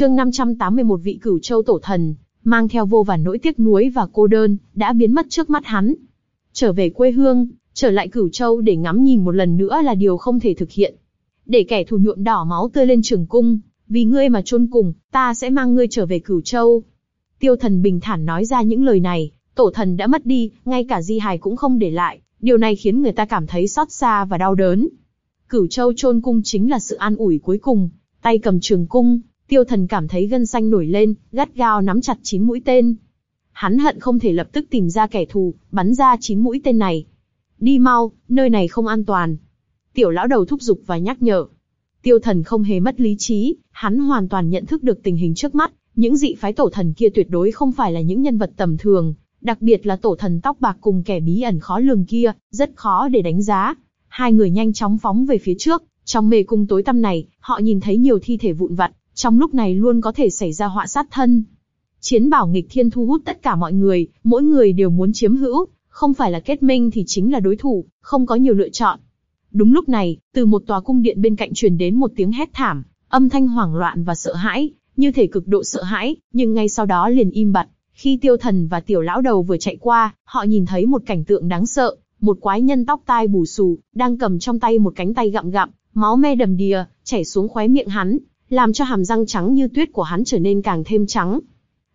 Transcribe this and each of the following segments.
chương 581 vị cửu châu tổ thần, mang theo vô vàn nỗi tiếc nuối và cô đơn, đã biến mất trước mắt hắn. Trở về quê hương, trở lại cửu châu để ngắm nhìn một lần nữa là điều không thể thực hiện. Để kẻ thù nhuộm đỏ máu tươi lên trường cung, vì ngươi mà chôn cùng, ta sẽ mang ngươi trở về cửu châu. Tiêu thần bình thản nói ra những lời này, tổ thần đã mất đi, ngay cả di hài cũng không để lại, điều này khiến người ta cảm thấy xót xa và đau đớn. Cửu châu chôn cung chính là sự an ủi cuối cùng, tay cầm trường cung, tiêu thần cảm thấy gân xanh nổi lên, gắt gao nắm chặt chín mũi tên. Hắn hận không thể lập tức tìm ra kẻ thù, bắn ra chín mũi tên này. Đi mau, nơi này không an toàn. Tiểu lão đầu thúc giục và nhắc nhở. Tiêu thần không hề mất lý trí, hắn hoàn toàn nhận thức được tình hình trước mắt, những dị phái tổ thần kia tuyệt đối không phải là những nhân vật tầm thường, đặc biệt là tổ thần tóc bạc cùng kẻ bí ẩn khó lường kia, rất khó để đánh giá. Hai người nhanh chóng phóng về phía trước, trong mê cung tối tăm này, họ nhìn thấy nhiều thi thể vụn vặt, trong lúc này luôn có thể xảy ra họa sát thân. Chiến bảo nghịch thiên thu hút tất cả mọi người, mỗi người đều muốn chiếm hữu, không phải là kết minh thì chính là đối thủ, không có nhiều lựa chọn. Đúng lúc này, từ một tòa cung điện bên cạnh truyền đến một tiếng hét thảm, âm thanh hoảng loạn và sợ hãi, như thể cực độ sợ hãi, nhưng ngay sau đó liền im bặt. Khi tiêu thần và tiểu lão đầu vừa chạy qua, họ nhìn thấy một cảnh tượng đáng sợ, một quái nhân tóc tai bù xù, đang cầm trong tay một cánh tay gặm gặm, máu me đầm đìa, chảy xuống khóe miệng hắn, làm cho hàm răng trắng như tuyết của hắn trở nên càng thêm trắng.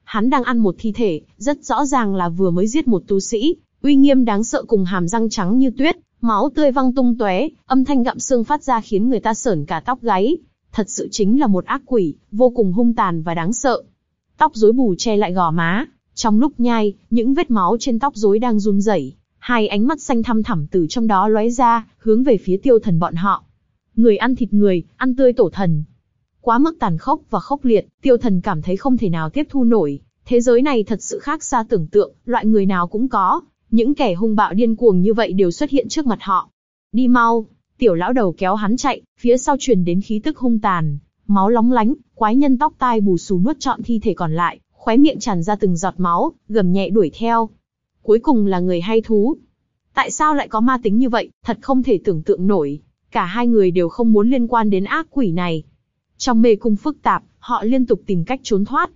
Hắn đang ăn một thi thể, rất rõ ràng là vừa mới giết một tu sĩ, uy nghiêm đáng sợ cùng hàm răng trắng như tuyết, máu tươi văng tung tóe, âm thanh gặm xương phát ra khiến người ta sởn cả tóc gáy. Thật sự chính là một ác quỷ, vô cùng hung tàn và đáng sợ. Tóc rối bù che lại gò má, trong lúc nhai, những vết máu trên tóc rối đang run rẩy, hai ánh mắt xanh thăm thẳm từ trong đó lóe ra, hướng về phía tiêu thần bọn họ. Người ăn thịt người, ăn tươi tổ thần. Quá mức tàn khốc và khốc liệt, tiêu thần cảm thấy không thể nào tiếp thu nổi. Thế giới này thật sự khác xa tưởng tượng, loại người nào cũng có. Những kẻ hung bạo điên cuồng như vậy đều xuất hiện trước mặt họ. Đi mau, tiểu lão đầu kéo hắn chạy, phía sau truyền đến khí tức hung tàn, máu lóng lánh, quái nhân tóc tai bù xù nuốt trọn thi thể còn lại, khóe miệng tràn ra từng giọt máu, gầm nhẹ đuổi theo. Cuối cùng là người hay thú. Tại sao lại có ma tính như vậy, thật không thể tưởng tượng nổi. Cả hai người đều không muốn liên quan đến ác quỷ này. Trong mê cung phức tạp, họ liên tục tìm cách trốn thoát.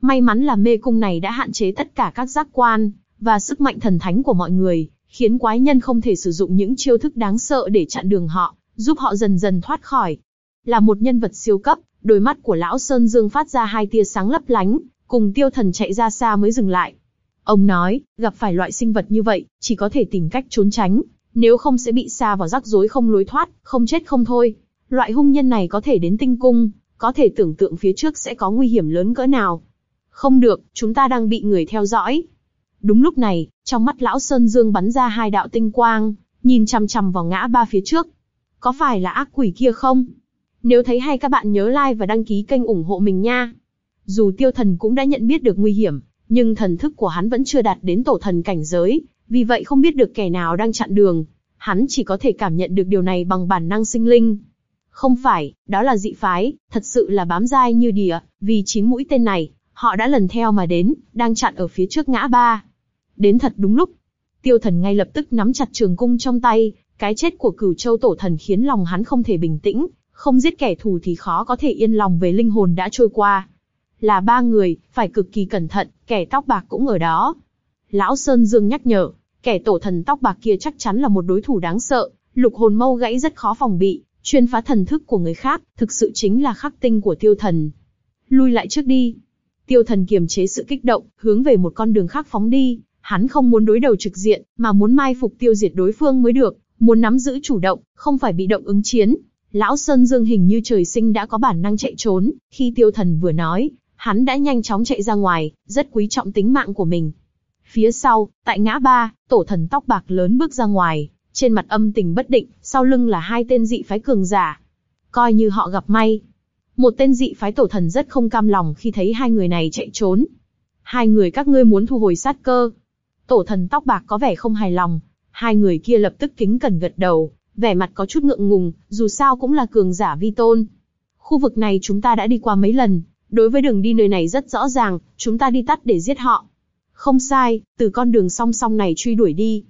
May mắn là mê cung này đã hạn chế tất cả các giác quan, và sức mạnh thần thánh của mọi người, khiến quái nhân không thể sử dụng những chiêu thức đáng sợ để chặn đường họ, giúp họ dần dần thoát khỏi. Là một nhân vật siêu cấp, đôi mắt của lão Sơn Dương phát ra hai tia sáng lấp lánh, cùng tiêu thần chạy ra xa mới dừng lại. Ông nói, gặp phải loại sinh vật như vậy, chỉ có thể tìm cách trốn tránh, nếu không sẽ bị xa vào rắc rối không lối thoát, không chết không thôi. Loại hung nhân này có thể đến tinh cung, có thể tưởng tượng phía trước sẽ có nguy hiểm lớn cỡ nào. Không được, chúng ta đang bị người theo dõi. Đúng lúc này, trong mắt lão Sơn Dương bắn ra hai đạo tinh quang, nhìn chằm chằm vào ngã ba phía trước. Có phải là ác quỷ kia không? Nếu thấy hay các bạn nhớ like và đăng ký kênh ủng hộ mình nha. Dù tiêu thần cũng đã nhận biết được nguy hiểm, nhưng thần thức của hắn vẫn chưa đạt đến tổ thần cảnh giới, vì vậy không biết được kẻ nào đang chặn đường. Hắn chỉ có thể cảm nhận được điều này bằng bản năng sinh linh. Không phải, đó là dị phái, thật sự là bám dai như đỉa, vì chín mũi tên này, họ đã lần theo mà đến, đang chặn ở phía trước ngã ba. Đến thật đúng lúc. Tiêu thần ngay lập tức nắm chặt trường cung trong tay, cái chết của cửu châu tổ thần khiến lòng hắn không thể bình tĩnh, không giết kẻ thù thì khó có thể yên lòng về linh hồn đã trôi qua. Là ba người, phải cực kỳ cẩn thận, kẻ tóc bạc cũng ở đó. Lão Sơn Dương nhắc nhở, kẻ tổ thần tóc bạc kia chắc chắn là một đối thủ đáng sợ, lục hồn mâu gãy rất khó phòng bị, chuyên phá thần thức của người khác, thực sự chính là khắc tinh của tiêu thần. Lui lại trước đi. Tiêu thần kiềm chế sự kích động, hướng về một con đường khác phóng đi, hắn không muốn đối đầu trực diện, mà muốn mai phục tiêu diệt đối phương mới được, muốn nắm giữ chủ động, không phải bị động ứng chiến. Lão Sơn Dương hình như trời sinh đã có bản năng chạy trốn, khi tiêu thần vừa nói, hắn đã nhanh chóng chạy ra ngoài, rất quý trọng tính mạng của mình. Phía sau, tại ngã ba, tổ thần tóc bạc lớn bước ra ngoài, trên mặt âm tình bất định, sau lưng là hai tên dị phái cường giả. Coi như họ gặp may. Một tên dị phái tổ thần rất không cam lòng khi thấy hai người này chạy trốn. Hai người các ngươi muốn thu hồi sát cơ. Tổ thần tóc bạc có vẻ không hài lòng. Hai người kia lập tức kính cẩn gật đầu, vẻ mặt có chút ngượng ngùng, dù sao cũng là cường giả vi tôn. Khu vực này chúng ta đã đi qua mấy lần, đối với đường đi nơi này rất rõ ràng, chúng ta đi tắt để giết họ. Không sai, từ con đường song song này truy đuổi đi.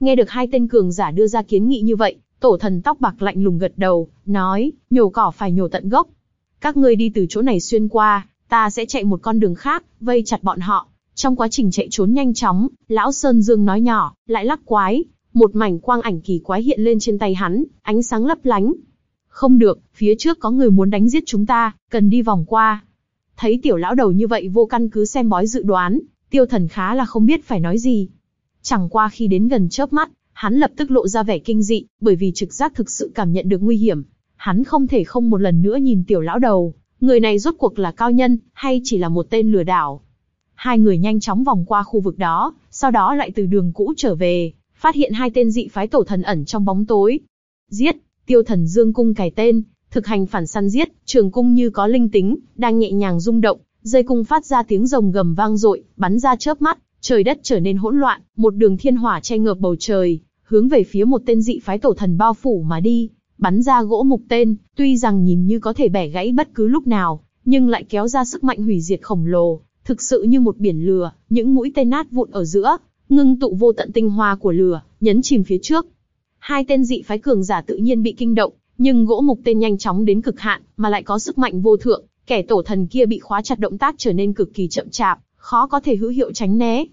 Nghe được hai tên cường giả đưa ra kiến nghị như vậy, tổ thần tóc bạc lạnh lùng gật đầu, nói, nhổ cỏ phải nhổ tận gốc. Các ngươi đi từ chỗ này xuyên qua, ta sẽ chạy một con đường khác, vây chặt bọn họ. Trong quá trình chạy trốn nhanh chóng, lão Sơn Dương nói nhỏ, lại lắc quái, một mảnh quang ảnh kỳ quái hiện lên trên tay hắn, ánh sáng lấp lánh. Không được, phía trước có người muốn đánh giết chúng ta, cần đi vòng qua. Thấy tiểu lão đầu như vậy vô căn cứ xem bói dự đoán, tiêu thần khá là không biết phải nói gì. Chẳng qua khi đến gần chớp mắt, hắn lập tức lộ ra vẻ kinh dị, bởi vì trực giác thực sự cảm nhận được nguy hiểm. Hắn không thể không một lần nữa nhìn tiểu lão đầu, người này rốt cuộc là cao nhân, hay chỉ là một tên lừa đảo. Hai người nhanh chóng vòng qua khu vực đó, sau đó lại từ đường cũ trở về, phát hiện hai tên dị phái tổ thần ẩn trong bóng tối. Giết, tiêu thần dương cung cài tên, thực hành phản săn giết, trường cung như có linh tính, đang nhẹ nhàng rung động, dây cung phát ra tiếng rồng gầm vang dội, bắn ra chớp mắt, trời đất trở nên hỗn loạn, một đường thiên hỏa che ngược bầu trời, hướng về phía một tên dị phái tổ thần bao phủ mà đi, bắn ra gỗ mục tên, tuy rằng nhìn như có thể bẻ gãy bất cứ lúc nào, nhưng lại kéo ra sức mạnh hủy diệt khổng lồ, thực sự như một biển lửa, những mũi tên nát vụn ở giữa, ngưng tụ vô tận tinh hoa của lửa, nhấn chìm phía trước. Hai tên dị phái cường giả tự nhiên bị kinh động, nhưng gỗ mục tên nhanh chóng đến cực hạn, mà lại có sức mạnh vô thượng, kẻ tổ thần kia bị khóa chặt động tác trở nên cực kỳ chậm chạp, khó có thể hữu hiệu tránh né.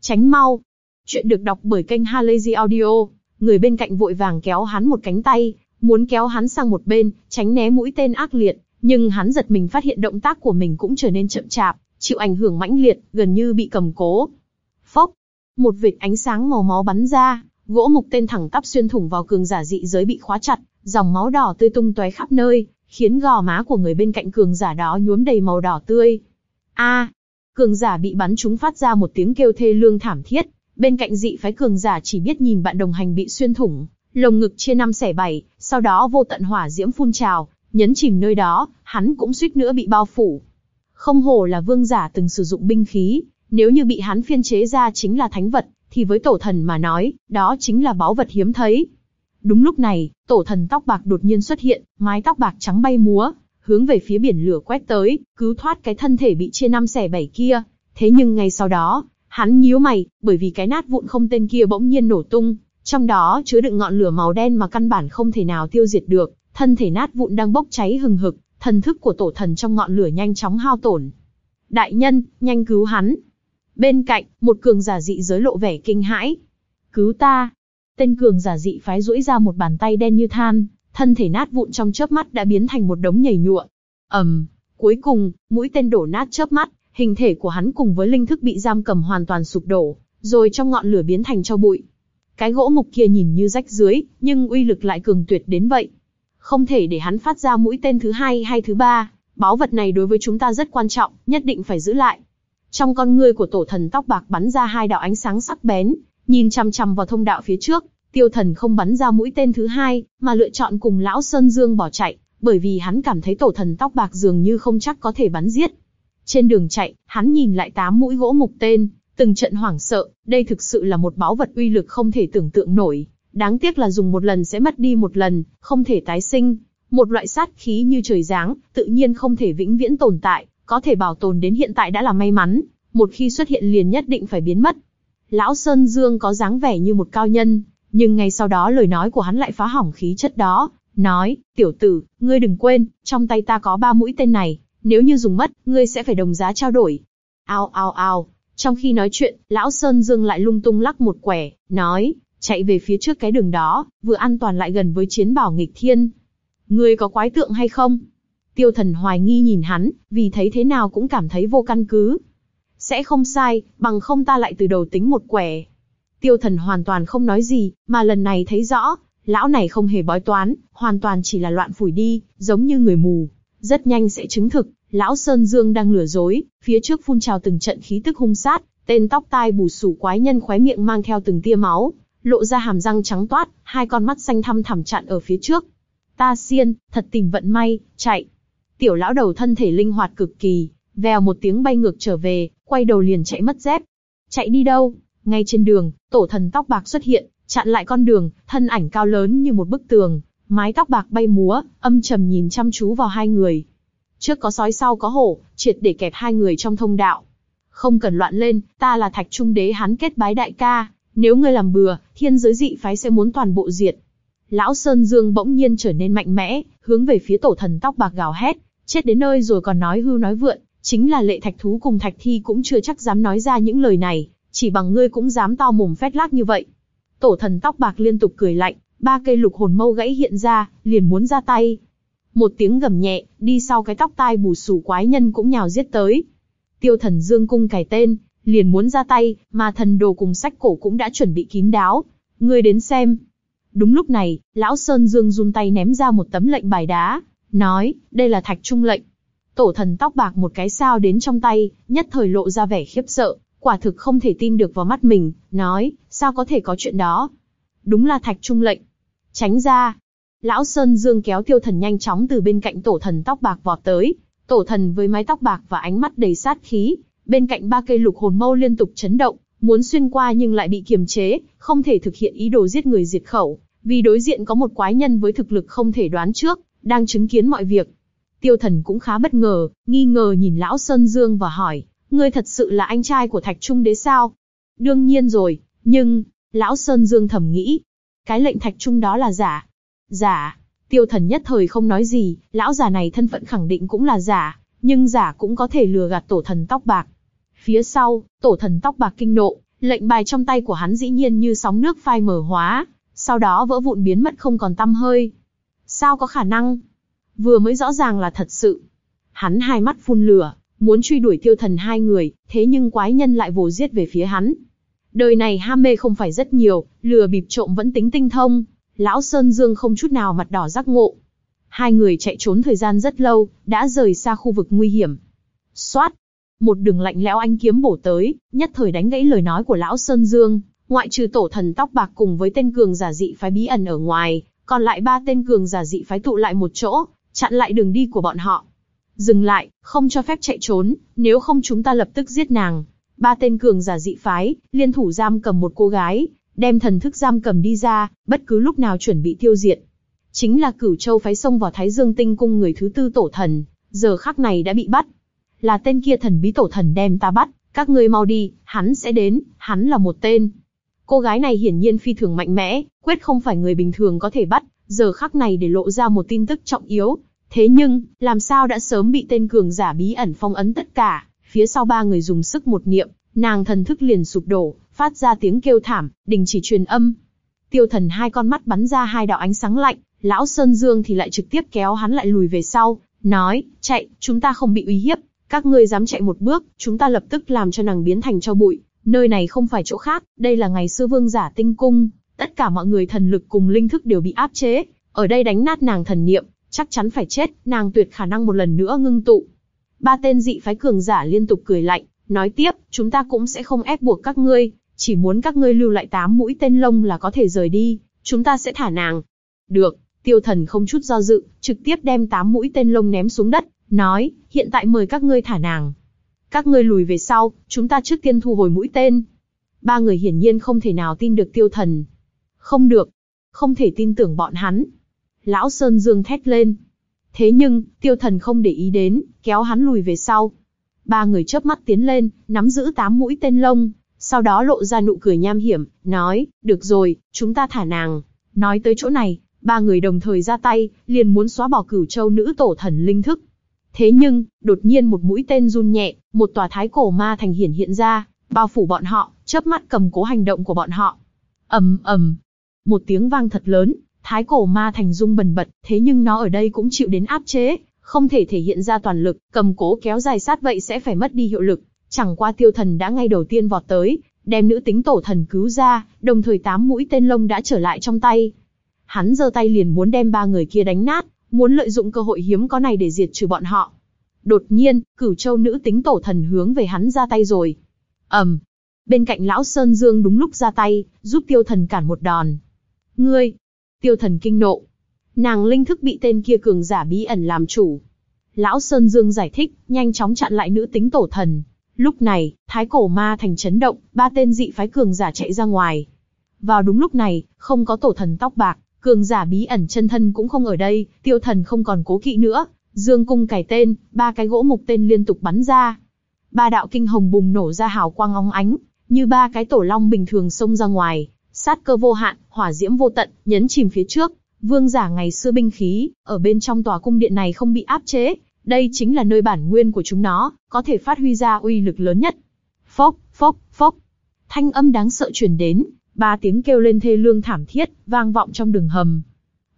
Tránh mau. Chuyện được đọc bởi kênh Halazy Audio. Người bên cạnh vội vàng kéo hắn một cánh tay, muốn kéo hắn sang một bên, tránh né mũi tên ác liệt, nhưng hắn giật mình phát hiện động tác của mình cũng trở nên chậm chạp, chịu ảnh hưởng mãnh liệt, gần như bị cầm cố. Phốc, một vệt ánh sáng màu máu bắn ra, gỗ mục tên thẳng tắp xuyên thủng vào cường giả dị giới bị khóa chặt, dòng máu đỏ tươi tung tóe khắp nơi, khiến gò má của người bên cạnh cường giả đó nhuốm đầy màu đỏ tươi. A, cường giả bị bắn trúng phát ra một tiếng kêu thê lương thảm thiết, bên cạnh dị phái cường giả chỉ biết nhìn bạn đồng hành bị xuyên thủng, lồng ngực chia năm xẻ bảy, sau đó vô tận hỏa diễm phun trào, nhấn chìm nơi đó, hắn cũng suýt nữa bị bao phủ. Không hổ là vương giả từng sử dụng binh khí, nếu như bị hắn phiên chế ra chính là thánh vật, thì với tổ thần mà nói, đó chính là báu vật hiếm thấy. Đúng lúc này, tổ thần tóc bạc đột nhiên xuất hiện, mái tóc bạc trắng bay múa, hướng về phía biển lửa quét tới, cứu thoát cái thân thể bị chia năm xẻ bảy kia. Thế nhưng ngay sau đó, hắn nhíu mày, bởi vì cái nát vụn không tên kia bỗng nhiên nổ tung, trong đó chứa đựng ngọn lửa màu đen mà căn bản không thể nào tiêu diệt được, thân thể nát vụn đang bốc cháy hừng hực, thần thức của tổ thần trong ngọn lửa nhanh chóng hao tổn. Đại nhân, nhanh cứu hắn. Bên cạnh, một cường giả dị giới lộ vẻ kinh hãi. Cứu ta. Tên cường giả dị phái duỗi ra một bàn tay đen như than, thân thể nát vụn trong chớp mắt đã biến thành một đống nhầy nhụa. ầm, um, cuối cùng, mũi tên đổ nát chớp mắt, hình thể của hắn cùng với linh thức bị giam cầm hoàn toàn sụp đổ, rồi trong ngọn lửa biến thành cho bụi. Cái gỗ mục kia nhìn như rách dưới, nhưng uy lực lại cường tuyệt đến vậy. Không thể để hắn phát ra mũi tên thứ hai hay thứ ba, báu vật này đối với chúng ta rất quan trọng, nhất định phải giữ lại. Trong con ngươi của tổ thần tóc bạc bắn ra hai đạo ánh sáng sắc bén, nhìn chằm chằm vào thông đạo phía trước, tiêu thần không bắn ra mũi tên thứ hai, mà lựa chọn cùng lão Sơn Dương bỏ chạy, bởi vì hắn cảm thấy tổ thần tóc bạc dường như không chắc có thể bắn giết. Trên đường chạy, hắn nhìn lại tám mũi gỗ mục tên, từng trận hoảng sợ, đây thực sự là một báu vật uy lực không thể tưởng tượng nổi. Đáng tiếc là dùng một lần sẽ mất đi một lần, không thể tái sinh. Một loại sát khí như trời giáng, tự nhiên không thể vĩnh viễn tồn tại, có thể bảo tồn đến hiện tại đã là may mắn, một khi xuất hiện liền nhất định phải biến mất. Lão Sơn Dương có dáng vẻ như một cao nhân, nhưng ngay sau đó lời nói của hắn lại phá hỏng khí chất đó, nói, tiểu tử, ngươi đừng quên, trong tay ta có ba mũi tên này, nếu như dùng mất, ngươi sẽ phải đồng giá trao đổi. Ao ao ao, trong khi nói chuyện, lão Sơn Dương lại lung tung lắc một quẻ, nói, chạy về phía trước cái đường đó, vừa an toàn lại gần với chiến bảo nghịch thiên. Ngươi có quái tượng hay không? Tiêu thần hoài nghi nhìn hắn, vì thấy thế nào cũng cảm thấy vô căn cứ. Sẽ không sai, bằng không ta lại từ đầu tính một quẻ. Tiêu thần hoàn toàn không nói gì, mà lần này thấy rõ, lão này không hề bói toán, hoàn toàn chỉ là loạn phủi đi, giống như người mù. Rất nhanh sẽ chứng thực, lão Sơn Dương đang lừa dối, phía trước phun trào từng trận khí tức hung sát, tên tóc tai bù sủ quái nhân khóe miệng mang theo từng tia máu, lộ ra hàm răng trắng toát, hai con mắt xanh thăm thẳm chặn ở phía trước. Ta xiên, thật tìm vận may, chạy. Tiểu lão đầu thân thể linh hoạt cực kỳ, vèo một tiếng bay ngược trở về, quay đầu liền chạy mất dép. Chạy đi đâu? Ngay trên đường, tổ thần tóc bạc xuất hiện, chặn lại con đường, thân ảnh cao lớn như một bức tường, mái tóc bạc bay múa, âm trầm nhìn chăm chú vào hai người. Trước có sói sau có hổ, triệt để kẹp hai người trong thông đạo. Không cần loạn lên, ta là thạch trung đế hắn kết bái đại ca, nếu ngươi làm bừa, thiên giới dị phái sẽ muốn toàn bộ diệt. Lão Sơn Dương bỗng nhiên trở nên mạnh mẽ, hướng về phía tổ thần tóc bạc gào hét, chết đến nơi rồi còn nói hưu nói vượn, Chính là lệ thạch thú cùng thạch thi cũng chưa chắc dám nói ra những lời này, chỉ bằng ngươi cũng dám to mồm phét lác như vậy. Tổ thần tóc bạc liên tục cười lạnh, ba cây lục hồn mâu gãy hiện ra, liền muốn ra tay. Một tiếng gầm nhẹ, đi sau cái tóc tai bù sù quái nhân cũng nhào giết tới. Tiêu thần dương cung cải tên, liền muốn ra tay, mà thần đồ cùng sách cổ cũng đã chuẩn bị kín đáo. Ngươi đến xem. Đúng lúc này, lão Sơn Dương run tay ném ra một tấm lệnh bài đá, nói, đây là thạch trung lệnh. Tổ thần tóc bạc một cái sao đến trong tay, nhất thời lộ ra vẻ khiếp sợ, quả thực không thể tin được vào mắt mình, nói, sao có thể có chuyện đó. Đúng là thạch trung lệnh. Tránh ra. Lão Sơn Dương kéo tiêu thần nhanh chóng từ bên cạnh tổ thần tóc bạc vọt tới. Tổ thần với mái tóc bạc và ánh mắt đầy sát khí, bên cạnh ba cây lục hồn mâu liên tục chấn động, muốn xuyên qua nhưng lại bị kiềm chế, không thể thực hiện ý đồ giết người diệt khẩu, vì đối diện có một quái nhân với thực lực không thể đoán trước, đang chứng kiến mọi việc. Tiêu thần cũng khá bất ngờ, nghi ngờ nhìn lão Sơn Dương và hỏi, ngươi thật sự là anh trai của Thạch Trung Đế sao? Đương nhiên rồi, nhưng, lão Sơn Dương thầm nghĩ, cái lệnh Thạch Trung đó là giả. Giả, tiêu thần nhất thời không nói gì, lão già này thân phận khẳng định cũng là giả, nhưng giả cũng có thể lừa gạt tổ thần tóc bạc. Phía sau, tổ thần tóc bạc kinh nộ, lệnh bài trong tay của hắn dĩ nhiên như sóng nước phai mở hóa, sau đó vỡ vụn biến mất không còn tăm hơi. Sao có khả năng? Vừa mới rõ ràng là thật sự. Hắn hai mắt phun lửa, muốn truy đuổi tiêu thần hai người, thế nhưng quái nhân lại vồ giết về phía hắn. Đời này ham mê không phải rất nhiều, lừa bịp trộm vẫn tính tinh thông. Lão Sơn Dương không chút nào mặt đỏ giác ngộ. Hai người chạy trốn thời gian rất lâu, đã rời xa khu vực nguy hiểm. Xoát! Một đường lạnh lẽo anh kiếm bổ tới, nhất thời đánh gãy lời nói của Lão Sơn Dương. Ngoại trừ tổ thần tóc bạc cùng với tên cường giả dị phái bí ẩn ở ngoài, còn lại ba tên cường giả dị phái tụ lại một chỗ, chặn lại đường đi của bọn họ. Dừng lại, không cho phép chạy trốn, nếu không chúng ta lập tức giết nàng. Ba tên cường giả dị phái, liên thủ giam cầm một cô gái, đem thần thức giam cầm đi ra, bất cứ lúc nào chuẩn bị tiêu diệt. Chính là cửu châu phái xông vào Thái Dương Tinh Cung người thứ tư tổ thần, giờ khắc này đã bị bắt. Là tên kia thần bí tổ thần đem ta bắt, các ngươi mau đi, hắn sẽ đến, hắn là một tên. Cô gái này hiển nhiên phi thường mạnh mẽ, quyết không phải người bình thường có thể bắt, giờ khắc này để lộ ra một tin tức trọng yếu. Thế nhưng, làm sao đã sớm bị tên cường giả bí ẩn phong ấn tất cả, phía sau ba người dùng sức một niệm, nàng thần thức liền sụp đổ, phát ra tiếng kêu thảm, đình chỉ truyền âm. Tiêu thần hai con mắt bắn ra hai đạo ánh sáng lạnh, lão Sơn Dương thì lại trực tiếp kéo hắn lại lùi về sau, nói, chạy, chúng ta không bị uy hiếp, các ngươi dám chạy một bước, chúng ta lập tức làm cho nàng biến thành cho bụi, nơi này không phải chỗ khác, đây là ngày xưa vương giả tinh cung, tất cả mọi người thần lực cùng linh thức đều bị áp chế, ở đây đánh nát nàng thần niệm, chắc chắn phải chết, nàng tuyệt khả năng một lần nữa ngưng tụ. Ba tên dị phái cường giả liên tục cười lạnh, nói tiếp, chúng ta cũng sẽ không ép buộc các ngươi, chỉ muốn các ngươi lưu lại tám mũi tên lông là có thể rời đi, chúng ta sẽ thả nàng. Được, tiêu thần không chút do dự, trực tiếp đem tám mũi tên lông ném xuống đất, nói, hiện tại mời các ngươi thả nàng. Các ngươi lùi về sau, chúng ta trước tiên thu hồi mũi tên. Ba người hiển nhiên không thể nào tin được tiêu thần. Không được, không thể tin tưởng bọn hắn. Lão Sơn Dương thét lên. Thế nhưng, tiêu thần không để ý đến, kéo hắn lùi về sau. Ba người chớp mắt tiến lên, nắm giữ tám mũi tên lông, sau đó lộ ra nụ cười nham hiểm, nói, được rồi, chúng ta thả nàng. Nói tới chỗ này, ba người đồng thời ra tay, liền muốn xóa bỏ cửu châu nữ tổ thần linh thức. Thế nhưng, đột nhiên một mũi tên run nhẹ, một tòa thái cổ ma thành hiển hiện ra, bao phủ bọn họ, chớp mắt cầm cố hành động của bọn họ. ầm ầm, một tiếng vang thật lớn, thái cổ ma thành rung bần bật, thế nhưng nó ở đây cũng chịu đến áp chế, không thể thể hiện ra toàn lực, cầm cố kéo dài sát vậy sẽ phải mất đi hiệu lực. Chẳng qua tiêu thần đã ngay đầu tiên vọt tới, đem nữ tính tổ thần cứu ra, đồng thời tám mũi tên lông đã trở lại trong tay. Hắn giơ tay liền muốn đem ba người kia đánh nát, muốn lợi dụng cơ hội hiếm có này để diệt trừ bọn họ. Đột nhiên, cửu châu nữ tính tổ thần hướng về hắn ra tay rồi. ầm, bên cạnh lão Sơn Dương đúng lúc ra tay, giúp tiêu thần cản một đòn. Ngươi, tiêu thần kinh nộ. Nàng linh thức bị tên kia cường giả bí ẩn làm chủ. Lão Sơn Dương giải thích, nhanh chóng chặn lại nữ tính tổ thần. Lúc này, thái cổ ma thành chấn động, ba tên dị phái cường giả chạy ra ngoài. Vào đúng lúc này, không có tổ thần tóc bạc, cường giả bí ẩn chân thân cũng không ở đây, tiêu thần không còn cố kỵ nữa, dương cung cải tên, ba cái gỗ mục tên liên tục bắn ra. Ba đạo kinh hồng bùng nổ ra hào quang óng ánh, như ba cái tổ long bình thường xông ra ngoài, sát cơ vô hạn, hỏa diễm vô tận, nhấn chìm phía trước. Vương giả ngày xưa binh khí, ở bên trong tòa cung điện này không bị áp chế, đây chính là nơi bản nguyên của chúng nó, có thể phát huy ra uy lực lớn nhất. Phốc, phốc, phốc. Thanh âm đáng sợ truyền đến, ba tiếng kêu lên thê lương thảm thiết, vang vọng trong đường hầm.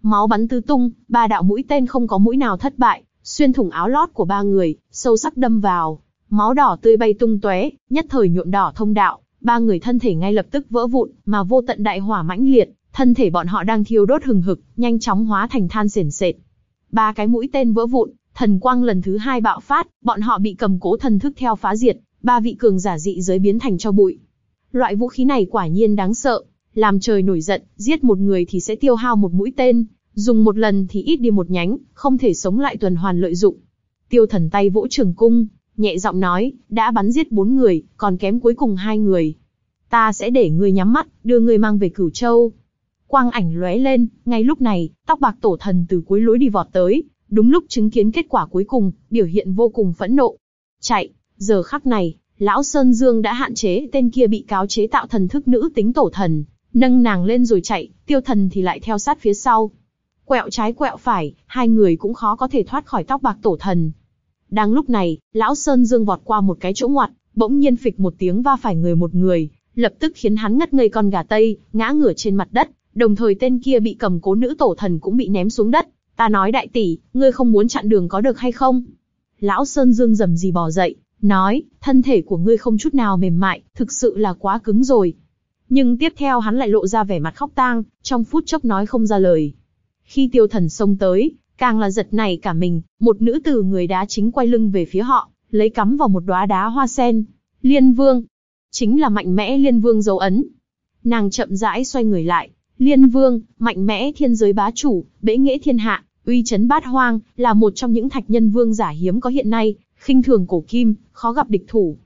Máu bắn tứ tung, ba đạo mũi tên không có mũi nào thất bại, xuyên thủng áo lót của ba người, sâu sắc đâm vào. Máu đỏ tươi bay tung tóe, nhất thời nhuộm đỏ thông đạo, ba người thân thể ngay lập tức vỡ vụn, mà vô tận đại hỏa mãnh liệt, thân thể bọn họ đang thiêu đốt hừng hực, nhanh chóng hóa thành than sền sệt. Ba cái mũi tên vỡ vụn, thần quang lần thứ hai bạo phát, bọn họ bị cầm cố thần thức theo phá diệt, ba vị cường giả dị giới biến thành cho bụi. Loại vũ khí này quả nhiên đáng sợ, làm trời nổi giận, giết một người thì sẽ tiêu hao một mũi tên, dùng một lần thì ít đi một nhánh, không thể sống lại tuần hoàn lợi dụng. Tiêu thần tay vỗ trường cung, nhẹ giọng nói, đã bắn giết bốn người, còn kém cuối cùng hai người. Ta sẽ để ngươi nhắm mắt, đưa ngươi mang về cửu châu. Quang ảnh lóe lên, ngay lúc này, tóc bạc tổ thần từ cuối lối đi vọt tới, đúng lúc chứng kiến kết quả cuối cùng, biểu hiện vô cùng phẫn nộ. Chạy, giờ khắc này, lão Sơn Dương đã hạn chế tên kia bị cáo chế tạo thần thức nữ tính tổ thần, nâng nàng lên rồi chạy, tiêu thần thì lại theo sát phía sau. Quẹo trái quẹo phải, hai người cũng khó có thể thoát khỏi tóc bạc tổ thần. Đang lúc này, lão Sơn Dương vọt qua một cái chỗ ngoặt, bỗng nhiên phịch một tiếng va phải người một người, lập tức khiến hắn ngất ngây con gà tây, ngã ngửa trên mặt đất, đồng thời tên kia bị cầm cố nữ tổ thần cũng bị ném xuống đất. Ta nói đại tỷ, ngươi không muốn chặn đường có được hay không? Lão Sơn Dương rầm gì bò dậy, nói, thân thể của ngươi không chút nào mềm mại, thực sự là quá cứng rồi. Nhưng tiếp theo hắn lại lộ ra vẻ mặt khóc tang, trong phút chốc nói không ra lời. Khi tiêu thần xông tới, càng là giật này cả mình, một nữ tử người đá chính quay lưng về phía họ, lấy cắm vào một đóa đá hoa sen. Liên vương, chính là mạnh mẽ liên vương dấu ấn. Nàng chậm rãi xoay người lại, liên vương, mạnh mẽ thiên giới bá chủ, bế nghệ thiên hạ, uy chấn bát hoang, là một trong những thạch nhân vương giả hiếm có hiện nay, khinh thường cổ kim, khó gặp địch thủ.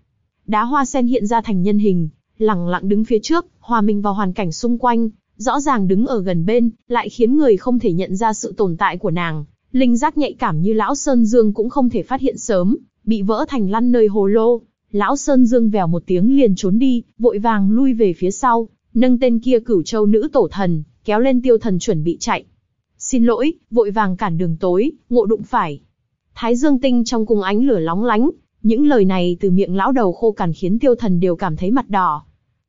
Đá hoa sen hiện ra thành nhân hình, lặng lặng đứng phía trước, hòa mình vào hoàn cảnh xung quanh, rõ ràng đứng ở gần bên, lại khiến người không thể nhận ra sự tồn tại của nàng. Linh giác nhạy cảm như lão Sơn Dương cũng không thể phát hiện sớm, bị vỡ thành lăn nơi hồ lô. Lão Sơn Dương vèo một tiếng liền trốn đi, vội vàng lui về phía sau, nâng tên kia cửu châu nữ tổ thần, kéo lên tiêu thần chuẩn bị chạy. Xin lỗi, vội vàng cản đường tối, ngộ đụng phải. Thái dương tinh trong cung ánh lửa lóng lánh, những lời này từ miệng lão đầu khô cằn khiến tiêu thần đều cảm thấy mặt đỏ.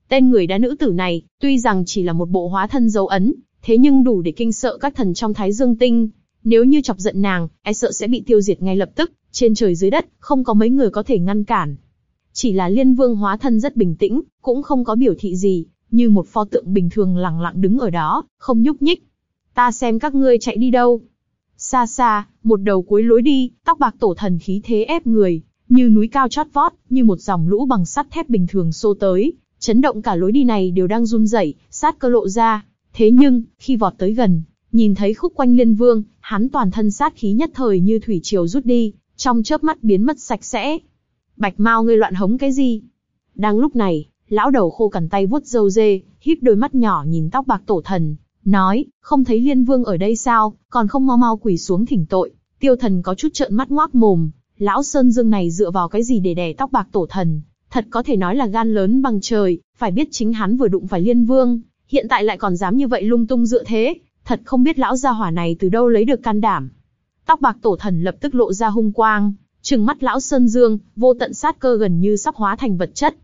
Tên người đã nữ tử này, tuy rằng chỉ là một bộ hóa thân dấu ấn, thế nhưng đủ để kinh sợ các thần trong thái dương tinh. Nếu như chọc giận nàng, e sợ sẽ bị tiêu diệt ngay lập tức, trên trời dưới đất, không có mấy người có thể ngăn cản. Chỉ là liên vương hóa thân rất bình tĩnh, cũng không có biểu thị gì, như một pho tượng bình thường lặng lặng đứng ở đó, không nhúc nhích. Ta xem các ngươi chạy đi đâu. Xa xa, một đầu cuối lối đi, tóc bạc tổ thần khí thế ép người, như núi cao chót vót, như một dòng lũ bằng sắt thép bình thường xô tới, chấn động cả lối đi này đều đang run rẩy, sát cơ lộ ra. Thế nhưng, khi vọt tới gần, nhìn thấy khúc quanh liên vương, hắn toàn thân sát khí nhất thời như thủy triều rút đi, trong chớp mắt biến mất sạch sẽ. Bạch Mao ngươi loạn hống cái gì? Đang lúc này, lão đầu khô cằn tay vuốt râu dê, híp đôi mắt nhỏ nhìn tóc bạc tổ thần, nói, không thấy liên vương ở đây sao, còn không mau mau quỳ xuống thỉnh tội. Tiêu thần có chút trợn mắt ngoác mồm, lão sơn dương này dựa vào cái gì để đè tóc bạc tổ thần, thật có thể nói là gan lớn bằng trời, phải biết chính hắn vừa đụng phải liên vương, hiện tại lại còn dám như vậy lung tung dựa thế, thật không biết lão gia hỏa này từ đâu lấy được can đảm. Tóc bạc tổ thần lập tức lộ ra hung quang, trừng mắt lão sơn dương, vô tận sát cơ gần như sắp hóa thành vật chất.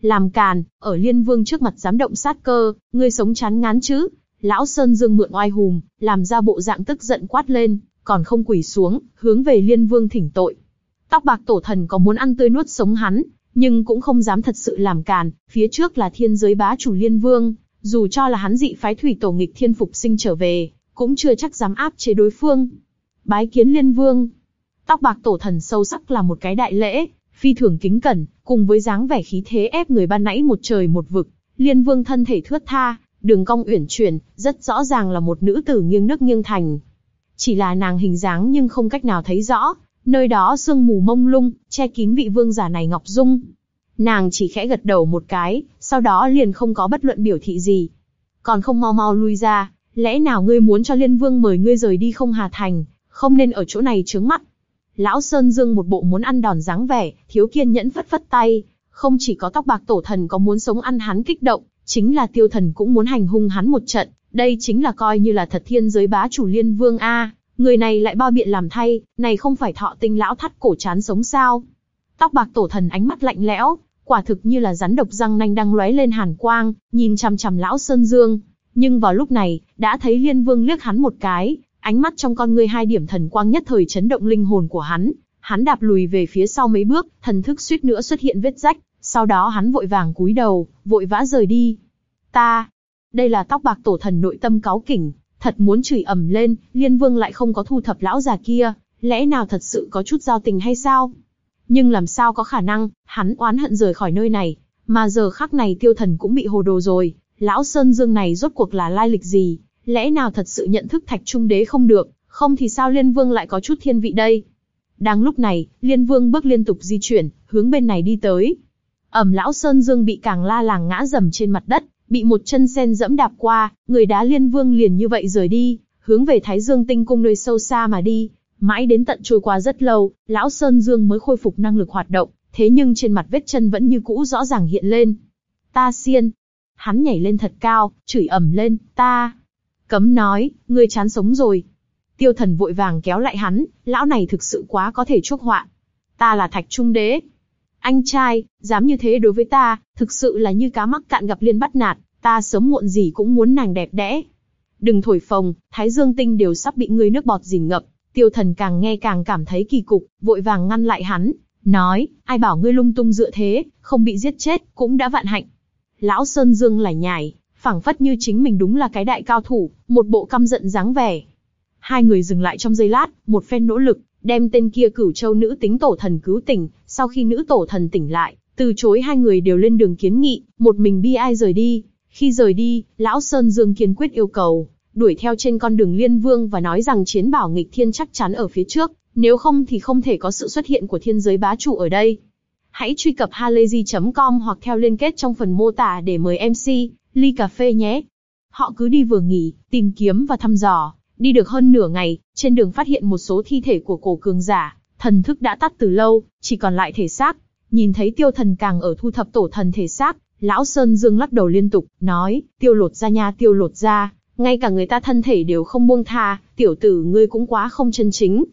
Làm càn, ở liên vương trước mặt dám động sát cơ, ngươi sống chán ngán chứ, Lão Sơn Dương mượn oai hùm, làm ra bộ dạng tức giận quát lên, còn không quỳ xuống, hướng về Liên Vương thỉnh tội. Tóc bạc tổ thần có muốn ăn tươi nuốt sống hắn, nhưng cũng không dám thật sự làm càn, phía trước là thiên giới bá chủ Liên Vương, dù cho là hắn dị phái thủy tổ nghịch thiên phục sinh trở về, cũng chưa chắc dám áp chế đối phương. Bái kiến Liên Vương. Tóc bạc tổ thần sâu sắc là một cái đại lễ, phi thường kính cẩn, cùng với dáng vẻ khí thế ép người ban nãy một trời một vực, Liên Vương thân thể thướt tha, đường cong uyển chuyển, rất rõ ràng là một nữ tử nghiêng nước nghiêng thành. Chỉ là nàng hình dáng nhưng không cách nào thấy rõ, nơi đó sương mù mông lung, che kín vị vương giả này Ngọc Dung. Nàng chỉ khẽ gật đầu một cái, sau đó liền không có bất luận biểu thị gì. Còn không mau mau lui ra, lẽ nào ngươi muốn cho liên vương mời ngươi rời đi không hà thành, không nên ở chỗ này trướng mắt. Lão Sơn Dương một bộ muốn ăn đòn dáng vẻ, thiếu kiên nhẫn phất phất tay, không chỉ có tóc bạc tổ thần có muốn sống ăn hắn kích động, chính là tiêu thần cũng muốn hành hung hắn một trận, đây chính là coi như là thật thiên giới bá chủ liên vương A, Người này lại bao biện làm thay, này không phải thọ tinh lão thắt cổ chán sống sao? Tóc bạc tổ thần ánh mắt lạnh lẽo, quả thực như là rắn độc răng nanh đang lóe lên hàn quang, nhìn chằm chằm lão Sơn Dương. Nhưng vào lúc này, đã thấy Liên Vương liếc hắn một cái, ánh mắt trong con ngươi hai điểm thần quang nhất thời chấn động linh hồn của hắn. Hắn đạp lùi về phía sau mấy bước, thần thức suýt nữa xuất hiện vết rách, sau đó hắn vội vàng cúi đầu, vội vã rời đi. Ta, đây là tóc bạc tổ thần nội tâm cáu kỉnh, thật muốn chửi ầm lên, Liên Vương lại không có thu thập lão già kia, lẽ nào thật sự có chút giao tình hay sao? Nhưng làm sao có khả năng, hắn oán hận rời khỏi nơi này, mà giờ khắc này tiêu thần cũng bị hồ đồ rồi, lão Sơn Dương này rốt cuộc là lai lịch gì, lẽ nào thật sự nhận thức thạch trung đế không được, không thì sao Liên Vương lại có chút thiên vị đây? Đang lúc này, Liên Vương bước liên tục di chuyển, hướng bên này đi tới. Ẩm lão Sơn Dương bị càng la làng ngã dầm trên mặt đất, bị một chân sen dẫm đạp qua, người đá Liên Vương liền như vậy rời đi, hướng về Thái Dương Tinh Cung nơi sâu xa mà đi. Mãi đến tận trôi qua rất lâu, lão Sơn Dương mới khôi phục năng lực hoạt động, thế nhưng trên mặt vết chân vẫn như cũ rõ ràng hiện lên. Ta xiên. Hắn nhảy lên thật cao, chửi ầm lên, ta. Cấm nói, ngươi chán sống rồi. Tiêu thần vội vàng kéo lại hắn, lão này thực sự quá có thể chuốc họa. Ta là thạch trung đế. Anh trai, dám như thế đối với ta, thực sự là như cá mắc cạn gặp liên bắt nạt, ta sớm muộn gì cũng muốn nàng đẹp đẽ. Đừng thổi phồng, thái dương tinh đều sắp bị ngươi nước bọt dìm ngập, tiêu thần càng nghe càng cảm thấy kỳ cục, vội vàng ngăn lại hắn, nói, ai bảo ngươi lung tung dựa thế, không bị giết chết, cũng đã vạn hạnh. Lão Sơn Dương lải nhải, phảng phất như chính mình đúng là cái đại cao thủ, một bộ căm giận dáng vẻ. Hai người dừng lại trong giây lát, một phen nỗ lực, đem tên kia cửu châu nữ tính tổ thần cứu tỉnh, sau khi nữ tổ thần tỉnh lại, từ chối hai người đều lên đường kiến nghị, một mình bi ai rời đi. Khi rời đi, lão Sơn Dương kiên quyết yêu cầu, đuổi theo trên con đường liên vương và nói rằng chiến bảo nghịch thiên chắc chắn ở phía trước, nếu không thì không thể có sự xuất hiện của thiên giới bá chủ ở đây. Hãy truy cập halayzi.com hoặc theo liên kết trong phần mô tả để mời MC, ly cà phê nhé. Họ cứ đi vừa nghỉ, tìm kiếm và thăm dò, đi được hơn nửa ngày, trên đường phát hiện một số thi thể của cổ cường giả, thần thức đã tắt từ lâu, chỉ còn lại thể xác. Nhìn thấy tiêu thần càng ở thu thập tổ thần thể xác, lão Sơn Dương lắc đầu liên tục, nói, tiêu lột ra nha tiêu lột ra, ngay cả người ta thân thể đều không buông tha, tiểu tử ngươi cũng quá không chân chính.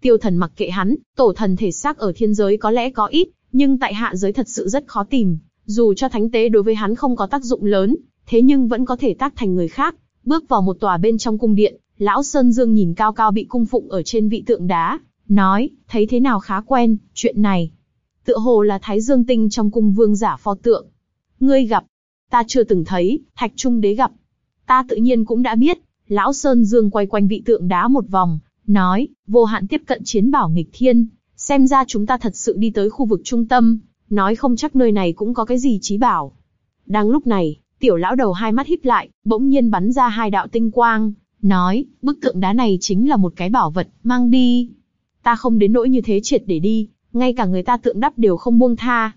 Tiêu thần mặc kệ hắn, tổ thần thể xác ở thiên giới có lẽ có ít, nhưng tại hạ giới thật sự rất khó tìm, dù cho thánh tế đối với hắn không có tác dụng lớn, thế nhưng vẫn có thể tác thành người khác. Bước vào một tòa bên trong cung điện, lão Sơn Dương nhìn cao cao bị cung phụng ở trên vị tượng đá, nói, thấy thế nào khá quen, chuyện này. Tựa hồ là Thái Dương Tinh trong cung vương giả pho tượng. Ngươi gặp, ta chưa từng thấy, Thạch Trung Đế gặp. Ta tự nhiên cũng đã biết, lão Sơn Dương quay quanh vị tượng đá một vòng, nói, vô hạn tiếp cận chiến bảo nghịch thiên, xem ra chúng ta thật sự đi tới khu vực trung tâm, nói không chắc nơi này cũng có cái gì trí bảo. Đang lúc này, tiểu lão đầu hai mắt híp lại, bỗng nhiên bắn ra hai đạo tinh quang, nói, bức tượng đá này chính là một cái bảo vật, mang đi. Ta không đến nỗi như thế triệt để đi, ngay cả người ta tượng đắp đều không buông tha.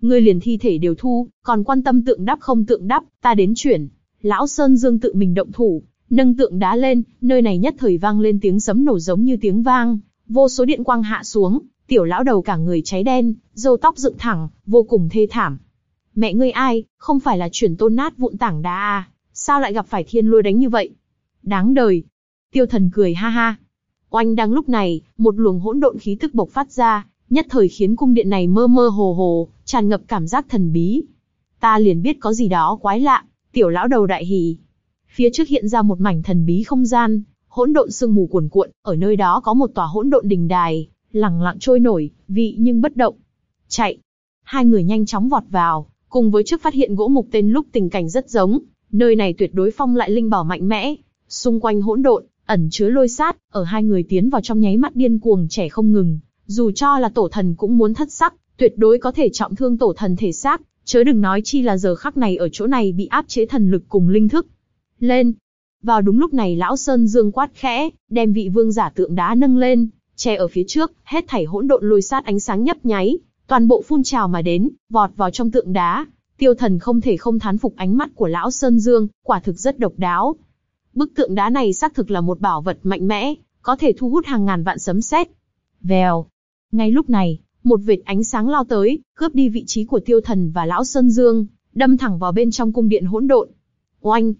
Ngươi liền thi thể đều thu, còn quan tâm tượng đắp không tượng đắp, ta đến chuyển. Lão Sơn Dương tự mình động thủ, nâng tượng đá lên, nơi này nhất thời vang lên tiếng sấm nổ giống như tiếng vang, vô số điện quang hạ xuống, tiểu lão đầu cả người cháy đen, râu tóc dựng thẳng, vô cùng thê thảm. Mẹ ngươi ai, không phải là chuyển tôn nát vụn tảng đá à, sao lại gặp phải thiên lôi đánh như vậy? Đáng đời. Tiêu thần cười ha ha. Oanh đang lúc này, một luồng hỗn độn khí tức bộc phát ra, nhất thời khiến cung điện này mơ mơ hồ hồ, tràn ngập cảm giác thần bí. Ta liền biết có gì đó quái lạ, tiểu lão đầu đại hỉ. Phía trước hiện ra một mảnh thần bí không gian, hỗn độn sương mù cuồn cuộn, ở nơi đó có một tòa hỗn độn đình đài, lẳng lặng trôi nổi, vị nhưng bất động. Chạy. Hai người nhanh chóng vọt vào, cùng với trước phát hiện gỗ mục tên lúc tình cảnh rất giống, nơi này tuyệt đối phong lại linh bảo mạnh mẽ, xung quanh hỗn độn, ẩn chứa lôi sát, ở hai người tiến vào trong nháy mắt điên cuồng trẻ không ngừng, dù cho là tổ thần cũng muốn thất sắc, tuyệt đối có thể trọng thương tổ thần thể xác, chớ đừng nói chi là giờ khắc này ở chỗ này bị áp chế thần lực cùng linh thức. Lên. Vào đúng lúc này lão Sơn Dương quát khẽ, đem vị vương giả tượng đá nâng lên, che ở phía trước, hết thảy hỗn độn lôi sát ánh sáng nhấp nháy, toàn bộ phun trào mà đến, vọt vào trong tượng đá. Tiêu thần không thể không thán phục ánh mắt của lão Sơn Dương, quả thực rất độc đáo. Bức tượng đá này xác thực là một bảo vật mạnh mẽ, có thể thu hút hàng ngàn vạn sấm sét. Vèo. Ngay lúc này, một vệt ánh sáng lao tới, cướp đi vị trí của tiêu thần và lão Sơn Dương, đâm thẳng vào bên trong cung điện hỗn độn. Oanh!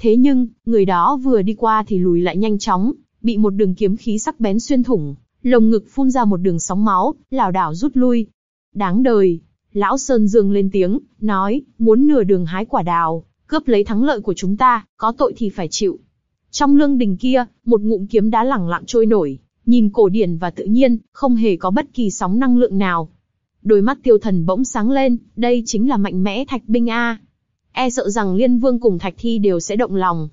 Thế nhưng, người đó vừa đi qua thì lùi lại nhanh chóng, bị một đường kiếm khí sắc bén xuyên thủng, lồng ngực phun ra một đường sóng máu, lảo đảo rút lui. Đáng đời, lão Sơn Dương lên tiếng, nói, muốn nửa đường hái quả đào, cướp lấy thắng lợi của chúng ta, có tội thì phải chịu. Trong lương đình kia, một ngụm kiếm đá lẳng lặng trôi nổi, nhìn cổ điển và tự nhiên, không hề có bất kỳ sóng năng lượng nào. Đôi mắt tiêu thần bỗng sáng lên, đây chính là mạnh mẽ thạch binh A. E sợ rằng liên vương cùng thạch thi đều sẽ động lòng.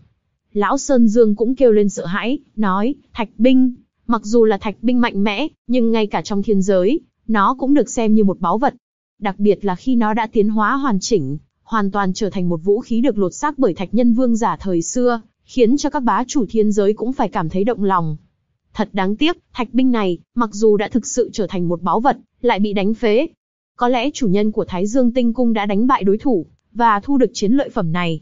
Lão Sơn Dương cũng kêu lên sợ hãi, nói, thạch binh, mặc dù là thạch binh mạnh mẽ, nhưng ngay cả trong thiên giới, nó cũng được xem như một báu vật. Đặc biệt là khi nó đã tiến hóa hoàn chỉnh, hoàn toàn trở thành một vũ khí được lột xác bởi thạch nhân vương giả thời xưa, khiến cho các bá chủ thiên giới cũng phải cảm thấy động lòng. Thật đáng tiếc, thạch binh này, mặc dù đã thực sự trở thành một báu vật, lại bị đánh phế. Có lẽ chủ nhân của Thái Dương Tinh Cung đã đánh bại đối thủ, và thu được chiến lợi phẩm này.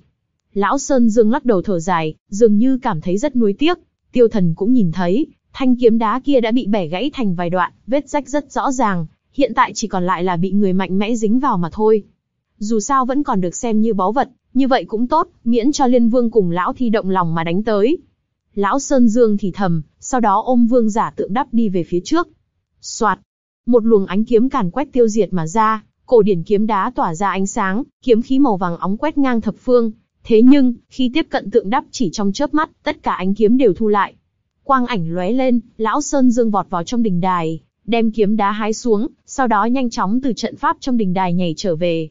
Lão Sơn Dương lắc đầu thở dài, dường như cảm thấy rất nuối tiếc. Tiêu thần cũng nhìn thấy, thanh kiếm đá kia đã bị bẻ gãy thành vài đoạn, vết rách rất rõ ràng, hiện tại chỉ còn lại là bị người mạnh mẽ dính vào mà thôi. Dù sao vẫn còn được xem như báu vật, như vậy cũng tốt, miễn cho Liên Vương cùng lão thi động lòng mà đánh tới. Lão Sơn Dương thì thầm, sau đó ôm vương giả tượng đắp đi về phía trước. Soạt, một luồng ánh kiếm càn quét tiêu diệt mà ra, cổ điển kiếm đá tỏa ra ánh sáng, kiếm khí màu vàng óng quét ngang thập phương. Thế nhưng, khi tiếp cận tượng đắp chỉ trong chớp mắt, tất cả ánh kiếm đều thu lại. Quang ảnh lóe lên, lão Sơn Dương vọt vào trong đình đài, đem kiếm đá hái xuống, sau đó nhanh chóng từ trận pháp trong đình đài nhảy trở về.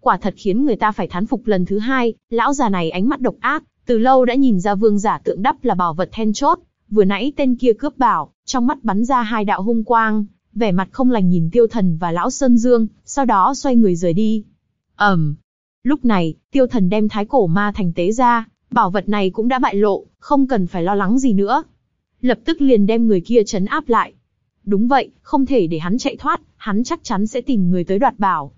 Quả thật khiến người ta phải thán phục lần thứ hai, lão già này ánh mắt độc ác, từ lâu đã nhìn ra vương giả tượng đắp là bảo vật then chốt, vừa nãy tên kia cướp bảo, trong mắt bắn ra hai đạo hung quang, vẻ mặt không lành nhìn tiêu thần và lão Sơn Dương, sau đó xoay người rời đi. ầm, lúc này, tiêu thần đem thái cổ ma thành tế ra, bảo vật này cũng đã bại lộ, không cần phải lo lắng gì nữa. Lập tức liền đem người kia chấn áp lại. Đúng vậy, không thể để hắn chạy thoát, hắn chắc chắn sẽ tìm người tới đoạt bảo.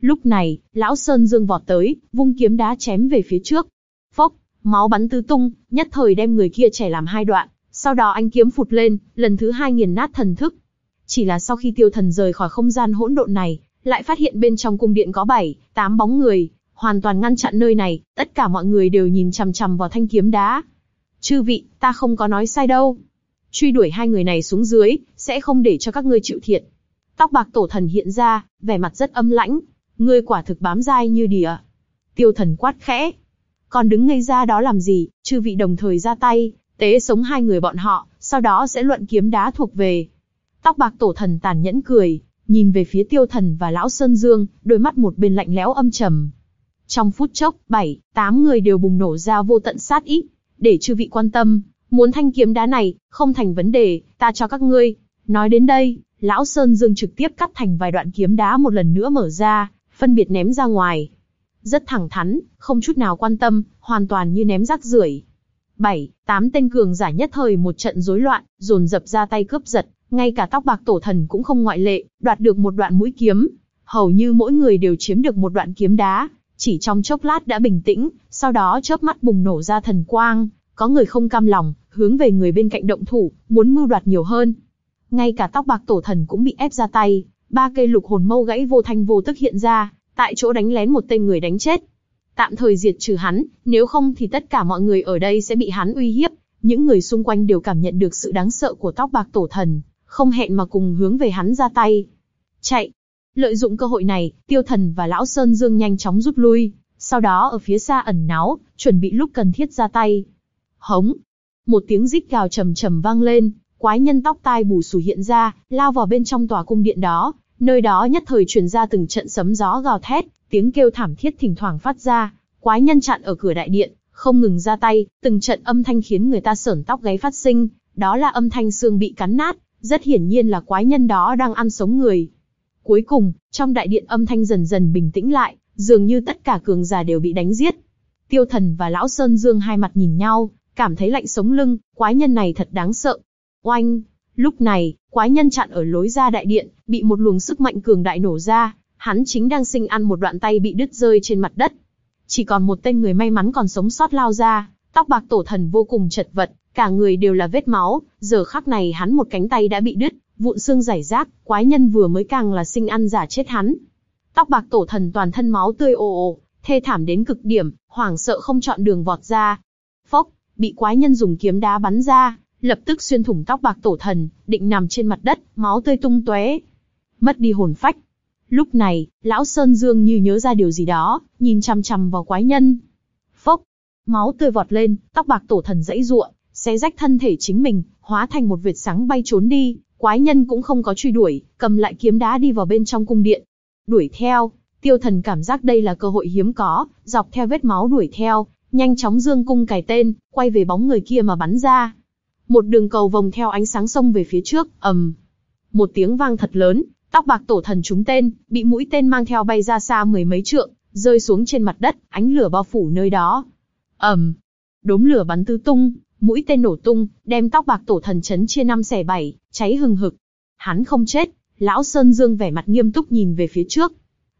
Lúc này, lão Sơn Dương vọt tới, vung kiếm đá chém về phía trước. Phốc, máu bắn tứ tung, nhất thời đem người kia chẻ làm hai đoạn, sau đó anh kiếm phụt lên, lần thứ hai nghiền nát thần thức. Chỉ là sau khi tiêu thần rời khỏi không gian hỗn độn này, lại phát hiện bên trong cung điện có bảy, tám bóng người, hoàn toàn ngăn chặn nơi này, tất cả mọi người đều nhìn chằm chằm vào thanh kiếm đá. Chư vị, ta không có nói sai đâu. Truy đuổi hai người này xuống dưới, sẽ không để cho các ngươi chịu thiệt. Tóc bạc tổ thần hiện ra, vẻ mặt rất âm lãnh. Ngươi quả thực bám dai như đỉa. Tiêu thần quát khẽ. Còn đứng ngây ra đó làm gì, chư vị đồng thời ra tay, tế sống hai người bọn họ, sau đó sẽ luận kiếm đá thuộc về. Tóc bạc tổ thần tàn nhẫn cười, nhìn về phía tiêu thần và lão Sơn Dương, đôi mắt một bên lạnh lẽo âm trầm. Trong phút chốc, bảy, tám người đều bùng nổ ra vô tận sát ý, để chư vị quan tâm, muốn thanh kiếm đá này, không thành vấn đề, ta cho các ngươi. Nói đến đây, lão Sơn Dương trực tiếp cắt thành vài đoạn kiếm đá một lần nữa mở ra, phân biệt ném ra ngoài. Rất thẳng thắn, không chút nào quan tâm, hoàn toàn như ném rác rưởi bảy, tám tên cường giả nhất thời một trận rối loạn, dồn dập ra tay cướp giật, ngay cả tóc bạc tổ thần cũng không ngoại lệ, đoạt được một đoạn mũi kiếm. Hầu như mỗi người đều chiếm được một đoạn kiếm đá, chỉ trong chốc lát đã bình tĩnh, sau đó chớp mắt bùng nổ ra thần quang, có người không cam lòng, hướng về người bên cạnh động thủ, muốn mưu đoạt nhiều hơn. Ngay cả tóc bạc tổ thần cũng bị ép ra tay, ba cây lục hồn mâu gãy vô thanh vô tức hiện ra, tại chỗ đánh lén một tên người đánh chết, tạm thời diệt trừ hắn, nếu không thì tất cả mọi người ở đây sẽ bị hắn uy hiếp. Những người xung quanh đều cảm nhận được sự đáng sợ của tóc bạc tổ thần, không hẹn mà cùng hướng về hắn ra tay. Chạy! Lợi dụng cơ hội này, tiêu thần và lão Sơn Dương nhanh chóng rút lui, sau đó ở phía xa ẩn náu, chuẩn bị lúc cần thiết ra tay. Hống! Một tiếng rít gào trầm trầm vang lên, quái nhân tóc tai bù xù hiện ra, lao vào bên trong tòa cung điện đó, nơi đó nhất thời truyền ra từng trận sấm gió gào thét, tiếng kêu thảm thiết thỉnh thoảng phát ra, quái nhân chặn ở cửa đại điện, không ngừng ra tay, từng trận âm thanh khiến người ta sởn tóc gáy phát sinh, đó là âm thanh xương bị cắn nát, rất hiển nhiên là quái nhân đó đang ăn sống người. Cuối cùng, trong đại điện âm thanh dần dần bình tĩnh lại, dường như tất cả cường giả đều bị đánh giết. Tiêu thần và lão Sơn Dương hai mặt nhìn nhau, cảm thấy lạnh sống lưng, quái nhân này thật đáng sợ. Oanh! Lúc này, quái nhân chặn ở lối ra đại điện, bị một luồng sức mạnh cường đại nổ ra, hắn chính đang sinh ăn một đoạn tay bị đứt rơi trên mặt đất. Chỉ còn một tên người may mắn còn sống sót lao ra, tóc bạc tổ thần vô cùng chật vật, cả người đều là vết máu, giờ khắc này hắn một cánh tay đã bị đứt, vụn xương rải rác, quái nhân vừa mới càng là sinh ăn giả chết hắn. Tóc bạc tổ thần toàn thân máu tươi ồ ồ, thê thảm đến cực điểm, hoảng sợ không chọn đường vọt ra. Phốc, bị quái nhân dùng kiếm đá bắn ra, lập tức xuyên thủng tóc bạc tổ thần, định nằm trên mặt đất, máu tươi tung tóe, mất đi hồn phách. Lúc này, lão Sơn Dương như nhớ ra điều gì đó, nhìn chằm chằm vào quái nhân. Phốc, máu tươi vọt lên, tóc bạc tổ thần dãy ruộng, xé rách thân thể chính mình, hóa thành một vệt sáng bay trốn đi. Quái nhân cũng không có truy đuổi, cầm lại kiếm đá đi vào bên trong cung điện. Đuổi theo, tiêu thần cảm giác đây là cơ hội hiếm có, dọc theo vết máu đuổi theo, nhanh chóng dương cung cài tên, quay về bóng người kia mà bắn ra. Một đường cầu vòng theo ánh sáng sông về phía trước, ầm. Một tiếng vang thật lớn, tóc bạc tổ thần trúng tên, bị mũi tên mang theo bay ra xa mười mấy trượng, rơi xuống trên mặt đất, ánh lửa bao phủ nơi đó. ầm, đốm lửa bắn tứ tung, mũi tên nổ tung, đem tóc bạc tổ thần chấn chia năm xẻ bảy, cháy hừng hực. Hắn không chết, lão Sơn Dương vẻ mặt nghiêm túc nhìn về phía trước.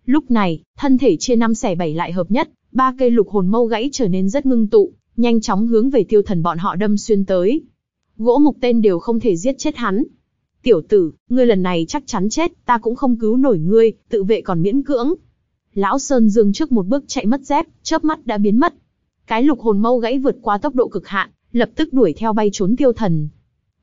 Lúc này, thân thể chia năm xẻ bảy lại hợp nhất, ba cây lục hồn mâu gãy trở nên rất ngưng tụ, nhanh chóng hướng về tiêu thần bọn họ đâm xuyên tới. Gỗ mục tên đều không thể giết chết hắn. Tiểu tử, ngươi lần này chắc chắn chết, ta cũng không cứu nổi ngươi, tự vệ còn miễn cưỡng. Lão Sơn Dương trước một bước chạy mất dép, chớp mắt đã biến mất. Cái lục hồn mâu gãy vượt qua tốc độ cực hạn, lập tức đuổi theo bay trốn tiêu thần.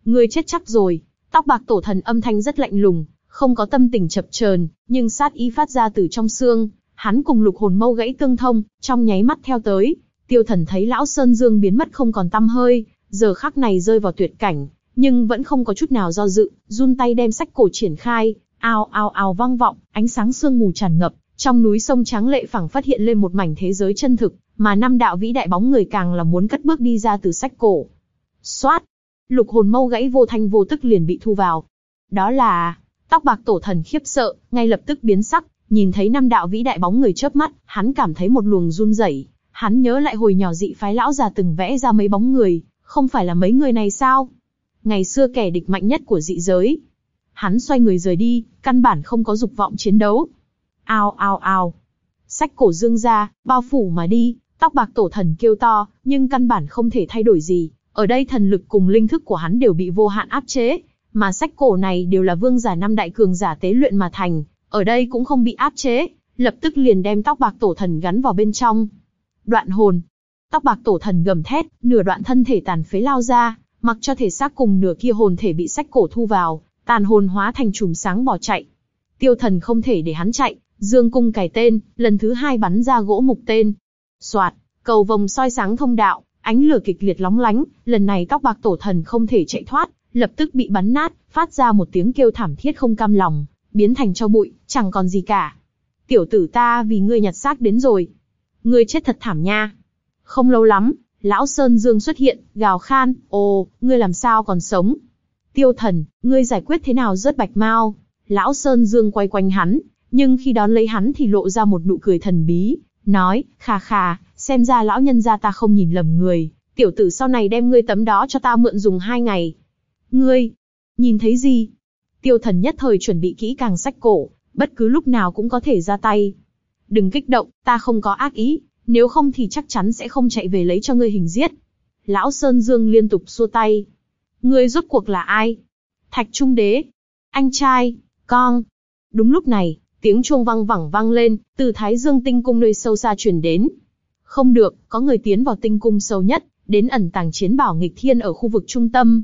Ngươi chết chắc rồi. Tóc bạc tổ thần âm thanh rất lạnh lùng, không có tâm tình chập chờn, nhưng sát ý phát ra từ trong xương. Hắn cùng lục hồn mâu gãy tương thông, trong nháy mắt theo tới. Tiêu thần thấy lão Sơn Dương biến mất không còn tăm hơi, giờ khắc này rơi vào tuyệt cảnh, nhưng vẫn không có chút nào do dự, run tay đem sách cổ triển khai, ao ao ao vang vọng, ánh sáng sương mù tràn ngập, trong núi sông trắng lệ phẳng phát hiện lên một mảnh thế giới chân thực, mà năm đạo vĩ đại bóng người càng là muốn cất bước đi ra từ sách cổ. Xoát, lục hồn mâu gãy vô thanh vô tức liền bị thu vào. Đó là, tóc bạc tổ thần khiếp sợ, ngay lập tức biến sắc, nhìn thấy năm đạo vĩ đại bóng người chớp mắt, hắn cảm thấy một luồng run rẩy. Hắn nhớ lại hồi nhỏ dị phái lão già từng vẽ ra mấy bóng người, không phải là mấy người này sao? Ngày xưa kẻ địch mạnh nhất của dị giới. Hắn xoay người rời đi, căn bản không có dục vọng chiến đấu. Ao ao ao. Sách cổ dương ra, bao phủ mà đi, tóc bạc tổ thần kêu to, nhưng căn bản không thể thay đổi gì. Ở đây thần lực cùng linh thức của hắn đều bị vô hạn áp chế, mà sách cổ này đều là vương giả năm đại cường giả tế luyện mà thành, ở đây cũng không bị áp chế, lập tức liền đem tóc bạc tổ thần gắn vào bên trong. Đoạn hồn, Tóc bạc tổ thần gầm thét, nửa đoạn thân thể tàn phế lao ra, mặc cho thể xác cùng nửa kia hồn thể bị sách cổ thu vào, tàn hồn hóa thành chùm sáng bỏ chạy. Tiêu thần không thể để hắn chạy, dương cung cài tên, lần thứ hai bắn ra gỗ mục tên. Soạt, cầu vòng soi sáng thông đạo, ánh lửa kịch liệt lóng lánh, lần này tóc bạc tổ thần không thể chạy thoát, lập tức bị bắn nát, phát ra một tiếng kêu thảm thiết không cam lòng, biến thành cho bụi, chẳng còn gì cả. Tiểu tử ta vì ngươi nhặt xác đến rồi. Ngươi chết thật thảm nha. Không lâu lắm, lão Sơn Dương xuất hiện, gào khan, ồ, ngươi làm sao còn sống? Tiêu thần, ngươi giải quyết thế nào rớt bạch mau? Lão Sơn Dương quay quanh hắn, nhưng khi đón lấy hắn thì lộ ra một nụ cười thần bí, nói, khà khà, xem ra lão nhân gia ta không nhìn lầm người, tiểu tử sau này đem ngươi tấm đó cho ta mượn dùng hai ngày. Ngươi, nhìn thấy gì? Tiêu thần nhất thời chuẩn bị kỹ càng sách cổ, bất cứ lúc nào cũng có thể ra tay. Đừng kích động, ta không có ác ý, nếu không thì chắc chắn sẽ không chạy về lấy cho ngươi hình giết. Lão Sơn Dương liên tục xua tay. Ngươi rốt cuộc là ai? Thạch Trung Đế. Anh trai, con. Đúng lúc này, tiếng chuông vang vẳng vang lên, từ Thái Dương tinh cung nơi sâu xa truyền đến. Không được, có người tiến vào tinh cung sâu nhất, đến ẩn tàng chiến bảo nghịch thiên ở khu vực trung tâm.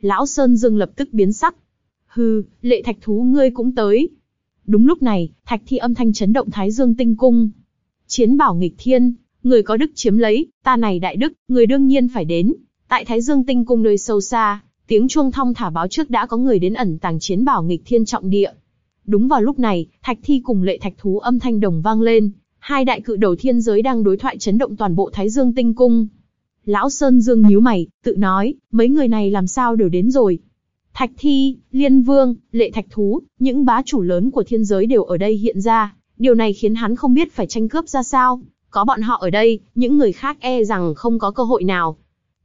Lão Sơn Dương lập tức biến sắc. Hừ, lệ thạch thú ngươi cũng tới. Đúng lúc này, thạch thi âm thanh chấn động Thái Dương tinh cung. Chiến bảo nghịch thiên, người có đức chiếm lấy, ta này đại đức, người đương nhiên phải đến. Tại Thái Dương Tinh Cung nơi sâu xa, tiếng chuông thong thả báo trước đã có người đến ẩn tàng chiến bảo nghịch thiên trọng địa. Đúng vào lúc này, Thạch Thi cùng Lệ Thạch Thú âm thanh đồng vang lên, hai đại cự đầu thiên giới đang đối thoại chấn động toàn bộ Thái Dương Tinh Cung. Lão Sơn Dương nhíu mày, tự nói, mấy người này làm sao đều đến rồi. Thạch Thi, Liên Vương, Lệ Thạch Thú, những bá chủ lớn của thiên giới đều ở đây hiện ra, Điều này khiến hắn không biết phải tranh cướp ra sao. Có bọn họ ở đây, những người khác e rằng không có cơ hội nào.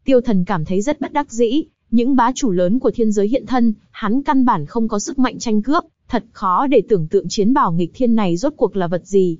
Tiêu thần cảm thấy rất bất đắc dĩ, những bá chủ lớn của thiên giới hiện thân, hắn căn bản không có sức mạnh tranh cướp, thật khó để tưởng tượng chiến bảo nghịch thiên này rốt cuộc là vật gì.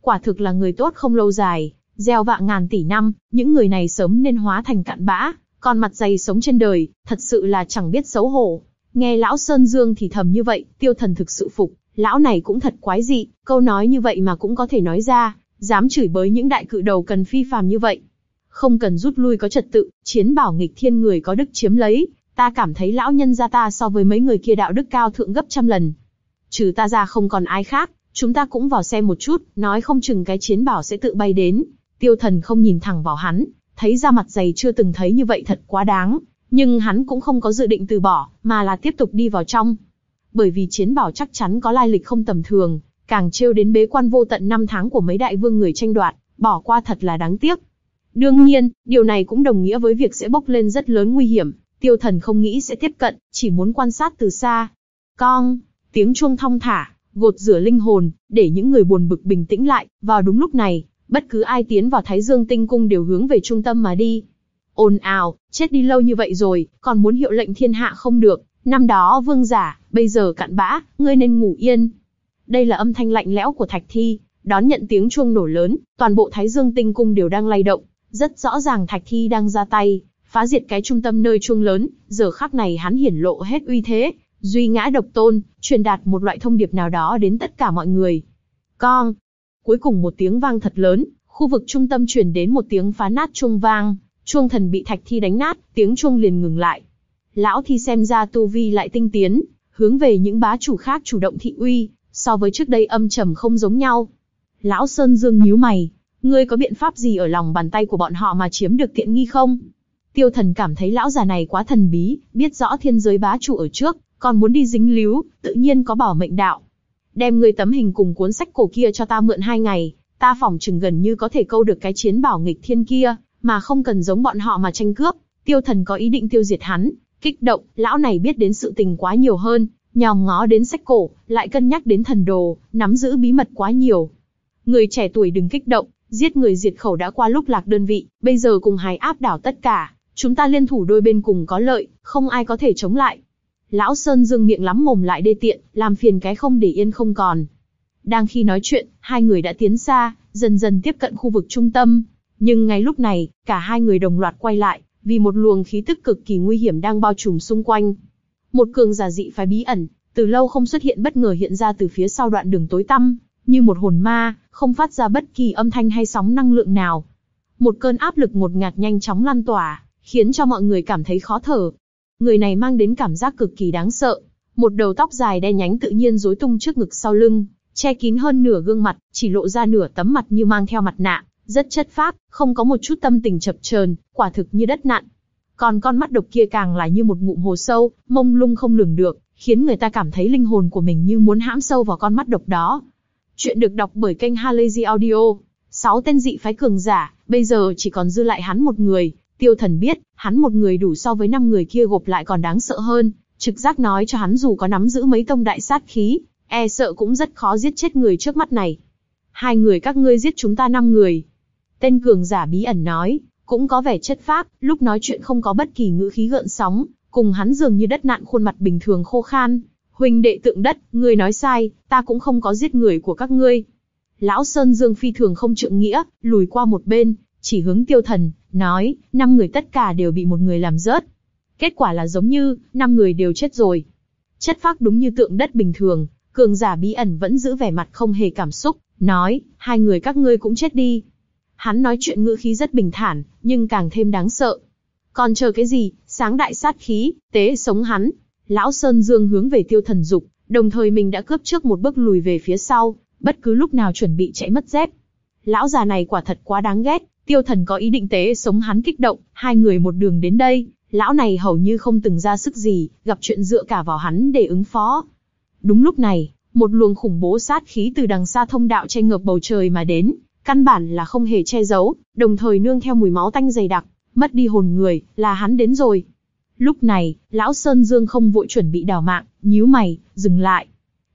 Quả thực là người tốt không lâu dài, gieo vạ ngàn tỷ năm, những người này sớm nên hóa thành cạn bã, còn mặt dày sống trên đời, thật sự là chẳng biết xấu hổ. Nghe lão Sơn Dương thì thầm như vậy, tiêu thần thực sự phục, Lão này cũng thật quái dị, câu nói như vậy mà cũng có thể nói ra, dám chửi bới những đại cự đầu cần phi phàm như vậy. Không cần rút lui có trật tự, chiến bảo nghịch thiên người có đức chiếm lấy, ta cảm thấy lão nhân gia ta so với mấy người kia đạo đức cao thượng gấp trăm lần. Trừ ta ra không còn ai khác, chúng ta cũng vào xem một chút, nói không chừng cái chiến bảo sẽ tự bay đến. Tiêu thần không nhìn thẳng vào hắn, thấy ra mặt dày chưa từng thấy như vậy thật quá đáng, nhưng hắn cũng không có dự định từ bỏ, mà là tiếp tục đi vào trong. Bởi vì chiến bảo chắc chắn có lai lịch không tầm thường, càng trêu đến bế quan vô tận năm tháng của mấy đại vương người tranh đoạt, bỏ qua thật là đáng tiếc. Đương nhiên, điều này cũng đồng nghĩa với việc sẽ bốc lên rất lớn nguy hiểm, tiêu thần không nghĩ sẽ tiếp cận, chỉ muốn quan sát từ xa. Con, tiếng chuông thong thả, gột rửa linh hồn, để những người buồn bực bình tĩnh lại, vào đúng lúc này, bất cứ ai tiến vào Thái Dương Tinh Cung đều hướng về trung tâm mà đi. Ồn ào, chết đi lâu như vậy rồi, còn muốn hiệu lệnh thiên hạ không được, năm đó vương giả, bây giờ cạn bã, ngươi nên ngủ yên. Đây là âm thanh lạnh lẽo của Thạch Thi, đón nhận tiếng chuông nổ lớn, toàn bộ Thái Dương Tinh Cung đều đang lay động, rất rõ ràng Thạch Thi đang ra tay, phá diệt cái trung tâm nơi chuông lớn, giờ khắc này hắn hiển lộ hết uy thế, duy ngã độc tôn, truyền đạt một loại thông điệp nào đó đến tất cả mọi người. Con. Cuối cùng một tiếng vang thật lớn, khu vực trung tâm truyền đến một tiếng phá nát chuông vang, chuông thần bị thạch thi đánh nát, tiếng chuông liền ngừng lại. Lão thi xem ra tu vi lại tinh tiến, hướng về những bá chủ khác chủ động thị uy, so với trước đây âm trầm không giống nhau. Lão Sơn Dương nhíu mày, ngươi có biện pháp gì ở lòng bàn tay của bọn họ mà chiếm được tiện nghi không? Tiêu thần cảm thấy lão già này quá thần bí, biết rõ thiên giới bá chủ ở trước, còn muốn đi dính líu, tự nhiên có bảo mệnh đạo. Đem ngươi tấm hình cùng cuốn sách cổ kia cho ta mượn hai ngày, ta phỏng chừng gần như có thể câu được cái chiến bảo nghịch thiên kia, mà không cần giống bọn họ mà tranh cướp. Tiêu thần có ý định tiêu diệt hắn, kích động, lão này biết đến sự tình quá nhiều hơn, nhòm ngó đến sách cổ, lại cân nhắc đến thần đồ, nắm giữ bí mật quá nhiều. Người trẻ tuổi đừng kích động, giết người diệt khẩu đã qua lúc lạc đơn vị, bây giờ cùng hài áp đảo tất cả, chúng ta liên thủ đôi bên cùng có lợi, không ai có thể chống lại. Lão Sơn Dương miệng lắm mồm lại đê tiện, làm phiền cái không để yên không còn. Đang khi nói chuyện, hai người đã tiến xa, dần dần tiếp cận khu vực trung tâm. Nhưng ngay lúc này, cả hai người đồng loạt quay lại, vì một luồng khí tức cực kỳ nguy hiểm đang bao trùm xung quanh. Một cường giả dị phái bí ẩn, từ lâu không xuất hiện bất ngờ hiện ra từ phía sau đoạn đường tối tăm, như một hồn ma, không phát ra bất kỳ âm thanh hay sóng năng lượng nào. Một cơn áp lực một ngạt nhanh chóng lan tỏa, khiến cho mọi người cảm thấy khó thở. Người này mang đến cảm giác cực kỳ đáng sợ. Một đầu tóc dài đen nhánh tự nhiên rối tung trước ngực sau lưng, che kín hơn nửa gương mặt, chỉ lộ ra nửa tấm mặt như mang theo mặt nạ, rất chất phác, không có một chút tâm tình chập chờn, quả thực như đất nặn. Còn con mắt độc kia càng là như một ngụm hồ sâu, mông lung không lường được, khiến người ta cảm thấy linh hồn của mình như muốn hãm sâu vào con mắt độc đó. Chuyện được đọc bởi kênh Halazy Audio. Sáu tên dị phái cường giả, bây giờ chỉ còn dư lại hắn một người, Tiêu thần biết, hắn một người đủ so với năm người kia gộp lại còn đáng sợ hơn, trực giác nói cho hắn dù có nắm giữ mấy tông đại sát khí, e sợ cũng rất khó giết chết người trước mắt này. Hai người các ngươi giết chúng ta năm người. Tên cường giả bí ẩn nói, cũng có vẻ chất phác, lúc nói chuyện không có bất kỳ ngữ khí gợn sóng, cùng hắn dường như đất nạn khuôn mặt bình thường khô khan. Huỳnh đệ tượng đất, ngươi nói sai, ta cũng không có giết người của các ngươi. Lão Sơn Dương phi thường không trượng nghĩa, lùi qua một bên, chỉ hướng tiêu thần, nói, năm người tất cả đều bị một người làm rớt. Kết quả là giống như, năm người đều chết rồi. Chất phác đúng như tượng đất bình thường, cường giả bí ẩn vẫn giữ vẻ mặt không hề cảm xúc, nói, hai người các ngươi cũng chết đi. Hắn nói chuyện ngữ khí rất bình thản, nhưng càng thêm đáng sợ. Còn chờ cái gì, sáng đại sát khí, tế sống hắn. Lão Sơn Dương hướng về tiêu thần dục, đồng thời mình đã cướp trước một bước lùi về phía sau, bất cứ lúc nào chuẩn bị chạy mất dép. Lão già này quả thật quá đáng ghét, Tiêu thần có ý định tế sống hắn kích động, hai người một đường đến đây, lão này hầu như không từng ra sức gì, gặp chuyện dựa cả vào hắn để ứng phó. Đúng lúc này, một luồng khủng bố sát khí từ đằng xa thông đạo che ngợp bầu trời mà đến, căn bản là không hề che giấu, đồng thời nương theo mùi máu tanh dày đặc, mất đi hồn người, là hắn đến rồi. Lúc này, lão Sơn Dương không vội chuẩn bị đào mạng, nhíu mày, dừng lại.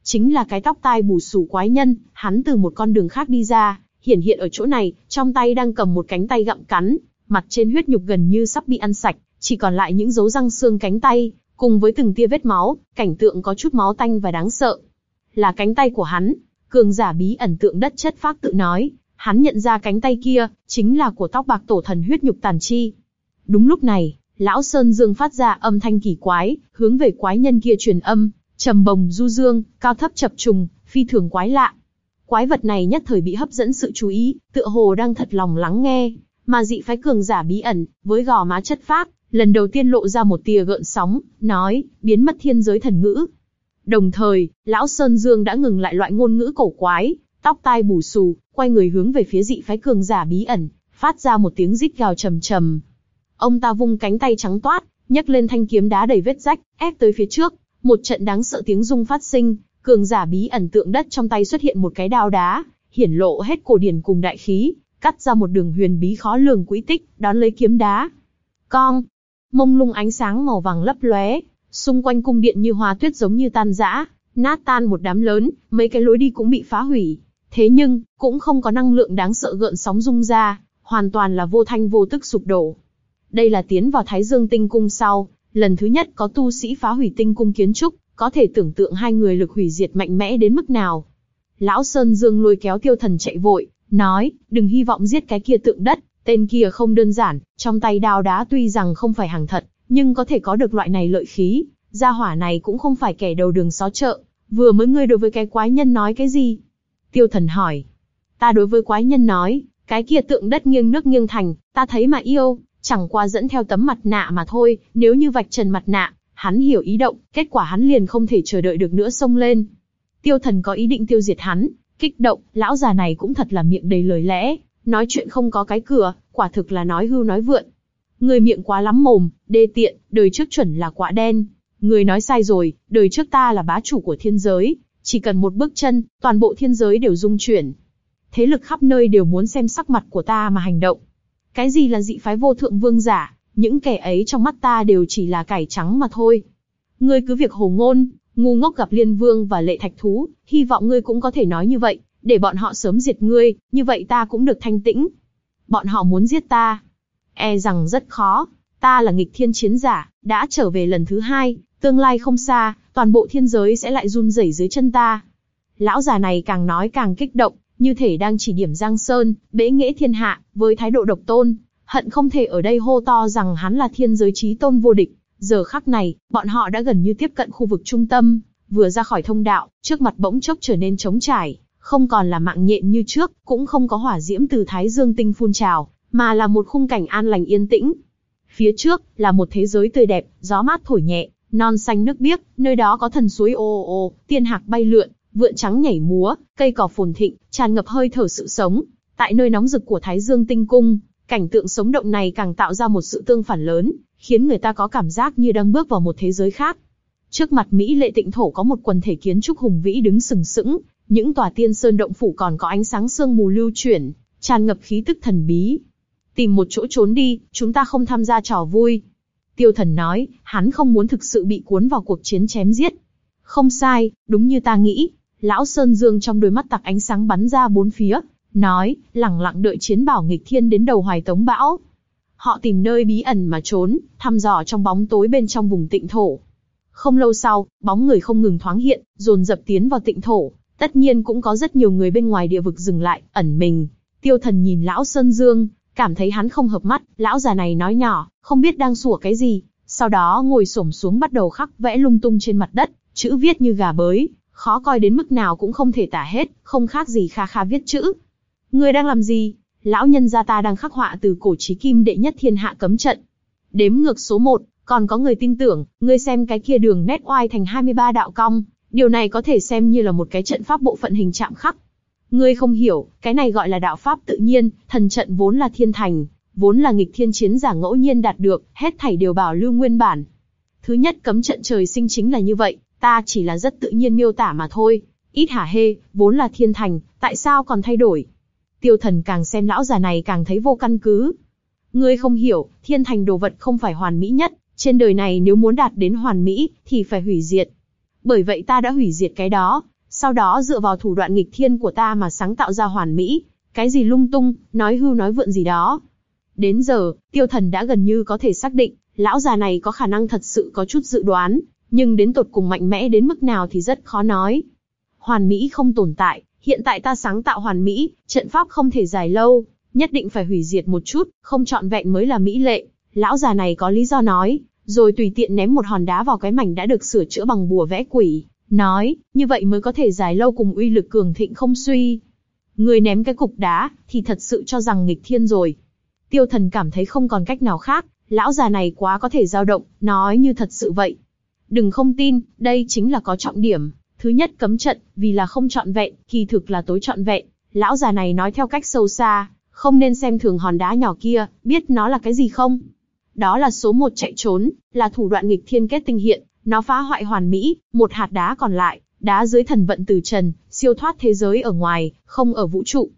Chính là cái tóc tai bù sủ quái nhân, hắn từ một con đường khác đi ra, hiển hiện ở chỗ này, trong tay đang cầm một cánh tay gặm cắn, mặt trên huyết nhục gần như sắp bị ăn sạch, chỉ còn lại những dấu răng xương cánh tay, cùng với từng tia vết máu, cảnh tượng có chút máu tanh và đáng sợ. Là cánh tay của hắn, cường giả bí ẩn tượng đất chất phác tự nói, hắn nhận ra cánh tay kia, chính là của tóc bạc tổ thần huyết nhục tàn chi. Đúng lúc này, lão Sơn Dương phát ra âm thanh kỳ quái, hướng về quái nhân kia truyền âm, trầm bồng du dương, cao thấp chập trùng, phi thường quái lạ. Quái vật này nhất thời bị hấp dẫn sự chú ý, tựa hồ đang thật lòng lắng nghe. Mà dị phái cường giả bí ẩn, với gò má chất phác, lần đầu tiên lộ ra một tia gợn sóng, nói, biến mất thiên giới thần ngữ. Đồng thời, lão Sơn Dương đã ngừng lại loại ngôn ngữ cổ quái, tóc tai bù xù, quay người hướng về phía dị phái cường giả bí ẩn, phát ra một tiếng rít gào trầm trầm. Ông ta vung cánh tay trắng toát, nhấc lên thanh kiếm đá đầy vết rách, ép tới phía trước, một trận đáng sợ tiếng rung phát sinh, cường giả bí ẩn tượng đất trong tay xuất hiện một cái đao đá, hiển lộ hết cổ điển cùng đại khí, cắt ra một đường huyền bí khó lường quỹ tích, đón lấy kiếm đá. Cong, mông lung ánh sáng màu vàng lấp lóe, xung quanh cung điện như hoa tuyết giống như tan rã, nát tan một đám lớn, mấy cái lối đi cũng bị phá hủy. Thế nhưng, cũng không có năng lượng đáng sợ gợn sóng rung ra, hoàn toàn là vô thanh vô tức sụp đổ. Đây là tiến vào Thái Dương Tinh Cung sau, lần thứ nhất có tu sĩ phá hủy tinh cung kiến trúc, có thể tưởng tượng hai người lực hủy diệt mạnh mẽ đến mức nào. Lão Sơn Dương lôi kéo tiêu thần chạy vội, nói, đừng hy vọng giết cái kia tượng đất, tên kia không đơn giản, trong tay đao đá tuy rằng không phải hàng thật, nhưng có thể có được loại này lợi khí, gia hỏa này cũng không phải kẻ đầu đường xó chợ, vừa mới ngươi đối với cái quái nhân nói cái gì? Tiêu thần hỏi. Ta đối với quái nhân nói, cái kia tượng đất nghiêng nước nghiêng thành, ta thấy mà yêu, chẳng qua dẫn theo tấm mặt nạ mà thôi, nếu như vạch trần mặt nạ, hắn hiểu ý động, kết quả hắn liền không thể chờ đợi được nữa xông lên. Tiêu thần có ý định tiêu diệt hắn, kích động, lão già này cũng thật là miệng đầy lời lẽ, nói chuyện không có cái cửa, quả thực là nói hưu nói vượn. Người miệng quá lắm mồm, đê tiện, đời trước chuẩn là quả đen. Người nói sai rồi, đời trước ta là bá chủ của thiên giới, chỉ cần một bước chân, toàn bộ thiên giới đều rung chuyển. Thế lực khắp nơi đều muốn xem sắc mặt của ta mà hành động. Cái gì là dị phái vô thượng vương giả, những kẻ ấy trong mắt ta đều chỉ là cải trắng mà thôi. Ngươi cứ việc hồ ngôn, ngu ngốc gặp liên vương và lệ thạch thú, hy vọng ngươi cũng có thể nói như vậy, để bọn họ sớm diệt ngươi, như vậy ta cũng được thanh tĩnh. Bọn họ muốn giết ta, e rằng rất khó. Ta là nghịch thiên chiến giả, đã trở về lần thứ hai, tương lai không xa, toàn bộ thiên giới sẽ lại run rẩy dưới chân ta. Lão già này càng nói càng kích động, như thể đang chỉ điểm Giang Sơn, bế nghệ thiên hạ, với thái độ độc tôn, hận không thể ở đây hô to rằng hắn là thiên giới trí tôn vô địch. Giờ khắc này, bọn họ đã gần như tiếp cận khu vực trung tâm, vừa ra khỏi thông đạo, trước mặt bỗng chốc trở nên trống trải, không còn là mạng nhện như trước, cũng không có hỏa diễm từ thái dương tinh phun trào, mà là một khung cảnh an lành yên tĩnh. Phía trước là một thế giới tươi đẹp, gió mát thổi nhẹ, non xanh nước biếc, nơi đó có thần suối ô ô ô, tiên hạc bay lượn, vượn trắng nhảy múa, cây cỏ phồn thịnh, tràn ngập hơi thở sự sống. Tại nơi nóng rực của Thái Dương Tinh Cung, cảnh tượng sống động này càng tạo ra một sự tương phản lớn, khiến người ta có cảm giác như đang bước vào một thế giới khác. Trước mặt Mỹ lệ tịnh thổ có một quần thể kiến trúc hùng vĩ đứng sừng sững, những tòa tiên sơn động phủ còn có ánh sáng sương mù lưu chuyển, tràn ngập khí tức thần bí. Tìm một chỗ trốn đi, chúng ta không tham gia trò vui. Tiêu thần nói, hắn không muốn thực sự bị cuốn vào cuộc chiến chém giết. Không sai, đúng như ta nghĩ, Lão Sơn Dương trong đôi mắt tặc ánh sáng bắn ra bốn phía, nói, lẳng lặng đợi chiến bảo nghịch thiên đến đầu hoài tống bão. Họ tìm nơi bí ẩn mà trốn, thăm dò trong bóng tối bên trong vùng tịnh thổ. Không lâu sau, bóng người không ngừng thoáng hiện, dồn dập tiến vào tịnh thổ. Tất nhiên cũng có rất nhiều người bên ngoài địa vực dừng lại, ẩn mình. Tiêu thần nhìn lão Sơn Dương, cảm thấy hắn không hợp mắt, lão già này nói nhỏ, không biết đang sủa cái gì. Sau đó ngồi xổm xuống bắt đầu khắc vẽ lung tung trên mặt đất, chữ viết như gà bới, khó coi đến mức nào cũng không thể tả hết, không khác gì kha kha viết chữ. Ngươi đang làm gì? Lão nhân gia ta đang khắc họa từ cổ chí kim đệ nhất thiên hạ cấm trận. Đếm ngược số 1, còn có người tin tưởng, ngươi xem cái kia đường nét oai thành 23 đạo cong, điều này có thể xem như là một cái trận pháp bộ phận hình chạm khắc. Ngươi không hiểu, cái này gọi là đạo pháp tự nhiên, thần trận vốn là thiên thành, vốn là nghịch thiên chiến giả ngẫu nhiên đạt được, hết thảy đều bảo lưu nguyên bản. Thứ nhất cấm trận trời sinh chính là như vậy, ta chỉ là rất tự nhiên miêu tả mà thôi. Ít hả hê, vốn là thiên thành, tại sao còn thay đổi? Tiêu thần càng xem lão già này càng thấy vô căn cứ. Ngươi không hiểu, thiên thành đồ vật không phải hoàn mỹ nhất, trên đời này nếu muốn đạt đến hoàn mỹ, thì phải hủy diệt. Bởi vậy ta đã hủy diệt cái đó, sau đó dựa vào thủ đoạn nghịch thiên của ta mà sáng tạo ra hoàn mỹ. Cái gì lung tung, nói hưu nói vượn gì đó. Đến giờ, tiêu thần đã gần như có thể xác định, lão già này có khả năng thật sự có chút dự đoán, nhưng đến tột cùng mạnh mẽ đến mức nào thì rất khó nói. Hoàn mỹ không tồn tại, hiện tại ta sáng tạo hoàn mỹ, trận pháp không thể dài lâu, nhất định phải hủy diệt một chút, không trọn vẹn mới là mỹ lệ. Lão già này có lý do nói, rồi tùy tiện ném một hòn đá vào cái mảnh đã được sửa chữa bằng bùa vẽ quỷ, nói, như vậy mới có thể dài lâu cùng uy lực cường thịnh không suy. Người ném cái cục đá, thì thật sự cho rằng nghịch thiên rồi. Tiêu thần cảm thấy không còn cách nào khác, lão già này quá có thể dao động, nói như thật sự vậy. Đừng không tin, đây chính là có trọng điểm. Thứ nhất cấm trận, vì là không trọn vẹn, kỳ thực là tối trọn vẹn. Lão già này nói theo cách sâu xa, không nên xem thường hòn đá nhỏ kia, biết nó là cái gì không? Đó là số một chạy trốn, là thủ đoạn nghịch thiên kết tinh hiện, nó phá hoại hoàn mỹ, một hạt đá còn lại, đá dưới thần vận từ trần, siêu thoát thế giới ở ngoài, không ở vũ trụ.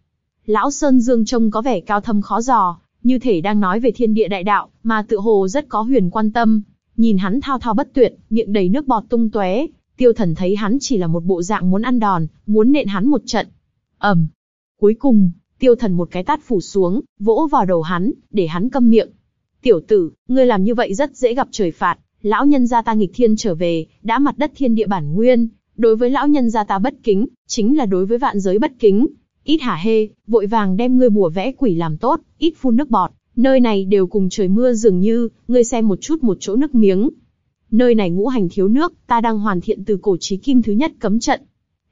Lão Sơn Dương trông có vẻ cao thâm khó dò, như thể đang nói về thiên địa đại đạo, mà tự hồ rất có huyền quan tâm. Nhìn hắn thao thao bất tuyệt, miệng đầy nước bọt tung tóe, tiêu thần thấy hắn chỉ là một bộ dạng muốn ăn đòn, muốn nện hắn một trận. ầm, cuối cùng, tiêu thần một cái tát phủ xuống, vỗ vào đầu hắn, để hắn câm miệng. Tiểu tử, ngươi làm như vậy rất dễ gặp trời phạt, lão nhân gia ta nghịch thiên trở về, đã mặt đất thiên địa bản nguyên, đối với lão nhân gia ta bất kính, chính là đối với vạn giới bất kính. Ít hả hê, vội vàng đem ngươi bùa vẽ quỷ làm tốt, ít phun nước bọt, nơi này đều cùng trời mưa dường như, ngươi xem một chút một chỗ nước miếng. Nơi này ngũ hành thiếu nước, ta đang hoàn thiện từ cổ chí kim thứ nhất cấm trận.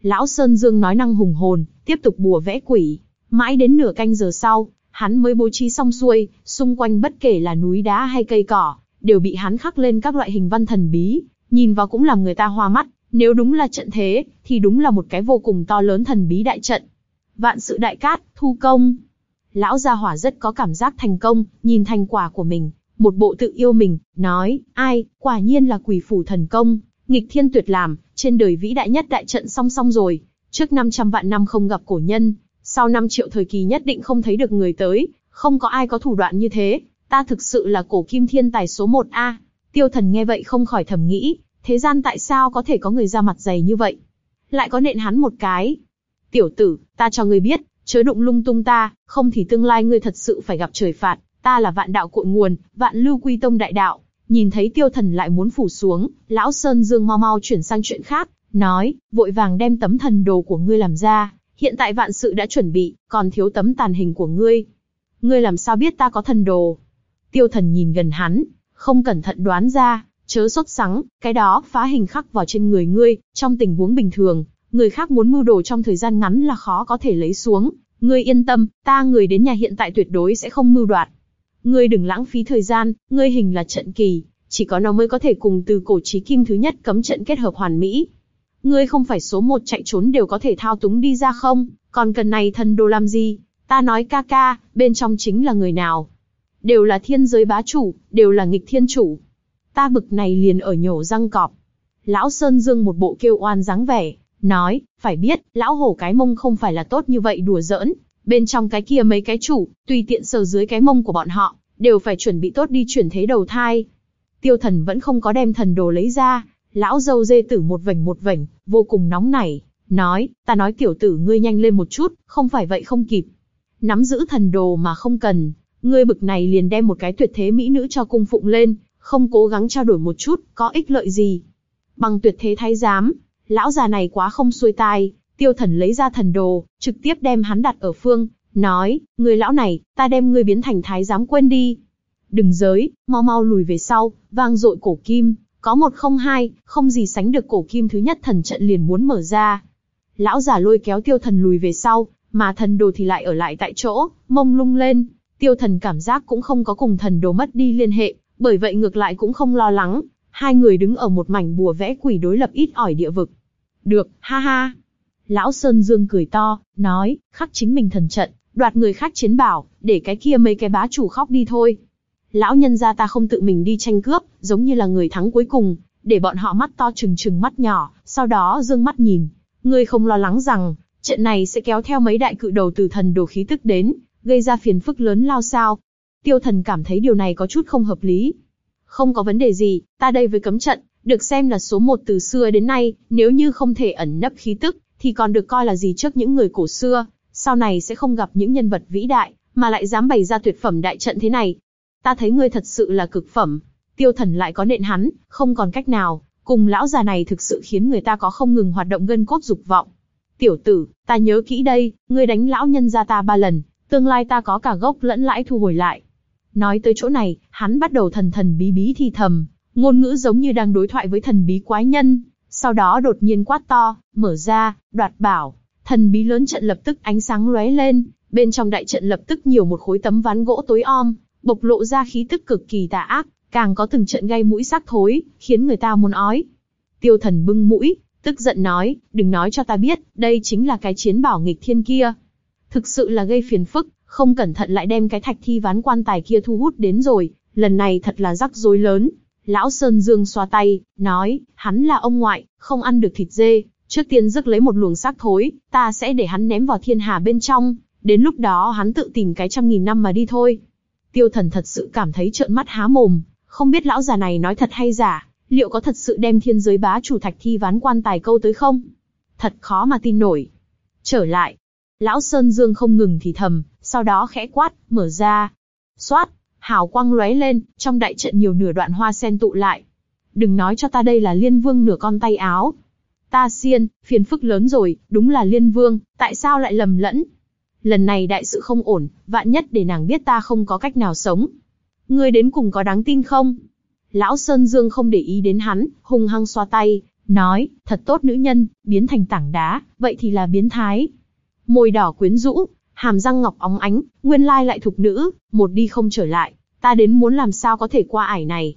Lão Sơn Dương nói năng hùng hồn, tiếp tục bùa vẽ quỷ. Mãi đến nửa canh giờ sau, hắn mới bố trí xong xuôi, xung quanh bất kể là núi đá hay cây cỏ, đều bị hắn khắc lên các loại hình văn thần bí, nhìn vào cũng làm người ta hoa mắt, nếu đúng là trận thế, thì đúng là một cái vô cùng to lớn thần bí đại trận. Vạn sự đại cát, thu công. Lão gia hỏa rất có cảm giác thành công, nhìn thành quả của mình, một bộ tự yêu mình, nói, ai, quả nhiên là quỷ phủ thần công, nghịch thiên tuyệt làm, trên đời vĩ đại nhất đại trận song song rồi, trước 500 vạn năm không gặp cổ nhân, sau 5 triệu thời kỳ nhất định không thấy được người tới, không có ai có thủ đoạn như thế, ta thực sự là cổ kim thiên tài số 1A. Tiêu thần nghe vậy không khỏi thầm nghĩ, thế gian tại sao có thể có người ra mặt dày như vậy? Lại có nện hắn một cái. Tiểu tử, ta cho ngươi biết, chớ đụng lung tung ta, không thì tương lai ngươi thật sự phải gặp trời phạt, ta là vạn đạo cội nguồn, vạn lưu quy tông đại đạo. Nhìn thấy tiêu thần lại muốn phủ xuống, lão Sơn Dương mau mau chuyển sang chuyện khác, nói, vội vàng đem tấm thần đồ của ngươi làm ra, hiện tại vạn sự đã chuẩn bị, còn thiếu tấm tàn hình của ngươi. Ngươi làm sao biết ta có thần đồ? Tiêu thần nhìn gần hắn, không cẩn thận đoán ra, chớ sốt sắng, cái đó phá hình khắc vào trên người ngươi, trong tình huống bình thường, người khác muốn mưu đồ trong thời gian ngắn là khó có thể lấy xuống. Ngươi yên tâm, ta người đến nhà hiện tại tuyệt đối sẽ không mưu đoạt. Ngươi đừng lãng phí thời gian, ngươi hình là trận kỳ, chỉ có nó mới có thể cùng từ cổ chí kim thứ nhất cấm trận kết hợp hoàn mỹ. Ngươi không phải số một chạy trốn đều có thể thao túng đi ra không, còn cần này thần đồ làm gì? Ta nói ca ca, bên trong chính là người nào? Đều là thiên giới bá chủ, đều là nghịch thiên chủ. Ta bực này liền ở nhổ răng cọp. Lão Sơn Dương một bộ kêu oan dáng vẻ, nói, phải biết, lão hổ cái mông không phải là tốt như vậy đùa giỡn, bên trong cái kia mấy cái chủ, tùy tiện sờ dưới cái mông của bọn họ, đều phải chuẩn bị tốt đi chuyển thế đầu thai. Tiêu thần vẫn không có đem thần đồ lấy ra, lão dâu dê tử một vảnh một vảnh, vô cùng nóng nảy, nói, ta nói tiểu tử ngươi nhanh lên một chút, không phải vậy không kịp. Nắm giữ thần đồ mà không cần, ngươi bực này liền đem một cái tuyệt thế mỹ nữ cho cung phụng lên, không cố gắng trao đổi một chút, có ích lợi gì. Bằng tuyệt thế thái giám, lão già này quá không xuôi tai, tiêu thần lấy ra thần đồ, trực tiếp đem hắn đặt ở phương, nói, người lão này, ta đem ngươi biến thành thái giám quên đi. Đừng giới, mau mau lùi về sau, vang dội cổ kim, có một không hai, không gì sánh được cổ kim thứ nhất thần trận liền muốn mở ra. Lão giả lôi kéo tiêu thần lùi về sau, mà thần đồ thì lại ở lại tại chỗ, mông lung lên. Tiêu thần cảm giác cũng không có cùng thần đồ mất đi liên hệ, bởi vậy ngược lại cũng không lo lắng. Hai người đứng ở một mảnh bùa vẽ quỷ đối lập ít ỏi địa vực. Được, ha ha. Lão Sơn Dương cười to, nói, khắc chính mình thần trận, đoạt người khác chiến bảo, để cái kia mấy cái bá chủ khóc đi thôi. Lão nhân gia ta không tự mình đi tranh cướp, giống như là người thắng cuối cùng, để bọn họ mắt to trừng trừng mắt nhỏ, sau đó dương mắt nhìn. Ngươi không lo lắng rằng, trận này sẽ kéo theo mấy đại cự đầu từ thần đồ khí tức đến, gây ra phiền phức lớn lao sao. Tiêu thần cảm thấy điều này có chút không hợp lý. Không có vấn đề gì, ta đây với cấm trận, được xem là số một từ xưa đến nay, nếu như không thể ẩn nấp khí tức, thì còn được coi là gì trước những người cổ xưa, sau này sẽ không gặp những nhân vật vĩ đại, mà lại dám bày ra tuyệt phẩm đại trận thế này. Ta thấy ngươi thật sự là cực phẩm. Tiêu thần lại có nện hắn, không còn cách nào, cùng lão già này thực sự khiến người ta có không ngừng hoạt động gân cốt dục vọng. Tiểu tử, ta nhớ kỹ đây, ngươi đánh lão nhân gia ta ba lần, tương lai ta có cả gốc lẫn lãi thu hồi lại. Nói tới chỗ này, hắn bắt đầu thần thần bí bí thì thầm, ngôn ngữ giống như đang đối thoại với thần bí quái nhân. Sau đó đột nhiên quát to, mở ra, đoạt bảo. Thần bí lớn trận lập tức ánh sáng lóe lên, bên trong đại trận lập tức nhiều một khối tấm ván gỗ tối om, bộc lộ ra khí tức cực kỳ tà ác, càng có từng trận gây mũi sắc thối, khiến người ta muốn ói. Tiêu thần bưng mũi, tức giận nói, đừng nói cho ta biết, đây chính là cái chiến bảo nghịch thiên kia. Thực sự là gây phiền phức, không cẩn thận lại đem cái thạch thi ván quan tài kia thu hút đến rồi, lần này thật là rắc rối lớn. Lão Sơn Dương xoa tay, nói, hắn là ông ngoại, không ăn được thịt dê, trước tiên rước lấy một luồng xác thối, ta sẽ để hắn ném vào thiên hà bên trong, đến lúc đó hắn tự tìm cái trăm nghìn năm mà đi thôi. Tiêu thần thật sự cảm thấy trợn mắt há mồm, không biết lão già này nói thật hay giả, liệu có thật sự đem thiên giới bá chủ thạch thi ván quan tài câu tới không? Thật khó mà tin nổi. Trở lại, lão Sơn Dương không ngừng thì thầm, sau đó khẽ quát, mở ra. Xoát, hào quang lóe lên, trong đại trận nhiều nửa đoạn hoa sen tụ lại. Đừng nói cho ta đây là liên vương nửa con tay áo. Ta xiên, phiền phức lớn rồi, đúng là liên vương, tại sao lại lầm lẫn? Lần này đại sự không ổn, vạn nhất để nàng biết ta không có cách nào sống. Ngươi đến cùng có đáng tin không? Lão Sơn Dương không để ý đến hắn, hung hăng xoa tay, nói, thật tốt nữ nhân, biến thành tảng đá, vậy thì là biến thái. Môi đỏ quyến rũ, hàm răng ngọc óng ánh, nguyên lai lại thục nữ, một đi không trở lại, ta đến muốn làm sao có thể qua ải này.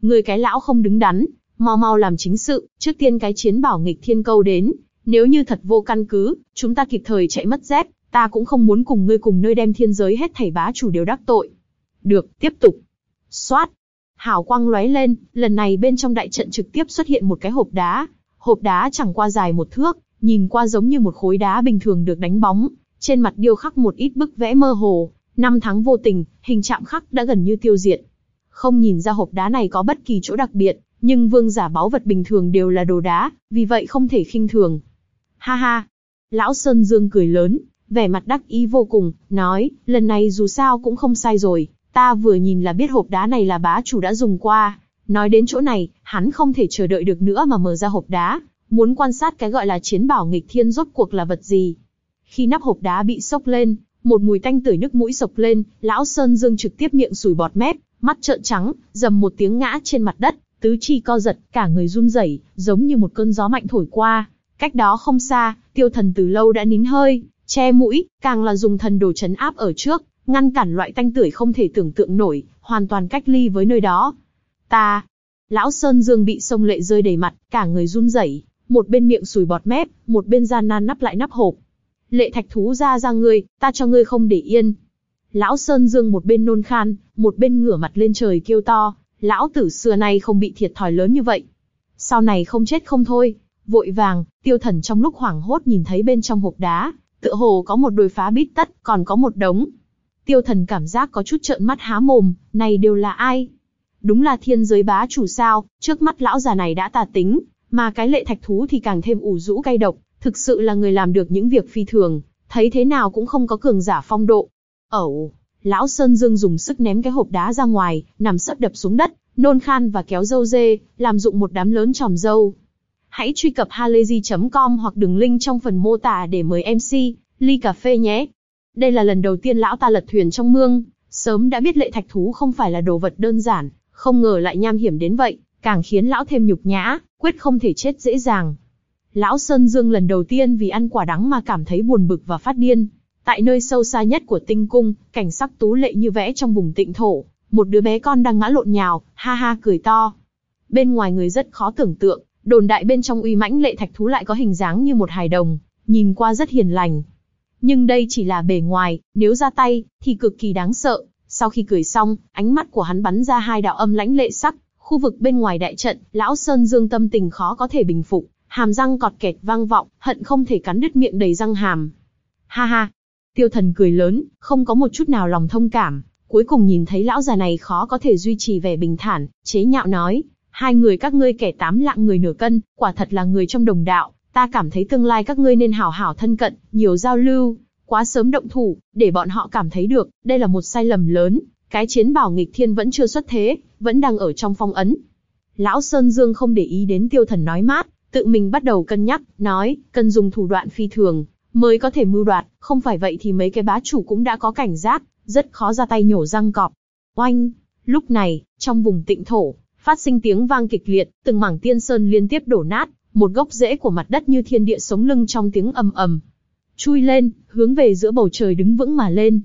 Người cái lão không đứng đắn, mau mau làm chính sự, trước tiên cái chiến bảo nghịch thiên câu đến, nếu như thật vô căn cứ, chúng ta kịp thời chạy mất dép, ta cũng không muốn cùng ngươi cùng nơi đem thiên giới hết thảy bá chủ đều đắc tội. Được, tiếp tục. Xoát. Hào quang lóe lên, lần này bên trong đại trận trực tiếp xuất hiện một cái hộp đá. Hộp đá chẳng qua dài một thước, nhìn qua giống như một khối đá bình thường được đánh bóng, trên mặt điêu khắc một ít bức vẽ mơ hồ, năm tháng vô tình, hình chạm khắc đã gần như tiêu diệt. Không nhìn ra hộp đá này có bất kỳ chỗ đặc biệt, nhưng vương giả báu vật bình thường đều là đồ đá, vì vậy không thể khinh thường. Ha ha! Lão Sơn Dương cười lớn, vẻ mặt đắc ý vô cùng, nói, lần này dù sao cũng không sai rồi, ta vừa nhìn là biết hộp đá này là bá chủ đã dùng qua. Nói đến chỗ này, hắn không thể chờ đợi được nữa mà mở ra hộp đá, muốn quan sát cái gọi là chiến bảo nghịch thiên rốt cuộc là vật gì. Khi nắp hộp đá bị sốc lên, một mùi tanh tưởi nước mũi sộc lên, lão Sơn Dương trực tiếp miệng sùi bọt mép, mắt trợn trắng, dầm một tiếng ngã trên mặt đất, tứ chi co giật, cả người run rẩy, giống như một cơn gió mạnh thổi qua. Cách đó không xa, tiêu thần từ lâu đã nín hơi, che mũi, càng là dùng thần đồ chấn áp ở trước, ngăn cản loại tanh tưởi không thể tưởng tượng nổi, hoàn toàn cách ly với nơi đó. Ta, lão Sơn Dương bị sông lệ rơi đầy mặt, cả người run rẩy, một bên miệng sùi bọt mép, một bên gian nan nắp lại nắp hộp. Lệ thạch thú ra ra ngươi, ta cho ngươi không để yên. Lão Sơn Dương một bên nôn khan, một bên ngửa mặt lên trời kêu to, lão tử xưa nay không bị thiệt thòi lớn như vậy. Sau này không chết không thôi, vội vàng, tiêu thần trong lúc hoảng hốt nhìn thấy bên trong hộp đá, tựa hồ có một đôi phá bít tất, còn có một đống. Tiêu thần cảm giác có chút trợn mắt há mồm, này đều là ai? Đúng là thiên giới bá chủ sao, trước mắt lão già này đã tà tính, mà cái lệ thạch thú thì càng thêm ủ rũ cay độc, thực sự là người làm được những việc phi thường, thấy thế nào cũng không có cường giả phong độ. Ẩu, lão Sơn Dương dùng sức ném cái hộp đá ra ngoài, nằm sấp đập xuống đất, nôn khan và kéo dâu dê, làm dụng một đám lớn tròm dâu. Hãy truy cập halayzi.com hoặc đường link trong phần mô tả để mời MC, ly cà phê nhé. Đây là lần đầu tiên lão ta lật thuyền trong mương, sớm đã biết lệ thạch thú không phải là đồ vật đơn giản, không ngờ lại nham hiểm đến vậy, càng khiến lão thêm nhục nhã, quyết không thể chết dễ dàng. Lão Sơn Dương lần đầu tiên vì ăn quả đắng mà cảm thấy buồn bực và phát điên. Tại nơi sâu xa nhất của tinh cung, cảnh sắc tú lệ như vẽ trong vùng tịnh thổ, một đứa bé con đang ngã lộn nhào, ha ha cười to. Bên ngoài người rất khó tưởng tượng, đồn đại bên trong uy mãnh lệ thạch thú lại có hình dáng như một hài đồng, nhìn qua rất hiền lành. Nhưng đây chỉ là bề ngoài, nếu ra tay, thì cực kỳ đáng sợ. Sau khi cười xong, ánh mắt của hắn bắn ra hai đạo âm lãnh lệ sắc, khu vực bên ngoài đại trận, lão Sơn Dương tâm tình khó có thể bình phục, hàm răng cọt kẹt vang vọng, hận không thể cắn đứt miệng đầy răng hàm. Ha ha, tiêu thần cười lớn, không có một chút nào lòng thông cảm, cuối cùng nhìn thấy lão già này khó có thể duy trì vẻ bình thản, chế nhạo nói, hai người các ngươi kẻ tám lạng người nửa cân, quả thật là người trong đồng đạo, ta cảm thấy tương lai các ngươi nên hảo hảo thân cận, nhiều giao lưu, quá sớm động thủ, để bọn họ cảm thấy được, đây là một sai lầm lớn, cái chiến bảo nghịch thiên vẫn chưa xuất thế, vẫn đang ở trong phong ấn. Lão Sơn Dương không để ý đến tiêu thần nói mát, tự mình bắt đầu cân nhắc, nói, cần dùng thủ đoạn phi thường, mới có thể mưu đoạt, không phải vậy thì mấy cái bá chủ cũng đã có cảnh giác, rất khó ra tay nhổ răng cọp. Oanh! Lúc này, trong vùng tịnh thổ, phát sinh tiếng vang kịch liệt, từng mảng tiên sơn liên tiếp đổ nát, một gốc rễ của mặt đất như thiên địa sống lưng trong tiếng ầm ầm. chui lên, hướng về giữa bầu trời đứng vững mà lên.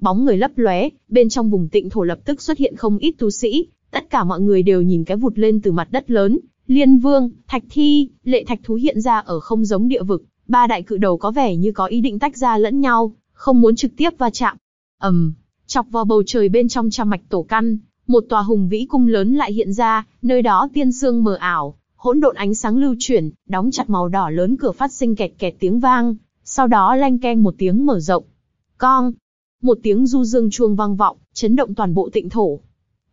Bóng người lấp lóe, bên trong vùng tịnh thổ lập tức xuất hiện không ít tu sĩ, tất cả mọi người đều nhìn cái vụt lên từ mặt đất lớn, Liên Vương, Thạch Thi, Lệ Thạch Thú hiện ra ở không giống địa vực, ba đại cự đầu có vẻ như có ý định tách ra lẫn nhau, không muốn trực tiếp va chạm. ầm, um, chọc vào bầu trời bên trong trăm mạch tổ căn, một tòa hùng vĩ cung lớn lại hiện ra, nơi đó tiên sương mờ ảo, hỗn độn ánh sáng lưu chuyển, đóng chặt màu đỏ lớn cửa phát sinh kẹt kẹt tiếng vang, sau đó lanh keng một tiếng mở rộng. Con, một tiếng du dương chuông vang vọng, chấn động toàn bộ tịnh thổ.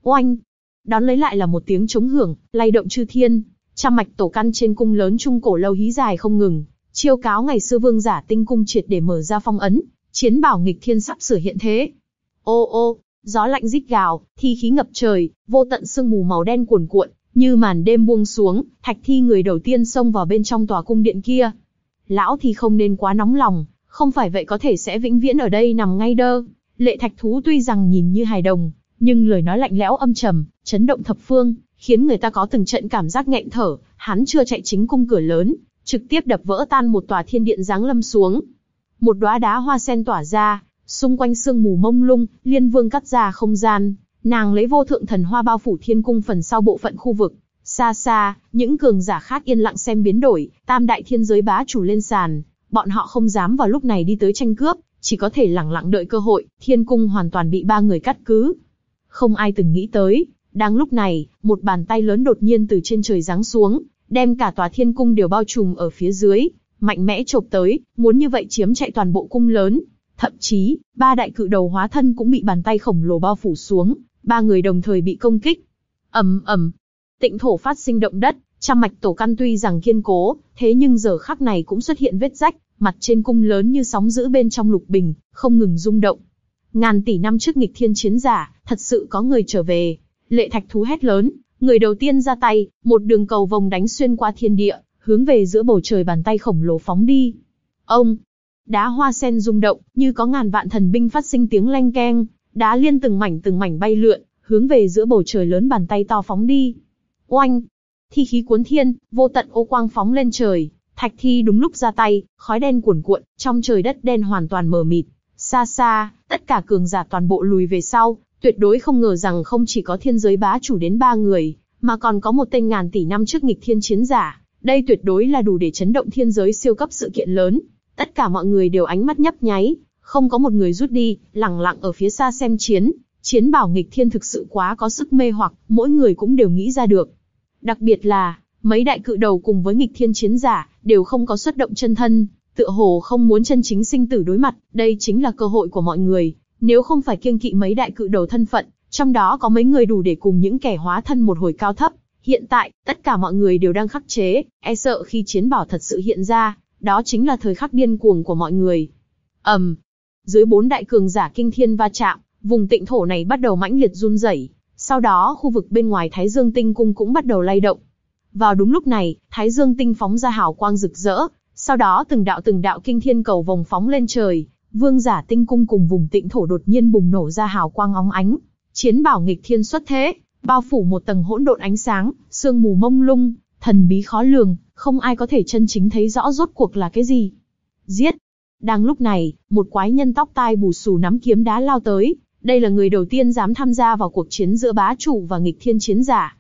Oanh, đón lấy lại là một tiếng trống hưởng, lay động chư thiên, trăm mạch tổ căn trên cung lớn trung cổ lâu hí dài không ngừng, chiêu cáo ngày xưa vương giả tinh cung triệt để mở ra phong ấn, chiến bảo nghịch thiên sắp sửa hiện thế. Ô ô, gió lạnh rít gào, thi khí ngập trời, vô tận sương mù màu đen cuồn cuộn, như màn đêm buông xuống, thạch thi người đầu tiên xông vào bên trong tòa cung điện kia. Lão thì không nên quá nóng lòng, không phải vậy có thể sẽ vĩnh viễn ở đây nằm ngay đơ. Lệ thạch thú tuy rằng nhìn như hài đồng, nhưng lời nói lạnh lẽo âm trầm, chấn động thập phương, khiến người ta có từng trận cảm giác nghẹn thở, hắn chưa chạy chính cung cửa lớn, trực tiếp đập vỡ tan một tòa thiên điện giáng lâm xuống. Một đóa đá hoa sen tỏa ra, xung quanh sương mù mông lung, liên vương cắt ra không gian, nàng lấy vô thượng thần hoa bao phủ thiên cung phần sau bộ phận khu vực. Xa xa, những cường giả khác yên lặng xem biến đổi, tam đại thiên giới bá chủ lên sàn, bọn họ không dám vào lúc này đi tới tranh cướp, chỉ có thể lặng lặng đợi cơ hội, thiên cung hoàn toàn bị ba người cắt cứ. Không ai từng nghĩ tới, đang lúc này, một bàn tay lớn đột nhiên từ trên trời giáng xuống, đem cả tòa thiên cung đều bao trùm ở phía dưới, mạnh mẽ chộp tới, muốn như vậy chiếm chạy toàn bộ cung lớn. Thậm chí, ba đại cự đầu hóa thân cũng bị bàn tay khổng lồ bao phủ xuống, ba người đồng thời bị công kích. ầm ầm, tịnh thổ phát sinh động đất, trăm mạch tổ căn tuy rằng kiên cố, thế nhưng giờ khắc này cũng xuất hiện vết rách, mặt trên cung lớn như sóng giữ bên trong lục bình, không ngừng rung động. Ngàn tỷ năm trước nghịch thiên chiến giả, thật sự có người trở về. Lệ thạch thú hét lớn, người đầu tiên ra tay, một đường cầu vòng đánh xuyên qua thiên địa, hướng về giữa bầu trời bàn tay khổng lồ phóng đi. Ông, đá hoa sen rung động, như có ngàn vạn thần binh phát sinh tiếng leng keng, đá liên từng mảnh từng mảnh bay lượn, hướng về giữa bầu trời lớn bàn tay to phóng đi. Oanh! Thi khí cuốn thiên, vô tận ô quang phóng lên trời, thạch thi đúng lúc ra tay, khói đen cuồn cuộn, trong trời đất đen hoàn toàn mờ mịt. Xa xa, tất cả cường giả toàn bộ lùi về sau, tuyệt đối không ngờ rằng không chỉ có thiên giới bá chủ đến ba người, mà còn có một tên ngàn tỷ năm trước nghịch thiên chiến giả. Đây tuyệt đối là đủ để chấn động thiên giới siêu cấp sự kiện lớn. Tất cả mọi người đều ánh mắt nhấp nháy, không có một người rút đi, lặng lặng ở phía xa xem chiến. Chiến bảo nghịch thiên thực sự quá có sức mê hoặc, mỗi người cũng đều nghĩ ra được. Đặc biệt là, mấy đại cự đầu cùng với nghịch thiên chiến giả, đều không có xuất động chân thân, tựa hồ không muốn chân chính sinh tử đối mặt, đây chính là cơ hội của mọi người. Nếu không phải kiêng kỵ mấy đại cự đầu thân phận, trong đó có mấy người đủ để cùng những kẻ hóa thân một hồi cao thấp. Hiện tại, tất cả mọi người đều đang khắc chế, e sợ khi chiến bảo thật sự hiện ra, đó chính là thời khắc điên cuồng của mọi người. ầm, um, dưới bốn đại cường giả kinh thiên va chạm, vùng tịnh thổ này bắt đầu mãnh liệt run rẩy. Sau đó khu vực bên ngoài Thái Dương Tinh Cung cũng bắt đầu lay động. Vào đúng lúc này, Thái Dương Tinh phóng ra hào quang rực rỡ, sau đó từng đạo từng đạo kinh thiên cầu vòng phóng lên trời, vương giả tinh cung cùng vùng tịnh thổ đột nhiên bùng nổ ra hào quang óng ánh, chiến bảo nghịch thiên xuất thế, bao phủ một tầng hỗn độn ánh sáng, sương mù mông lung, thần bí khó lường, không ai có thể chân chính thấy rõ rốt cuộc là cái gì. Giết! Đang lúc này, một quái nhân tóc tai bù xù nắm kiếm đá lao tới, đây là người đầu tiên dám tham gia vào cuộc chiến giữa bá chủ và nghịch thiên chiến giả.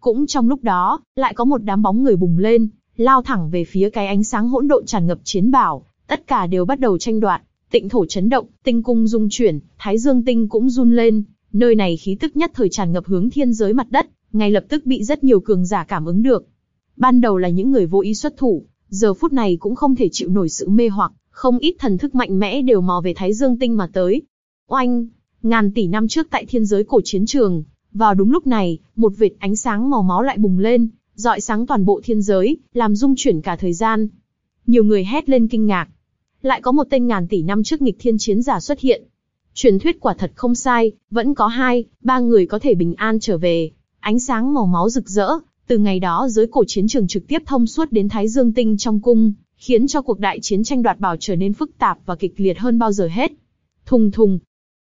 Cũng trong lúc đó, lại có một đám bóng người bùng lên, lao thẳng về phía cái ánh sáng hỗn độn tràn ngập chiến bảo, tất cả đều bắt đầu tranh đoạt, tịnh thổ chấn động, tinh cung rung chuyển, thái dương tinh cũng run lên, nơi này khí tức nhất thời tràn ngập hướng thiên giới mặt đất, ngay lập tức bị rất nhiều cường giả cảm ứng được. Ban đầu là những người vô ý xuất thủ, giờ phút này cũng không thể chịu nổi sự mê hoặc, không ít thần thức mạnh mẽ đều mò về thái dương tinh mà tới. Oanh! Ngàn tỷ năm trước tại thiên giới cổ chiến trường, vào đúng lúc này, một vệt ánh sáng màu máu lại bùng lên, dọi sáng toàn bộ thiên giới, làm rung chuyển cả thời gian. Nhiều người hét lên kinh ngạc. Lại có một tên ngàn tỷ năm trước nghịch thiên chiến giả xuất hiện. Truyền thuyết quả thật không sai, vẫn có hai, ba người có thể bình an trở về. Ánh sáng màu máu rực rỡ, từ ngày đó giới cổ chiến trường trực tiếp thông suốt đến Thái Dương Tinh trong cung, khiến cho cuộc đại chiến tranh đoạt bảo trở nên phức tạp và kịch liệt hơn bao giờ hết. Thùng thùng,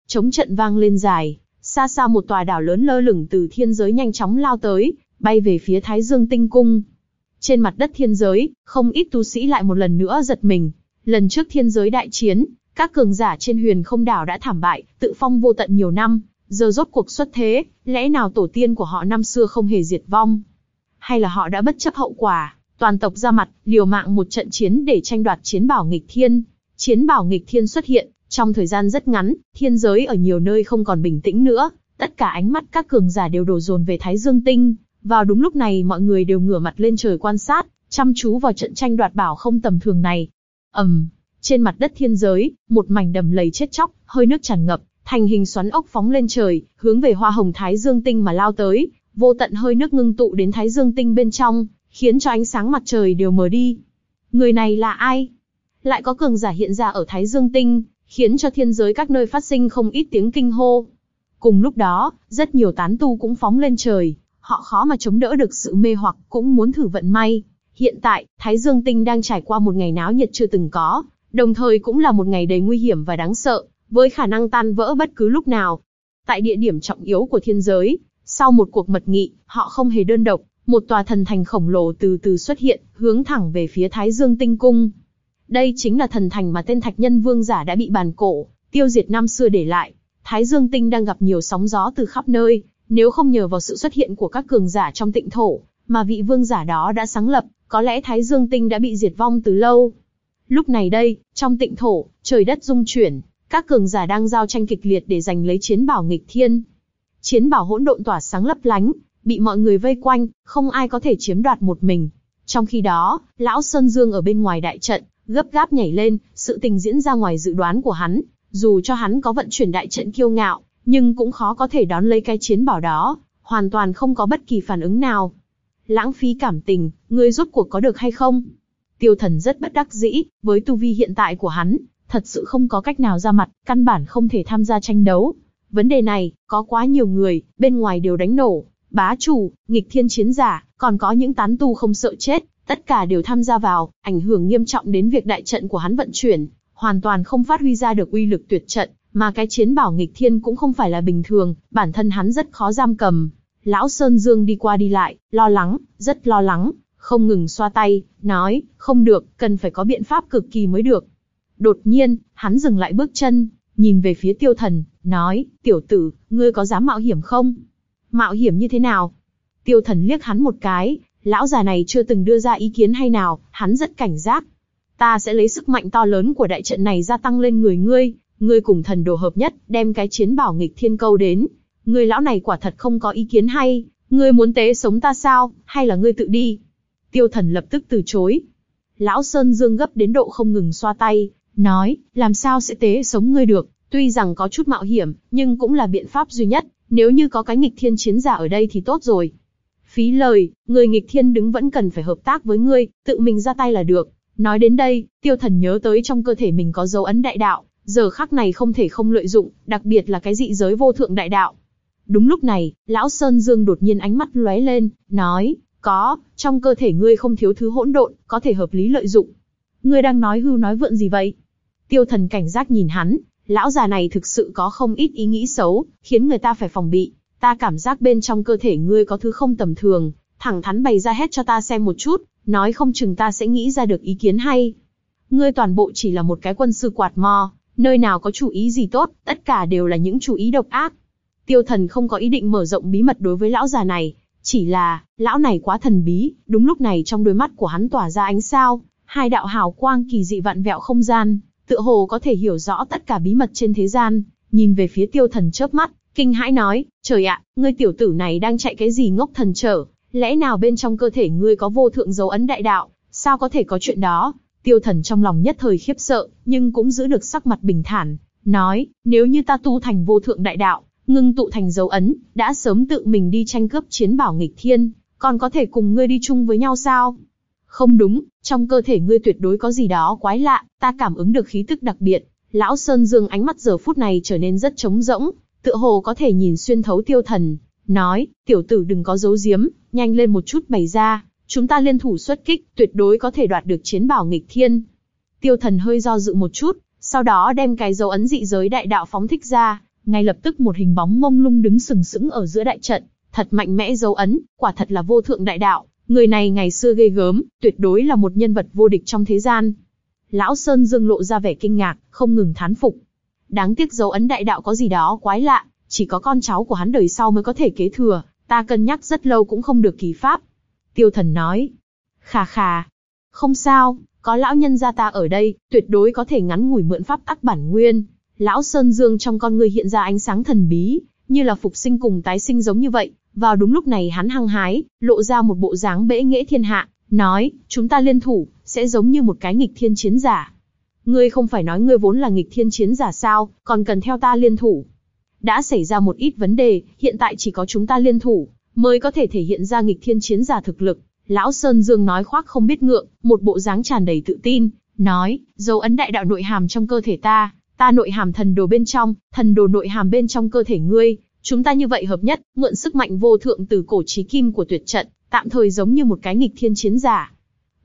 chống trận vang lên dài, xa xa một tòa đảo lớn lơ lửng từ thiên giới nhanh chóng lao tới, bay về phía Thái Dương Tinh Cung. Trên mặt đất thiên giới, không ít tu sĩ lại một lần nữa giật mình. Lần trước thiên giới đại chiến, các cường giả trên huyền không đảo đã thảm bại, tự phong vô tận nhiều năm, giờ rốt cuộc xuất thế, lẽ nào tổ tiên của họ năm xưa không hề diệt vong? Hay là họ đã bất chấp hậu quả, toàn tộc ra mặt, liều mạng một trận chiến để tranh đoạt chiến bảo nghịch thiên? Chiến bảo nghịch thiên xuất hiện, trong thời gian rất ngắn, thiên giới ở nhiều nơi không còn bình tĩnh nữa, tất cả ánh mắt các cường giả đều đổ dồn về Thái Dương Tinh. Vào đúng lúc này mọi người đều ngửa mặt lên trời quan sát, chăm chú vào trận tranh đoạt bảo không tầm thường này. ầm, um, trên mặt đất thiên giới, một mảnh đầm lầy chết chóc, hơi nước tràn ngập, thành hình xoắn ốc phóng lên trời, hướng về hoa hồng Thái Dương Tinh mà lao tới, vô tận hơi nước ngưng tụ đến Thái Dương Tinh bên trong, khiến cho ánh sáng mặt trời đều mờ đi. Người này là ai? Lại có cường giả hiện ra ở Thái Dương Tinh, khiến cho thiên giới các nơi phát sinh không ít tiếng kinh hô. Cùng lúc đó, rất nhiều tán tu cũng phóng lên trời, họ khó mà chống đỡ được sự mê hoặc, cũng muốn thử vận may. Hiện tại, Thái Dương Tinh đang trải qua một ngày náo nhiệt chưa từng có, đồng thời cũng là một ngày đầy nguy hiểm và đáng sợ, với khả năng tan vỡ bất cứ lúc nào. Tại địa điểm trọng yếu của thiên giới, sau một cuộc mật nghị, họ không hề đơn độc, một tòa thần thành khổng lồ từ từ xuất hiện, hướng thẳng về phía Thái Dương Tinh Cung. Đây chính là thần thành mà tên Thạch Nhân Vương giả đã bị bàn cổ, tiêu diệt năm xưa để lại. Thái Dương Tinh đang gặp nhiều sóng gió từ khắp nơi, nếu không nhờ vào sự xuất hiện của các cường giả trong tịnh thổ, mà vị vương giả đó đã sáng lập, có lẽ Thái Dương Tinh đã bị diệt vong từ lâu. Lúc này đây, trong tịnh thổ, trời đất rung chuyển, các cường giả đang giao tranh kịch liệt để giành lấy chiến bảo nghịch thiên. Chiến bảo hỗn độn tỏa sáng lấp lánh, bị mọi người vây quanh, không ai có thể chiếm đoạt một mình. Trong khi đó, lão Sơn Dương ở bên ngoài đại trận, gấp gáp nhảy lên, sự tình diễn ra ngoài dự đoán của hắn, dù cho hắn có vận chuyển đại trận kiêu ngạo, nhưng cũng khó có thể đón lấy cái chiến bảo đó, hoàn toàn không có bất kỳ phản ứng nào. Lãng phí cảm tình, ngươi rốt cuộc có được hay không? Tiêu thần rất bất đắc dĩ, với tu vi hiện tại của hắn, thật sự không có cách nào ra mặt, căn bản không thể tham gia tranh đấu. Vấn đề này, có quá nhiều người, bên ngoài đều đánh nổ, bá chủ, nghịch thiên chiến giả, còn có những tán tu không sợ chết, tất cả đều tham gia vào, ảnh hưởng nghiêm trọng đến việc đại trận của hắn vận chuyển, hoàn toàn không phát huy ra được uy lực tuyệt trận, mà cái chiến bảo nghịch thiên cũng không phải là bình thường, bản thân hắn rất khó giam cầm. Lão Sơn Dương đi qua đi lại, lo lắng, rất lo lắng, không ngừng xoa tay, nói, không được, cần phải có biện pháp cực kỳ mới được. Đột nhiên, hắn dừng lại bước chân, nhìn về phía tiêu thần, nói, tiểu tử, ngươi có dám mạo hiểm không? Mạo hiểm như thế nào? Tiêu thần liếc hắn một cái, lão già này chưa từng đưa ra ý kiến hay nào, hắn rất cảnh giác. Ta sẽ lấy sức mạnh to lớn của đại trận này gia tăng lên người ngươi, ngươi cùng thần đồ hợp nhất, đem cái chiến bảo nghịch thiên câu đến. Ngươi lão này quả thật không có ý kiến hay, ngươi muốn tế sống ta sao, hay là ngươi tự đi? Tiêu thần lập tức từ chối. Lão Sơn Dương gấp đến độ không ngừng xoa tay, nói, làm sao sẽ tế sống ngươi được, tuy rằng có chút mạo hiểm, nhưng cũng là biện pháp duy nhất, nếu như có cái nghịch thiên chiến giả ở đây thì tốt rồi. Phí lời, người nghịch thiên đứng vẫn cần phải hợp tác với ngươi, tự mình ra tay là được. Nói đến đây, tiêu thần nhớ tới trong cơ thể mình có dấu ấn đại đạo, giờ khắc này không thể không lợi dụng, đặc biệt là cái dị giới vô thượng đại đạo. Đúng lúc này, lão Sơn Dương đột nhiên ánh mắt lóe lên, nói, có, trong cơ thể ngươi không thiếu thứ hỗn độn, có thể hợp lý lợi dụng. Ngươi đang nói hưu nói vượn gì vậy? Tiêu thần cảnh giác nhìn hắn, lão già này thực sự có không ít ý nghĩ xấu, khiến người ta phải phòng bị. Ta cảm giác bên trong cơ thể ngươi có thứ không tầm thường, thẳng thắn bày ra hết cho ta xem một chút, nói không chừng ta sẽ nghĩ ra được ý kiến hay. Ngươi toàn bộ chỉ là một cái quân sư quạt mò, nơi nào có chủ ý gì tốt, tất cả đều là những chủ ý độc ác. Tiêu thần không có ý định mở rộng bí mật đối với lão già này, chỉ là, lão này quá thần bí, đúng lúc này trong đôi mắt của hắn tỏa ra ánh sao, hai đạo hào quang kỳ dị vạn vẹo không gian, tựa hồ có thể hiểu rõ tất cả bí mật trên thế gian, nhìn về phía tiêu thần chớp mắt, kinh hãi nói, trời ạ, ngươi tiểu tử này đang chạy cái gì ngốc thần trở, lẽ nào bên trong cơ thể ngươi có vô thượng dấu ấn đại đạo, sao có thể có chuyện đó? Tiêu thần trong lòng nhất thời khiếp sợ, nhưng cũng giữ được sắc mặt bình thản, nói, nếu như ta tu thành vô thượng đại đạo, ngưng tụ thành dấu ấn, đã sớm tự mình đi tranh cướp chiến bảo nghịch thiên, còn có thể cùng ngươi đi chung với nhau sao? Không đúng, trong cơ thể ngươi tuyệt đối có gì đó quái lạ, ta cảm ứng được khí tức đặc biệt. Lão Sơn Dương ánh mắt giờ phút này trở nên rất trống rỗng, tựa hồ có thể nhìn xuyên thấu tiêu thần. Nói, tiểu tử đừng có giấu giếm, nhanh lên một chút bày ra, chúng ta liên thủ xuất kích, tuyệt đối có thể đoạt được chiến bảo nghịch thiên. Tiêu thần hơi do dự một chút, sau đó đem cái dấu ấn dị giới đại đạo phóng thích ra, ngay lập tức một hình bóng mông lung đứng sừng sững ở giữa đại trận, thật mạnh mẽ dấu ấn, quả thật là vô thượng đại đạo, người này ngày xưa ghê gớm, tuyệt đối là một nhân vật vô địch trong thế gian. Lão Sơn Dương lộ ra vẻ kinh ngạc, không ngừng thán phục. Đáng tiếc dấu ấn đại đạo có gì đó quái lạ, chỉ có con cháu của hắn đời sau mới có thể kế thừa, ta cân nhắc rất lâu cũng không được kỳ pháp. Tiêu thần nói. Khà khà. Không sao, có lão nhân gia ta ở đây, tuyệt đối có thể ngắn ngủi mượn pháp tắc bản nguyên. Lão Sơn Dương trong con người hiện ra ánh sáng thần bí, như là phục sinh cùng tái sinh giống như vậy. Vào đúng lúc này hắn hăng hái, lộ ra một bộ dáng bẽ nghễ thiên hạ, nói, chúng ta liên thủ, sẽ giống như một cái nghịch thiên chiến giả. Ngươi không phải nói ngươi vốn là nghịch thiên chiến giả sao, còn cần theo ta liên thủ. Đã xảy ra một ít vấn đề, hiện tại chỉ có chúng ta liên thủ, mới có thể thể hiện ra nghịch thiên chiến giả thực lực. Lão Sơn Dương nói khoác không biết ngượng, một bộ dáng tràn đầy tự tin, nói, dấu ấn đại đạo nội hàm trong cơ thể ta, ta nội hàm thần đồ bên trong, thần đồ nội hàm bên trong cơ thể ngươi, chúng ta như vậy hợp nhất, mượn sức mạnh vô thượng từ cổ chí kim của tuyệt trận, tạm thời giống như một cái nghịch thiên chiến giả.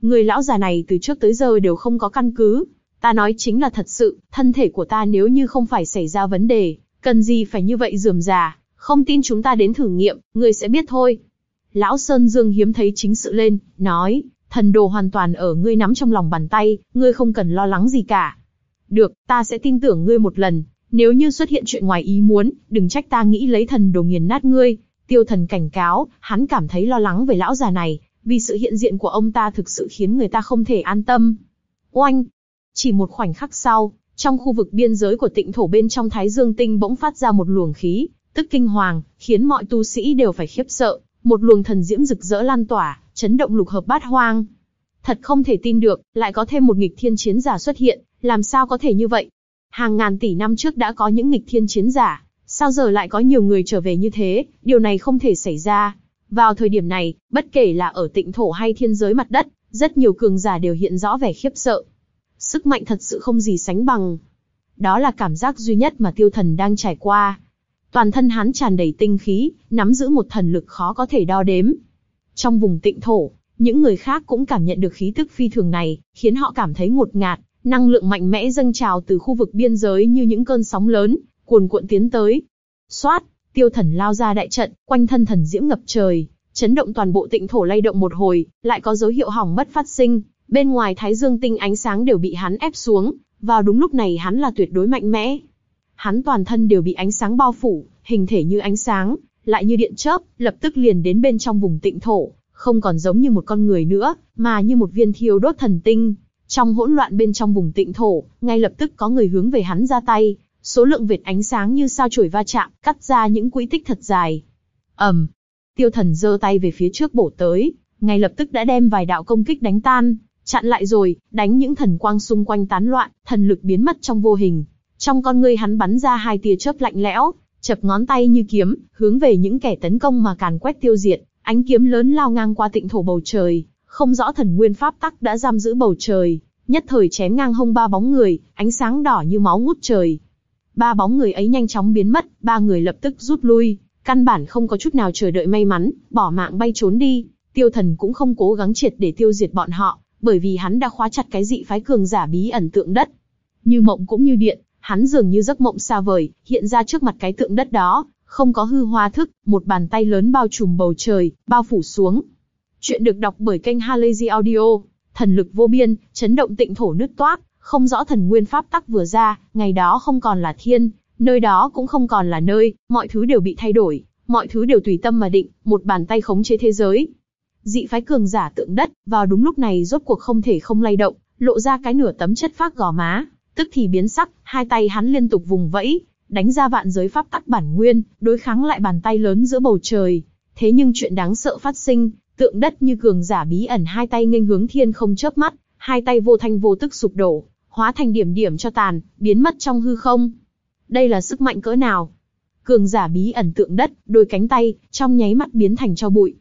Người lão già này từ trước tới giờ đều không có căn cứ, ta nói chính là thật sự, thân thể của ta nếu như không phải xảy ra vấn đề, cần gì phải như vậy dườm già, không tin chúng ta đến thử nghiệm, ngươi sẽ biết thôi. Lão Sơn Dương hiếm thấy chính sự lên, nói, thần đồ hoàn toàn ở ngươi nắm trong lòng bàn tay, ngươi không cần lo lắng gì cả. Được, ta sẽ tin tưởng ngươi một lần, nếu như xuất hiện chuyện ngoài ý muốn, đừng trách ta nghĩ lấy thần đồ nghiền nát ngươi. Tiêu thần cảnh cáo, hắn cảm thấy lo lắng về lão già này, vì sự hiện diện của ông ta thực sự khiến người ta không thể an tâm. Oanh! Chỉ một khoảnh khắc sau, trong khu vực biên giới của tịnh thổ bên trong Thái Dương Tinh bỗng phát ra một luồng khí, tức kinh hoàng, khiến mọi tu sĩ đều phải khiếp sợ, một luồng thần diễm rực rỡ lan tỏa, chấn động lục hợp bát hoang. Thật không thể tin được, lại có thêm một nghịch thiên chiến giả xuất hiện, làm sao có thể như vậy? Hàng ngàn tỷ năm trước đã có những nghịch thiên chiến giả, sao giờ lại có nhiều người trở về như thế, điều này không thể xảy ra. Vào thời điểm này, bất kể là ở tịnh thổ hay thiên giới mặt đất, rất nhiều cường giả đều hiện rõ vẻ khiếp sợ. Sức mạnh thật sự không gì sánh bằng. Đó là cảm giác duy nhất mà tiêu thần đang trải qua. Toàn thân hắn tràn đầy tinh khí, nắm giữ một thần lực khó có thể đo đếm. Trong vùng tịnh thổ, những người khác cũng cảm nhận được khí tức phi thường này, khiến họ cảm thấy ngột ngạt, năng lượng mạnh mẽ dâng trào từ khu vực biên giới như những cơn sóng lớn, cuồn cuộn tiến tới. Xoát, tiêu thần lao ra đại trận, quanh thân thần diễm ngập trời, chấn động toàn bộ tịnh thổ lay động một hồi, lại có dấu hiệu hỏng mất phát sinh, bên ngoài thái dương tinh ánh sáng đều bị hắn ép xuống, vào đúng lúc này hắn là tuyệt đối mạnh mẽ. Hắn toàn thân đều bị ánh sáng bao phủ, hình thể như ánh sáng, lại như điện chớp, lập tức liền đến bên trong vùng tịnh thổ, không còn giống như một con người nữa, mà như một viên thiêu đốt thần tinh. Trong hỗn loạn bên trong vùng tịnh thổ, ngay lập tức có người hướng về hắn ra tay, số lượng vệt ánh sáng như sao chổi va chạm, cắt ra những quỹ tích thật dài. ầm, tiêu thần giơ tay về phía trước bổ tới, ngay lập tức đã đem vài đạo công kích đánh tan, chặn lại rồi, đánh những thần quang xung quanh tán loạn, thần lực biến mất trong vô hình. Trong con ngươi hắn bắn ra hai tia chớp lạnh lẽo, chập ngón tay như kiếm, hướng về những kẻ tấn công mà càn quét tiêu diệt, ánh kiếm lớn lao ngang qua tịnh thổ bầu trời, không rõ thần nguyên pháp tắc đã giam giữ bầu trời, nhất thời chém ngang hông ba bóng người, ánh sáng đỏ như máu ngút trời. Ba bóng người ấy nhanh chóng biến mất, ba người lập tức rút lui, căn bản không có chút nào chờ đợi may mắn, bỏ mạng bay trốn đi. Tiêu thần cũng không cố gắng triệt để tiêu diệt bọn họ, bởi vì hắn đã khóa chặt cái dị phái cường giả bí ẩn tượng đất. Như mộng cũng như điện, hắn dường như giấc mộng xa vời, hiện ra trước mặt cái tượng đất đó, không có hư hoa thức, một bàn tay lớn bao trùm bầu trời, bao phủ xuống. Chuyện được đọc bởi kênh Halazy Audio, thần lực vô biên, chấn động tịnh thổ nứt toác, không rõ thần nguyên pháp tắc vừa ra, ngày đó không còn là thiên, nơi đó cũng không còn là nơi, mọi thứ đều bị thay đổi, mọi thứ đều tùy tâm mà định, một bàn tay khống chế thế giới. Dị phái cường giả tượng đất, vào đúng lúc này rốt cuộc không thể không lay động, lộ ra cái nửa tấm chất phác gò má, tức thì biến sắc, hai tay hắn liên tục vùng vẫy, đánh ra vạn giới pháp tắc bản nguyên, đối kháng lại bàn tay lớn giữa bầu trời. Thế nhưng chuyện đáng sợ phát sinh, tượng đất như cường giả bí ẩn hai tay nghênh hướng thiên không chớp mắt, hai tay vô thanh vô tức sụp đổ, hóa thành điểm điểm cho tàn, biến mất trong hư không. Đây là sức mạnh cỡ nào? Cường giả bí ẩn tượng đất, đôi cánh tay, trong nháy mắt biến thành cho bụi.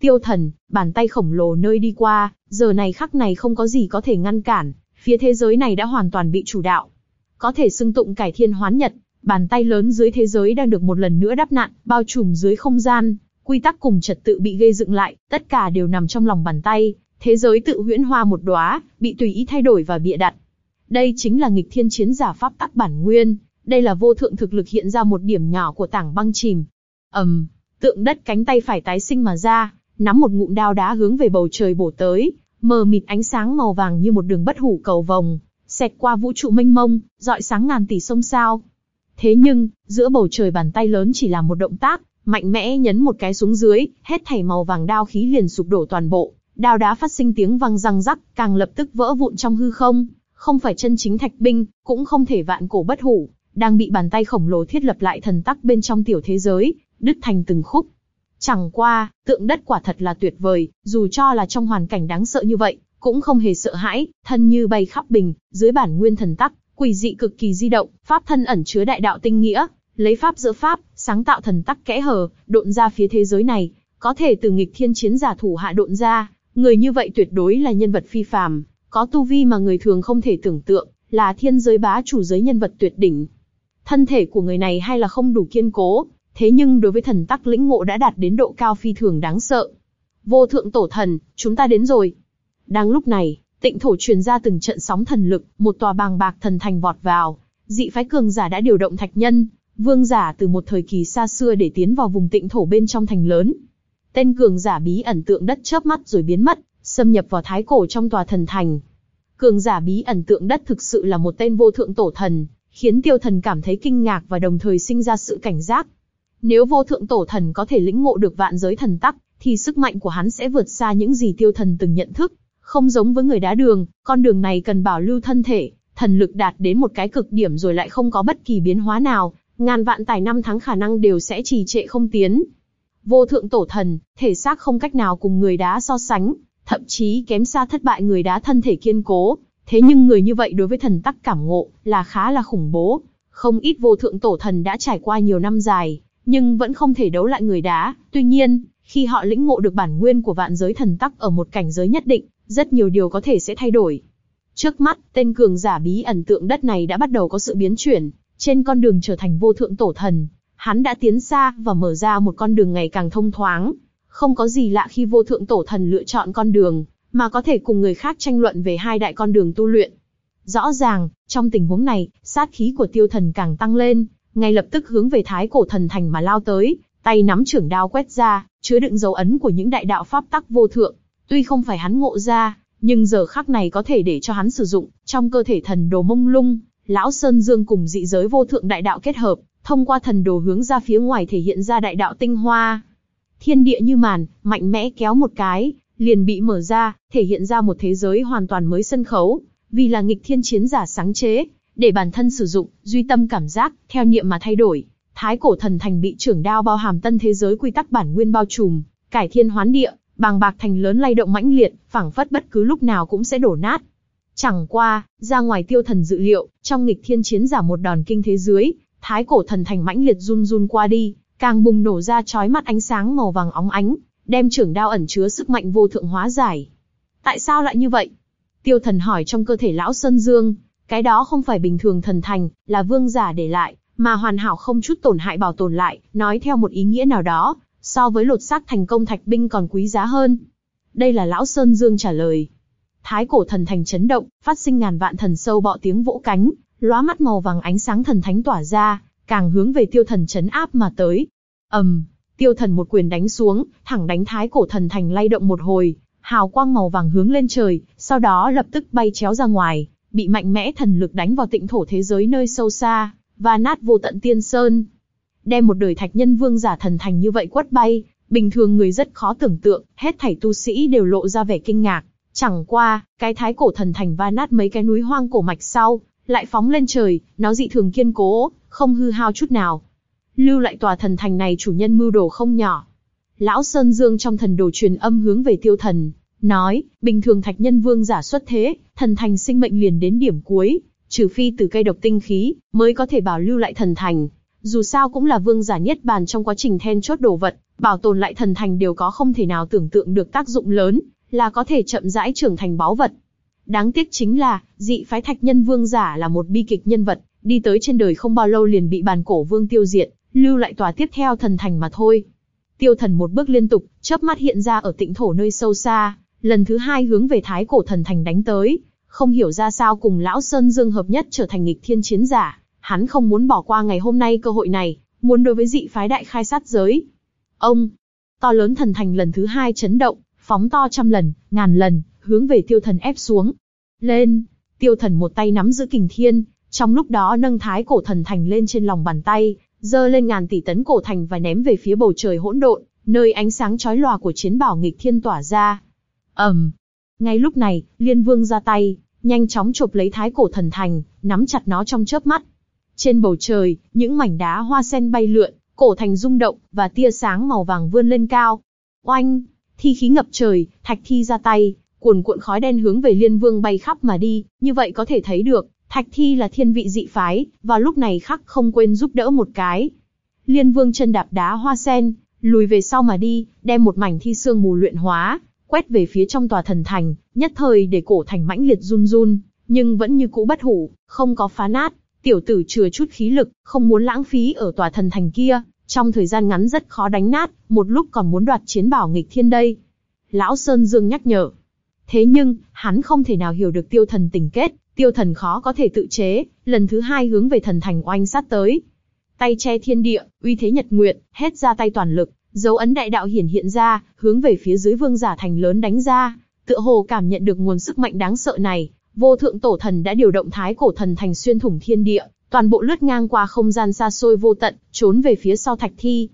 Tiêu thần, bàn tay khổng lồ nơi đi qua, giờ này khắc này không có gì có thể ngăn cản, phía thế giới này đã hoàn toàn bị chủ đạo. Có thể xưng tụng cải thiên hoán nhật, bàn tay lớn dưới thế giới đang được một lần nữa đắp nạn bao trùm dưới không gian, quy tắc cùng trật tự bị gây dựng lại, tất cả đều nằm trong lòng bàn tay, thế giới tự huyễn hoa một đóa, bị tùy ý thay đổi và bịa đặt. Đây chính là nghịch thiên chiến giả pháp tắc bản nguyên, đây là vô thượng thực lực hiện ra một điểm nhỏ của tảng băng chìm. ầm, um, tượng đất cánh tay phải tái sinh mà ra, nắm một ngụm đao đá hướng về bầu trời bổ tới, mờ mịt ánh sáng màu vàng như một đường bất hủ cầu vồng, xẹt qua vũ trụ mênh mông, dọi sáng ngàn tỷ sông sao. Thế nhưng, giữa bầu trời bàn tay lớn chỉ là một động tác, mạnh mẽ nhấn một cái xuống dưới, hết thảy màu vàng đao khí liền sụp đổ toàn bộ, đao đá phát sinh tiếng vang răng rắc, càng lập tức vỡ vụn trong hư không, không phải chân chính thạch binh, cũng không thể vạn cổ bất hủ, đang bị bàn tay khổng lồ thiết lập lại thần tắc bên trong tiểu thế giới, đứt thành từng khúc. Chẳng qua, tượng đất quả thật là tuyệt vời, dù cho là trong hoàn cảnh đáng sợ như vậy, cũng không hề sợ hãi, thân như bay khắp bình, dưới bản nguyên thần tắc, quỷ dị cực kỳ di động, pháp thân ẩn chứa đại đạo tinh nghĩa, lấy pháp giữa pháp, sáng tạo thần tắc kẽ hở, độn ra phía thế giới này, có thể từ nghịch thiên chiến giả thủ hạ độn ra, người như vậy tuyệt đối là nhân vật phi phàm, có tu vi mà người thường không thể tưởng tượng, là thiên giới bá chủ giới nhân vật tuyệt đỉnh. Thân thể của người này hay là không đủ kiên cố, thế nhưng đối với thần tắc lĩnh ngộ đã đạt đến độ cao phi thường đáng sợ. Vô thượng tổ thần, chúng ta đến rồi. Đang lúc này, tịnh thổ truyền ra từng trận sóng thần lực, một tòa bàng bạc thần thành vọt vào. Dị phái cường giả đã điều động thạch nhân, vương giả từ một thời kỳ xa xưa để tiến vào vùng tịnh thổ bên trong thành lớn. Tên cường giả bí ẩn tượng đất chớp mắt rồi biến mất, xâm nhập vào thái cổ trong tòa thần thành. Cường giả bí ẩn tượng đất thực sự là một tên vô thượng tổ thần, khiến tiêu thần cảm thấy kinh ngạc và đồng thời sinh ra sự cảnh giác. Nếu vô thượng tổ thần có thể lĩnh ngộ được vạn giới thần tắc, thì sức mạnh của hắn sẽ vượt xa những gì tiêu thần từng nhận thức. Không giống với người đá đường, con đường này cần bảo lưu thân thể, thần lực đạt đến một cái cực điểm rồi lại không có bất kỳ biến hóa nào, ngàn vạn tài năm tháng khả năng đều sẽ trì trệ không tiến. Vô thượng tổ thần, thể xác không cách nào cùng người đá so sánh, thậm chí kém xa thất bại người đá thân thể kiên cố. Thế nhưng người như vậy đối với thần tắc cảm ngộ, là khá là khủng bố. Không ít vô thượng tổ thần đã trải qua nhiều năm dài, nhưng vẫn không thể đấu lại người đá. Tuy nhiên, khi họ lĩnh ngộ được bản nguyên của vạn giới thần tắc ở một cảnh giới nhất định, rất nhiều điều có thể sẽ thay đổi. Trước mắt, tên cường giả bí ẩn tượng đất này đã bắt đầu có sự biến chuyển, trên con đường trở thành vô thượng tổ thần, hắn đã tiến xa và mở ra một con đường ngày càng thông thoáng. Không có gì lạ khi vô thượng tổ thần lựa chọn con đường, mà có thể cùng người khác tranh luận về hai đại con đường tu luyện. Rõ ràng, trong tình huống này, sát khí của tiêu thần càng tăng lên, ngay lập tức hướng về thái cổ thần thành mà lao tới, tay nắm trưởng đao quét ra, chứa đựng dấu ấn của những đại đạo pháp tắc vô thượng. Tuy không phải hắn ngộ ra, nhưng giờ khắc này có thể để cho hắn sử dụng, trong cơ thể thần đồ mông lung, lão Sơn Dương cùng dị giới vô thượng đại đạo kết hợp, thông qua thần đồ hướng ra phía ngoài thể hiện ra đại đạo tinh hoa. Thiên địa như màn, mạnh mẽ kéo một cái, liền bị mở ra, thể hiện ra một thế giới hoàn toàn mới sân khấu, vì là nghịch thiên chiến giả sáng chế, để bản thân sử dụng, duy tâm cảm giác, theo niệm mà thay đổi. Thái cổ thần thành bị trưởng đao bao hàm tân thế giới quy tắc bản nguyên bao trùm, cải thiên hoán địa, bàng bạc thành lớn lay động mãnh liệt, phảng phất bất cứ lúc nào cũng sẽ đổ nát. Chẳng qua, ra ngoài tiêu thần dự liệu, trong nghịch thiên chiến giả một đòn kinh thế dưới, thái cổ thần thành mãnh liệt run run qua đi, càng bùng nổ ra chói mắt ánh sáng màu vàng óng ánh, đem trưởng đao ẩn chứa sức mạnh vô thượng hóa giải. Tại sao lại như vậy? Tiêu thần hỏi trong cơ thể lão Sơn Dương, cái đó không phải bình thường thần thành, là vương giả để lại, mà hoàn hảo không chút tổn hại bảo tồn lại, nói theo một ý nghĩa nào đó, so với lột xác thành công thạch binh còn quý giá hơn. Đây là lão Sơn Dương trả lời. Thái cổ thần thành chấn động, phát sinh ngàn vạn thần sâu bọ tiếng vỗ cánh, lóa mắt màu vàng ánh sáng thần thánh tỏa ra, càng hướng về tiêu thần chấn áp mà tới. ầm, um, tiêu thần một quyền đánh xuống, thẳng đánh thái cổ thần thành lay động một hồi, hào quang màu vàng hướng lên trời, sau đó lập tức bay chéo ra ngoài, bị mạnh mẽ thần lực đánh vào tịnh thổ thế giới nơi sâu xa, và nát vô tận tiên sơn. Đem một đời thạch nhân vương giả thần thành như vậy quất bay, bình thường người rất khó tưởng tượng, hết thảy tu sĩ đều lộ ra vẻ kinh ngạc. Chẳng qua, cái thái cổ thần thành va nát mấy cái núi hoang cổ mạch sau, lại phóng lên trời, nó dị thường kiên cố, không hư hao chút nào. Lưu lại tòa thần thành này chủ nhân mưu đồ không nhỏ. Lão Sơn Dương trong thần đồ truyền âm hướng về tiêu thần, nói, bình thường thạch nhân vương giả xuất thế, thần thành sinh mệnh liền đến điểm cuối, trừ phi từ cây độc tinh khí, mới có thể bảo lưu lại thần thành. Dù sao cũng là vương giả nhất bàn trong quá trình then chốt đồ vật, bảo tồn lại thần thành đều có không thể nào tưởng tượng được tác dụng lớn, là có thể chậm rãi trưởng thành báu vật. Đáng tiếc chính là, dị phái thạch nhân vương giả là một bi kịch nhân vật, đi tới trên đời không bao lâu liền bị bàn cổ vương tiêu diệt, lưu lại tòa tiếp theo thần thành mà thôi. Tiêu thần một bước liên tục, chớp mắt hiện ra ở tịnh thổ nơi sâu xa, lần thứ hai hướng về thái cổ thần thành đánh tới, không hiểu ra sao cùng lão Sơn Dương hợp nhất trở thành nghịch thiên chiến giả, hắn không muốn bỏ qua ngày hôm nay cơ hội này, muốn đối với dị phái đại khai sát giới. Ông, to lớn thần thành lần thứ hai chấn động, phóng to trăm lần, ngàn lần, hướng về tiêu thần ép xuống. Lên! Tiêu thần một tay nắm giữ kình thiên, trong lúc đó nâng thái cổ thần thành lên trên lòng bàn tay, dơ lên ngàn tỷ tấn cổ thành và ném về phía bầu trời hỗn độn, nơi ánh sáng chói lòa của chiến bảo nghịch thiên tỏa ra. ầm, um. Ngay lúc này, Liên Vương ra tay, nhanh chóng chộp lấy thái cổ thần thành, nắm chặt nó trong chớp mắt. Trên bầu trời, những mảnh đá hoa sen bay lượn, cổ thành rung động, và tia sáng màu vàng vươn lên cao. Oanh! Thi khí ngập trời, thạch thi ra tay, cuồn cuộn khói đen hướng về Liên Vương bay khắp mà đi, như vậy có thể thấy được, Thạch Thi là thiên vị dị phái, và lúc này khắc không quên giúp đỡ một cái. Liên Vương chân đạp đá hoa sen, lùi về sau mà đi, đem một mảnh thi xương mù luyện hóa, quét về phía trong tòa thần thành, nhất thời để cổ thành mãnh liệt run run, nhưng vẫn như cũ bất hủ, không có phá nát. Tiểu tử chừa chút khí lực, không muốn lãng phí ở tòa thần thành kia, trong thời gian ngắn rất khó đánh nát, một lúc còn muốn đoạt chiến bảo nghịch thiên đây. Lão Sơn Dương nhắc nhở. Thế nhưng, hắn không thể nào hiểu được tiêu thần tình kết, tiêu thần khó có thể tự chế, lần thứ hai hướng về thần thành oanh sát tới. Tay che thiên địa, uy thế nhật nguyện, hết ra tay toàn lực, dấu ấn đại đạo hiển hiện ra, hướng về phía dưới vương giả thành lớn đánh ra. Tựa hồ cảm nhận được nguồn sức mạnh đáng sợ này, vô thượng tổ thần đã điều động thái cổ thần thành xuyên thủng thiên địa, toàn bộ lướt ngang qua không gian xa xôi vô tận, trốn về phía sau thạch thi.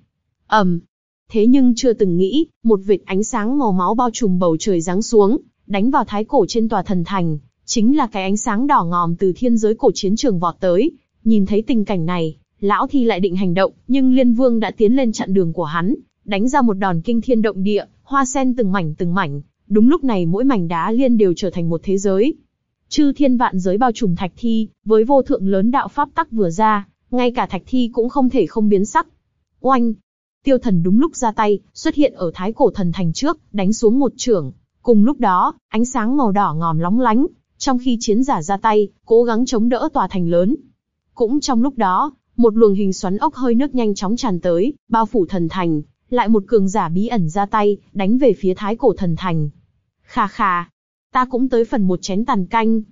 ầm, um. Thế nhưng chưa từng nghĩ, một vệt ánh sáng màu máu bao trùm bầu trời giáng xuống, đánh vào thái cổ trên tòa thần thành, chính là cái ánh sáng đỏ ngòm từ thiên giới cổ chiến trường vọt tới. Nhìn thấy tình cảnh này, lão thi lại định hành động, nhưng liên vương đã tiến lên chặn đường của hắn, đánh ra một đòn kinh thiên động địa, hoa sen từng mảnh từng mảnh. Đúng lúc này mỗi mảnh đá liên đều trở thành một thế giới. Chư thiên vạn giới bao trùm thạch thi, với vô thượng lớn đạo pháp tắc vừa ra, ngay cả thạch thi cũng không thể không biến sắc. Oanh! Tiêu thần đúng lúc ra tay, xuất hiện ở thái cổ thần thành trước, đánh xuống một trưởng. Cùng lúc đó, ánh sáng màu đỏ ngòm lóng lánh, trong khi chiến giả ra tay, cố gắng chống đỡ tòa thành lớn. Cũng trong lúc đó, một luồng hình xoắn ốc hơi nước nhanh chóng tràn tới, bao phủ thần thành, lại một cường giả bí ẩn ra tay, đánh về phía thái cổ thần thành. Khà khà, ta cũng tới phần một chén tàn canh.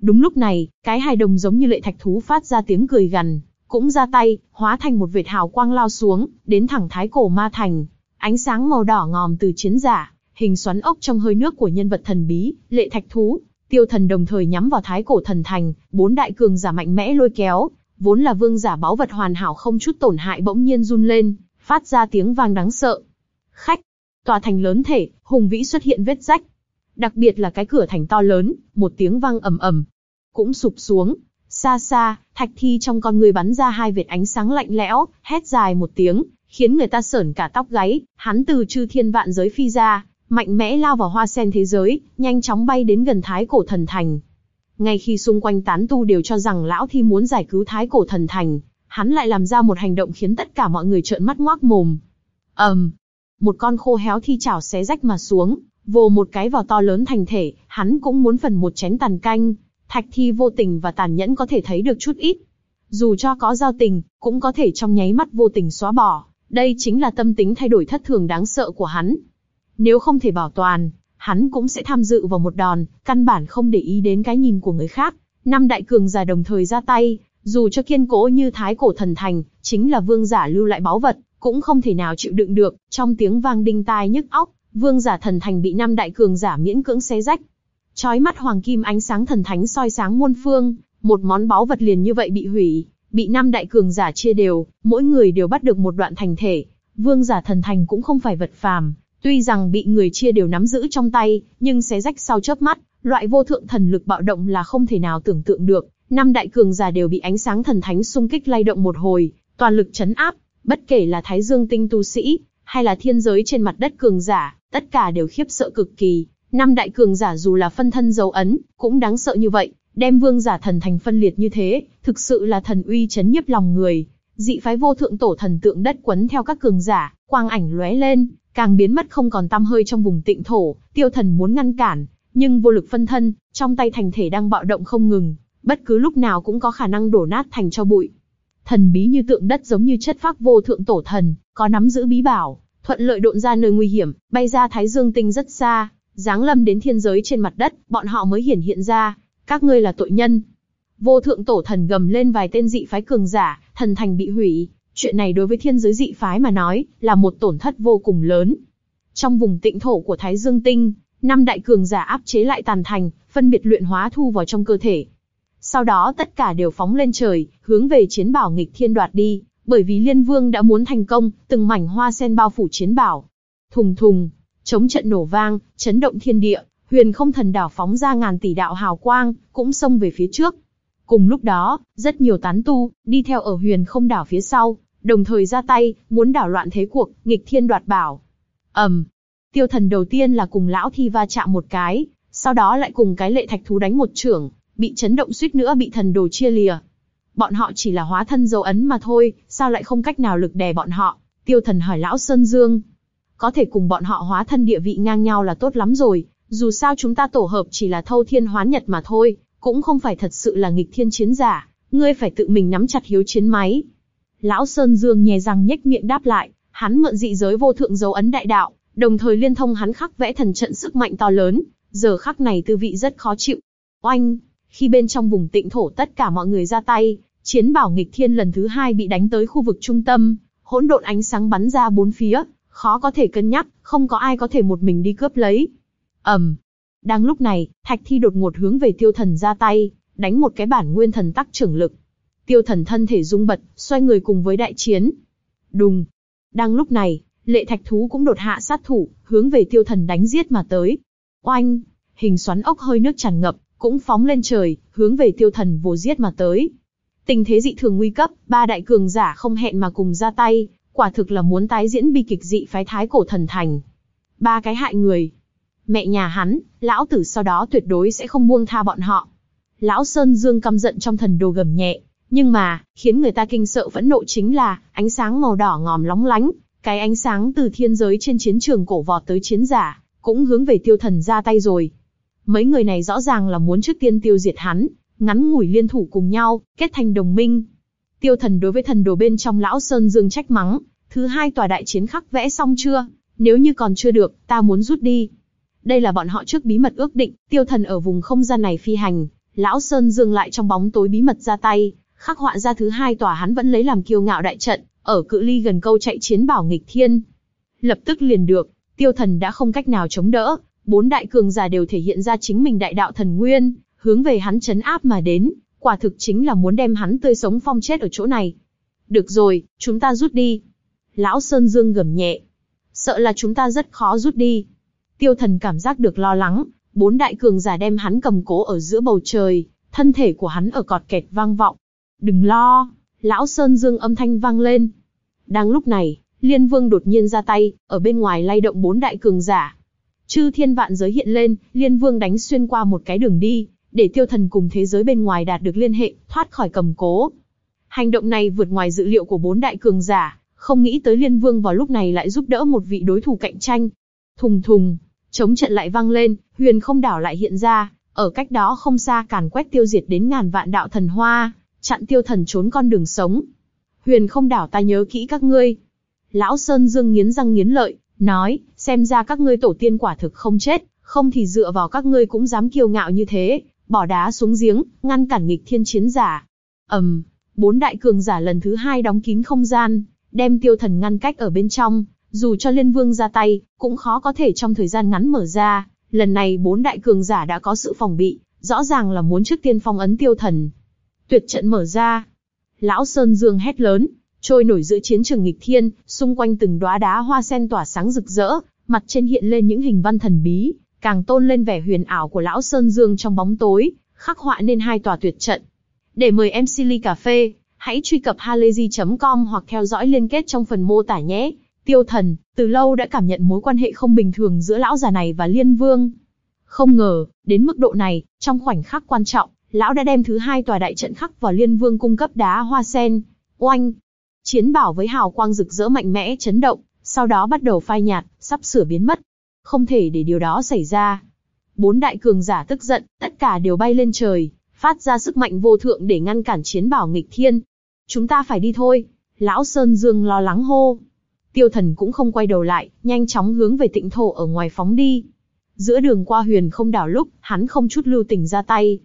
Đúng lúc này, cái hài đồng giống như lệ thạch thú phát ra tiếng cười gằn, cũng ra tay, hóa thành một vệt hào quang lao xuống, đến thẳng thái cổ ma thành. Ánh sáng màu đỏ ngòm từ chiến giả, hình xoắn ốc trong hơi nước của nhân vật thần bí, lệ thạch thú, tiêu thần đồng thời nhắm vào thái cổ thần thành, bốn đại cường giả mạnh mẽ lôi kéo, vốn là vương giả báu vật hoàn hảo không chút tổn hại bỗng nhiên run lên, phát ra tiếng vang đáng sợ. Khách, tòa thành lớn thể, hùng vĩ xuất hiện vết rách. Đặc biệt là cái cửa thành to lớn, một tiếng vang ầm ầm, cũng sụp xuống. Xa xa, thạch thi trong con người bắn ra hai vệt ánh sáng lạnh lẽo, hét dài một tiếng, khiến người ta sởn cả tóc gáy. Hắn từ chư thiên vạn giới phi ra, mạnh mẽ lao vào hoa sen thế giới, nhanh chóng bay đến gần thái cổ thần thành. Ngay khi xung quanh tán tu đều cho rằng lão thi muốn giải cứu thái cổ thần thành, hắn lại làm ra một hành động khiến tất cả mọi người trợn mắt ngoác mồm. ầm, um, một con khô héo thi chảo xé rách mà xuống, vồ một cái vào to lớn thành thể, hắn cũng muốn phần một chén tàn canh. Thạch thi vô tình và tàn nhẫn có thể thấy được chút ít. Dù cho có giao tình, cũng có thể trong nháy mắt vô tình xóa bỏ. Đây chính là tâm tính thay đổi thất thường đáng sợ của hắn. Nếu không thể bảo toàn, hắn cũng sẽ tham dự vào một đòn, căn bản không để ý đến cái nhìn của người khác. Năm đại cường giả đồng thời ra tay, dù cho kiên cố như thái cổ thần thành, chính là vương giả lưu lại báu vật, cũng không thể nào chịu đựng được, trong tiếng vang đinh tai nhức óc, vương giả thần thành bị năm đại cường giả miễn cưỡng xé rách. Chói mắt hoàng kim ánh sáng thần thánh soi sáng muôn phương, một món báu vật liền như vậy bị hủy, bị năm đại cường giả chia đều, mỗi người đều bắt được một đoạn thành thể. Vương giả thần thành cũng không phải vật phàm, tuy rằng bị người chia đều nắm giữ trong tay, nhưng xé rách sau chớp mắt, loại vô thượng thần lực bạo động là không thể nào tưởng tượng được. Năm đại cường giả đều bị ánh sáng thần thánh xung kích lay động một hồi, toàn lực chấn áp, bất kể là Thái Dương tinh tu sĩ, hay là thiên giới trên mặt đất cường giả, tất cả đều khiếp sợ cực kỳ. Năm đại cường giả dù là phân thân dấu ấn, cũng đáng sợ như vậy, đem vương giả thần thành phân liệt như thế, thực sự là thần uy chấn nhiếp lòng người. Dị phái vô thượng tổ thần tượng đất quấn theo các cường giả, quang ảnh lóe lên, càng biến mất không còn tăm hơi trong vùng tịnh thổ. Tiêu thần muốn ngăn cản, nhưng vô lực phân thân, trong tay thành thể đang bạo động không ngừng, bất cứ lúc nào cũng có khả năng đổ nát thành cho bụi. Thần bí như tượng đất giống như chất phác vô thượng tổ thần, có nắm giữ bí bảo, thuận lợi độn ra nơi nguy hiểm, bay ra Thái Dương tinh rất xa, giáng lâm đến thiên giới trên mặt đất, bọn họ mới hiển hiện ra, các ngươi là tội nhân. Vô thượng tổ thần gầm lên vài tên dị phái cường giả, thần thành bị hủy, chuyện này đối với thiên giới dị phái mà nói, là một tổn thất vô cùng lớn. Trong vùng tịnh thổ của Thái Dương tinh, năm đại cường giả áp chế lại tàn thành, phân biệt luyện hóa thu vào trong cơ thể. Sau đó tất cả đều phóng lên trời, hướng về chiến bảo nghịch thiên đoạt đi, bởi vì Liên Vương đã muốn thành công, từng mảnh hoa sen bao phủ chiến bảo. Thùng thùng, chống trận nổ vang, chấn động thiên địa, huyền không thần đảo phóng ra ngàn tỷ đạo hào quang, cũng xông về phía trước. Cùng lúc đó, rất nhiều tán tu, đi theo ở huyền không đảo phía sau, đồng thời ra tay, muốn đảo loạn thế cuộc, nghịch thiên đoạt bảo. ầm, tiêu thần đầu tiên là cùng lão thi va chạm một cái, sau đó lại cùng cái lệ thạch thú đánh một trưởng, bị chấn động suýt nữa bị thần đồ chia lìa. Bọn họ chỉ là hóa thân dấu ấn mà thôi, sao lại không cách nào lực đè bọn họ? Tiêu thần hỏi lão Sơn Dương. Có thể cùng bọn họ hóa thân địa vị ngang nhau là tốt lắm rồi, dù sao chúng ta tổ hợp chỉ là thâu thiên hoán nhật mà thôi, cũng không phải thật sự là nghịch thiên chiến giả, ngươi phải tự mình nắm chặt hiếu chiến máy. Lão Sơn Dương nhè răng nhếch miệng đáp lại, hắn mượn dị giới vô thượng dấu ấn đại đạo, đồng thời liên thông hắn khắc vẽ thần trận sức mạnh to lớn, giờ khắc này tư vị rất khó chịu. Oanh, khi bên trong vùng tịnh thổ tất cả mọi người ra tay, chiến bảo nghịch thiên lần thứ hai bị đánh tới khu vực trung tâm, hỗn độn ánh sáng bắn ra bốn phía, khó có thể cân nhắc, không có ai có thể một mình đi cướp lấy. ầm, đang lúc này, Thạch Thi đột ngột hướng về Tiêu Thần ra tay, đánh một cái bản nguyên thần tắc trưởng lực. Tiêu Thần thân thể rung bật, xoay người cùng với đại chiến. Đùng. Đang lúc này, Lệ Thạch thú cũng đột hạ sát thủ, hướng về Tiêu Thần đánh giết mà tới. Oanh, hình xoắn ốc hơi nước tràn ngập, cũng phóng lên trời, hướng về Tiêu Thần vồ giết mà tới. Tình thế dị thường nguy cấp, ba đại cường giả không hẹn mà cùng ra tay, quả thực là muốn tái diễn bi kịch dị phái thái cổ thần thành. Ba cái hại người, Mẹ nhà hắn, lão tử sau đó tuyệt đối sẽ không buông tha bọn họ. Lão Sơn Dương căm giận trong thần đồ gầm nhẹ, nhưng mà, khiến người ta kinh sợ vẫn nộ chính là, ánh sáng màu đỏ ngòm lóng lánh, cái ánh sáng từ thiên giới trên chiến trường cổ vọt tới chiến giả, cũng hướng về tiêu thần ra tay rồi. Mấy người này rõ ràng là muốn trước tiên tiêu diệt hắn, ngắn ngủi liên thủ cùng nhau, kết thành đồng minh. Tiêu thần đối với thần đồ bên trong lão Sơn Dương trách mắng, thứ hai tòa đại chiến khắc vẽ xong chưa? Nếu như còn chưa được, ta muốn rút đi. Đây là bọn họ trước bí mật ước định, tiêu thần ở vùng không gian này phi hành, lão Sơn Dương lại trong bóng tối bí mật ra tay, khắc họa ra thứ hai tòa hắn vẫn lấy làm kiêu ngạo đại trận, ở cự ly gần câu chạy chiến bảo nghịch thiên. Lập tức liền được, tiêu thần đã không cách nào chống đỡ, bốn đại cường giả đều thể hiện ra chính mình đại đạo thần nguyên, hướng về hắn chấn áp mà đến, quả thực chính là muốn đem hắn tươi sống phong chết ở chỗ này. Được rồi, chúng ta rút đi. Lão Sơn Dương gầm nhẹ. Sợ là chúng ta rất khó rút đi. Tiêu thần cảm giác được lo lắng, bốn đại cường giả đem hắn cầm cố ở giữa bầu trời, thân thể của hắn ở cọt kẹt vang vọng. Đừng lo, lão Sơn Dương âm thanh vang lên. Đang lúc này, Liên Vương đột nhiên ra tay, ở bên ngoài lay động bốn đại cường giả. Chư thiên vạn giới hiện lên, Liên Vương đánh xuyên qua một cái đường đi, để tiêu thần cùng thế giới bên ngoài đạt được liên hệ, thoát khỏi cầm cố. Hành động này vượt ngoài dự liệu của bốn đại cường giả, không nghĩ tới Liên Vương vào lúc này lại giúp đỡ một vị đối thủ cạnh tranh. Thùng thùng, Chống trận lại vang lên, huyền không đảo lại hiện ra, ở cách đó không xa càn quét tiêu diệt đến ngàn vạn đạo thần hoa, chặn tiêu thần trốn con đường sống. Huyền không đảo ta nhớ kỹ các ngươi. Lão Sơn Dương nghiến răng nghiến lợi, nói, xem ra các ngươi tổ tiên quả thực không chết, không thì dựa vào các ngươi cũng dám kiêu ngạo như thế, bỏ đá xuống giếng, ngăn cản nghịch thiên chiến giả. ầm, um, bốn đại cường giả lần thứ hai đóng kín không gian, đem tiêu thần ngăn cách ở bên trong, dù cho Liên Vương ra tay, cũng khó có thể trong thời gian ngắn mở ra. Lần này bốn đại cường giả đã có sự phòng bị, rõ ràng là muốn trước tiên phong ấn tiêu thần. Tuyệt trận mở ra. Lão Sơn Dương hét lớn, trôi nổi giữa chiến trường nghịch thiên, xung quanh từng đóa đá hoa sen tỏa sáng rực rỡ, mặt trên hiện lên những hình văn thần bí, càng tôn lên vẻ huyền ảo của lão Sơn Dương trong bóng tối, khắc họa nên hai tòa tuyệt trận. Để mời em Ly Cà Phê, hãy truy cập halayzi.com hoặc theo dõi liên kết trong phần mô tả nhé. Tiêu thần, từ lâu đã cảm nhận mối quan hệ không bình thường giữa lão già này và liên vương. Không ngờ, đến mức độ này, trong khoảnh khắc quan trọng, lão đã đem thứ hai tòa đại trận khắc vào liên vương cung cấp đá hoa sen. Oanh! Chiến bảo với hào quang rực rỡ mạnh mẽ chấn động, sau đó bắt đầu phai nhạt, sắp sửa biến mất. Không thể để điều đó xảy ra. Bốn đại cường giả tức giận, tất cả đều bay lên trời, phát ra sức mạnh vô thượng để ngăn cản chiến bảo nghịch thiên. Chúng ta phải đi thôi. Lão Sơn Dương lo lắng hô. Tiêu thần cũng không quay đầu lại, nhanh chóng hướng về tịnh thổ ở ngoài phóng đi. Giữa đường qua huyền không đảo lúc, hắn không chút lưu tình ra tay.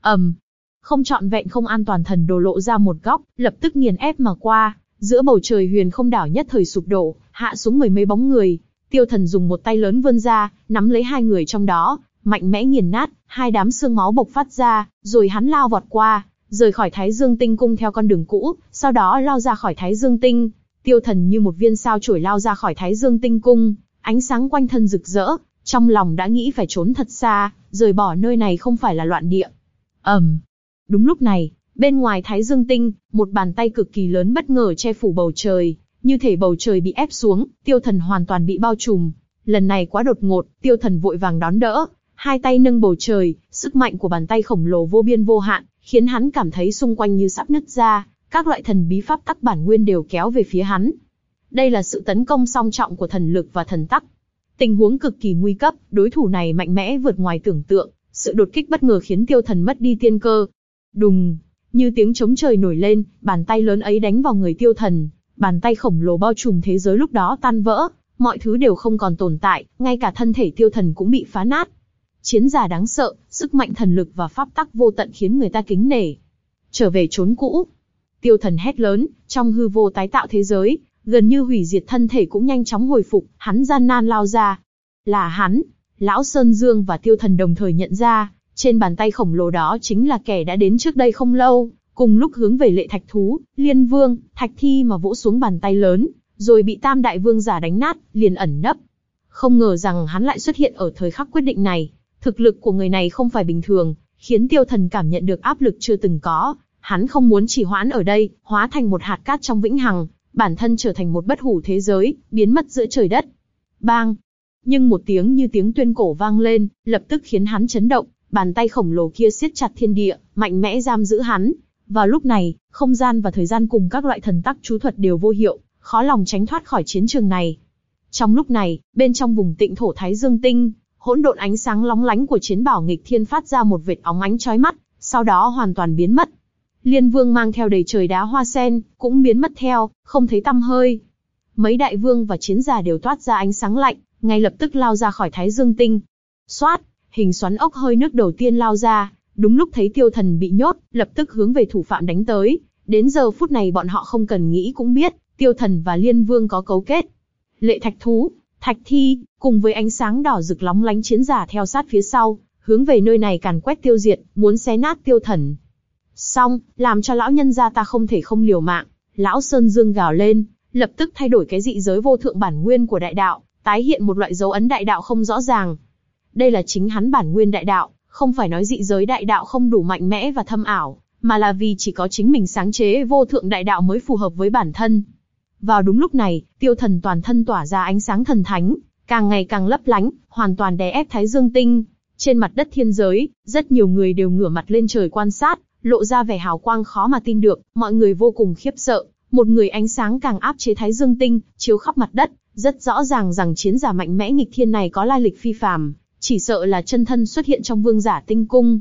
ầm, um, không chọn vẹn không an toàn thần đồ lộ ra một góc, lập tức nghiền ép mà qua. Giữa bầu trời huyền không đảo nhất thời sụp đổ, hạ xuống mười mấy bóng người. Tiêu thần dùng một tay lớn vươn ra, nắm lấy hai người trong đó, mạnh mẽ nghiền nát, hai đám xương máu bộc phát ra, rồi hắn lao vọt qua, rời khỏi Thái Dương Tinh cung theo con đường cũ, sau đó lao ra khỏi Thái Dương Tinh. Tiêu thần như một viên sao chổi lao ra khỏi Thái Dương Tinh cung, ánh sáng quanh thân rực rỡ, trong lòng đã nghĩ phải trốn thật xa, rời bỏ nơi này không phải là loạn địa. ầm, um. đúng lúc này, bên ngoài Thái Dương Tinh, một bàn tay cực kỳ lớn bất ngờ che phủ bầu trời, như thể bầu trời bị ép xuống, tiêu thần hoàn toàn bị bao trùm. Lần này quá đột ngột, tiêu thần vội vàng đón đỡ, hai tay nâng bầu trời, sức mạnh của bàn tay khổng lồ vô biên vô hạn, khiến hắn cảm thấy xung quanh như sắp nứt ra, các loại thần bí pháp tắc bản nguyên đều kéo về phía hắn. Đây là sự tấn công song trọng của thần lực và thần tắc. Tình huống cực kỳ nguy cấp, đối thủ này mạnh mẽ vượt ngoài tưởng tượng, sự đột kích bất ngờ khiến tiêu thần mất đi tiên cơ. Đùng, như tiếng chống trời nổi lên, bàn tay lớn ấy đánh vào người tiêu thần, bàn tay khổng lồ bao trùm thế giới lúc đó tan vỡ, mọi thứ đều không còn tồn tại, ngay cả thân thể tiêu thần cũng bị phá nát. Chiến giả đáng sợ, sức mạnh thần lực và pháp tắc vô tận khiến người ta kính nể. Trở về trốn cũ. Tiêu thần hét lớn, trong hư vô tái tạo thế giới, gần như hủy diệt thân thể cũng nhanh chóng hồi phục, hắn gian nan lao ra. Là hắn, Lão Sơn Dương và Tiêu Thần đồng thời nhận ra, trên bàn tay khổng lồ đó chính là kẻ đã đến trước đây không lâu, cùng lúc hướng về lệ thạch thú, liên vương, thạch thi mà vỗ xuống bàn tay lớn, rồi bị tam đại vương giả đánh nát, liền ẩn nấp. Không ngờ rằng hắn lại xuất hiện ở thời khắc quyết định này, thực lực của người này không phải bình thường, khiến tiêu thần cảm nhận được áp lực chưa từng có. Hắn không muốn chỉ hoãn ở đây, hóa thành một hạt cát trong vĩnh hằng, bản thân trở thành một bất hủ thế giới, biến mất giữa trời đất. Bang! Nhưng một tiếng như tiếng tuyên cổ vang lên, lập tức khiến hắn chấn động, bàn tay khổng lồ kia siết chặt thiên địa, mạnh mẽ giam giữ hắn. Vào lúc này, không gian và thời gian cùng các loại thần tắc chú thuật đều vô hiệu, khó lòng tránh thoát khỏi chiến trường này. Trong lúc này, bên trong vùng tịnh thổ Thái Dương Tinh, hỗn độn ánh sáng lóng lánh của chiến bảo nghịch thiên phát ra một vệt óng ánh chói mắt, sau đó hoàn toàn biến mất. Liên Vương mang theo đầy trời đá hoa sen, cũng biến mất theo, không thấy tăm hơi. Mấy đại vương và chiến giả đều toát ra ánh sáng lạnh, ngay lập tức lao ra khỏi Thái Dương Tinh. Xoát, hình xoắn ốc hơi nước đầu tiên lao ra, đúng lúc thấy tiêu thần bị nhốt, lập tức hướng về thủ phạm đánh tới. Đến giờ phút này bọn họ không cần nghĩ cũng biết, tiêu thần và liên vương có cấu kết. Lệ thạch thú, thạch thi, cùng với ánh sáng đỏ rực lóng lánh chiến giả theo sát phía sau, hướng về nơi này càn quét tiêu diệt, muốn xé nát tiêu thần. Xong, làm cho lão nhân gia ta không thể không liều mạng, lão Sơn Dương gào lên, lập tức thay đổi cái dị giới vô thượng bản nguyên của đại đạo, tái hiện một loại dấu ấn đại đạo không rõ ràng. Đây là chính hắn bản nguyên đại đạo, không phải nói dị giới đại đạo không đủ mạnh mẽ và thâm ảo, mà là vì chỉ có chính mình sáng chế vô thượng đại đạo mới phù hợp với bản thân. Vào đúng lúc này, tiêu thần toàn thân tỏa ra ánh sáng thần thánh, càng ngày càng lấp lánh, hoàn toàn đè ép Thái Dương Tinh. Trên mặt đất thiên giới, rất nhiều người đều ngửa mặt lên trời quan sát, lộ ra vẻ hào quang khó mà tin được, mọi người vô cùng khiếp sợ. Một người ánh sáng càng áp chế Thái Dương Tinh, chiếu khắp mặt đất, rất rõ ràng rằng chiến giả mạnh mẽ nghịch thiên này có lai lịch phi phàm, chỉ sợ là chân thân xuất hiện trong vương giả tinh cung.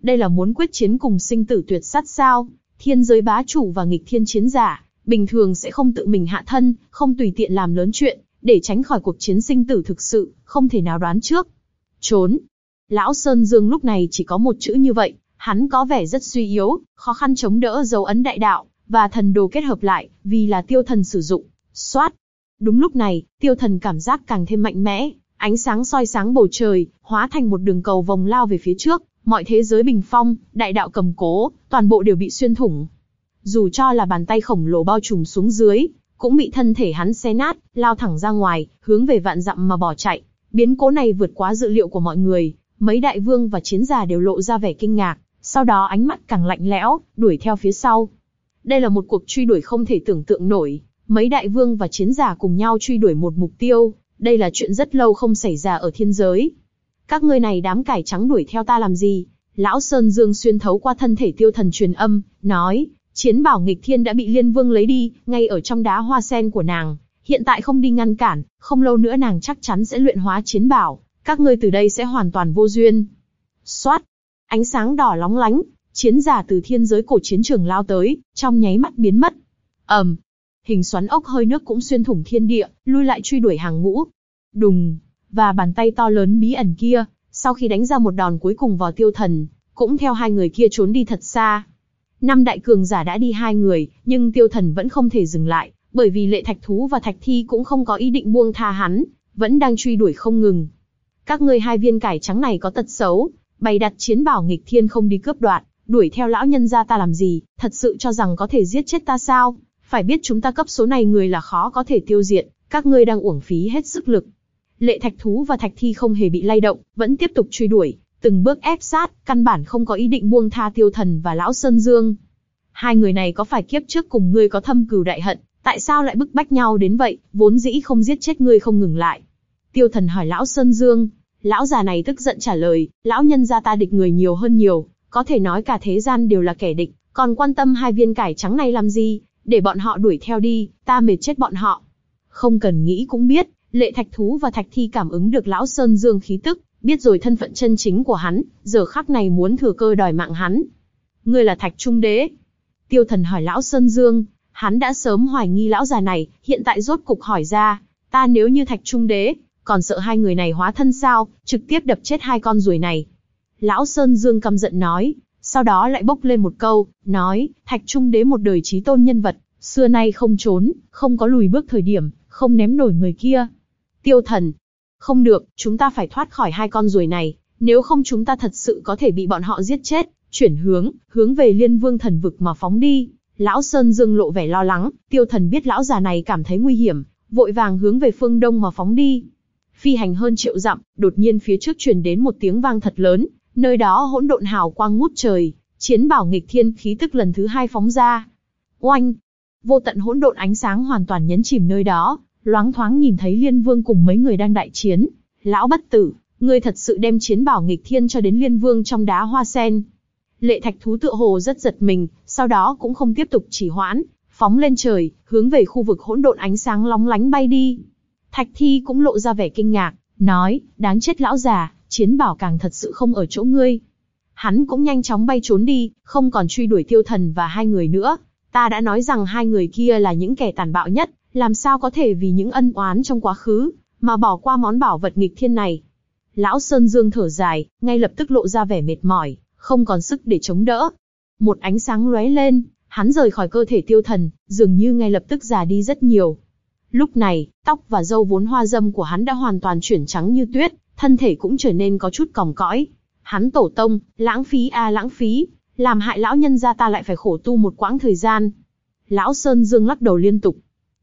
Đây là muốn quyết chiến cùng sinh tử tuyệt sát sao? Thiên giới bá chủ và nghịch thiên chiến giả, bình thường sẽ không tự mình hạ thân, không tùy tiện làm lớn chuyện, để tránh khỏi cuộc chiến sinh tử thực sự, không thể nào đoán trước. Trốn. Lão Sơn Dương lúc này chỉ có một chữ như vậy, hắn có vẻ rất suy yếu, khó khăn chống đỡ dấu ấn đại đạo, và thần đồ kết hợp lại, vì là tiêu thần sử dụng. Xoát. Đúng lúc này, tiêu thần cảm giác càng thêm mạnh mẽ, ánh sáng soi sáng bầu trời, hóa thành một đường cầu vòng lao về phía trước, mọi thế giới bình phong, đại đạo cầm cố, toàn bộ đều bị xuyên thủng. Dù cho là bàn tay khổng lồ bao trùm xuống dưới, cũng bị thân thể hắn xé nát, lao thẳng ra ngoài, hướng về vạn dặm mà bỏ chạy. Biến cố này vượt quá dự liệu của mọi người, mấy đại vương và chiến giả đều lộ ra vẻ kinh ngạc, sau đó ánh mắt càng lạnh lẽo, đuổi theo phía sau. Đây là một cuộc truy đuổi không thể tưởng tượng nổi, mấy đại vương và chiến giả cùng nhau truy đuổi một mục tiêu, đây là chuyện rất lâu không xảy ra ở thiên giới. Các ngươi này đám cải trắng đuổi theo ta làm gì? Lão Sơn Dương xuyên thấu qua thân thể tiêu thần truyền âm, nói, chiến bảo nghịch thiên đã bị liên vương lấy đi, ngay ở trong đá hoa sen của nàng. Hiện tại không đi ngăn cản, không lâu nữa nàng chắc chắn sẽ luyện hóa chiến bảo, các ngươi từ đây sẽ hoàn toàn vô duyên. Xoát, ánh sáng đỏ lóng lánh, chiến giả từ thiên giới cổ chiến trường lao tới, trong nháy mắt biến mất. ầm, hình xoắn ốc hơi nước cũng xuyên thủng thiên địa, lui lại truy đuổi hàng ngũ. Đùng, và bàn tay to lớn bí ẩn kia, sau khi đánh ra một đòn cuối cùng vào tiêu thần, cũng theo hai người kia trốn đi thật xa. Năm đại cường giả đã đi hai người, nhưng tiêu thần vẫn không thể dừng lại, bởi vì lệ thạch thú và thạch thi cũng không có ý định buông tha hắn, vẫn đang truy đuổi không ngừng. Các ngươi hai viên cải trắng này có tật xấu, bày đặt chiến bảo nghịch thiên không đi cướp đoạt, đuổi theo lão nhân gia ta làm gì, thật sự cho rằng có thể giết chết ta sao? Phải biết chúng ta cấp số này người là khó có thể tiêu diệt, các ngươi đang uổng phí hết sức lực. Lệ thạch thú và thạch thi không hề bị lay động, vẫn tiếp tục truy đuổi, từng bước ép sát, căn bản không có ý định buông tha tiêu thần và lão Sơn Dương. Hai người này có phải kiếp trước cùng ngươi có thâm cừu đại hận, tại sao lại bức bách nhau đến vậy, vốn dĩ không giết chết ngươi không ngừng lại. Tiêu thần hỏi lão Sơn Dương, lão già này tức giận trả lời, lão nhân gia ta địch người nhiều hơn nhiều, có thể nói cả thế gian đều là kẻ địch, còn quan tâm hai viên cải trắng này làm gì, để bọn họ đuổi theo đi, ta mệt chết bọn họ. Không cần nghĩ cũng biết, lệ thạch thú và thạch thi cảm ứng được lão Sơn Dương khí tức, biết rồi thân phận chân chính của hắn, giờ khắc này muốn thừa cơ đòi mạng hắn. Ngươi là thạch trung đế. Tiêu thần hỏi lão Sơn Dương, hắn đã sớm hoài nghi lão già này, hiện tại rốt cục hỏi ra, ta nếu như thạch trung đế, còn sợ hai người này hóa thân sao, trực tiếp đập chết hai con ruồi này. Lão Sơn Dương căm giận nói, sau đó lại bốc lên một câu, nói, thạch trung đế một đời trí tôn nhân vật, xưa nay không trốn, không có lùi bước thời điểm, không ném nổi người kia. Tiêu thần, không được, chúng ta phải thoát khỏi hai con ruồi này, nếu không chúng ta thật sự có thể bị bọn họ giết chết, chuyển hướng, hướng về liên vương thần vực mà phóng đi. Lão Sơn Dương lộ vẻ lo lắng, tiêu thần biết lão già này cảm thấy nguy hiểm, vội vàng hướng về phương đông mà phóng đi. Phi hành hơn triệu dặm, đột nhiên phía trước truyền đến một tiếng vang thật lớn, nơi đó hỗn độn hào quang ngút trời, chiến bảo nghịch thiên khí tức lần thứ hai phóng ra. Oanh! Vô tận hỗn độn ánh sáng hoàn toàn nhấn chìm nơi đó, loáng thoáng nhìn thấy Liên Vương cùng mấy người đang đại chiến. Lão bất tử, ngươi thật sự đem chiến bảo nghịch thiên cho đến Liên Vương trong đá hoa sen. Lệ thạch thú tựa hồ rất giật mình, sau đó cũng không tiếp tục chỉ hoãn, phóng lên trời, hướng về khu vực hỗn độn ánh sáng lóng lánh bay đi. Thạch thi cũng lộ ra vẻ kinh ngạc, nói, đáng chết lão già, chiến bảo càng thật sự không ở chỗ ngươi. Hắn cũng nhanh chóng bay trốn đi, không còn truy đuổi tiêu thần và hai người nữa. Ta đã nói rằng hai người kia là những kẻ tàn bạo nhất, làm sao có thể vì những ân oán trong quá khứ, mà bỏ qua món bảo vật nghịch thiên này. Lão Sơn Dương thở dài, ngay lập tức lộ ra vẻ mệt mỏi, không còn sức để chống đỡ. Một ánh sáng lóe lên, hắn rời khỏi cơ thể tiêu thần, dường như ngay lập tức già đi rất nhiều. Lúc này, tóc và râu vốn hoa dâm của hắn đã hoàn toàn chuyển trắng như tuyết, thân thể cũng trở nên có chút còng cõi. Hắn tổ tông, lãng phí a lãng phí, làm hại lão nhân gia ta lại phải khổ tu một quãng thời gian. Lão Sơn Dương lắc đầu liên tục,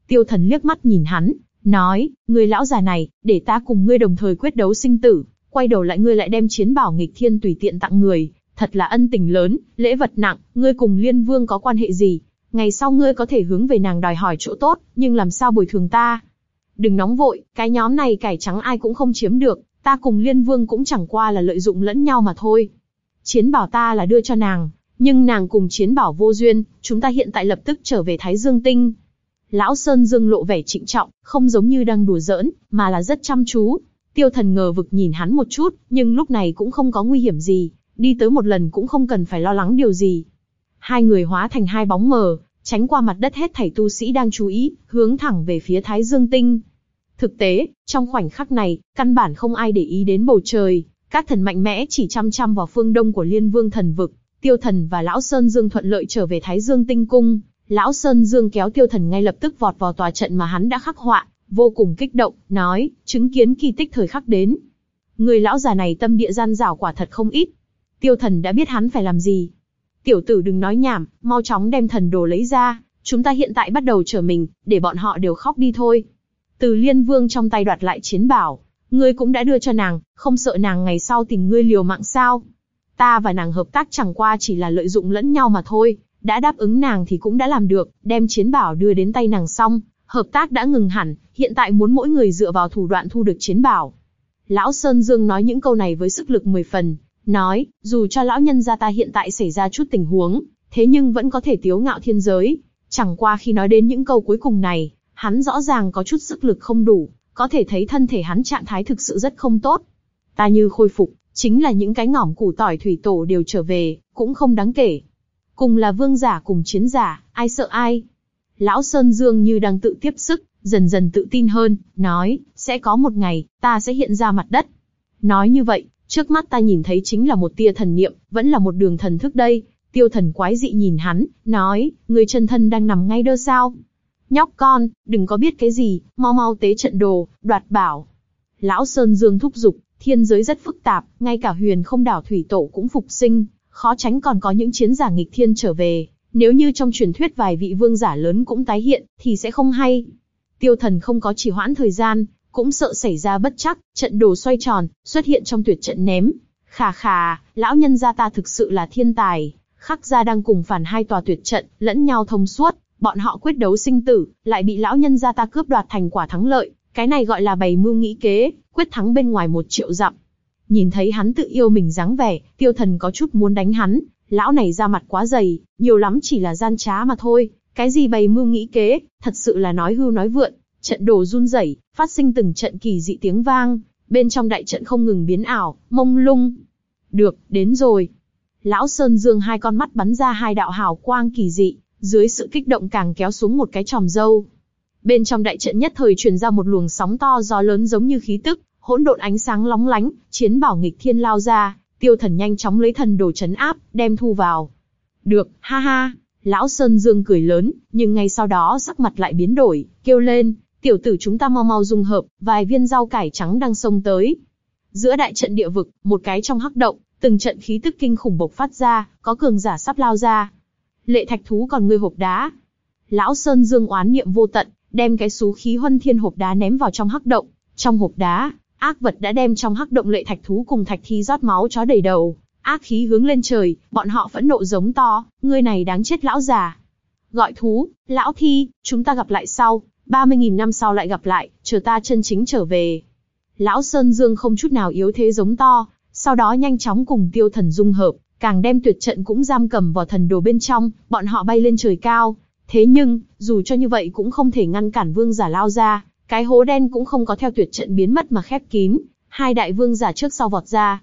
Tiêu thần liếc mắt nhìn hắn, nói, người lão già này, để ta cùng ngươi đồng thời quyết đấu sinh tử, quay đầu lại ngươi lại đem chiến bảo nghịch thiên tùy tiện tặng người, thật là ân tình lớn, lễ vật nặng, ngươi cùng liên vương có quan hệ gì? Ngày sau ngươi có thể hướng về nàng đòi hỏi chỗ tốt, nhưng làm sao bồi thường ta? Đừng nóng vội, cái nhóm này cải trắng ai cũng không chiếm được, ta cùng liên vương cũng chẳng qua là lợi dụng lẫn nhau mà thôi. Chiến bảo ta là đưa cho nàng, nhưng nàng cùng chiến bảo vô duyên, chúng ta hiện tại lập tức trở về Thái Dương Tinh, Lão Sơn Dương lộ vẻ trịnh trọng, không giống như đang đùa giỡn, mà là rất chăm chú. Tiêu thần ngờ vực nhìn hắn một chút, nhưng lúc này cũng không có nguy hiểm gì, đi tới một lần cũng không cần phải lo lắng điều gì. Hai người hóa thành hai bóng mờ, tránh qua mặt đất hết thảy tu sĩ đang chú ý, hướng thẳng về phía Thái Dương Tinh. Thực tế, trong khoảnh khắc này, căn bản không ai để ý đến bầu trời, các thần mạnh mẽ chỉ chăm chăm vào phương đông của Liên Vương thần vực, Tiêu Thần và Lão Sơn Dương thuận lợi trở về Thái Dương Tinh cung, Lão Sơn Dương kéo tiêu thần ngay lập tức vọt vào tòa trận mà hắn đã khắc họa, vô cùng kích động, nói, chứng kiến kỳ tích thời khắc đến. Người lão già này tâm địa gian rảo quả thật không ít. Tiêu thần đã biết hắn phải làm gì. Tiểu tử đừng nói nhảm, mau chóng đem thần đồ lấy ra, chúng ta hiện tại bắt đầu trở mình, để bọn họ đều khóc đi thôi. Từ liên vương trong tay đoạt lại chiến bảo, ngươi cũng đã đưa cho nàng, không sợ nàng ngày sau tìm ngươi liều mạng sao. Ta và nàng hợp tác chẳng qua chỉ là lợi dụng lẫn nhau mà thôi, đã đáp ứng nàng thì cũng đã làm được, đem chiến bảo đưa đến tay nàng xong, hợp tác đã ngừng hẳn, hiện tại muốn mỗi người dựa vào thủ đoạn thu được chiến bảo. Lão Sơn Dương nói những câu này với sức lực mười phần, nói, dù cho lão nhân gia ta hiện tại xảy ra chút tình huống, thế nhưng vẫn có thể tiếu ngạo thiên giới. Chẳng qua khi nói đến những câu cuối cùng này, hắn rõ ràng có chút sức lực không đủ, có thể thấy thân thể hắn trạng thái thực sự rất không tốt. Ta như khôi phục, chính là những cái ngỏm củ tỏi thủy tổ đều trở về, cũng không đáng kể. Cùng là vương giả cùng chiến giả, ai sợ ai? Lão Sơn Dương như đang tự tiếp sức, dần dần tự tin hơn, nói, sẽ có một ngày, ta sẽ hiện ra mặt đất. Nói như vậy, trước mắt ta nhìn thấy chính là một tia thần niệm, vẫn là một đường thần thức đây. Tiêu thần quái dị nhìn hắn, nói, người chân thân đang nằm ngay đơ sao. Nhóc con, đừng có biết cái gì, mau mau tế trận đồ, đoạt bảo. Lão Sơn Dương thúc giục, thiên giới rất phức tạp, ngay cả huyền không đảo thủy tổ cũng phục sinh, khó tránh còn có những chiến giả nghịch thiên trở về. Nếu như trong truyền thuyết vài vị vương giả lớn cũng tái hiện, thì sẽ không hay. Tiêu thần không có chỉ hoãn thời gian, cũng sợ xảy ra bất chắc, trận đồ xoay tròn, xuất hiện trong tuyệt trận ném. Khà khà, lão nhân gia ta thực sự là thiên tài, khắc gia đang cùng phản hai tòa tuyệt trận, lẫn nhau thông suốt, bọn họ quyết đấu sinh tử, lại bị lão nhân gia ta cướp đoạt thành quả thắng lợi, cái này gọi là bày mưu nghĩ kế, quyết thắng bên ngoài một triệu dặm. Nhìn thấy hắn tự yêu mình dáng vẻ, tiêu thần có chút muốn đánh hắn, lão này ra mặt quá dày, nhiều lắm chỉ là gian trá mà thôi, cái gì bày mưu nghĩ kế, thật sự là nói hưu nói vượn, trận đồ run rẩy, phát sinh từng trận kỳ dị tiếng vang, bên trong đại trận không ngừng biến ảo, mông lung. Được, đến rồi. Lão Sơn Dương hai con mắt bắn ra hai đạo hào quang kỳ dị, dưới sự kích động càng kéo xuống một cái tròm dâu. Bên trong đại trận nhất thời truyền ra một luồng sóng to gió lớn giống như khí tức, hỗn độn ánh sáng lóng lánh, chiến bảo nghịch thiên lao ra, tiêu thần nhanh chóng lấy thần đồ chấn áp, đem thu vào. Được, ha ha, lão Sơn Dương cười lớn, nhưng ngay sau đó sắc mặt lại biến đổi, kêu lên, tiểu tử chúng ta mau mau dung hợp, vài viên rau cải trắng đang xông tới. Giữa đại trận địa vực, một cái trong hắc động, từng trận khí tức kinh khủng bộc phát ra, có cường giả sắp lao ra. Lệ thạch thú còn ngươi hộp đá. Lão Sơn Dương oán niệm vô tận, đem cái xú khí huân thiên hộp đá ném vào trong hắc động. Trong hộp đá, ác vật đã đem trong hắc động lệ thạch thú cùng thạch thi rót máu chó đầy đầu. Ác khí hướng lên trời, bọn họ phẫn nộ giống to, ngươi này đáng chết lão già. Gọi thú, lão thi, chúng ta gặp lại sau, 30.000 năm sau lại gặp lại, chờ ta chân chính trở về. Lão Sơn Dương không chút nào yếu thế giống to, sau đó nhanh chóng cùng tiêu thần dung hợp, càng đem tuyệt trận cũng giam cầm vào thần đồ bên trong, bọn họ bay lên trời cao. Thế nhưng, dù cho như vậy cũng không thể ngăn cản vương giả lao ra, cái hố đen cũng không có theo tuyệt trận biến mất mà khép kín, hai đại vương giả trước sau vọt ra.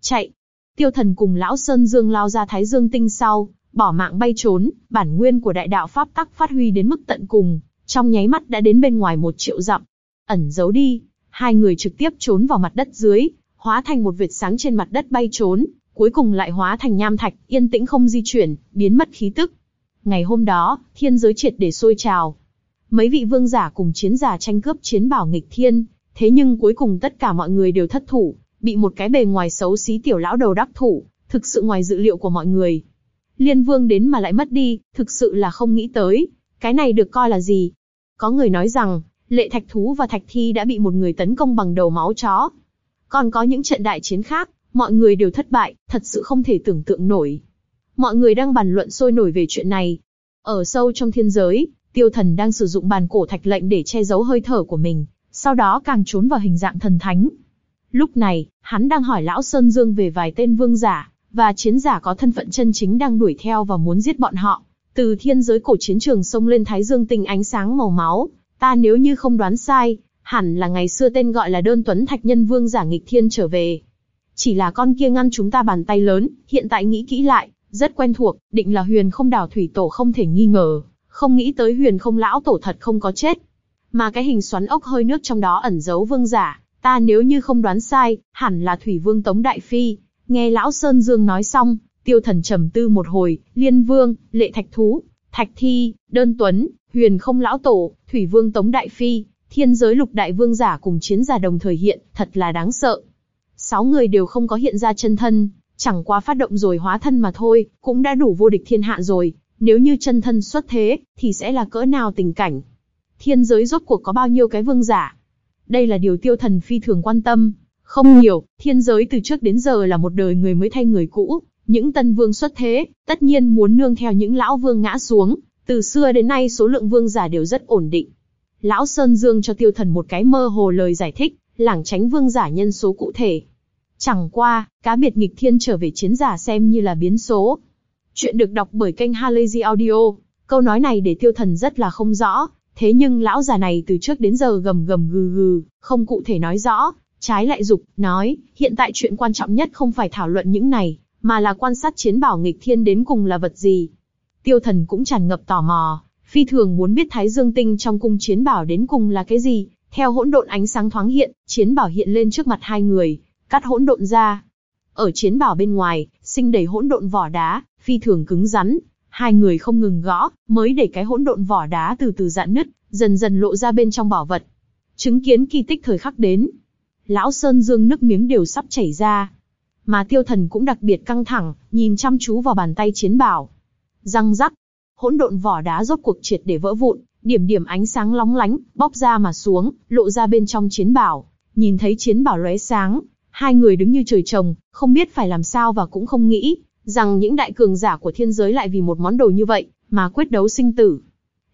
Chạy! Tiêu thần cùng lão Sơn Dương lao ra Thái Dương Tinh sau, bỏ mạng bay trốn, bản nguyên của đại đạo Pháp tắc phát huy đến mức tận cùng, trong nháy mắt đã đến bên ngoài một triệu dặm. Ẩn giấu đi, hai người trực tiếp trốn vào mặt đất dưới, hóa thành một vệt sáng trên mặt đất bay trốn, cuối cùng lại hóa thành nham thạch, yên tĩnh không di chuyển, biến mất khí tức. Ngày hôm đó, thiên giới triệt để sôi trào. Mấy vị vương giả cùng chiến giả tranh cướp chiến bảo nghịch thiên, thế nhưng cuối cùng tất cả mọi người đều thất thủ, bị một cái bề ngoài xấu xí tiểu lão đầu đắc thủ, thực sự ngoài dự liệu của mọi người. Liên vương đến mà lại mất đi, thực sự là không nghĩ tới. Cái này được coi là gì? Có người nói rằng, lệ thạch thú và thạch thi đã bị một người tấn công bằng đầu máu chó. Còn có những trận đại chiến khác, mọi người đều thất bại, thật sự không thể tưởng tượng nổi. Mọi người đang bàn luận sôi nổi về chuyện này. Ở sâu trong thiên giới, tiêu thần đang sử dụng bàn cổ thạch lệnh để che giấu hơi thở của mình, sau đó càng trốn vào hình dạng thần thánh. Lúc này, hắn đang hỏi Lão Sơn Dương về vài tên vương giả, và chiến giả có thân phận chân chính đang đuổi theo và muốn giết bọn họ. Từ thiên giới cổ chiến trường sông lên Thái Dương tinh ánh sáng màu máu, ta nếu như không đoán sai, hẳn là ngày xưa tên gọi là đơn tuấn thạch nhân vương giả nghịch thiên trở về. Chỉ là con kia ngăn chúng ta bàn tay lớn, hiện tại nghĩ kỹ lại, rất quen thuộc, định là huyền không đảo thủy tổ không thể nghi ngờ, không nghĩ tới huyền không lão tổ thật không có chết. Mà cái hình xoắn ốc hơi nước trong đó ẩn giấu vương giả, ta nếu như không đoán sai, hẳn là thủy vương tống đại phi. Nghe lão Sơn Dương nói xong, tiêu thần trầm tư một hồi, liên vương, lệ thạch thú, thạch thi, đơn tuấn, huyền không lão tổ, thủy vương tống đại phi, thiên giới lục đại vương giả cùng chiến giả đồng thời hiện, thật là đáng sợ. Sáu người đều không có hiện ra chân thân, chẳng qua phát động rồi hóa thân mà thôi, cũng đã đủ vô địch thiên hạ rồi. Nếu như chân thân xuất thế, thì sẽ là cỡ nào tình cảnh? Thiên giới rốt cuộc có bao nhiêu cái vương giả? Đây là điều tiêu thần phi thường quan tâm. Không nhiều, thiên giới từ trước đến giờ là một đời người mới thay người cũ. Những tân vương xuất thế, tất nhiên muốn nương theo những lão vương ngã xuống. Từ xưa đến nay số lượng vương giả đều rất ổn định. Lão Sơn Dương cho tiêu thần một cái mơ hồ lời giải thích, lảng tránh vương giả nhân số cụ thể. Chẳng qua, cá biệt nghịch thiên trở về chiến giả xem như là biến số. Chuyện được đọc bởi kênh Halazy Audio. Câu nói này để tiêu thần rất là không rõ, thế nhưng lão già này từ trước đến giờ gầm gầm gừ gừ, không cụ thể nói rõ, trái lại dục, nói, hiện tại chuyện quan trọng nhất không phải thảo luận những này, mà là quan sát chiến bảo nghịch thiên đến cùng là vật gì. Tiêu thần cũng tràn ngập tò mò, phi thường muốn biết Thái Dương Tinh trong cung chiến bảo đến cùng là cái gì. Theo hỗn độn ánh sáng thoáng hiện, chiến bảo hiện lên trước mặt hai người, cắt hỗn độn ra. Ở chiến bảo bên ngoài, sinh đầy hỗn độn vỏ đá, phi thường cứng rắn. Hai người không ngừng gõ, mới để cái hỗn độn vỏ đá từ từ dạn nứt, dần dần lộ ra bên trong bảo vật. Chứng kiến kỳ tích thời khắc đến. Lão Sơn Dương nước miếng đều sắp chảy ra. Mà tiêu thần cũng đặc biệt căng thẳng, nhìn chăm chú vào bàn tay chiến bảo. Răng rắc, hỗn độn vỏ đá rốt cuộc triệt để vỡ vụn, điểm điểm ánh sáng lóng lánh, bóc ra mà xuống, lộ ra bên trong chiến bảo. Nhìn thấy chiến bảo lóe sáng, hai người đứng như trời trồng, không biết phải làm sao và cũng không nghĩ, rằng những đại cường giả của thiên giới lại vì một món đồ như vậy, mà quyết đấu sinh tử.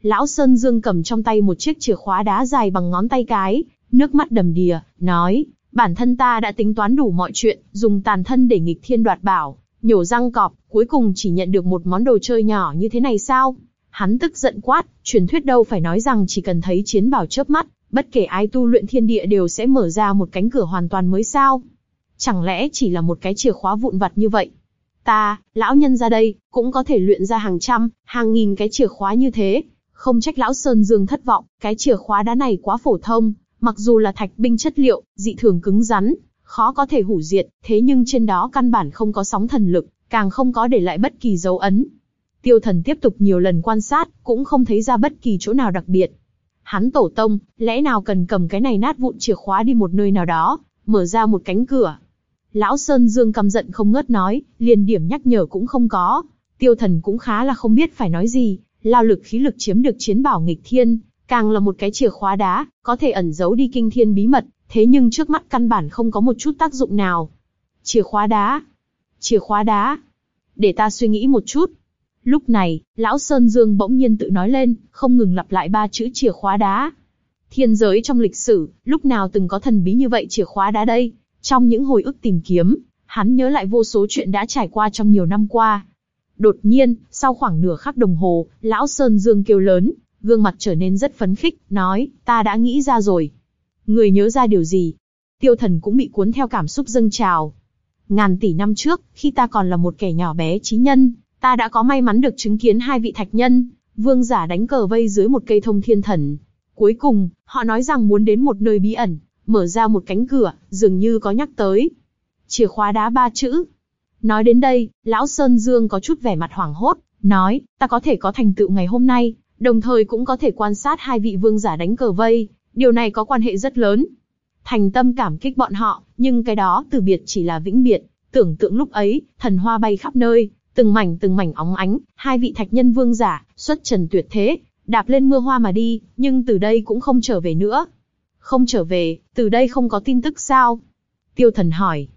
Lão Sơn Dương cầm trong tay một chiếc chìa khóa đá dài bằng ngón tay cái, nước mắt đầm đìa, nói, bản thân ta đã tính toán đủ mọi chuyện, dùng tàn thân để nghịch thiên đoạt bảo, nhổ răng cọp, cuối cùng chỉ nhận được một món đồ chơi nhỏ như thế này sao? Hắn tức giận quát, truyền thuyết đâu phải nói rằng chỉ cần thấy chiến bảo chớp mắt, bất kể ai tu luyện thiên địa đều sẽ mở ra một cánh cửa hoàn toàn mới sao? Chẳng lẽ chỉ là một cái chìa khóa vụn vặt như vậy? Ta, lão nhân ra đây, cũng có thể luyện ra hàng trăm, hàng nghìn cái chìa khóa như thế. Không trách lão Sơn Dương thất vọng, cái chìa khóa đá này quá phổ thông, mặc dù là thạch binh chất liệu, dị thường cứng rắn, khó có thể hủ diệt, thế nhưng trên đó căn bản không có sóng thần lực, càng không có để lại bất kỳ dấu ấn. Tiêu thần tiếp tục nhiều lần quan sát, cũng không thấy ra bất kỳ chỗ nào đặc biệt. Hắn tổ tông, lẽ nào cần cầm cái này nát vụn chìa khóa đi một nơi nào đó, mở ra một cánh cửa. Lão Sơn Dương căm giận không ngớt nói, liền điểm nhắc nhở cũng không có. Tiêu thần cũng khá là không biết phải nói gì, lao lực khí lực chiếm được chiến bảo nghịch thiên, càng là một cái chìa khóa đá, có thể ẩn giấu đi kinh thiên bí mật, thế nhưng trước mắt căn bản không có một chút tác dụng nào. Chìa khóa đá, chìa khóa đá. Để ta suy nghĩ một chút. Lúc này, lão Sơn Dương bỗng nhiên tự nói lên, không ngừng lặp lại ba chữ chìa khóa đá. Thiên giới trong lịch sử, lúc nào từng có thần bí như vậy chìa khóa đá đây? Trong những hồi ức tìm kiếm, hắn nhớ lại vô số chuyện đã trải qua trong nhiều năm qua. Đột nhiên, sau khoảng nửa khắc đồng hồ, lão Sơn Dương kêu lớn, gương mặt trở nên rất phấn khích, nói, ta đã nghĩ ra rồi. Người nhớ ra điều gì? Tiêu thần cũng bị cuốn theo cảm xúc dâng trào. Ngàn tỷ năm trước, khi ta còn là một kẻ nhỏ bé trí nhân, ta đã có may mắn được chứng kiến hai vị thạch nhân, vương giả đánh cờ vây dưới một cây thông thiên thần. Cuối cùng, họ nói rằng muốn đến một nơi bí ẩn, mở ra một cánh cửa, dường như có nhắc tới. Chìa khóa đá ba chữ. Nói đến đây, lão Sơn Dương có chút vẻ mặt hoảng hốt, nói, ta có thể có thành tựu ngày hôm nay, đồng thời cũng có thể quan sát hai vị vương giả đánh cờ vây, điều này có quan hệ rất lớn. Thành tâm cảm kích bọn họ, nhưng cái đó từ biệt chỉ là vĩnh biệt, tưởng tượng lúc ấy, thần hoa bay khắp nơi, từng mảnh từng mảnh óng ánh, hai vị thạch nhân vương giả, xuất trần tuyệt thế, đạp lên mưa hoa mà đi, nhưng từ đây cũng không trở về nữa. Không trở về, từ đây không có tin tức sao? Tiêu thần hỏi.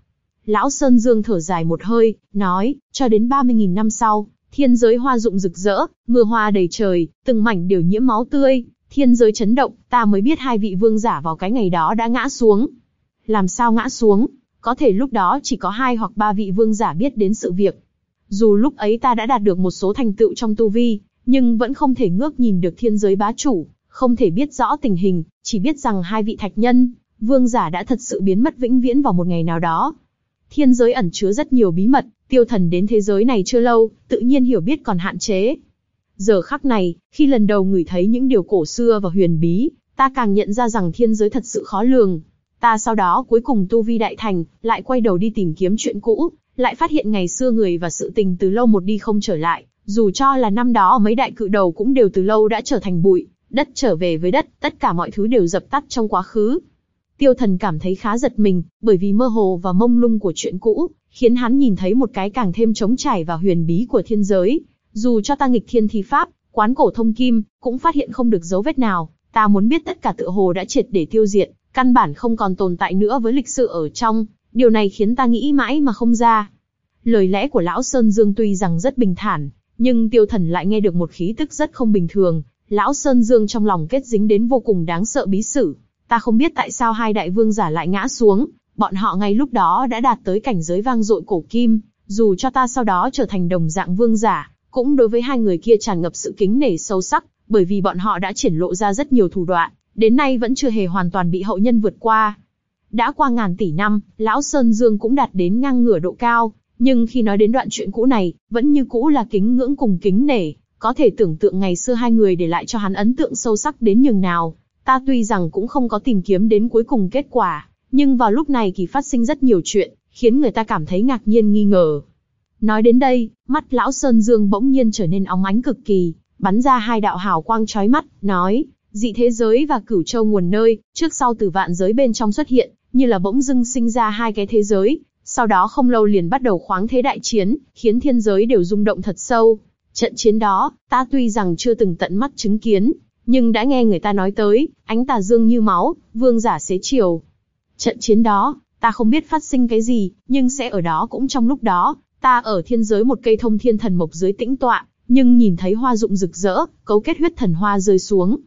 Lão Sơn Dương thở dài một hơi, nói, cho đến 30.000 năm sau, thiên giới hoa rụng rực rỡ, mưa hoa đầy trời, từng mảnh đều nhiễm máu tươi, thiên giới chấn động, ta mới biết hai vị vương giả vào cái ngày đó đã ngã xuống. Làm sao ngã xuống? Có thể lúc đó chỉ có hai hoặc ba vị vương giả biết đến sự việc. Dù lúc ấy ta đã đạt được một số thành tựu trong tu vi, nhưng vẫn không thể ngước nhìn được thiên giới bá chủ, không thể biết rõ tình hình, chỉ biết rằng hai vị thạch nhân, vương giả đã thật sự biến mất vĩnh viễn vào một ngày nào đó. Thiên giới ẩn chứa rất nhiều bí mật, tiêu thần đến thế giới này chưa lâu, tự nhiên hiểu biết còn hạn chế. Giờ khắc này, khi lần đầu ngửi thấy những điều cổ xưa và huyền bí, ta càng nhận ra rằng thiên giới thật sự khó lường. Ta sau đó cuối cùng tu vi đại thành, lại quay đầu đi tìm kiếm chuyện cũ, lại phát hiện ngày xưa người và sự tình từ lâu một đi không trở lại, dù cho là năm đó mấy đại cự đầu cũng đều từ lâu đã trở thành bụi, đất trở về với đất, tất cả mọi thứ đều dập tắt trong quá khứ. Tiêu thần cảm thấy khá giật mình, bởi vì mơ hồ và mông lung của chuyện cũ, khiến hắn nhìn thấy một cái càng thêm trống trải và huyền bí của thiên giới. Dù cho ta nghịch thiên thi pháp, quán cổ thông kim, cũng phát hiện không được dấu vết nào, ta muốn biết tất cả tự hồ đã triệt để tiêu diệt, căn bản không còn tồn tại nữa với lịch sử ở trong, điều này khiến ta nghĩ mãi mà không ra. Lời lẽ của lão Sơn Dương tuy rằng rất bình thản, nhưng tiêu thần lại nghe được một khí tức rất không bình thường, lão Sơn Dương trong lòng kết dính đến vô cùng đáng sợ bí sử. Ta không biết tại sao hai đại vương giả lại ngã xuống, bọn họ ngay lúc đó đã đạt tới cảnh giới vang dội cổ kim, dù cho ta sau đó trở thành đồng dạng vương giả, cũng đối với hai người kia tràn ngập sự kính nể sâu sắc, bởi vì bọn họ đã triển lộ ra rất nhiều thủ đoạn, đến nay vẫn chưa hề hoàn toàn bị hậu nhân vượt qua. Đã qua ngàn tỷ năm, lão Sơn Dương cũng đạt đến ngang ngửa độ cao, nhưng khi nói đến đoạn chuyện cũ này, vẫn như cũ là kính ngưỡng cùng kính nể, có thể tưởng tượng ngày xưa hai người để lại cho hắn ấn tượng sâu sắc đến nhường nào. Ta tuy rằng cũng không có tìm kiếm đến cuối cùng kết quả, nhưng vào lúc này kỳ phát sinh rất nhiều chuyện, khiến người ta cảm thấy ngạc nhiên nghi ngờ. Nói đến đây, mắt lão Sơn Dương bỗng nhiên trở nên óng ánh cực kỳ, bắn ra hai đạo hào quang chói mắt, nói, dị thế giới và cửu châu nguồn nơi, trước sau từ vạn giới bên trong xuất hiện, như là bỗng dưng sinh ra hai cái thế giới, sau đó không lâu liền bắt đầu khoáng thế đại chiến, khiến thiên giới đều rung động thật sâu. Trận chiến đó, ta tuy rằng chưa từng tận mắt chứng kiến, nhưng đã nghe người ta nói tới, ánh tà dương như máu, vương giả xế chiều. Trận chiến đó, ta không biết phát sinh cái gì, nhưng sẽ ở đó cũng trong lúc đó, ta ở thiên giới một cây thông thiên thần mộc dưới tĩnh tọa, nhưng nhìn thấy hoa dụng rực rỡ, cấu kết huyết thần hoa rơi xuống.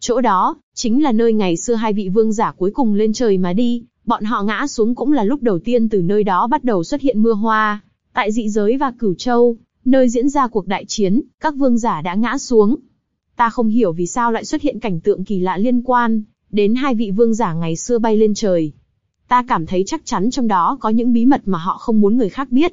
Chỗ đó, chính là nơi ngày xưa hai vị vương giả cuối cùng lên trời mà đi, bọn họ ngã xuống cũng là lúc đầu tiên từ nơi đó bắt đầu xuất hiện mưa hoa. Tại dị giới và cửu châu, nơi diễn ra cuộc đại chiến, các vương giả đã ngã xuống. Ta không hiểu vì sao lại xuất hiện cảnh tượng kỳ lạ liên quan, đến hai vị vương giả ngày xưa bay lên trời. Ta cảm thấy chắc chắn trong đó có những bí mật mà họ không muốn người khác biết.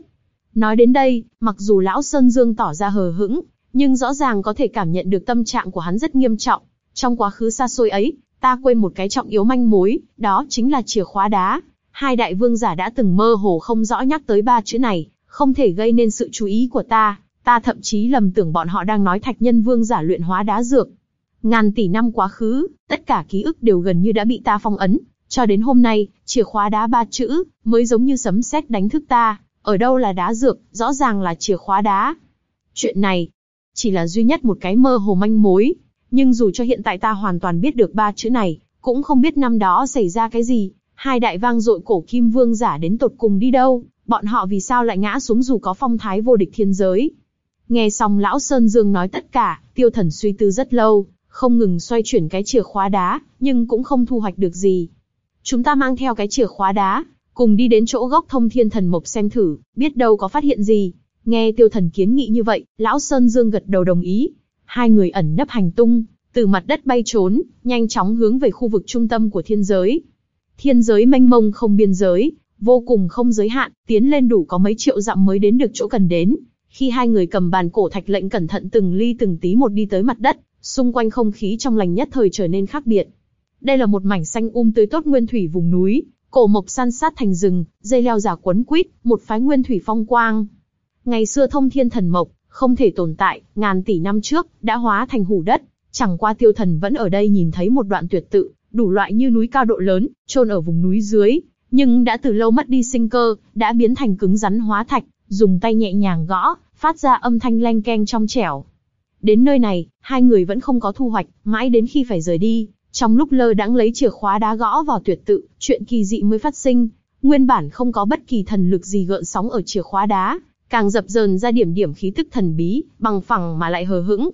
Nói đến đây, mặc dù lão Sơn Dương tỏ ra hờ hững, nhưng rõ ràng có thể cảm nhận được tâm trạng của hắn rất nghiêm trọng. Trong quá khứ xa xôi ấy, ta quên một cái trọng yếu manh mối, đó chính là chìa khóa đá. Hai đại vương giả đã từng mơ hồ không rõ nhắc tới ba chữ này, không thể gây nên sự chú ý của ta, ta thậm chí lầm tưởng bọn họ đang nói thạch nhân vương giả luyện hóa đá dược. Ngàn tỷ năm quá khứ, tất cả ký ức đều gần như đã bị ta phong ấn, cho đến hôm nay, chìa khóa đá ba chữ, mới giống như sấm sét đánh thức ta, ở đâu là đá dược, rõ ràng là chìa khóa đá. Chuyện này, chỉ là duy nhất một cái mơ hồ manh mối, nhưng dù cho hiện tại ta hoàn toàn biết được ba chữ này, cũng không biết năm đó xảy ra cái gì, hai đại vang dội cổ kim vương giả đến tột cùng đi đâu, bọn họ vì sao lại ngã xuống dù có phong thái vô địch thiên giới. Nghe xong lão Sơn Dương nói tất cả, tiêu thần suy tư rất lâu, không ngừng xoay chuyển cái chìa khóa đá, nhưng cũng không thu hoạch được gì. Chúng ta mang theo cái chìa khóa đá, cùng đi đến chỗ gốc thông thiên thần mộc xem thử, biết đâu có phát hiện gì. Nghe tiêu thần kiến nghị như vậy, lão Sơn Dương gật đầu đồng ý. Hai người ẩn nấp hành tung, từ mặt đất bay trốn, nhanh chóng hướng về khu vực trung tâm của thiên giới. Thiên giới mênh mông không biên giới, vô cùng không giới hạn, tiến lên đủ có mấy triệu dặm mới đến được chỗ cần đến. Khi hai người cầm bàn cổ thạch lệnh cẩn thận từng ly từng tí một đi tới mặt đất, xung quanh không khí trong lành nhất thời trở nên khác biệt. Đây là một mảnh xanh um tươi tốt nguyên thủy vùng núi, cổ mộc san sát thành rừng, dây leo giả quấn quýt, một phái nguyên thủy phong quang. Ngày xưa thông thiên thần mộc, không thể tồn tại, ngàn tỷ năm trước, đã hóa thành hủ đất. Chẳng qua tiêu thần vẫn ở đây nhìn thấy một đoạn tuyệt tự, đủ loại như núi cao độ lớn, trôn ở vùng núi dưới, nhưng đã từ lâu mất đi sinh cơ, đã biến thành cứng rắn hóa thạch, dùng tay nhẹ nhàng gõ, phát ra âm thanh leng keng trong trẻo. Đến nơi này, hai người vẫn không có thu hoạch, mãi đến khi phải rời đi, trong lúc lơ đãng lấy chìa khóa đá gõ vào tuyệt tự, chuyện kỳ dị mới phát sinh. Nguyên bản không có bất kỳ thần lực gì gợn sóng ở chìa khóa đá, càng dập dờn ra điểm điểm khí tức thần bí, bằng phẳng mà lại hờ hững.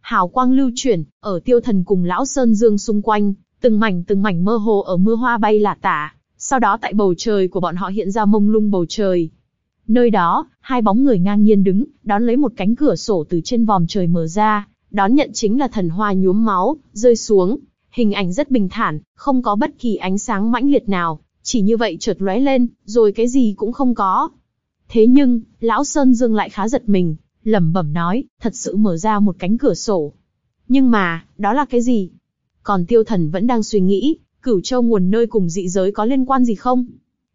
Hào quang lưu chuyển, ở tiêu thần cùng lão Sơn Dương xung quanh, từng mảnh từng mảnh mơ hồ ở mưa hoa bay lả tả, sau đó tại bầu trời của bọn họ hiện ra mông lung bầu trời. Nơi đó, hai bóng người ngang nhiên đứng, đón lấy một cánh cửa sổ từ trên vòm trời mở ra, đón nhận chính là thần hoa nhuốm máu, rơi xuống, Hình ảnh rất bình thản, không có bất kỳ ánh sáng mãnh liệt nào, chỉ như vậy chợt lóe lên, rồi cái gì cũng không có. Thế nhưng, lão Sơn Dương lại khá giật mình, lẩm bẩm nói, thật sự mở ra một cánh cửa sổ. Nhưng mà, đó là cái gì? Còn tiêu thần vẫn đang suy nghĩ, cửu châu nguồn nơi cùng dị giới có liên quan gì không?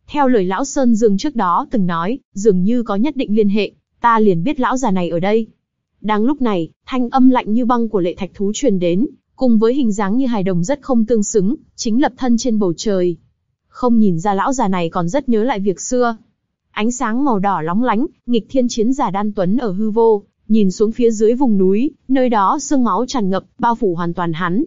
Theo lời lão Sơn Dương trước đó từng nói, dường như có nhất định liên hệ, ta liền biết lão già này ở đây. Đang lúc này, thanh âm lạnh như băng của lệ thạch thú truyền đến, cùng với hình dáng như hài đồng rất không tương xứng, chính lập thân trên bầu trời. Không nhìn ra lão già này còn rất nhớ lại việc xưa. Ánh sáng màu đỏ lóng lánh, nghịch thiên chiến giả đan tuấn ở hư vô, nhìn xuống phía dưới vùng núi, nơi đó sương máu tràn ngập, bao phủ hoàn toàn hắn.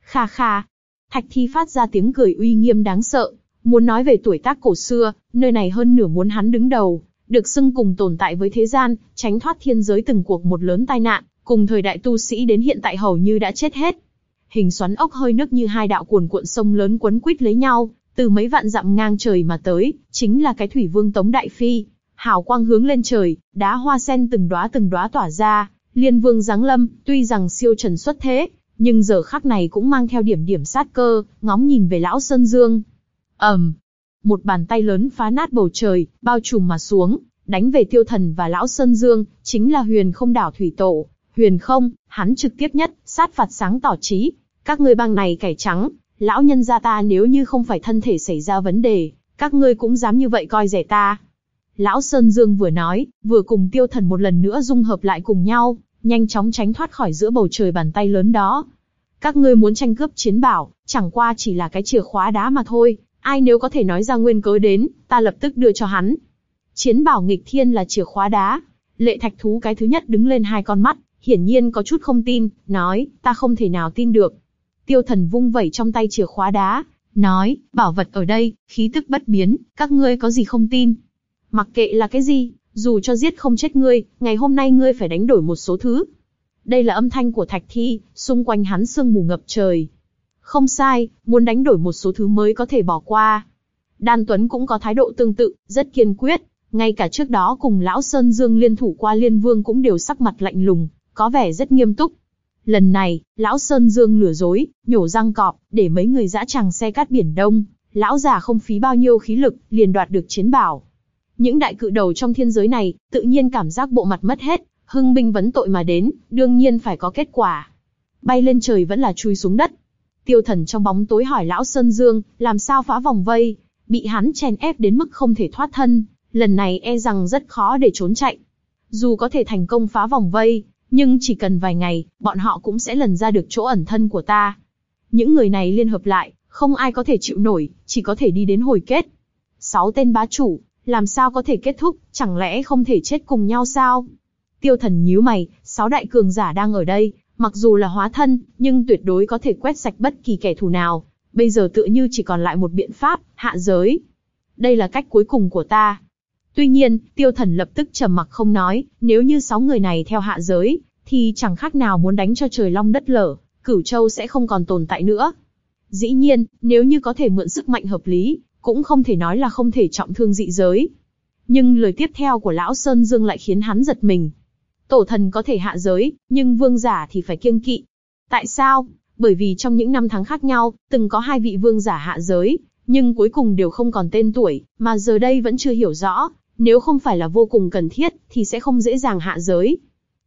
Kha kha, thạch thi phát ra tiếng cười uy nghiêm đáng sợ, muốn nói về tuổi tác cổ xưa, nơi này hơn nửa muốn hắn đứng đầu, được xưng cùng tồn tại với thế gian, tránh thoát thiên giới từng cuộc một lớn tai nạn, cùng thời đại tu sĩ đến hiện tại hầu như đã chết hết hình xoắn ốc hơi nước như hai đạo cuồn cuộn sông lớn quấn quýt lấy nhau, từ mấy vạn dặm ngang trời mà tới, chính là cái thủy vương Tống Đại Phi. Hào quang hướng lên trời, đá hoa sen từng đóa từng đóa tỏa ra, liên vương giáng lâm, tuy rằng siêu trần xuất thế, nhưng giờ khắc này cũng mang theo điểm điểm sát cơ, ngóng nhìn về lão Sơn Dương. ầm, um, một bàn tay lớn phá nát bầu trời, bao trùm mà xuống, đánh về tiêu thần và lão Sơn Dương, chính là huyền không đảo thủy tổ. Huyền không, hắn trực tiếp nhất, sát phạt sáng tỏ trí, các ngươi bang này cải trắng, lão nhân gia ta nếu như không phải thân thể xảy ra vấn đề, các ngươi cũng dám như vậy coi rẻ ta. Lão Sơn Dương vừa nói, vừa cùng tiêu thần một lần nữa dung hợp lại cùng nhau, nhanh chóng tránh thoát khỏi giữa bầu trời bàn tay lớn đó. Các ngươi muốn tranh cướp chiến bảo, chẳng qua chỉ là cái chìa khóa đá mà thôi, Ai nếu có thể nói ra nguyên cớ đến, ta lập tức đưa cho hắn. Chiến bảo nghịch thiên là chìa khóa đá. Lệ thạch thú cái thứ nhất đứng lên hai con mắt, hiển nhiên có chút không tin, nói, ta không thể nào tin được. Tiêu thần vung vẩy trong tay chìa khóa đá, nói, bảo vật ở đây, khí tức bất biến, các ngươi có gì không tin. Mặc kệ là cái gì, dù cho giết không chết ngươi, ngày hôm nay ngươi phải đánh đổi một số thứ. Đây là âm thanh của thạch thi, xung quanh hắn sương mù ngập trời. Không sai, muốn đánh đổi một số thứ mới có thể bỏ qua. Đan Tuấn cũng có thái độ tương tự, rất kiên quyết. Ngay cả trước đó cùng Lão Sơn Dương liên thủ qua Liên Vương cũng đều sắc mặt lạnh lùng, có vẻ rất nghiêm túc. Lần này, Lão Sơn Dương lừa dối, nhổ răng cọp, để mấy người dã tràng xe cát biển đông. Lão già không phí bao nhiêu khí lực, liền đoạt được chiến bảo. Những đại cự đầu trong thiên giới này, tự nhiên cảm giác bộ mặt mất hết, hưng binh vấn tội mà đến, đương nhiên phải có kết quả. Bay lên trời vẫn là chui xuống đất. Tiêu thần trong bóng tối hỏi lão Sơn Dương, làm sao phá vòng vây, bị hắn chèn ép đến mức không thể thoát thân, lần này e rằng rất khó để trốn chạy. Dù có thể thành công phá vòng vây, nhưng chỉ cần vài ngày, bọn họ cũng sẽ lần ra được chỗ ẩn thân của ta. Những người này liên hợp lại, không ai có thể chịu nổi, chỉ có thể đi đến hồi kết. Sáu tên bá chủ, làm sao có thể kết thúc, chẳng lẽ không thể chết cùng nhau sao? Tiêu thần nhíu mày, sáu đại cường giả đang ở đây, mặc dù là hóa thân, nhưng tuyệt đối có thể quét sạch bất kỳ kẻ thù nào. Bây giờ tựa như chỉ còn lại một biện pháp, hạ giới. Đây là cách cuối cùng của ta. Tuy nhiên, tiêu thần lập tức trầm mặc không nói, nếu như sáu người này theo hạ giới, thì chẳng khác nào muốn đánh cho trời long đất lở, cửu châu sẽ không còn tồn tại nữa. Dĩ nhiên, nếu như có thể mượn sức mạnh hợp lý, cũng không thể nói là không thể trọng thương dị giới. Nhưng lời tiếp theo của lão Sơn Dương lại khiến hắn giật mình. Tổ thần có thể hạ giới, nhưng vương giả thì phải kiêng kỵ. Tại sao? Bởi vì trong những năm tháng khác nhau, từng có hai vị vương giả hạ giới, nhưng cuối cùng đều không còn tên tuổi, mà giờ đây vẫn chưa hiểu rõ, nếu không phải là vô cùng cần thiết, thì sẽ không dễ dàng hạ giới.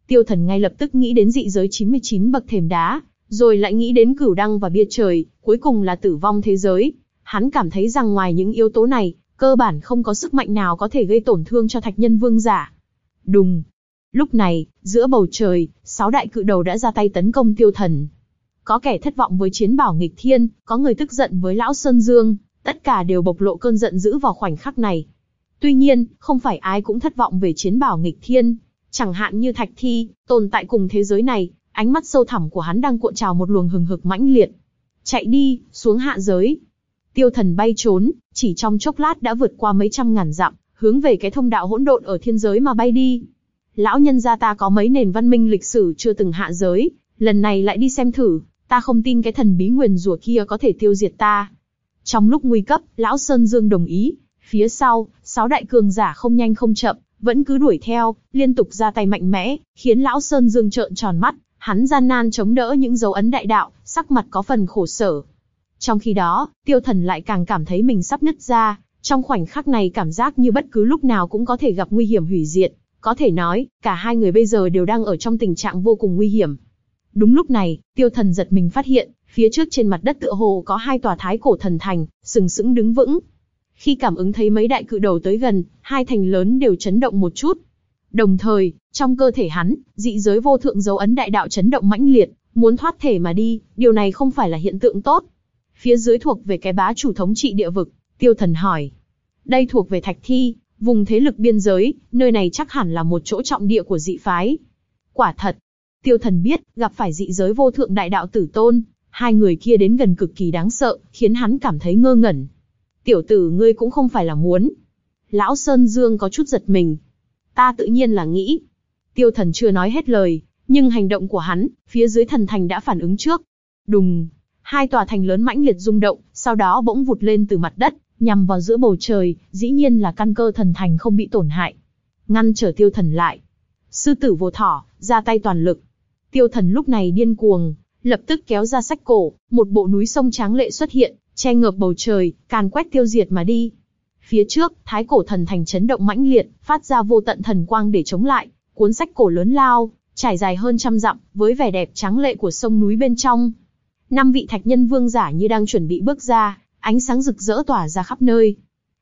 Tiêu thần ngay lập tức nghĩ đến dị giới 99 bậc thềm đá, rồi lại nghĩ đến cửu đăng và bia trời, cuối cùng là tử vong thế giới. Hắn cảm thấy rằng ngoài những yếu tố này, cơ bản không có sức mạnh nào có thể gây tổn thương cho thạch nhân vương giả. Đùng. Lúc này, giữa bầu trời, sáu đại cự đầu đã ra tay tấn công tiêu thần. Có kẻ thất vọng với chiến bảo nghịch thiên, có người tức giận với lão Sơn Dương, tất cả đều bộc lộ cơn giận dữ vào khoảnh khắc này. Tuy nhiên, không phải ai cũng thất vọng về chiến bảo nghịch thiên. Chẳng hạn như Thạch Thi, tồn tại cùng thế giới này, ánh mắt sâu thẳm của hắn đang cuộn trào một luồng hừng hực mãnh liệt. Chạy đi, xuống hạ giới. Tiêu thần bay trốn, chỉ trong chốc lát đã vượt qua mấy trăm ngàn dặm, hướng về cái thông đạo hỗn độn ở thiên giới mà bay đi. Lão nhân gia ta có mấy nền văn minh lịch sử chưa từng hạ giới, lần này lại đi xem thử, ta không tin cái thần bí nguyền rủa kia có thể tiêu diệt ta. Trong lúc nguy cấp, lão Sơn Dương đồng ý, phía sau, sáu đại cường giả không nhanh không chậm, vẫn cứ đuổi theo, liên tục ra tay mạnh mẽ, khiến lão Sơn Dương trợn tròn mắt, hắn gian nan chống đỡ những dấu ấn đại đạo, sắc mặt có phần khổ sở. Trong khi đó, tiêu thần lại càng cảm thấy mình sắp nứt ra, trong khoảnh khắc này cảm giác như bất cứ lúc nào cũng có thể gặp nguy hiểm hủy diệt, có thể nói, cả hai người bây giờ đều đang ở trong tình trạng vô cùng nguy hiểm. Đúng lúc này, tiêu thần giật mình phát hiện, phía trước trên mặt đất tựa hồ có hai tòa thái cổ thần thành, sừng sững đứng vững, khi cảm ứng thấy mấy đại cự đầu tới gần, hai thành lớn đều chấn động một chút. Đồng thời, trong cơ thể hắn, dị giới vô thượng dấu ấn đại đạo chấn động mãnh liệt, muốn thoát thể mà đi, điều này không phải là hiện tượng tốt. Phía dưới thuộc về cái bá chủ thống trị địa vực, tiêu thần hỏi. Đây thuộc về thạch thi, vùng thế lực biên giới, nơi này chắc hẳn là một chỗ trọng địa của dị phái. Quả thật, tiêu thần biết, gặp phải dị giới vô thượng đại đạo tử tôn, hai người kia đến gần cực kỳ đáng sợ, khiến hắn cảm thấy ngơ ngẩn. Tiểu tử ngươi cũng không phải là muốn. Lão Sơn Dương có chút giật mình. Ta tự nhiên là nghĩ. Tiêu thần chưa nói hết lời, nhưng hành động của hắn, phía dưới thần thành đã phản ứng trước. Đùng, hai tòa thành lớn mãnh liệt rung động, sau đó bỗng vụt lên từ mặt đất, nhằm vào giữa bầu trời, dĩ nhiên là căn cơ thần thành không bị tổn hại. Ngăn trở tiêu thần lại. Sư tử vô thỏ, ra tay toàn lực. Tiêu thần lúc này điên cuồng, lập tức kéo ra sách cổ, một bộ núi sông tráng lệ xuất hiện, che ngợp bầu trời, càn quét tiêu diệt mà đi. Phía trước, thái cổ thần thành chấn động mãnh liệt, phát ra vô tận thần quang để chống lại, cuốn sách cổ lớn lao, trải dài hơn trăm dặm, với vẻ đẹp trắng lệ của sông núi bên trong. Năm vị thạch nhân vương giả như đang chuẩn bị bước ra, ánh sáng rực rỡ tỏa ra khắp nơi.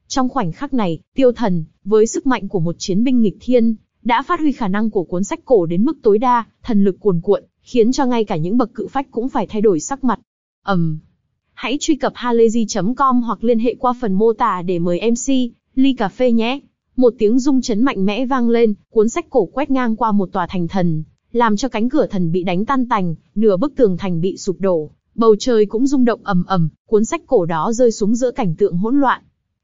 Trong khoảnh khắc này, tiêu thần, với sức mạnh của một chiến binh nghịch thiên, đã phát huy khả năng của cuốn sách cổ đến mức tối đa, thần lực cuồn cuộn, khiến cho ngay cả những bậc cự phách cũng phải thay đổi sắc mặt. ầm, um, Hãy truy cập halayzi.com hoặc liên hệ qua phần mô tả để mời MC, ly cà phê nhé. Một tiếng rung chấn mạnh mẽ vang lên, cuốn sách cổ quét ngang qua một tòa thành thần, làm cho cánh cửa thần bị đánh tan tành, nửa bức tường thành bị sụp đổ, bầu trời cũng rung động ầm ầm, cuốn sách cổ đó rơi xuống giữa cảnh tượng hỗn loạn.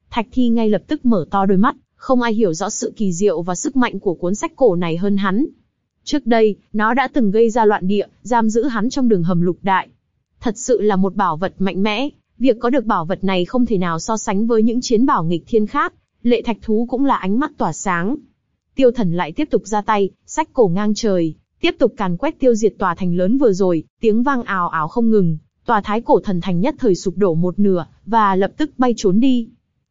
Thạch Thi ngay lập tức mở to đôi mắt, không ai hiểu rõ sự kỳ diệu và sức mạnh của cuốn sách cổ này hơn hắn. Trước đây, nó đã từng gây ra loạn địa, giam giữ hắn trong đường hầm lục đại. Thật sự là một bảo vật mạnh mẽ, việc có được bảo vật này không thể nào so sánh với những chiến bảo nghịch thiên khác, lệ thạch thú cũng là ánh mắt tỏa sáng. Tiêu thần lại tiếp tục ra tay, sách cổ ngang trời, tiếp tục càn quét tiêu diệt tòa thành lớn vừa rồi, tiếng vang ào ào không ngừng, tòa thái cổ thần thành nhất thời sụp đổ một nửa, và lập tức bay trốn đi.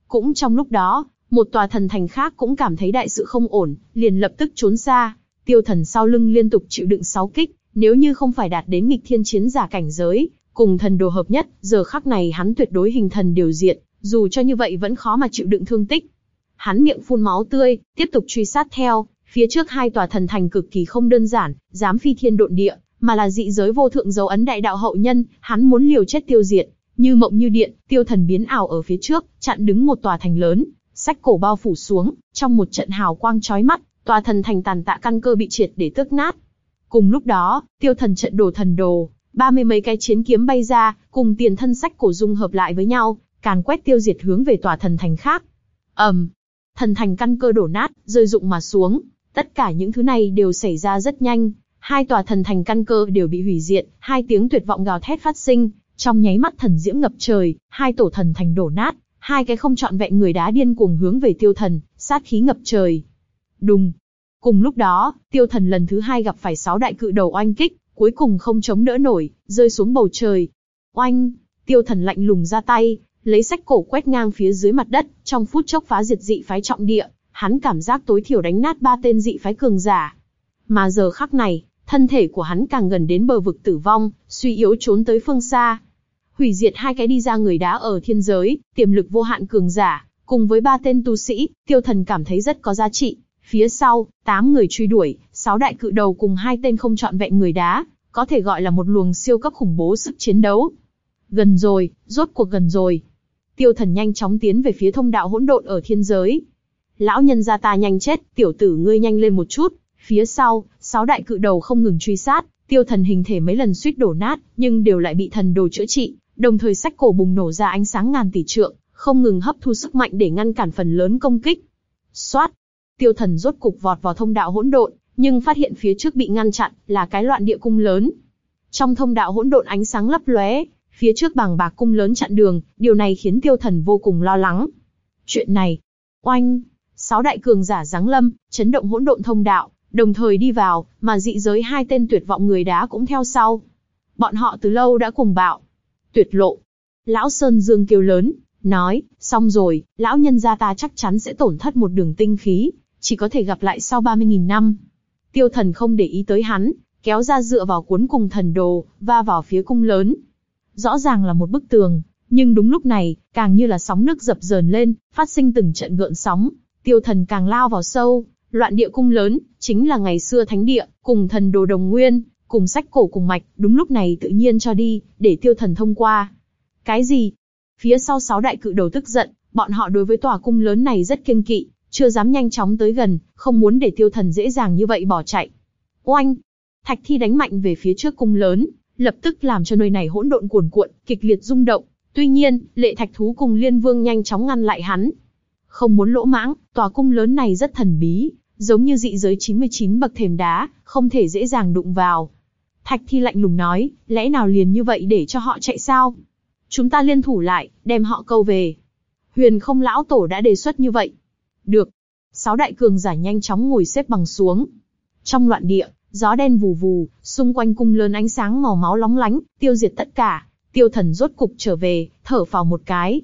Cũng trong lúc đó, một tòa thần thành khác cũng cảm thấy đại sự không ổn, liền lập tức trốn xa. Tiêu thần sau lưng liên tục chịu đựng sáu kích, nếu như không phải đạt đến nghịch thiên chiến giả cảnh giới, cùng thần đồ hợp nhất, giờ khắc này hắn tuyệt đối hình thần điều diện, dù cho như vậy vẫn khó mà chịu đựng thương tích. Hắn miệng phun máu tươi, tiếp tục truy sát theo, phía trước hai tòa thần thành cực kỳ không đơn giản, dám phi thiên độn địa, mà là dị giới vô thượng dấu ấn đại đạo hậu nhân, hắn muốn liều chết tiêu diệt. Như mộng như điện, tiêu thần biến ảo ở phía trước, chặn đứng một tòa thành lớn, sách cổ bao phủ xuống, trong một trận hào quang chói mắt, tòa thần thành tàn tạ căn cơ bị triệt để tước nát. Cùng lúc đó, tiêu thần trận đồ thần đồ, ba mươi mấy cái chiến kiếm bay ra, cùng tiền thân sách cổ dung hợp lại với nhau, càn quét tiêu diệt hướng về tòa thần thành khác. ầm, um, thần thành căn cơ đổ nát, rơi rụng mà xuống. Tất cả những thứ này đều xảy ra rất nhanh, hai tòa thần thành căn cơ đều bị hủy diệt, hai tiếng tuyệt vọng gào thét phát sinh, trong nháy mắt thần diễm ngập trời, hai tổ thần thành đổ nát, hai cái không chọn vẹn người đá điên cuồng hướng về tiêu thần, sát khí ngập trời. Đùng. Cùng lúc đó, tiêu thần lần thứ hai gặp phải sáu đại cự đầu oanh kích, cuối cùng không chống đỡ nổi, rơi xuống bầu trời. Oanh, tiêu thần lạnh lùng ra tay, lấy sách cổ quét ngang phía dưới mặt đất, trong phút chốc phá diệt dị phái trọng địa, hắn cảm giác tối thiểu đánh nát ba tên dị phái cường giả. Mà giờ khắc này, thân thể của hắn càng gần đến bờ vực tử vong, suy yếu trốn tới phương xa. Hủy diệt hai cái đi ra người đá ở thiên giới, tiềm lực vô hạn cường giả, cùng với ba tên tu sĩ, tiêu thần cảm thấy rất có giá trị. Phía sau, tám người truy đuổi, sáu đại cự đầu cùng hai tên không chọn vẹn người đá, có thể gọi là một luồng siêu cấp khủng bố sức chiến đấu. Gần rồi, rốt cuộc gần rồi. Tiêu thần nhanh chóng tiến về phía thông đạo hỗn độn ở thiên giới. Lão nhân gia ta nhanh chết, tiểu tử ngươi nhanh lên một chút. Phía sau, sáu đại cự đầu không ngừng truy sát, tiêu thần hình thể mấy lần suýt đổ nát, nhưng đều lại bị thần đồ chữa trị, đồng thời sách cổ bùng nổ ra ánh sáng ngàn tỷ trượng, không ngừng hấp thu sức mạnh để ngăn cản phần lớn công kích. Xoát, tiêu thần rốt cục vọt vào thông đạo hỗn độn, nhưng phát hiện phía trước bị ngăn chặn là cái loạn địa cung lớn. Trong thông đạo hỗn độn ánh sáng lấp lóe, phía trước bằng bạc cung lớn chặn đường, điều này khiến tiêu thần vô cùng lo lắng. Chuyện này, oanh, sáu đại cường giả giáng lâm, chấn động hỗn độn thông đạo, đồng thời đi vào, mà dị giới hai tên tuyệt vọng người đá cũng theo sau. Bọn họ từ lâu đã cùng bạo. Tuyệt lộ. Lão Sơn Dương kêu lớn, nói, xong rồi, lão nhân gia ta chắc chắn sẽ tổn thất một đường tinh khí, chỉ có thể gặp lại sau 30.000 năm. Tiêu thần không để ý tới hắn, kéo ra dựa vào cuốn cùng thần đồ, va vào phía cung lớn. Rõ ràng là một bức tường, nhưng đúng lúc này, càng như là sóng nước dập dờn lên, phát sinh từng trận gợn sóng, tiêu thần càng lao vào sâu, loạn địa cung lớn, chính là ngày xưa thánh địa, cùng thần đồ đồng nguyên, cùng sách cổ cùng mạch, đúng lúc này tự nhiên cho đi, để tiêu thần thông qua. Cái gì? Phía sau sáu đại cự đầu tức giận, bọn họ đối với tòa cung lớn này rất kiêng kỵ, chưa dám nhanh chóng tới gần, không muốn để tiêu thần dễ dàng như vậy bỏ chạy. Oanh! Thạch thi đánh mạnh về phía trước cung lớn, lập tức làm cho nơi này hỗn độn cuồn cuộn, kịch liệt rung động. Tuy nhiên, lệ thạch thú cùng liên vương nhanh chóng ngăn lại hắn. Không muốn lỗ mãng, tòa cung lớn này rất thần bí, giống như dị giới 99 bậc thềm đá, không thể dễ dàng đụng vào. Thạch thi lạnh lùng nói, lẽ nào liền như vậy để cho họ chạy sao? Chúng ta liên thủ lại, đem họ câu về. Huyền không lão tổ đã đề xuất như vậy. Được. Sáu đại cường giả nhanh chóng ngồi xếp bằng xuống. Trong loạn địa, gió đen vù vù, xung quanh cung lớn ánh sáng màu máu lóng lánh, tiêu diệt tất cả. Tiêu thần rốt cục trở về, thở phào một cái.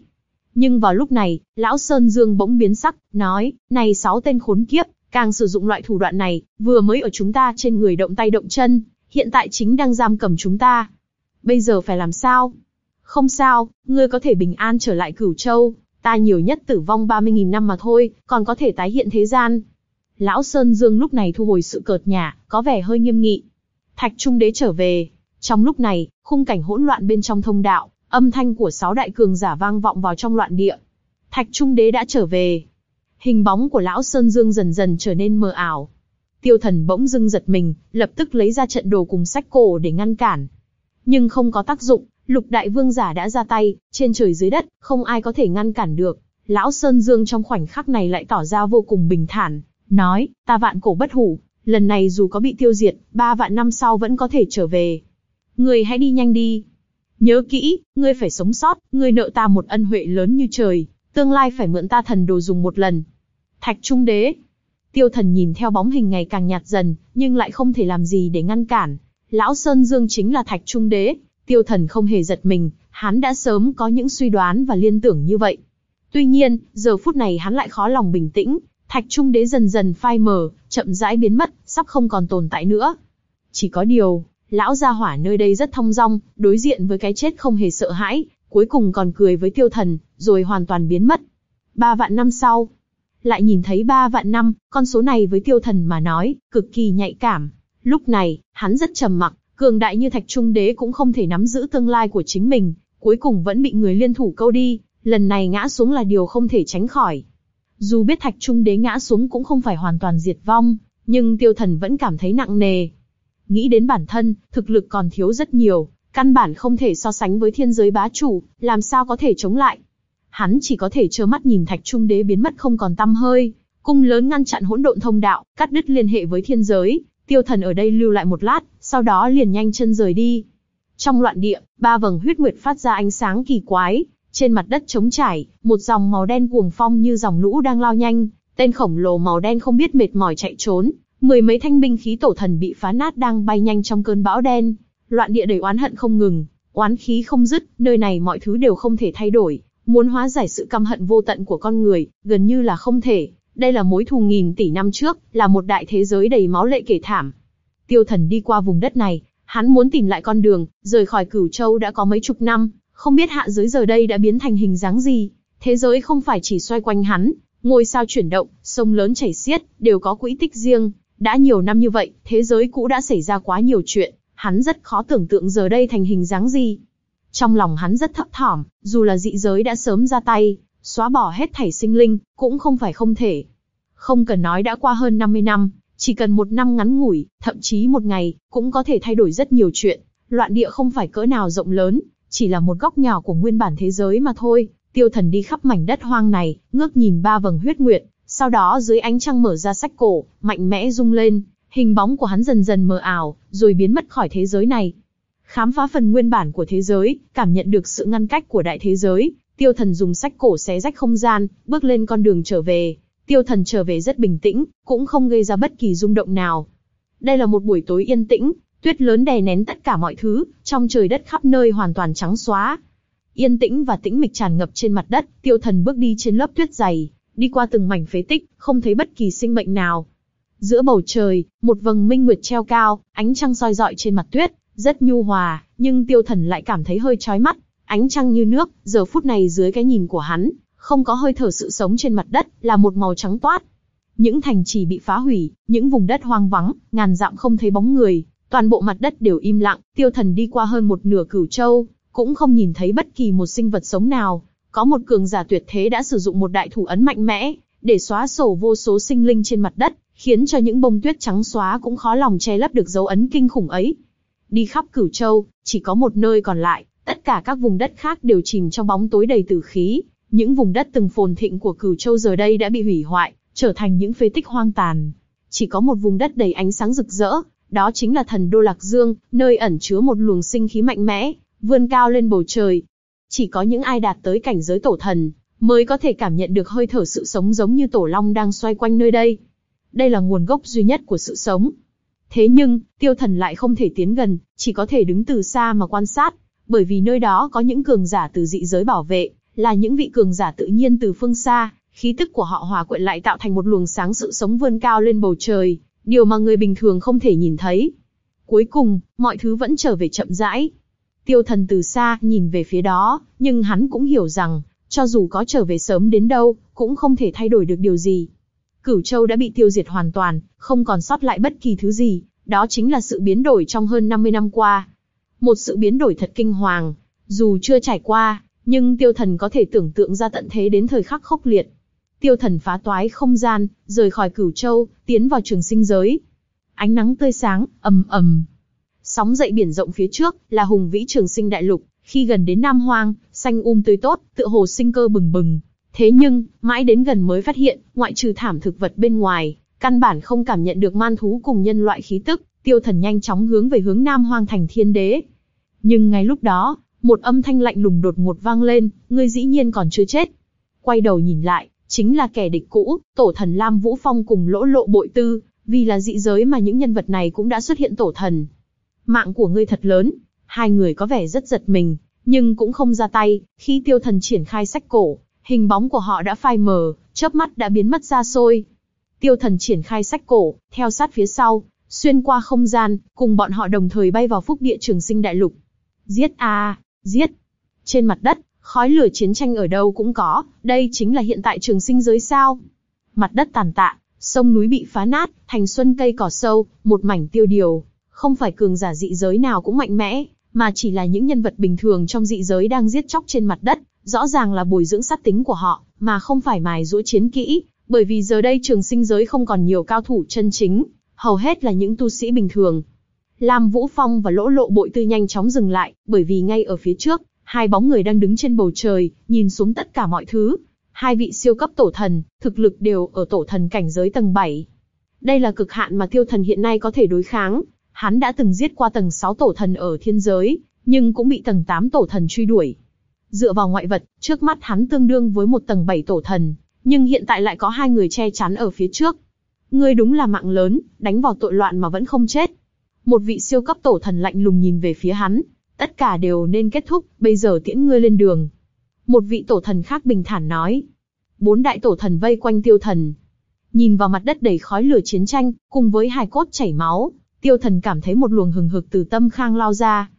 Nhưng vào lúc này, lão Sơn Dương bỗng biến sắc, nói, này sáu tên khốn kiếp, càng sử dụng loại thủ đoạn này, vừa mới ở chúng ta trên người động tay động chân, hiện tại chính đang giam cầm chúng ta. Bây giờ phải làm sao? Không sao, ngươi có thể bình an trở lại cửu châu, ta nhiều nhất tử vong 30.000 năm mà thôi, còn có thể tái hiện thế gian. Lão Sơn Dương lúc này thu hồi sự cợt nhả, có vẻ hơi nghiêm nghị. Thạch Trung Đế trở về. Trong lúc này, khung cảnh hỗn loạn bên trong thông đạo, âm thanh của sáu đại cường giả vang vọng vào trong loạn địa. Thạch Trung Đế đã trở về. Hình bóng của lão Sơn Dương dần dần trở nên mờ ảo. Tiêu thần bỗng dưng giật mình, lập tức lấy ra trận đồ cùng sách cổ để ngăn cản. Nhưng không có tác dụng, lục đại vương giả đã ra tay, trên trời dưới đất, không ai có thể ngăn cản được. Lão Sơn Dương trong khoảnh khắc này lại tỏ ra vô cùng bình thản, nói, ta vạn cổ bất hủ, lần này dù có bị tiêu diệt, ba vạn năm sau vẫn có thể trở về. Người hãy đi nhanh đi. Nhớ kỹ, ngươi phải sống sót, ngươi nợ ta một ân huệ lớn như trời, tương lai phải mượn ta thần đồ dùng một lần. Thạch Trung Đế. Tiêu thần nhìn theo bóng hình ngày càng nhạt dần, nhưng lại không thể làm gì để ngăn cản. Lão Sơn Dương chính là Thạch Trung Đế, tiêu thần không hề giật mình, hắn đã sớm có những suy đoán và liên tưởng như vậy. Tuy nhiên, giờ phút này hắn lại khó lòng bình tĩnh, Thạch Trung Đế dần dần phai mờ, chậm rãi biến mất, sắp không còn tồn tại nữa. Chỉ có điều, lão gia hỏa nơi đây rất thông dong, đối diện với cái chết không hề sợ hãi, cuối cùng còn cười với tiêu thần, rồi hoàn toàn biến mất. Ba vạn năm sau, lại nhìn thấy ba vạn năm, con số này với tiêu thần mà nói, cực kỳ nhạy cảm. Lúc này, hắn rất trầm mặc, cường đại như thạch trung đế cũng không thể nắm giữ tương lai của chính mình, cuối cùng vẫn bị người liên thủ câu đi, lần này ngã xuống là điều không thể tránh khỏi. Dù biết thạch trung đế ngã xuống cũng không phải hoàn toàn diệt vong, nhưng tiêu thần vẫn cảm thấy nặng nề. Nghĩ đến bản thân, thực lực còn thiếu rất nhiều, căn bản không thể so sánh với thiên giới bá chủ, làm sao có thể chống lại. Hắn chỉ có thể trơ mắt nhìn thạch trung đế biến mất không còn tăm hơi, cung lớn ngăn chặn hỗn độn thông đạo, cắt đứt liên hệ với thiên giới, tiêu thần ở đây lưu lại một lát, sau đó liền nhanh chân rời đi. Trong loạn địa, ba vầng huyết nguyệt phát ra ánh sáng kỳ quái, trên mặt đất trống trải, một dòng màu đen cuồng phong như dòng lũ đang lao nhanh, tên khổng lồ màu đen không biết mệt mỏi chạy trốn, mười mấy thanh binh khí tổ thần bị phá nát đang bay nhanh trong cơn bão đen, loạn địa đầy oán hận không ngừng, oán khí không dứt, nơi này mọi thứ đều không thể thay đổi, muốn hóa giải sự căm hận vô tận của con người, gần như là không thể. Đây là mối thù nghìn tỷ năm trước, là một đại thế giới đầy máu lệ kể thảm. Tiêu thần đi qua vùng đất này, hắn muốn tìm lại con đường, rời khỏi cửu châu đã có mấy chục năm, không biết hạ giới giờ đây đã biến thành hình dáng gì. Thế giới không phải chỉ xoay quanh hắn, ngôi sao chuyển động, sông lớn chảy xiết, đều có quỹ tích riêng. Đã nhiều năm như vậy, thế giới cũ đã xảy ra quá nhiều chuyện, hắn rất khó tưởng tượng giờ đây thành hình dáng gì. Trong lòng hắn rất thấp thỏm, dù là dị giới đã sớm ra tay, xóa bỏ hết thảy sinh linh, cũng không phải không thể. Không cần nói đã qua hơn 50 năm, chỉ cần một năm ngắn ngủi, thậm chí một ngày, cũng có thể thay đổi rất nhiều chuyện. Loạn địa không phải cỡ nào rộng lớn, chỉ là một góc nhỏ của nguyên bản thế giới mà thôi. Tiêu thần đi khắp mảnh đất hoang này, ngước nhìn ba vầng huyết nguyệt, sau đó dưới ánh trăng mở ra sách cổ, mạnh mẽ rung lên, hình bóng của hắn dần dần mờ ảo, rồi biến mất khỏi thế giới này. Khám phá phần nguyên bản của thế giới, cảm nhận được sự ngăn cách của đại thế giới, tiêu thần dùng sách cổ xé rách không gian, bước lên con đường trở về. Tiêu thần trở về rất bình tĩnh, cũng không gây ra bất kỳ rung động nào. Đây là một buổi tối yên tĩnh, tuyết lớn đè nén tất cả mọi thứ, trong trời đất khắp nơi hoàn toàn trắng xóa. Yên tĩnh và tĩnh mịch tràn ngập trên mặt đất, tiêu thần bước đi trên lớp tuyết dày, đi qua từng mảnh phế tích, không thấy bất kỳ sinh mệnh nào. Giữa bầu trời, một vầng minh nguyệt treo cao, ánh trăng soi dọi trên mặt tuyết, rất nhu hòa, nhưng tiêu thần lại cảm thấy hơi chói mắt, ánh trăng như nước, giờ phút này dưới cái nhìn của hắn, không có hơi thở sự sống trên mặt đất, là một màu trắng toát. Những thành trì bị phá hủy, những vùng đất hoang vắng, ngàn dặm không thấy bóng người, toàn bộ mặt đất đều im lặng, tiêu thần đi qua hơn một nửa cửu châu, cũng không nhìn thấy bất kỳ một sinh vật sống nào. Có một cường giả tuyệt thế đã sử dụng một đại thủ ấn mạnh mẽ, để xóa sổ vô số sinh linh trên mặt đất, khiến cho những bông tuyết trắng xóa cũng khó lòng che lấp được dấu ấn kinh khủng ấy. Đi khắp cửu châu, chỉ có một nơi còn lại, tất cả các vùng đất khác đều chìm trong bóng tối đầy tử khí. Những vùng đất từng phồn thịnh của cửu châu giờ đây đã bị hủy hoại, trở thành những phế tích hoang tàn. Chỉ có một vùng đất đầy ánh sáng rực rỡ, đó chính là thần đô Lạc Dương, nơi ẩn chứa một luồng sinh khí mạnh mẽ, vươn cao lên bầu trời. Chỉ có những ai đạt tới cảnh giới tổ thần, mới có thể cảm nhận được hơi thở sự sống giống như tổ long đang xoay quanh nơi đây. Đây là nguồn gốc duy nhất của sự sống, Thế nhưng, tiêu thần lại không thể tiến gần, chỉ có thể đứng từ xa mà quan sát, bởi vì nơi đó có những cường giả từ dị giới bảo vệ, là những vị cường giả tự nhiên từ phương xa, khí tức của họ hòa quyện lại tạo thành một luồng sáng sự sống vươn cao lên bầu trời, điều mà người bình thường không thể nhìn thấy. Cuối cùng, mọi thứ vẫn trở về chậm rãi. Tiêu thần từ xa nhìn về phía đó, nhưng hắn cũng hiểu rằng, cho dù có trở về sớm đến đâu, cũng không thể thay đổi được điều gì. Cửu Châu đã bị tiêu diệt hoàn toàn, không còn sót lại bất kỳ thứ gì, đó chính là sự biến đổi trong hơn 50 năm qua. Một sự biến đổi thật kinh hoàng, Dù chưa trải qua, nhưng tiêu thần có thể tưởng tượng ra tận thế đến thời khắc khốc liệt. Tiêu thần phá toái không gian, rời khỏi cửu châu, tiến vào trường sinh giới. Ánh nắng tươi sáng, ầm ầm. Sóng dậy biển rộng phía trước, là hùng vĩ trường sinh đại lục, khi gần đến Nam Hoang, xanh um tươi tốt, tựa hồ sinh cơ bừng bừng. Thế nhưng, mãi đến gần mới phát hiện, ngoại trừ thảm thực vật bên ngoài, căn bản không cảm nhận được man thú cùng nhân loại khí tức, tiêu thần nhanh chóng hướng về hướng Nam Hoang thành thiên đế. Nhưng ngay lúc đó, một âm thanh lạnh lùng đột ngột vang lên, ngươi dĩ nhiên còn chưa chết. Quay đầu nhìn lại, chính là kẻ địch cũ, tổ thần Lam Vũ Phong cùng lỗ lộ bội tư, vì là dị giới mà những nhân vật này cũng đã xuất hiện tổ thần. Mạng của ngươi thật lớn, hai người có vẻ rất giật mình, nhưng cũng không ra tay, khi tiêu thần triển khai sách cổ, hình bóng của họ đã phai mờ, chớp mắt đã biến mất ra xôi. Tiêu thần triển khai sách cổ, theo sát phía sau, xuyên qua không gian, cùng bọn họ đồng thời bay vào phúc địa trường sinh đại lục. Giết a, giết. Trên mặt đất, khói lửa chiến tranh ở đâu cũng có, đây chính là hiện tại trường sinh giới sao. Mặt đất tàn tạ, sông núi bị phá nát, thành xuân cây cỏ sâu, một mảnh tiêu điều. Không phải cường giả dị giới nào cũng mạnh mẽ, mà chỉ là những nhân vật bình thường trong dị giới đang giết chóc trên mặt đất, rõ ràng là bồi dưỡng sát tính của họ, mà không phải mài giũa chiến kỹ, bởi vì giờ đây trường sinh giới không còn nhiều cao thủ chân chính, hầu hết là những tu sĩ bình thường. Lam Vũ Phong và Lỗ Lộ Bội Tư nhanh chóng dừng lại, bởi vì ngay ở phía trước, hai bóng người đang đứng trên bầu trời, nhìn xuống tất cả mọi thứ. Hai vị siêu cấp tổ thần, thực lực đều ở tổ thần cảnh giới tầng 7. Đây là cực hạn mà tiêu thần hiện nay có thể đối kháng. Hắn đã từng giết qua tầng 6 tổ thần ở thiên giới, nhưng cũng bị tầng 8 tổ thần truy đuổi. Dựa vào ngoại vật, trước mắt hắn tương đương với một tầng 7 tổ thần, nhưng hiện tại lại có hai người che chắn ở phía trước. Ngươi đúng là mạng lớn, đánh vào tội loạn mà vẫn không chết. Một vị siêu cấp tổ thần lạnh lùng nhìn về phía hắn, tất cả đều nên kết thúc, bây giờ tiễn ngươi lên đường. Một vị tổ thần khác bình thản nói. Bốn đại tổ thần vây quanh tiêu thần. Nhìn vào mặt đất đầy khói lửa chiến tranh, cùng với hài cốt chảy máu, tiêu thần cảm thấy một luồng hừng hực từ tâm khang lao ra.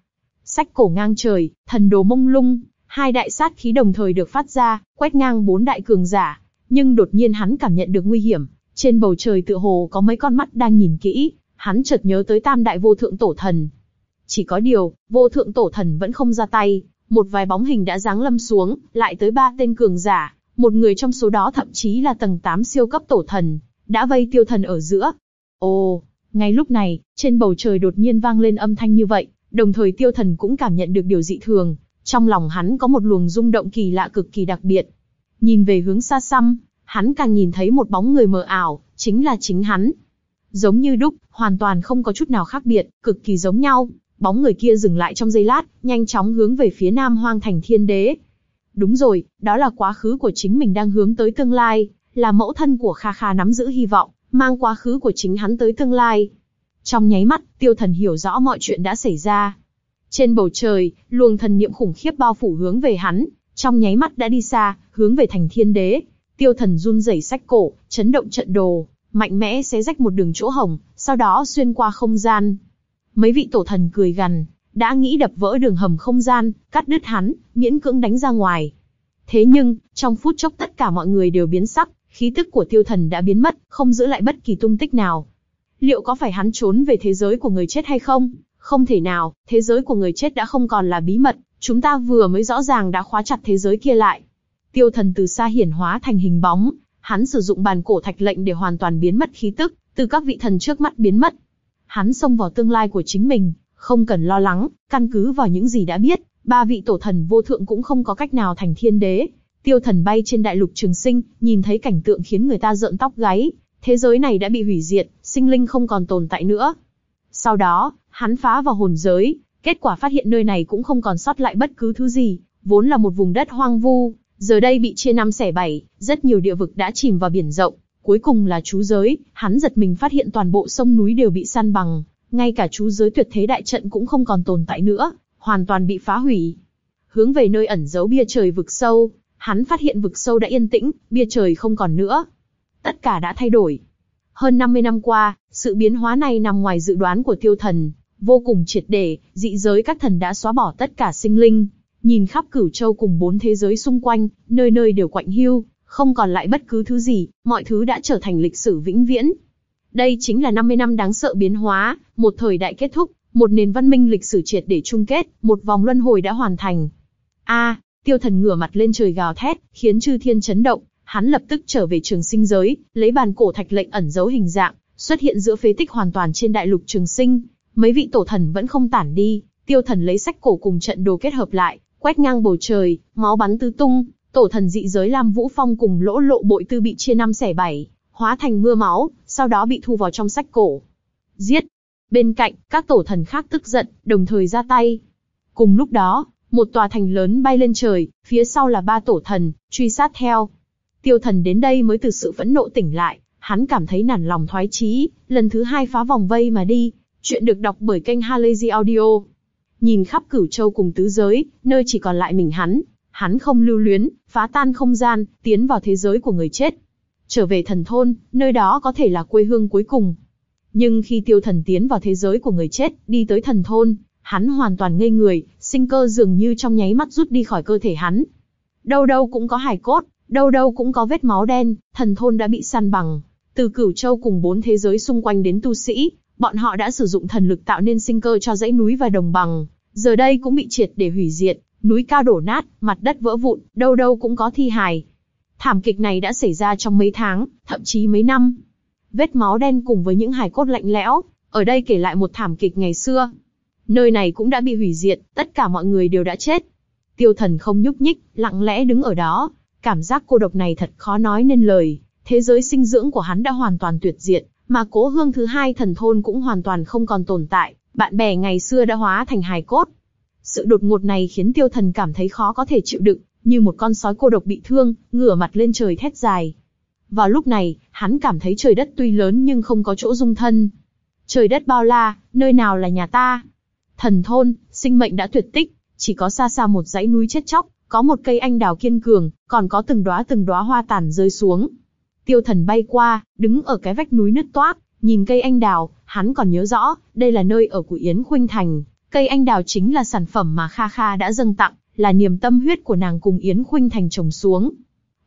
Sách cổ ngang trời, thần đồ mông lung, hai đại sát khí đồng thời được phát ra, quét ngang bốn đại cường giả. Nhưng đột nhiên hắn cảm nhận được nguy hiểm, trên bầu trời tựa hồ có mấy con mắt đang nhìn kỹ, hắn chợt nhớ tới tam đại vô thượng tổ thần. Chỉ có điều, vô thượng tổ thần vẫn không ra tay, một vài bóng hình đã giáng lâm xuống, lại tới ba tên cường giả, một người trong số đó thậm chí là tầng 8 siêu cấp tổ thần, đã vây tiêu thần ở giữa. Ồ, ngay lúc này, trên bầu trời đột nhiên vang lên âm thanh như vậy, đồng thời tiêu thần cũng cảm nhận được điều dị thường, trong lòng hắn có một luồng rung động kỳ lạ cực kỳ đặc biệt. Nhìn về hướng xa xăm, hắn càng nhìn thấy một bóng người mờ ảo, chính là chính hắn. Giống như đúc, hoàn toàn không có chút nào khác biệt, cực kỳ giống nhau. Bóng người kia dừng lại trong giây lát, nhanh chóng hướng về phía Nam Hoang Thành Thiên Đế. Đúng rồi, đó là quá khứ của chính mình đang hướng tới tương lai, là mẫu thân của Kha Kha nắm giữ hy vọng, mang quá khứ của chính hắn tới tương lai. Trong nháy mắt, tiêu thần hiểu rõ mọi chuyện đã xảy ra. Trên bầu trời, luồng thần niệm khủng khiếp bao phủ hướng về hắn, trong nháy mắt đã đi xa, hướng về thành thiên đế. Tiêu thần run rẩy sách cổ, chấn động trận đồ, mạnh mẽ xé rách một đường chỗ hồng, sau đó xuyên qua không gian. Mấy vị tổ thần cười gằn, đã nghĩ đập vỡ đường hầm không gian, cắt đứt hắn, miễn cưỡng đánh ra ngoài. Thế nhưng, trong phút chốc tất cả mọi người đều biến sắc, khí tức của tiêu thần đã biến mất, không giữ lại bất kỳ tung tích nào. Liệu có phải hắn trốn về thế giới của người chết hay không? Không thể nào, thế giới của người chết đã không còn là bí mật, chúng ta vừa mới rõ ràng đã khóa chặt thế giới kia lại. Tiêu thần từ xa hiển hóa thành hình bóng, hắn sử dụng bàn cổ thạch lệnh để hoàn toàn biến mất khí tức, từ các vị thần trước mắt biến mất. Hắn xông vào tương lai của chính mình, không cần lo lắng, căn cứ vào những gì đã biết, ba vị tổ thần vô thượng cũng không có cách nào thành thiên đế. Tiêu thần bay trên đại lục trường sinh, nhìn thấy cảnh tượng khiến người ta rợn tóc gáy, thế giới này đã bị hủy diệt, sinh linh không còn tồn tại nữa. Sau đó, hắn phá vào hồn giới, kết quả phát hiện nơi này cũng không còn sót lại bất cứ thứ gì, vốn là một vùng đất hoang vu, giờ đây bị chia năm xẻ bảy, rất nhiều địa vực đã chìm vào biển rộng, cuối cùng là chú giới, hắn giật mình phát hiện toàn bộ sông núi đều bị san bằng, ngay cả chú giới tuyệt thế đại trận cũng không còn tồn tại nữa, hoàn toàn bị phá hủy. Hướng về nơi ẩn giấu bia trời vực sâu, hắn phát hiện vực sâu đã yên tĩnh, bia trời không còn nữa. Tất cả đã thay đổi. Hơn 50 năm qua, sự biến hóa này nằm ngoài dự đoán của tiêu thần, vô cùng triệt để, dị giới các thần đã xóa bỏ tất cả sinh linh. Nhìn khắp cửu châu cùng bốn thế giới xung quanh, nơi nơi đều quạnh hiu, không còn lại bất cứ thứ gì, mọi thứ đã trở thành lịch sử vĩnh viễn. Đây chính là 50 năm đáng sợ biến hóa, một thời đại kết thúc, Một nền văn minh lịch sử triệt để chung kết, một vòng luân hồi đã hoàn thành. A, tiêu thần ngửa mặt lên trời gào thét, khiến chư thiên chấn động, hắn lập tức trở về trường sinh giới, lấy bàn cổ thạch lệnh ẩn giấu hình dạng, xuất hiện giữa phế tích hoàn toàn trên đại lục trường sinh. Mấy vị tổ thần vẫn không tản đi, tiêu thần lấy sách cổ cùng trận đồ kết hợp lại, quét ngang bầu trời, máu bắn tứ tung, tổ thần dị giới Lam Vũ Phong cùng lỗ lộ bội tư bị chia năm xẻ bảy, hóa thành mưa máu, sau đó bị thu vào trong sách cổ. Giết! Bên cạnh, các tổ thần khác tức giận, đồng thời ra tay. Cùng lúc đó, một tòa thành lớn bay lên trời, phía sau là ba tổ thần, truy sát theo. Tiêu thần đến đây mới từ sự phẫn nộ tỉnh lại, hắn cảm thấy nản lòng thoái chí, lần thứ hai phá vòng vây mà đi. Chuyện được đọc bởi kênh Halazy Audio. Nhìn khắp cửu châu cùng tứ giới, nơi chỉ còn lại mình hắn, hắn không lưu luyến, phá tan không gian, tiến vào thế giới của người chết. Trở về thần thôn, nơi đó có thể là quê hương cuối cùng. Nhưng khi tiêu thần tiến vào thế giới của người chết, đi tới thần thôn, hắn hoàn toàn ngây người, sinh cơ dường như trong nháy mắt rút đi khỏi cơ thể hắn. Đâu đâu cũng có hài cốt, đâu đâu cũng có vết máu đen, thần thôn đã bị săn bằng. Từ cửu châu cùng bốn thế giới xung quanh đến tu sĩ, bọn họ đã sử dụng thần lực tạo nên sinh cơ cho dãy núi và đồng bằng, giờ đây cũng bị triệt để hủy diệt, núi cao đổ nát, mặt đất vỡ vụn, đâu đâu cũng có thi hài. Thảm kịch này đã xảy ra trong mấy tháng, thậm chí mấy năm. Vết máu đen cùng với những hài cốt lạnh lẽo, ở đây kể lại một thảm kịch ngày xưa. Nơi này cũng đã bị hủy diệt, tất cả mọi người đều đã chết. Tiêu thần không nhúc nhích, lặng lẽ đứng ở đó. Cảm giác cô độc này thật khó nói nên lời. Thế giới sinh dưỡng của hắn đã hoàn toàn tuyệt diệt, mà cố hương thứ hai thần thôn cũng hoàn toàn không còn tồn tại. Bạn bè ngày xưa đã hóa thành hài cốt. Sự đột ngột này khiến tiêu thần cảm thấy khó có thể chịu đựng, như một con sói cô độc bị thương, ngửa mặt lên trời thét dài. Vào lúc này, hắn cảm thấy trời đất tuy lớn nhưng không có chỗ dung thân. Trời đất bao la, nơi nào là nhà ta? Thần thôn, sinh mệnh đã tuyệt tích, chỉ có xa xa một dãy núi chết chóc, có một cây anh đào kiên cường, còn có từng đóa từng đóa hoa tàn rơi xuống. Tiêu thần bay qua, đứng ở cái vách núi nứt toác, nhìn cây anh đào, hắn còn nhớ rõ, đây là nơi ở của Yến Khuynh Thành. Cây anh đào chính là sản phẩm mà Kha Kha đã dâng tặng, là niềm tâm huyết của nàng cùng Yến Khuynh Thành trồng xuống.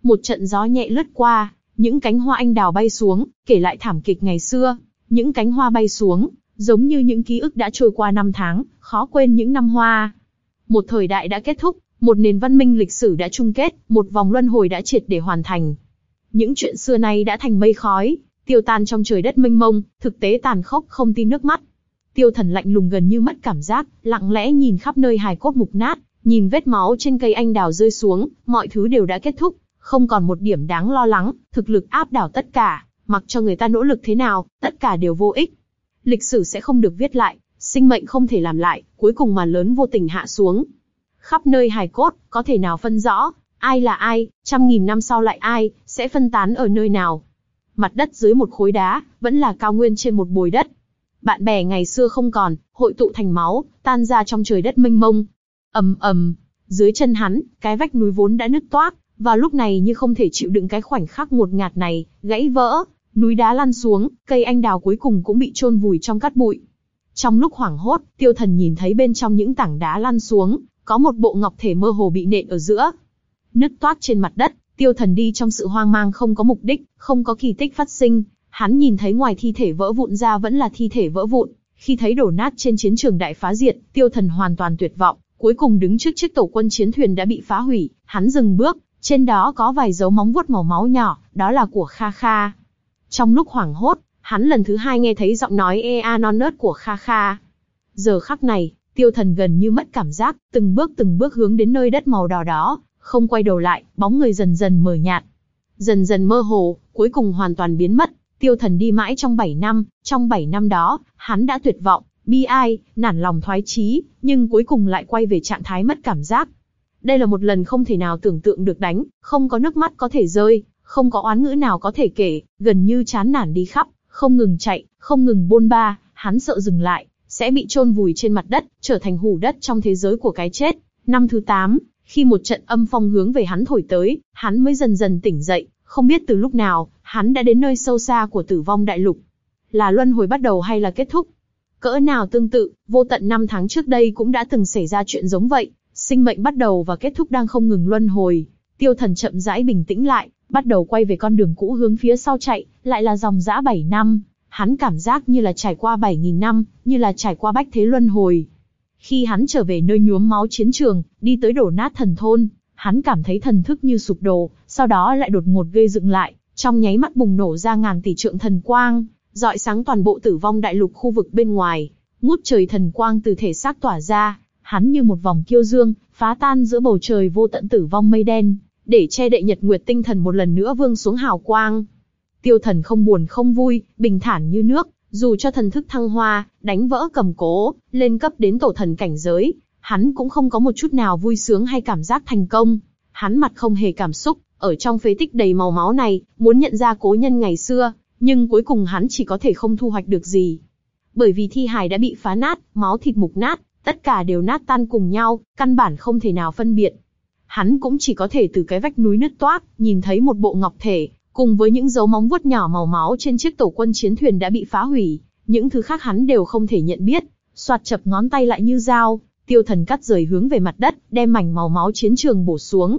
Một trận gió nhẹ lướt qua, những cánh hoa anh đào bay xuống, kể lại thảm kịch ngày xưa. Những cánh hoa bay xuống, giống như những ký ức đã trôi qua năm tháng, khó quên những năm hoa. Một thời đại đã kết thúc, một nền văn minh lịch sử đã chung kết, một vòng luân hồi đã triệt để hoàn thành. Những chuyện xưa nay đã thành mây khói, tiêu tan trong trời đất mênh mông, thực tế tàn khốc không tin nước mắt. Tiêu thần lạnh lùng gần như mất cảm giác, lặng lẽ nhìn khắp nơi hài cốt mục nát, nhìn vết máu trên cây anh đào rơi xuống, mọi thứ đều đã kết thúc, không còn một điểm đáng lo lắng, thực lực áp đảo tất cả, mặc cho người ta nỗ lực thế nào, tất cả đều vô ích. Lịch sử sẽ không được viết lại, sinh mệnh không thể làm lại, cuối cùng màn lớn vô tình hạ xuống. Khắp nơi hài cốt, có thể nào phân rõ, ai là ai, trăm nghìn năm sau lại ai, sẽ phân tán ở nơi nào. Mặt đất dưới một khối đá, vẫn là cao nguyên trên một bồi đất. Bạn bè ngày xưa không còn, hội tụ thành máu, tan ra trong trời đất mênh mông. ầm ầm, dưới chân hắn, cái vách núi vốn đã nứt toác, vào lúc này như không thể chịu đựng cái khoảnh khắc ngột ngạt này, gãy vỡ, núi đá lăn xuống, cây anh đào cuối cùng cũng bị chôn vùi trong cát bụi. Trong lúc hoảng hốt, tiêu thần nhìn thấy bên trong những tảng đá lăn xuống, có một bộ ngọc thể mơ hồ bị nện ở giữa. Nứt toát trên mặt đất, tiêu thần đi trong sự hoang mang không có mục đích, không có kỳ tích phát sinh. Hắn nhìn thấy ngoài thi thể vỡ vụn ra vẫn là thi thể vỡ vụn. Khi thấy đổ nát trên chiến trường đại phá diệt, tiêu thần hoàn toàn tuyệt vọng. Cuối cùng đứng trước chiếc tổ quân chiến thuyền đã bị phá hủy, hắn dừng bước, trên đó có vài dấu móng vuốt màu máu nhỏ, đó là của Kha Kha. Trong lúc hoảng hốt, hắn lần thứ hai nghe thấy giọng nói ea non nớt của Kha Kha. Giờ khắc này, tiêu thần gần như mất cảm giác, từng bước từng bước hướng đến nơi đất màu đỏ đó, không quay đầu lại, bóng người dần dần mờ nhạt. Dần dần mơ hồ, cuối cùng hoàn toàn biến mất, tiêu thần đi mãi trong 7 năm, trong 7 năm đó, hắn đã tuyệt vọng, bi ai, nản lòng thoái chí, nhưng cuối cùng lại quay về trạng thái mất cảm giác. Đây là một lần không thể nào tưởng tượng được đánh, không có nước mắt có thể rơi, không có oán ngữ nào có thể kể, gần như chán nản đi khắp, không ngừng chạy, không ngừng bôn ba, hắn sợ dừng lại, sẽ bị chôn vùi trên mặt đất, trở thành hủ đất trong thế giới của cái chết. Năm thứ 8, khi một trận âm phong hướng về hắn thổi tới, hắn mới dần dần tỉnh dậy, không biết từ lúc nào, hắn đã đến nơi sâu xa của tử vong đại lục. Là luân hồi bắt đầu hay là kết thúc? Cỡ nào tương tự, vô tận năm tháng trước đây cũng đã từng xảy ra chuyện giống vậy, sinh mệnh bắt đầu và kết thúc đang không ngừng luân hồi. Tiêu thần chậm rãi bình tĩnh lại, bắt đầu quay về con đường cũ hướng phía sau chạy, lại là dòng dã 7 năm. hắn cảm giác như là trải qua 7.000 năm, như là trải qua bách thế luân hồi. Khi hắn trở về nơi nhuốm máu chiến trường, đi tới đổ nát thần thôn, hắn cảm thấy thần thức như sụp đổ, sau đó lại đột ngột gây dựng lại, trong nháy mắt bùng nổ ra ngàn tỷ trượng thần quang, dọi sáng toàn bộ tử vong đại lục khu vực bên ngoài, ngút trời thần quang từ thể xác tỏa ra, hắn như một vòng kiêu dương, phá tan giữa bầu trời vô tận tử vong mây đen, để che đậy nhật nguyệt tinh thần một lần nữa vương xuống hào quang. Tiêu thần không buồn không vui, bình thản như nước, dù cho thần thức thăng hoa, đánh vỡ cầm cố, lên cấp đến tổ thần cảnh giới, hắn cũng không có một chút nào vui sướng hay cảm giác thành công. Hắn mặt không hề cảm xúc, ở trong phế tích đầy màu máu này, muốn nhận ra cố nhân ngày xưa, nhưng cuối cùng hắn chỉ có thể không thu hoạch được gì. Bởi vì thi hài đã bị phá nát, máu thịt mục nát, tất cả đều nát tan cùng nhau, căn bản không thể nào phân biệt. Hắn cũng chỉ có thể từ cái vách núi nứt toác, nhìn thấy một bộ ngọc thể, cùng với những dấu móng vuốt nhỏ màu máu trên chiếc tổ quân chiến thuyền đã bị phá hủy, những thứ khác hắn đều không thể nhận biết. Soạt chập ngón tay lại như dao, tiêu thần cắt rời hướng về mặt đất, đem mảnh màu máu chiến trường bổ xuống.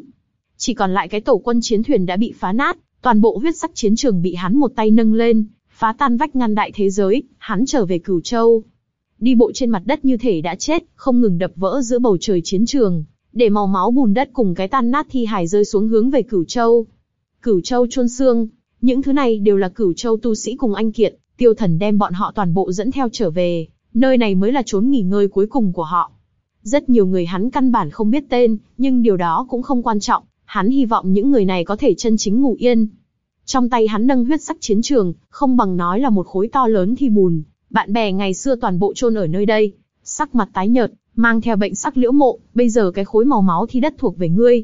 Chỉ còn lại cái tổ quân chiến thuyền đã bị phá nát, toàn bộ huyết sắc chiến trường bị hắn một tay nâng lên, phá tan vách ngăn đại thế giới, hắn trở về Cửu Châu. Đi bộ trên mặt đất như thể đã chết, không ngừng đập vỡ giữa bầu trời chiến trường, để màu máu bùn đất cùng cái tan nát thi hài rơi xuống hướng về Cửu Châu. Cửu Châu chôn xương, những thứ này đều là Cửu Châu tu sĩ cùng anh kiệt, tiêu thần đem bọn họ toàn bộ dẫn theo trở về, nơi này mới là chốn nghỉ ngơi cuối cùng của họ. Rất nhiều người hắn căn bản không biết tên, nhưng điều đó cũng không quan trọng, hắn hy vọng những người này có thể chân chính ngủ yên. Trong tay hắn nâng huyết sắc chiến trường, không bằng nói là một khối to lớn thi bùn, bạn bè ngày xưa toàn bộ chôn ở nơi đây, sắc mặt tái nhợt, mang theo bệnh sắc liễu mộ, bây giờ cái khối màu máu thi đất thuộc về ngươi.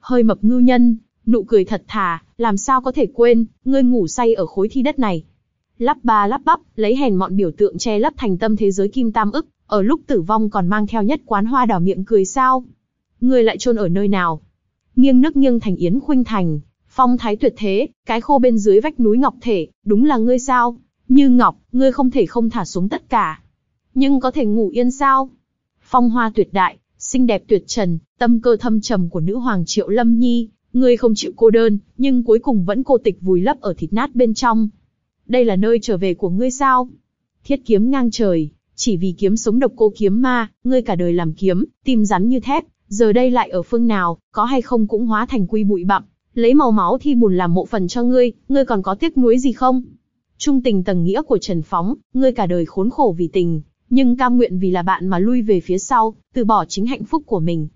Hơi mập ngưu nhân, nụ cười thật thà, làm sao có thể quên, ngươi ngủ say ở khối thi đất này. Lắp ba lắp bắp, lấy hèn mọn biểu tượng che lấp thành tâm thế giới kim tam ức, ở lúc tử vong còn mang theo nhất quán hoa đỏ miệng cười sao. Ngươi lại chôn ở nơi nào? Nghiêng nước nghiêng thành yến khuynh thành, phong thái tuyệt thế, cái khô bên dưới vách núi ngọc thể, đúng là ngươi sao? Như ngọc, ngươi không thể không thả xuống tất cả. Nhưng có thể ngủ yên sao? Phong hoa tuyệt đại, xinh đẹp tuyệt trần, tâm cơ thâm trầm của nữ hoàng Triệu Lâm Nhi, ngươi không chịu cô đơn, nhưng cuối cùng vẫn cô tịch vùi lấp ở thịt nát bên trong. Đây là nơi trở về của ngươi sao? Thiết kiếm ngang trời, chỉ vì kiếm sống độc cô kiếm ma, ngươi cả đời làm kiếm, tim rắn như thép, giờ đây lại ở phương nào, có hay không cũng hóa thành quy bụi bặm, lấy màu máu thi bùn làm mộ phần cho ngươi, ngươi còn có tiếc nuối gì không? Trung tình tầng nghĩa của Trần Phóng, ngươi cả đời khốn khổ vì tình, nhưng cam nguyện vì là bạn mà lui về phía sau, từ bỏ chính hạnh phúc của mình.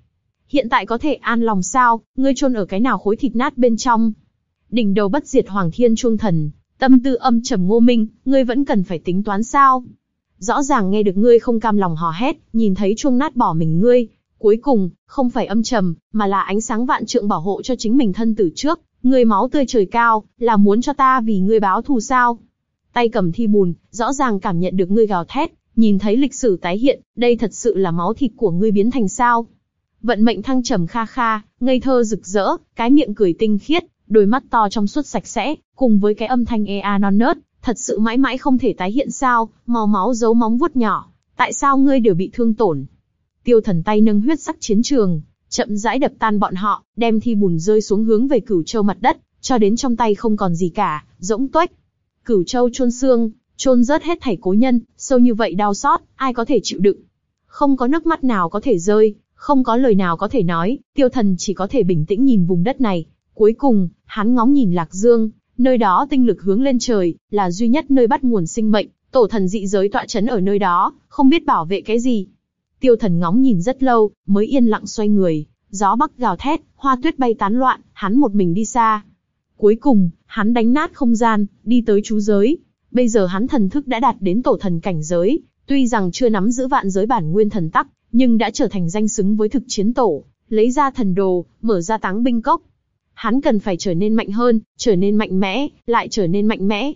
Hiện tại có thể an lòng sao, ngươi chôn ở cái nào khối thịt nát bên trong. Đỉnh đầu bất diệt Hoàng Thiên Chuông Thần, tâm tư âm trầm ngô minh, ngươi vẫn cần phải tính toán sao. Rõ ràng nghe được ngươi không cam lòng hò hét, nhìn thấy chuông nát bỏ mình ngươi, cuối cùng, không phải âm trầm, mà là ánh sáng vạn trượng bảo hộ cho chính mình thân tử trước, ngươi máu tươi trời cao, là muốn cho ta vì ngươi báo thù sao. Tay cầm thi bùn, rõ ràng cảm nhận được ngươi gào thét, nhìn thấy lịch sử tái hiện, đây thật sự là máu thịt của ngươi biến thành sao. Vận mệnh thăng trầm kha kha, ngây thơ rực rỡ, cái miệng cười tinh khiết, đôi mắt to trong suốt sạch sẽ, cùng với cái âm thanh ea non nớt, thật sự mãi mãi không thể tái hiện sao, màu máu giấu móng vuốt nhỏ, tại sao ngươi đều bị thương tổn. Tiêu thần tay nâng huyết sắc chiến trường, chậm rãi đập tan bọn họ, đem thi bùn rơi xuống hướng về cửu châu mặt đất, cho đến trong tay không còn gì cả, rỗng tuếch. Cửu châu chôn xương, chôn rớt hết thảy cố nhân, sâu như vậy đau xót, ai có thể chịu đựng. Không có nước mắt nào có thể rơi, không có lời nào có thể nói, tiêu thần chỉ có thể bình tĩnh nhìn vùng đất này. Cuối cùng, hắn ngóng nhìn Lạc Dương, nơi đó tinh lực hướng lên trời, là duy nhất nơi bắt nguồn sinh mệnh, tổ thần dị giới tọa chấn ở nơi đó, không biết bảo vệ cái gì. Tiêu thần ngóng nhìn rất lâu, mới yên lặng xoay người, gió bắc gào thét, hoa tuyết bay tán loạn, hắn một mình đi xa. Cuối cùng, hắn đánh nát không gian, đi tới chú giới. Bây giờ hắn thần thức đã đạt đến tổ thần cảnh giới, tuy rằng chưa nắm giữ vạn giới bản nguyên thần tắc, nhưng đã trở thành danh xứng với thực chiến tổ, lấy ra thần đồ, mở ra táng binh cốc. Hắn cần phải trở nên mạnh hơn, trở nên mạnh mẽ, lại trở nên mạnh mẽ.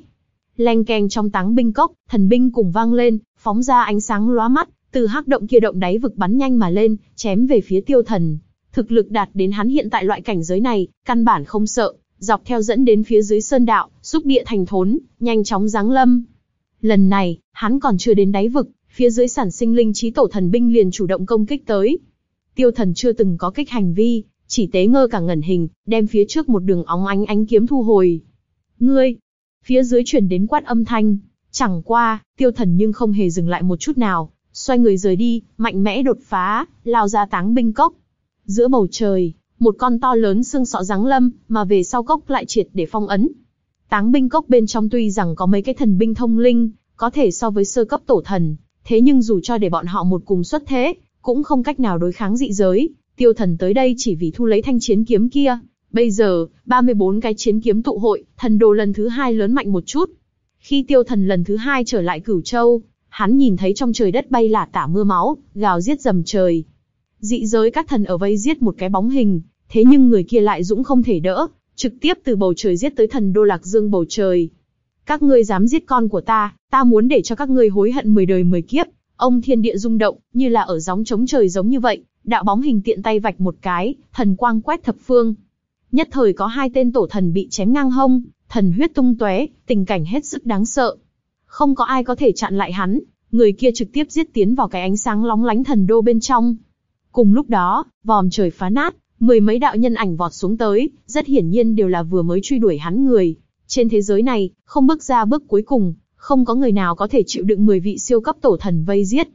Leng keng trong táng binh cốc, thần binh cùng vang lên, phóng ra ánh sáng lóa mắt, từ hắc động kia động đáy vực bắn nhanh mà lên, chém về phía tiêu thần. Thực lực đạt đến hắn hiện tại loại cảnh giới này, căn bản không sợ, dọc theo dẫn đến phía dưới sơn đạo, xúc địa thành thốn, nhanh chóng giáng lâm. Lần này, hắn còn chưa đến đáy vực, phía dưới sản sinh linh trí tổ thần binh liền chủ động công kích tới. Tiêu thần chưa từng có kích hành vi, chỉ tế ngơ cả ngẩn hình, đem phía trước một đường óng ánh ánh kiếm thu hồi. Ngươi! Phía dưới chuyển đến quát âm thanh, Chẳng qua, tiêu thần nhưng không hề dừng lại một chút nào, xoay người rời đi, mạnh mẽ đột phá, lao ra táng binh cốc. Giữa bầu trời, một con to lớn xương sọ giáng lâm, mà về sau cốc lại triệt để phong ấn. Táng binh cốc bên trong tuy rằng có mấy cái thần binh thông linh, có thể so với sơ cấp tổ thần, thế nhưng dù cho để bọn họ một cùng xuất thế, cũng không cách nào đối kháng dị giới. Tiêu thần tới đây chỉ vì thu lấy thanh chiến kiếm kia. Bây giờ, 34 cái chiến kiếm tụ hội, thần đồ lần thứ hai lớn mạnh một chút. Khi tiêu thần lần thứ hai trở lại cửu châu, hắn nhìn thấy trong trời đất bay là tả mưa máu, gào giết dầm trời. Dị giới các thần ở vây giết một cái bóng hình, thế nhưng người kia lại dũng không thể đỡ, trực tiếp từ bầu trời giết tới thần đô lạc dương bầu trời. Các ngươi dám giết con của ta, ta muốn để cho các ngươi hối hận 10 đời 10 kiếp. Ông thiên địa rung động, như là ở gióng trống trời giống như vậy, đạo bóng hình tiện tay vạch một cái, thần quang quét thập phương. Nhất thời có hai tên tổ thần bị chém ngang hông, thần huyết tung tóe, tình cảnh hết sức đáng sợ. Không có ai có thể chặn lại hắn, người kia trực tiếp giết tiến vào cái ánh sáng lóng lánh thần đô bên trong. Cùng lúc đó, vòm trời phá nát, mười mấy đạo nhân ảnh vọt xuống tới, rất hiển nhiên đều là vừa mới truy đuổi hắn người. Trên thế giới này, không bước ra bước cuối cùng, không có người nào có thể chịu đựng 10 vị siêu cấp tổ thần vây giết.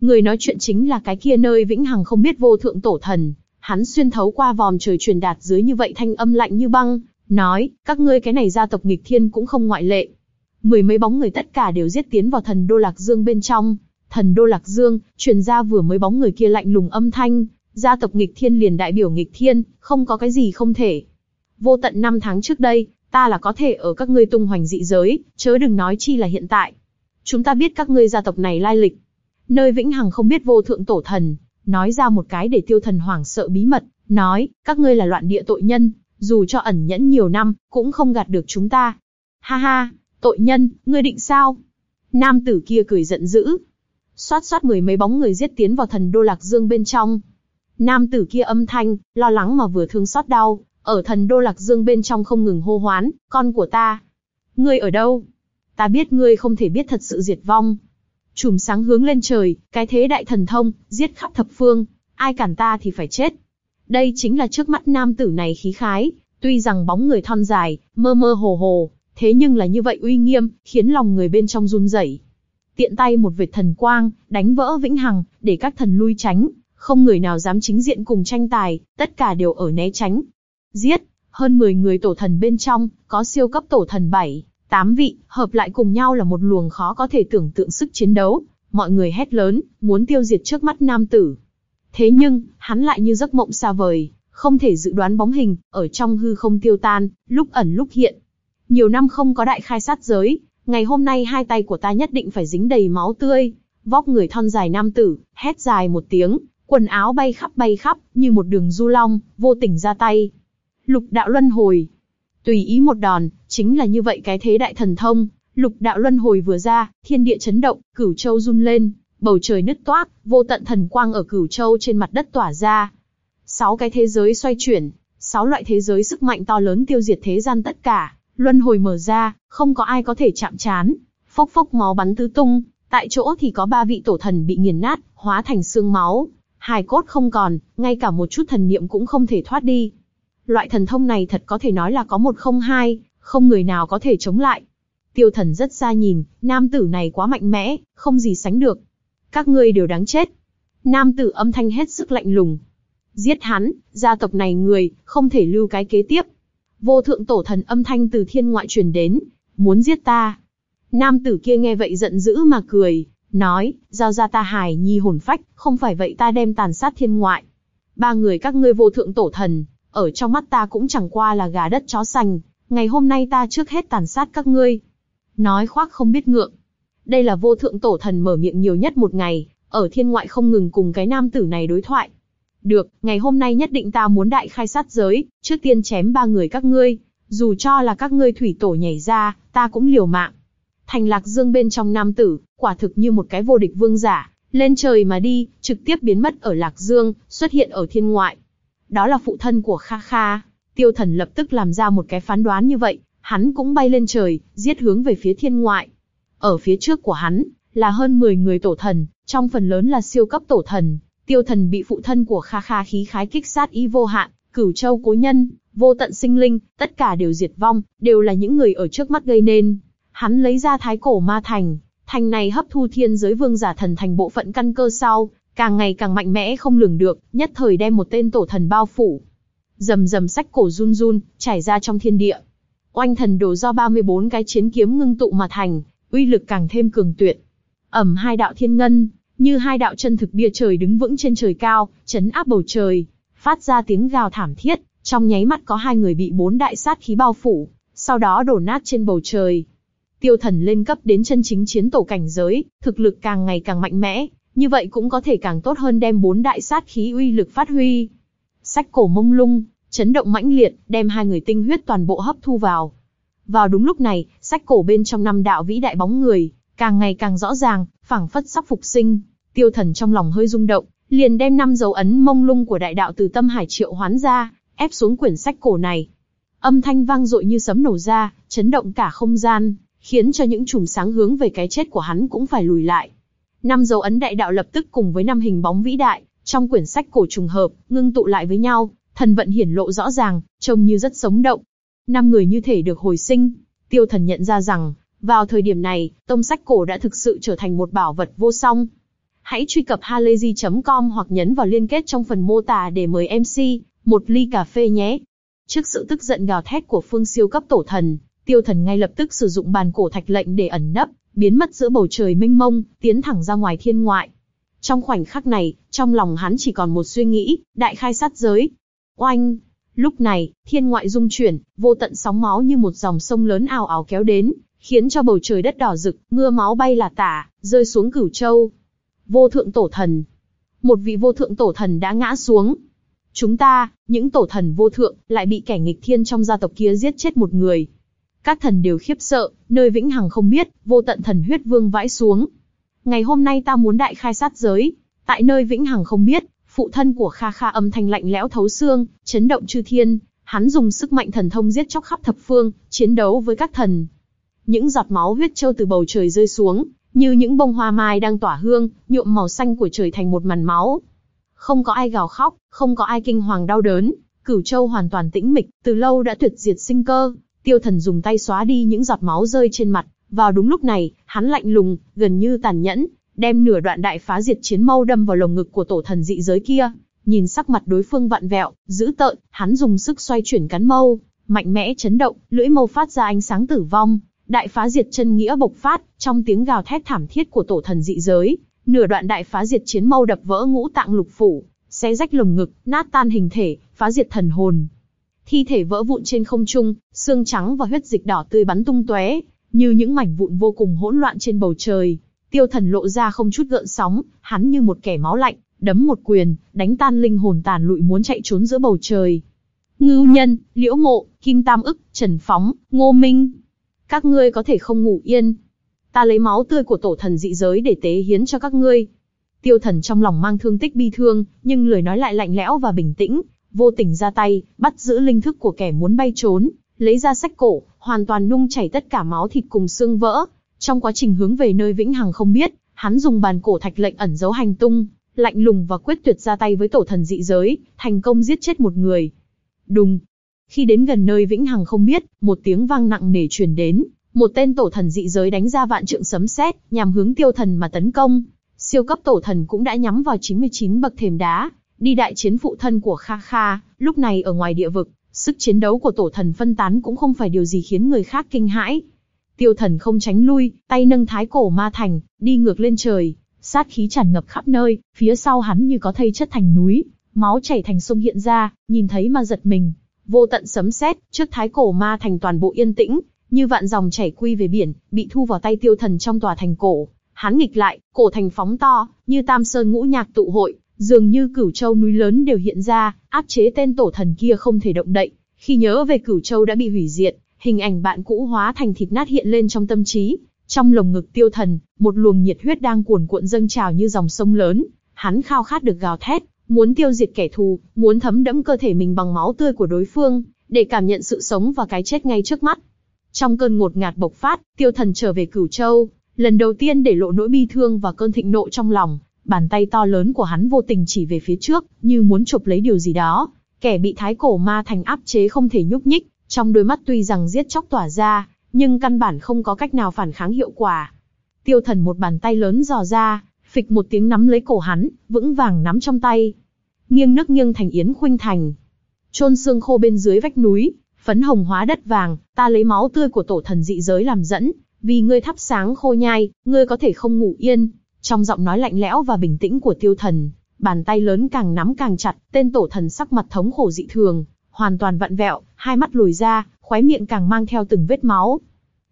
Người nói chuyện chính là cái kia nơi vĩnh hằng không biết vô thượng tổ thần, hắn xuyên thấu qua vòm trời truyền đạt dưới như vậy thanh âm lạnh như băng, nói, các ngươi cái này gia tộc nghịch thiên cũng không ngoại lệ. Mười mấy bóng người tất cả đều giết tiến vào thần đô lạc dương bên trong, thần đô lạc dương, truyền ra vừa mới bóng người kia lạnh lùng âm thanh, gia tộc nghịch thiên liền đại biểu nghịch thiên, không có cái gì không thể. Vô tận năm tháng trước đây, ta là có thể ở các ngươi tung hoành dị giới, chớ đừng nói chi là hiện tại. Chúng ta biết các ngươi gia tộc này lai lịch. Nơi vĩnh hằng không biết vô thượng tổ thần, nói ra một cái để tiêu thần hoảng sợ bí mật, nói, các ngươi là loạn địa tội nhân, dù cho ẩn nhẫn nhiều năm, cũng không gạt được chúng ta. Ha ha, tội nhân, ngươi định sao? Nam tử kia cười giận dữ. Xoát xoát mười mấy bóng người giết tiến vào thần đô lạc dương bên trong. Nam tử kia âm thanh, lo lắng mà vừa thương xót đau, ở thần đô lạc dương bên trong không ngừng hô hoán, con của ta. Ngươi ở đâu? Ta biết ngươi không thể biết thật sự diệt vong. Chùm sáng hướng lên trời, cái thế đại thần thông, giết khắp thập phương, ai cản ta thì phải chết. Đây chính là trước mắt nam tử này khí khái, tuy rằng bóng người thon dài, mơ mơ hồ hồ, thế nhưng là như vậy uy nghiêm, khiến lòng người bên trong run rẩy. Tiện tay một vệt thần quang, đánh vỡ vĩnh hằng, để các thần lui tránh, không người nào dám chính diện cùng tranh tài, tất cả đều ở né tránh. Giết, hơn 10 người tổ thần bên trong, có siêu cấp tổ thần 7, 8 vị, hợp lại cùng nhau là một luồng khó có thể tưởng tượng sức chiến đấu. Mọi người hét lớn, muốn tiêu diệt trước mắt nam tử. Thế nhưng, hắn lại như giấc mộng xa vời, không thể dự đoán bóng hình, ở trong hư không tiêu tan, lúc ẩn lúc hiện. Nhiều năm không có đại khai sát giới, ngày hôm nay hai tay của ta nhất định phải dính đầy máu tươi. Vóc người thon dài nam tử, hét dài một tiếng, quần áo bay khắp bay khắp, như một đường du long, vô tình ra tay. Lục đạo luân hồi. Tùy ý một đòn, chính là như vậy cái thế đại thần thông. Lục đạo luân hồi vừa ra, thiên địa chấn động, cửu châu run lên, bầu trời nứt toác, vô tận thần quang ở cửu châu trên mặt đất tỏa ra. Sáu cái thế giới xoay chuyển, sáu loại thế giới sức mạnh to lớn tiêu diệt thế gian tất cả, luân hồi mở ra, không có ai có thể chạm chán. Phốc phốc máu bắn tứ tung, tại chỗ thì có ba vị tổ thần bị nghiền nát, hóa thành xương máu, hài cốt không còn, ngay cả một chút thần niệm cũng không thể thoát đi. Loại thần thông này thật có thể nói là có một không hai, không người nào có thể chống lại. Tiêu thần rất xa nhìn, nam tử này quá mạnh mẽ, không gì sánh được. Các ngươi đều đáng chết. Nam tử âm thanh hết sức lạnh lùng. Giết hắn, gia tộc này người, không thể lưu cái kế tiếp. Vô thượng tổ thần âm thanh từ thiên ngoại truyền đến, muốn giết ta. Nam tử kia nghe vậy giận dữ mà cười, nói, giao ra ta hài nhi hồn phách, không phải vậy ta đem tàn sát thiên ngoại. Ba người các ngươi vô thượng tổ thần, ở trong mắt ta cũng chẳng qua là gà đất chó sành, ngày hôm nay ta trước hết tàn sát các ngươi. Nói khoác không biết ngượng. Đây là vô thượng tổ thần mở miệng nhiều nhất một ngày, ở thiên ngoại không ngừng cùng cái nam tử này đối thoại. Được, ngày hôm nay nhất định ta muốn đại khai sát giới, trước tiên chém ba người các ngươi, dù cho là các ngươi thủy tổ nhảy ra, ta cũng liều mạng. Thành lạc dương bên trong nam tử, quả thực như một cái vô địch vương giả, lên trời mà đi, trực tiếp biến mất ở lạc dương, xuất hiện ở thiên ngoại. Đó là phụ thân của Kha Kha. Tiêu thần lập tức làm ra một cái phán đoán như vậy, hắn cũng bay lên trời, giết hướng về phía thiên ngoại. Ở phía trước của hắn, là hơn 10 người tổ thần, trong phần lớn là siêu cấp tổ thần. Tiêu thần bị phụ thân của Kha Kha khí khái kích sát ý vô hạn, cửu châu cố nhân, vô tận sinh linh, tất cả đều diệt vong, đều là những người ở trước mắt gây nên. hắn lấy ra thái cổ ma thành, thành này hấp thu thiên giới vương giả thần thành bộ phận căn cơ sau, càng ngày càng mạnh mẽ không lường được, nhất thời đem một tên tổ thần bao phủ. dầm dầm sách cổ run run, trải ra trong thiên địa. Oanh thần đồ do 34 cái chiến kiếm ngưng tụ mà thành, uy lực càng thêm cường tuyệt. Ẩm hai đạo thiên ngân, như hai đạo chân thực bia trời đứng vững trên trời cao, chấn áp bầu trời, phát ra tiếng gào thảm thiết, trong nháy mắt có hai người bị bốn đại sát khí bao phủ, sau đó đổ nát trên bầu trời. Tiêu thần lên cấp đến chân chính chiến tổ cảnh giới, thực lực càng ngày càng mạnh mẽ, như vậy cũng có thể càng tốt hơn đem bốn đại sát khí uy lực phát huy. Sách cổ mông lung, chấn động mãnh liệt, đem hai người tinh huyết toàn bộ hấp thu vào. Vào đúng lúc này, sách cổ bên trong năm đạo vĩ đại bóng người, càng ngày càng rõ ràng, phảng phất sắp phục sinh. Tiêu thần trong lòng hơi rung động, liền đem năm dấu ấn mông lung của đại đạo từ tâm hải triệu hoán ra, ép xuống quyển sách cổ này. Âm thanh vang dội như sấm nổ ra, chấn động cả không gian, khiến cho những chùm sáng hướng về cái chết của hắn cũng phải lùi lại. Năm dấu ấn đại đạo lập tức cùng với năm hình bóng vĩ đại, trong quyển sách cổ trùng hợp, ngưng tụ lại với nhau, thần vận hiển lộ rõ ràng, trông như rất sống động. Năm người như thể được hồi sinh, tiêu thần nhận ra rằng, vào thời điểm này, tông sách cổ đã thực sự trở thành một bảo vật vô song. Hãy truy cập halayzi.com hoặc nhấn vào liên kết trong phần mô tả để mời MC, một ly cà phê nhé. Trước sự tức giận gào thét của phương siêu cấp tổ thần, tiêu thần ngay lập tức sử dụng bàn cổ thạch lệnh để ẩn nấp, biến mất giữa bầu trời mênh mông, tiến thẳng ra ngoài thiên ngoại. Trong khoảnh khắc này, trong lòng hắn chỉ còn một suy nghĩ, đại khai sát giới. Oanh! Lúc này, thiên ngoại rung chuyển, vô tận sóng máu như một dòng sông lớn ào ào kéo đến, khiến cho bầu trời đất đỏ rực, mưa máu bay là tả, rơi xuống cửu châu. Vô thượng tổ thần. Một vị vô thượng tổ thần đã ngã xuống. Chúng ta, những tổ thần vô thượng, lại bị kẻ nghịch thiên trong gia tộc kia giết chết một người. Các thần đều khiếp sợ, nơi vĩnh hằng không biết, vô tận thần huyết vương vãi xuống. Ngày hôm nay ta muốn đại khai sát giới, tại nơi vĩnh hằng không biết, phụ thân của Kha Kha âm thanh lạnh lẽo thấu xương, chấn động chư thiên, hắn dùng sức mạnh thần thông giết chóc khắp thập phương, chiến đấu với các thần. Những giọt máu huyết châu từ bầu trời rơi xuống, như những bông hoa mai đang tỏa hương, nhuộm màu xanh của trời thành một màn máu. Không có ai gào khóc, không có ai kinh hoàng đau đớn, cửu châu hoàn toàn tĩnh mịch, từ lâu đã tuyệt diệt sinh cơ. Tiêu thần dùng tay xóa đi những giọt máu rơi trên mặt, vào đúng lúc này, hắn lạnh lùng, gần như tàn nhẫn, đem nửa đoạn đại phá diệt chiến mâu đâm vào lồng ngực của tổ thần dị giới kia. Nhìn sắc mặt đối phương vặn vẹo, dữ tợn, hắn dùng sức xoay chuyển cắn mâu, mạnh mẽ chấn động, lưỡi mâu phát ra ánh sáng tử vong, đại phá diệt chân nghĩa bộc phát, trong tiếng gào thét thảm thiết của tổ thần dị giới, nửa đoạn đại phá diệt chiến mâu đập vỡ ngũ tạng lục phủ, xé rách lồng ngực, nát tan hình thể, phá diệt thần hồn. Thi thể vỡ vụn trên không trung, xương trắng và huyết dịch đỏ tươi bắn tung tóe, như những mảnh vụn vô cùng hỗn loạn trên bầu trời. Tiêu thần lộ ra không chút gợn sóng, hắn như một kẻ máu lạnh, đấm một quyền, đánh tan linh hồn tàn lụi muốn chạy trốn giữa bầu trời. Ngưu nhân, liễu mộ, kim tam ức, trần phóng, ngô minh. Các ngươi có thể không ngủ yên. Ta lấy máu tươi của tổ thần dị giới để tế hiến cho các ngươi. Tiêu thần trong lòng mang thương tích bi thương, nhưng lời nói lại lạnh lẽo và bình tĩnh, vô tình ra tay, bắt giữ linh thức của kẻ muốn bay trốn, lấy ra sách cổ, hoàn toàn nung chảy tất cả máu thịt cùng xương vỡ. Trong quá trình hướng về nơi vĩnh hằng không biết, hắn dùng bàn cổ thạch lệnh ẩn giấu hành tung, lạnh lùng và quyết tuyệt ra tay với tổ thần dị giới, thành công giết chết một người. Đùng. Khi đến gần nơi vĩnh hằng không biết, một tiếng vang nặng nề truyền đến, một tên tổ thần dị giới đánh ra vạn trượng sấm sét, nhằm hướng tiêu thần mà tấn công. Siêu cấp tổ thần cũng đã nhắm vào 99 bậc thềm đá, đi đại chiến phụ thân của Kha Kha, lúc này ở ngoài địa vực, sức chiến đấu của tổ thần phân tán cũng không phải điều gì khiến người khác kinh hãi. Tiêu thần không tránh lui, tay nâng thái cổ ma thành, đi ngược lên trời, sát khí tràn ngập khắp nơi, phía sau hắn như có thây chất thành núi, máu chảy thành sông hiện ra, nhìn thấy mà giật mình. Vô tận sấm sét, trước thái cổ ma thành toàn bộ yên tĩnh, như vạn dòng chảy quy về biển, bị thu vào tay tiêu thần trong tòa thành cổ. Hắn nghịch lại, cổ thành phóng to, như tam sơn ngũ nhạc tụ hội, dường như cửu châu núi lớn đều hiện ra, áp chế tên tổ thần kia không thể động đậy. Khi nhớ về cửu châu đã bị hủy diệt, hình ảnh bạn cũ hóa thành thịt nát hiện lên trong tâm trí. Trong lồng ngực tiêu thần, một luồng nhiệt huyết đang cuồn cuộn dâng trào như dòng sông lớn. Hắn khao khát được gào thét, muốn tiêu diệt kẻ thù, muốn thấm đẫm cơ thể mình bằng máu tươi của đối phương, để cảm nhận sự sống và cái chết ngay trước mắt. Trong cơn ngột ngạt bộc phát, tiêu thần trở về cửu châu, lần đầu tiên để lộ nỗi bi thương và cơn thịnh nộ trong lòng, bàn tay to lớn của hắn vô tình chỉ về phía trước, như muốn chụp lấy điều gì đó. Kẻ bị thái cổ ma thành áp chế không thể nhúc nhích, trong đôi mắt tuy rằng giết chóc tỏa ra, nhưng căn bản không có cách nào phản kháng hiệu quả. Tiêu thần một bàn tay lớn dò ra, phịch một tiếng nắm lấy cổ hắn, vững vàng nắm trong tay. Nghiêng nước nghiêng thành yến khuynh thành. Trôn xương khô bên dưới vách núi, phấn hồng hóa đất vàng, ta lấy máu tươi của tổ thần dị giới làm dẫn, vì ngươi thắp sáng khô nhai, ngươi có thể không ngủ yên. Trong giọng nói lạnh lẽo và bình tĩnh của tiêu thần, bàn tay lớn càng nắm càng chặt, tên tổ thần sắc mặt thống khổ dị thường, hoàn toàn vặn vẹo, hai mắt lồi ra, khóe miệng càng mang theo từng vết máu.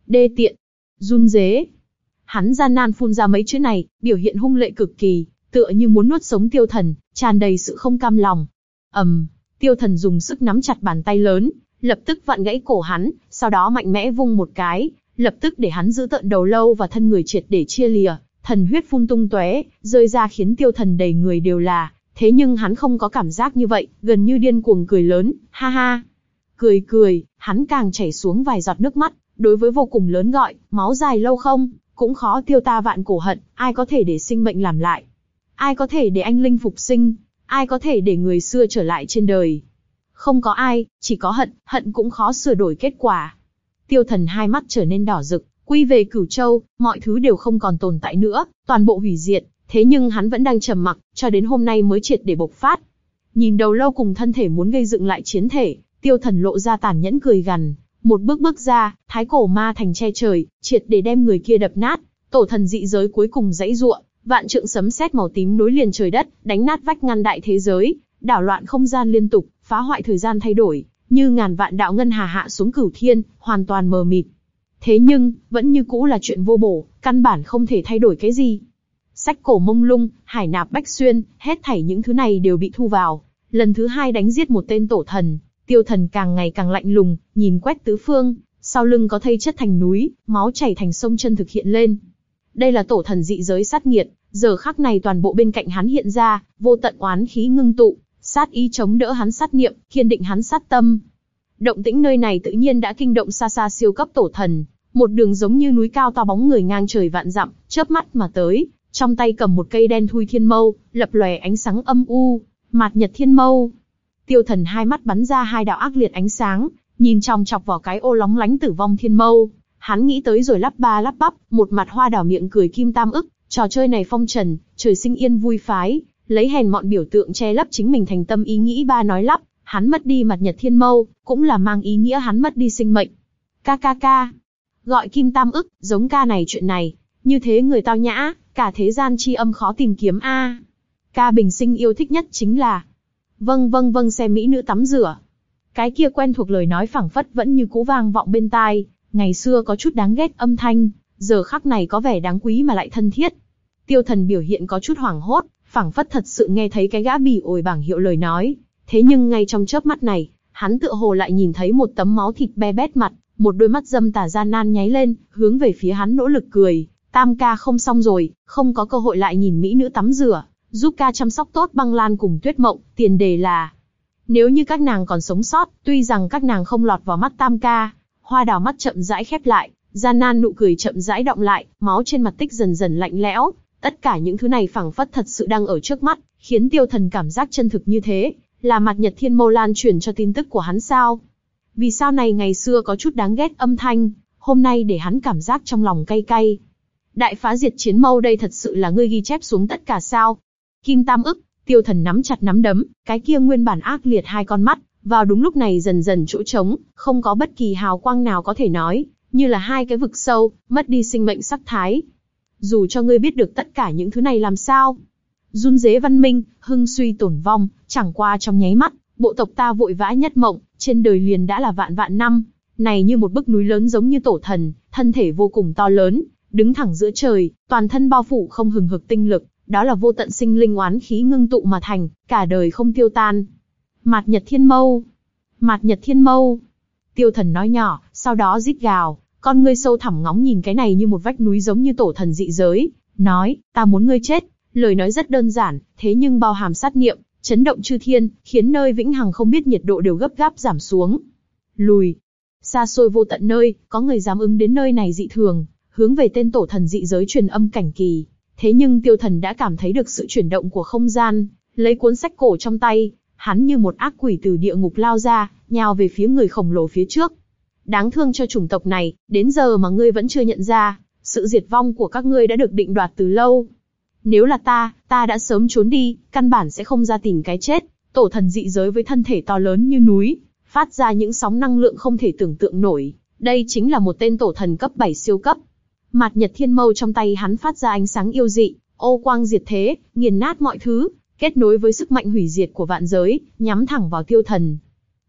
Đê tiện, run dế. Hắn gian nan phun ra mấy chữ này, biểu hiện hung lệ cực kỳ, tựa như muốn nuốt sống tiêu thần, tràn đầy sự không cam lòng. ầm, um, tiêu thần dùng sức nắm chặt bàn tay lớn, lập tức vặn gãy cổ hắn, sau đó mạnh mẽ vung một cái, lập tức để hắn giữ tợn đầu lâu và thân người triệt để chia lìa, thần huyết phun tung tóe, rơi ra khiến tiêu thần đầy người đều là, thế nhưng hắn không có cảm giác như vậy, gần như điên cuồng cười lớn, ha ha. Cười cười, hắn càng chảy xuống vài giọt nước mắt, đối với vô cùng lớn gọi, máu dài lâu không, cũng khó tiêu ta vạn cổ hận, ai có thể để sinh mệnh làm lại. Ai có thể để anh linh phục sinh, ai có thể để người xưa trở lại trên đời. Không có ai, chỉ có hận, hận cũng khó sửa đổi kết quả. Tiêu thần hai mắt trở nên đỏ rực, quy về cửu châu, mọi thứ đều không còn tồn tại nữa, toàn bộ hủy diệt, thế nhưng hắn vẫn đang trầm mặc, cho đến hôm nay mới triệt để bộc phát. Nhìn đầu lâu cùng thân thể muốn gây dựng lại chiến thể, tiêu thần lộ ra tàn nhẫn cười gằn, một bước bước ra, thái cổ ma thành che trời, triệt để đem người kia đập nát, tổ thần dị giới cuối cùng dãy ruộng, vạn trượng sấm sét màu tím nối liền trời đất, đánh nát vách ngăn đại thế giới, đảo loạn không gian liên tục, phá hoại thời gian thay đổi, như ngàn vạn đạo ngân hà hạ xuống cửu thiên, hoàn toàn mờ mịt. Thế nhưng, vẫn như cũ là chuyện vô bổ, căn bản không thể thay đổi cái gì. Sách cổ mông lung, hải nạp bách xuyên, hết thảy những thứ này đều bị thu vào. Lần thứ hai đánh giết một tên tổ thần, tiêu thần càng ngày càng lạnh lùng, nhìn quét tứ phương, sau lưng có thây chất thành núi, máu chảy thành sông chân thực hiện lên. Đây là tổ thần dị giới sát nghiệt, giờ khắc này toàn bộ bên cạnh hắn hiện ra, vô tận oán khí ngưng tụ, sát ý chống đỡ hắn sát niệm, kiên định hắn sát tâm. Động tĩnh nơi này tự nhiên đã kinh động xa xa siêu cấp tổ thần, một đường giống như núi cao to bóng người ngang trời vạn dặm, chớp mắt mà tới, trong tay cầm một cây đen thui thiên mâu, lập lòe ánh sáng âm u, mạt nhật thiên mâu. Tiêu thần hai mắt bắn ra hai đạo ác liệt ánh sáng, nhìn trong chọc vào cái ô lóng lánh tử vong thiên mâu. Hắn nghĩ tới rồi lắp ba lắp bắp, một mặt hoa đảo miệng cười kim tam ức, trò chơi này phong trần, trời sinh yên vui phái, lấy hèn mọn biểu tượng che lấp chính mình thành tâm ý nghĩ ba nói lắp, hắn mất đi mặt nhật thiên mâu, cũng là mang ý nghĩa hắn mất đi sinh mệnh. Ca ca ca. Gọi kim tam ức, giống ca này chuyện này, như thế người tao nhã, cả thế gian chi âm khó tìm kiếm a. Ca bình sinh yêu thích nhất chính là Vâng vâng vâng xem mỹ nữ tắm rửa. Cái kia quen thuộc lời nói phảng phất vẫn như cũ vang vọng bên tai, ngày xưa có chút đáng ghét âm thanh, giờ khắc này có vẻ đáng quý mà lại thân thiết. Tiêu thần biểu hiện có chút hoảng hốt, phảng phất thật sự nghe thấy cái gã bỉ ổi bảng hiệu lời nói. Thế nhưng ngay trong chớp mắt này, hắn tựa hồ lại nhìn thấy một tấm máu thịt be bét mặt, một đôi mắt dâm tà gian nan nháy lên, hướng về phía hắn nỗ lực cười. Tam ca không xong rồi, không có cơ hội lại nhìn mỹ nữ tắm rửa, giúp ca chăm sóc tốt băng lan cùng tuyết mộng, tiền đề là. Nếu như các nàng còn sống sót, tuy rằng các nàng không lọt vào mắt tam ca, hoa đào mắt chậm rãi khép lại, gian nan nụ cười chậm rãi động lại, máu trên mặt tích dần dần lạnh lẽo, Tất cả những thứ này phảng phất thật sự đang ở trước mắt, khiến tiêu thần cảm giác chân thực như thế, là mặt nhật thiên mâu lan truyền cho tin tức của hắn sao. Vì sao này ngày xưa có chút đáng ghét âm thanh, hôm nay để hắn cảm giác trong lòng cay cay. Đại phá diệt chiến mâu đây thật sự là ngươi ghi chép xuống tất cả sao. Kim Tam ức, tiêu thần nắm chặt nắm đấm, cái kia nguyên bản ác liệt hai con mắt, vào đúng lúc này dần dần chỗ trống, không có bất kỳ hào quang nào có thể nói, như là hai cái vực sâu, mất đi sinh mệnh sắc thái, dù cho ngươi biết được tất cả những thứ này làm sao. Run dế văn minh, hưng suy tổn vong, chẳng qua trong nháy mắt, bộ tộc ta vội vã nhất mộng, trên đời liền đã là vạn vạn năm. Này như một bức núi lớn giống như tổ thần, thân thể vô cùng to lớn, đứng thẳng giữa trời, toàn thân bao phủ không hừng hực tinh lực, đó là vô tận sinh linh oán khí ngưng tụ mà thành, cả đời không tiêu tan. Mạt Nhật Thiên Mâu, Mạt Nhật Thiên Mâu. Tiêu Thần nói nhỏ, sau đó rít gào, con ngươi sâu thẳm ngóng nhìn cái này như một vách núi giống như tổ thần dị giới, nói, ta muốn ngươi chết. Lời nói rất đơn giản, thế nhưng bao hàm sát niệm, chấn động chư thiên, khiến nơi vĩnh hằng không biết nhiệt độ đều gấp gáp giảm xuống. Lùi. Xa xôi vô tận nơi, có người dám ứng đến nơi này dị thường, hướng về tên tổ thần dị giới truyền âm cảnh kỳ. Thế nhưng tiêu thần đã cảm thấy được sự chuyển động của không gian, lấy cuốn sách cổ trong tay, hắn như một ác quỷ từ địa ngục lao ra, nhào về phía người khổng lồ phía trước. đáng thương cho chủng tộc này, đến giờ mà ngươi vẫn chưa nhận ra, sự diệt vong của các ngươi đã được định đoạt từ lâu. Nếu là ta, ta đã sớm trốn đi, căn bản sẽ không ra tìm cái chết. Tổ thần dị giới với thân thể to lớn như núi, phát ra những sóng năng lượng không thể tưởng tượng nổi. Đây chính là một tên tổ thần cấp 7 siêu cấp. Mạt Nhật Thiên Mâu trong tay hắn phát ra ánh sáng yêu dị, ô quang diệt thế, nghiền nát mọi thứ, kết nối với sức mạnh hủy diệt của vạn giới, nhắm thẳng vào tiêu thần.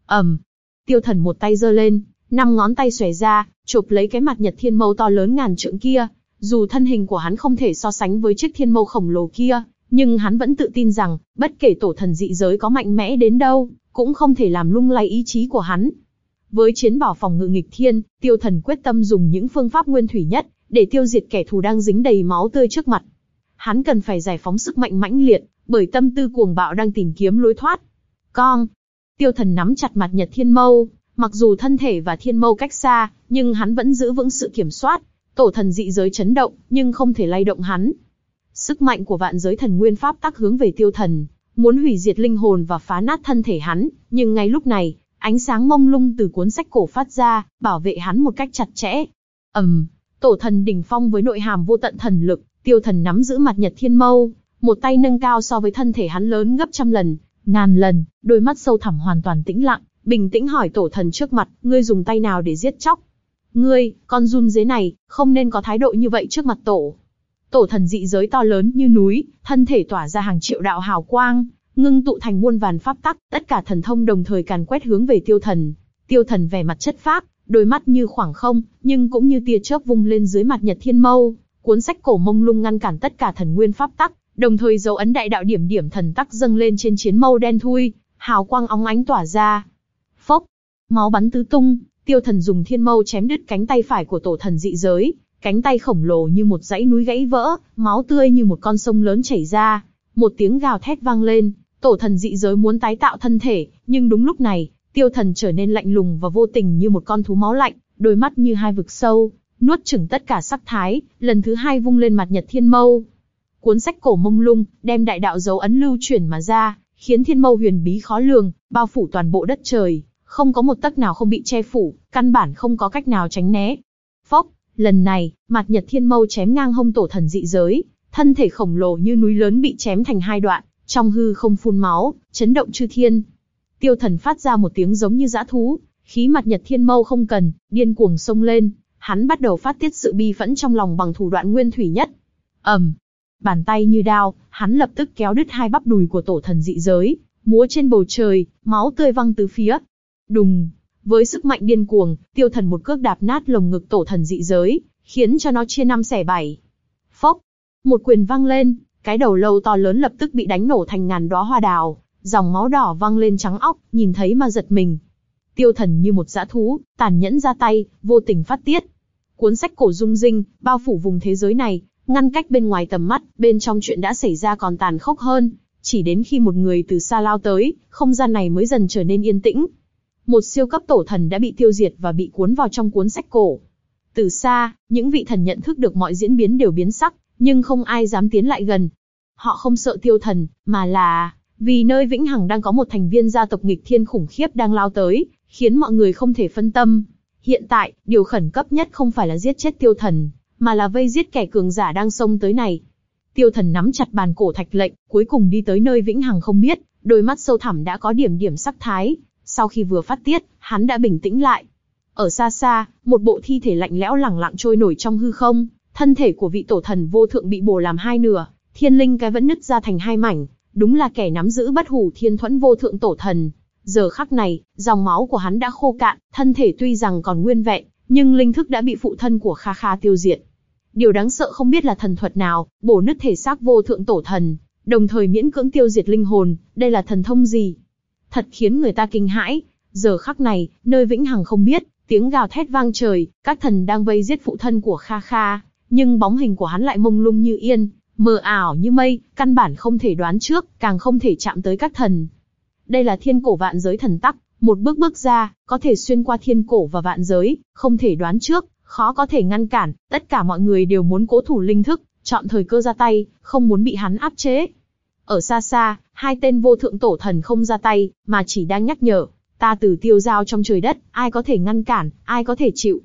ầm, um, tiêu thần một tay giơ lên, năm ngón tay xòe ra, chụp lấy cái mặt nhật thiên mâu to lớn ngàn trượng kia. Dù thân hình của hắn không thể so sánh với chiếc thiên mâu khổng lồ kia, nhưng hắn vẫn tự tin rằng, bất kể tổ thần dị giới có mạnh mẽ đến đâu, cũng không thể làm lung lay ý chí của hắn. Với chiến bảo phòng ngự nghịch thiên, tiêu thần quyết tâm dùng những phương pháp nguyên thủy nhất, để tiêu diệt kẻ thù đang dính đầy máu tươi trước mặt. Hắn cần phải giải phóng sức mạnh mãnh liệt, bởi tâm tư cuồng bạo đang tìm kiếm lối thoát. Con! Tiêu thần nắm chặt mặt nhật thiên mâu, mặc dù thân thể và thiên mâu cách xa, nhưng hắn vẫn giữ vững sự kiểm soát. Tổ thần dị giới chấn động, nhưng không thể lay động hắn. Sức mạnh của vạn giới thần nguyên pháp tác hướng về tiêu thần, muốn hủy diệt linh hồn và phá nát thân thể hắn, nhưng ngay lúc này, ánh sáng mông lung từ cuốn sách cổ phát ra, bảo vệ hắn một cách chặt chẽ. ầm, um, tổ thần đỉnh phong với nội hàm vô tận thần lực, tiêu thần nắm giữ mặt nhật thiên mâu, một tay nâng cao so với thân thể hắn lớn gấp trăm lần, ngàn lần, đôi mắt sâu thẳm hoàn toàn tĩnh lặng, bình tĩnh hỏi tổ thần trước mặt, ngươi dùng tay nào để giết chóc? Ngươi, con run dế này, không nên có thái độ như vậy trước mặt tổ. Tổ thần dị giới to lớn như núi, thân thể tỏa ra hàng triệu đạo hào quang, ngưng tụ thành muôn vàn pháp tắc, tất cả thần thông đồng thời càn quét hướng về tiêu thần. Tiêu thần vẻ mặt chất phác, đôi mắt như khoảng không, nhưng cũng như tia chớp vung lên dưới mặt nhật thiên mâu, cuốn sách cổ mông lung ngăn cản tất cả thần nguyên pháp tắc, đồng thời dấu ấn đại đạo điểm điểm thần tắc dâng lên trên chiến mâu đen thui, hào quang óng ánh tỏa ra. Phốc, máu bắn tứ tung, tiêu thần dùng thiên mâu chém đứt cánh tay phải của tổ thần dị giới, cánh tay khổng lồ như một dãy núi gãy vỡ, máu tươi như một con sông lớn chảy ra, một tiếng gào thét vang lên, tổ thần dị giới muốn tái tạo thân thể, nhưng đúng lúc này, tiêu thần trở nên lạnh lùng và vô tình như một con thú máu lạnh, đôi mắt như hai vực sâu, nuốt chửng tất cả sắc thái, lần thứ hai vung lên mặt nhật thiên mâu, cuốn sách cổ mông lung, đem đại đạo dấu ấn lưu chuyển mà ra, khiến thiên mâu huyền bí khó lường, bao phủ toàn bộ đất trời, không có một tấc nào không bị che phủ, căn bản không có cách nào tránh né. Phốc, lần này, mặt nhật thiên mâu chém ngang hông tổ thần dị giới, thân thể khổng lồ như núi lớn bị chém thành hai đoạn, trong hư không phun máu, chấn động chư thiên. Tiêu thần phát ra một tiếng giống như dã thú, khí mặt nhật thiên mâu không cần, điên cuồng xông lên, hắn bắt đầu phát tiết sự bi phẫn trong lòng bằng thủ đoạn nguyên thủy nhất. ầm, Bàn tay như đao, hắn lập tức kéo đứt hai bắp đùi của tổ thần dị giới, múa trên bầu trời, máu tươi văng từ phía. Đùng, với sức mạnh điên cuồng, tiêu thần một cước đạp nát lồng ngực tổ thần dị giới, khiến cho nó chia năm xẻ bảy. Phốc, một quyền văng lên, cái đầu lâu to lớn lập tức bị đánh nổ thành ngàn đóa hoa đào, dòng máu đỏ văng lên trắng óc, nhìn thấy mà giật mình. Tiêu thần như một dã thú, tàn nhẫn ra tay, vô tình phát tiết. Cuốn sách cổ dung dinh, bao phủ vùng thế giới này, ngăn cách bên ngoài tầm mắt, bên trong chuyện đã xảy ra còn tàn khốc hơn. Chỉ đến khi một người từ xa lao tới, không gian này mới dần trở nên yên tĩnh. Một siêu cấp tổ thần đã bị tiêu diệt và bị cuốn vào trong cuốn sách cổ. Từ xa, những vị thần nhận thức được mọi diễn biến đều biến sắc, nhưng không ai dám tiến lại gần. Họ không sợ tiêu thần, mà là vì nơi vĩnh hằng đang có một thành viên gia tộc nghịch thiên khủng khiếp đang lao tới, khiến mọi người không thể phân tâm. Hiện tại, điều khẩn cấp nhất không phải là giết chết tiêu thần, mà là vây giết kẻ cường giả đang xông tới này. Tiêu thần nắm chặt bàn cổ thạch lệnh, cuối cùng đi tới nơi vĩnh hằng không biết, đôi mắt sâu thẳm đã có điểm điểm sắc thái. Sau khi vừa phát tiết, hắn đã bình tĩnh lại. Ở xa xa, một bộ thi thể lạnh lẽo lẳng lặng trôi nổi trong hư không, thân thể của vị tổ thần vô thượng bị bổ làm hai nửa, thiên linh cái vẫn nứt ra thành hai mảnh, đúng là kẻ nắm giữ bất hủ thiên thuẫn vô thượng tổ thần. Giờ khắc này, dòng máu của hắn đã khô cạn, thân thể tuy rằng còn nguyên vẹn, nhưng linh thức đã bị phụ thân của Kha Kha tiêu diệt. Điều đáng sợ không biết là thần thuật nào, bổ nứt thể xác vô thượng tổ thần, đồng thời miễn cưỡng tiêu diệt linh hồn, đây là thần thông gì? Thật khiến người ta kinh hãi. Giờ khắc này, nơi vĩnh hằng không biết, tiếng gào thét vang trời, các thần đang vây giết phụ thân của Kha Kha, nhưng bóng hình của hắn lại mông lung như yên, mờ ảo như mây, căn bản không thể đoán trước, càng không thể chạm tới các thần. Đây là thiên cổ vạn giới thần tắc, một bước bước ra, có thể xuyên qua thiên cổ và vạn giới, không thể đoán trước, khó có thể ngăn cản, tất cả mọi người đều muốn cố thủ linh thức, chọn thời cơ ra tay, không muốn bị hắn áp chế. Ở xa xa, hai tên vô thượng tổ thần không ra tay, mà chỉ đang nhắc nhở, Ta từ tiêu giao trong trời đất, ai có thể ngăn cản, ai có thể chịu.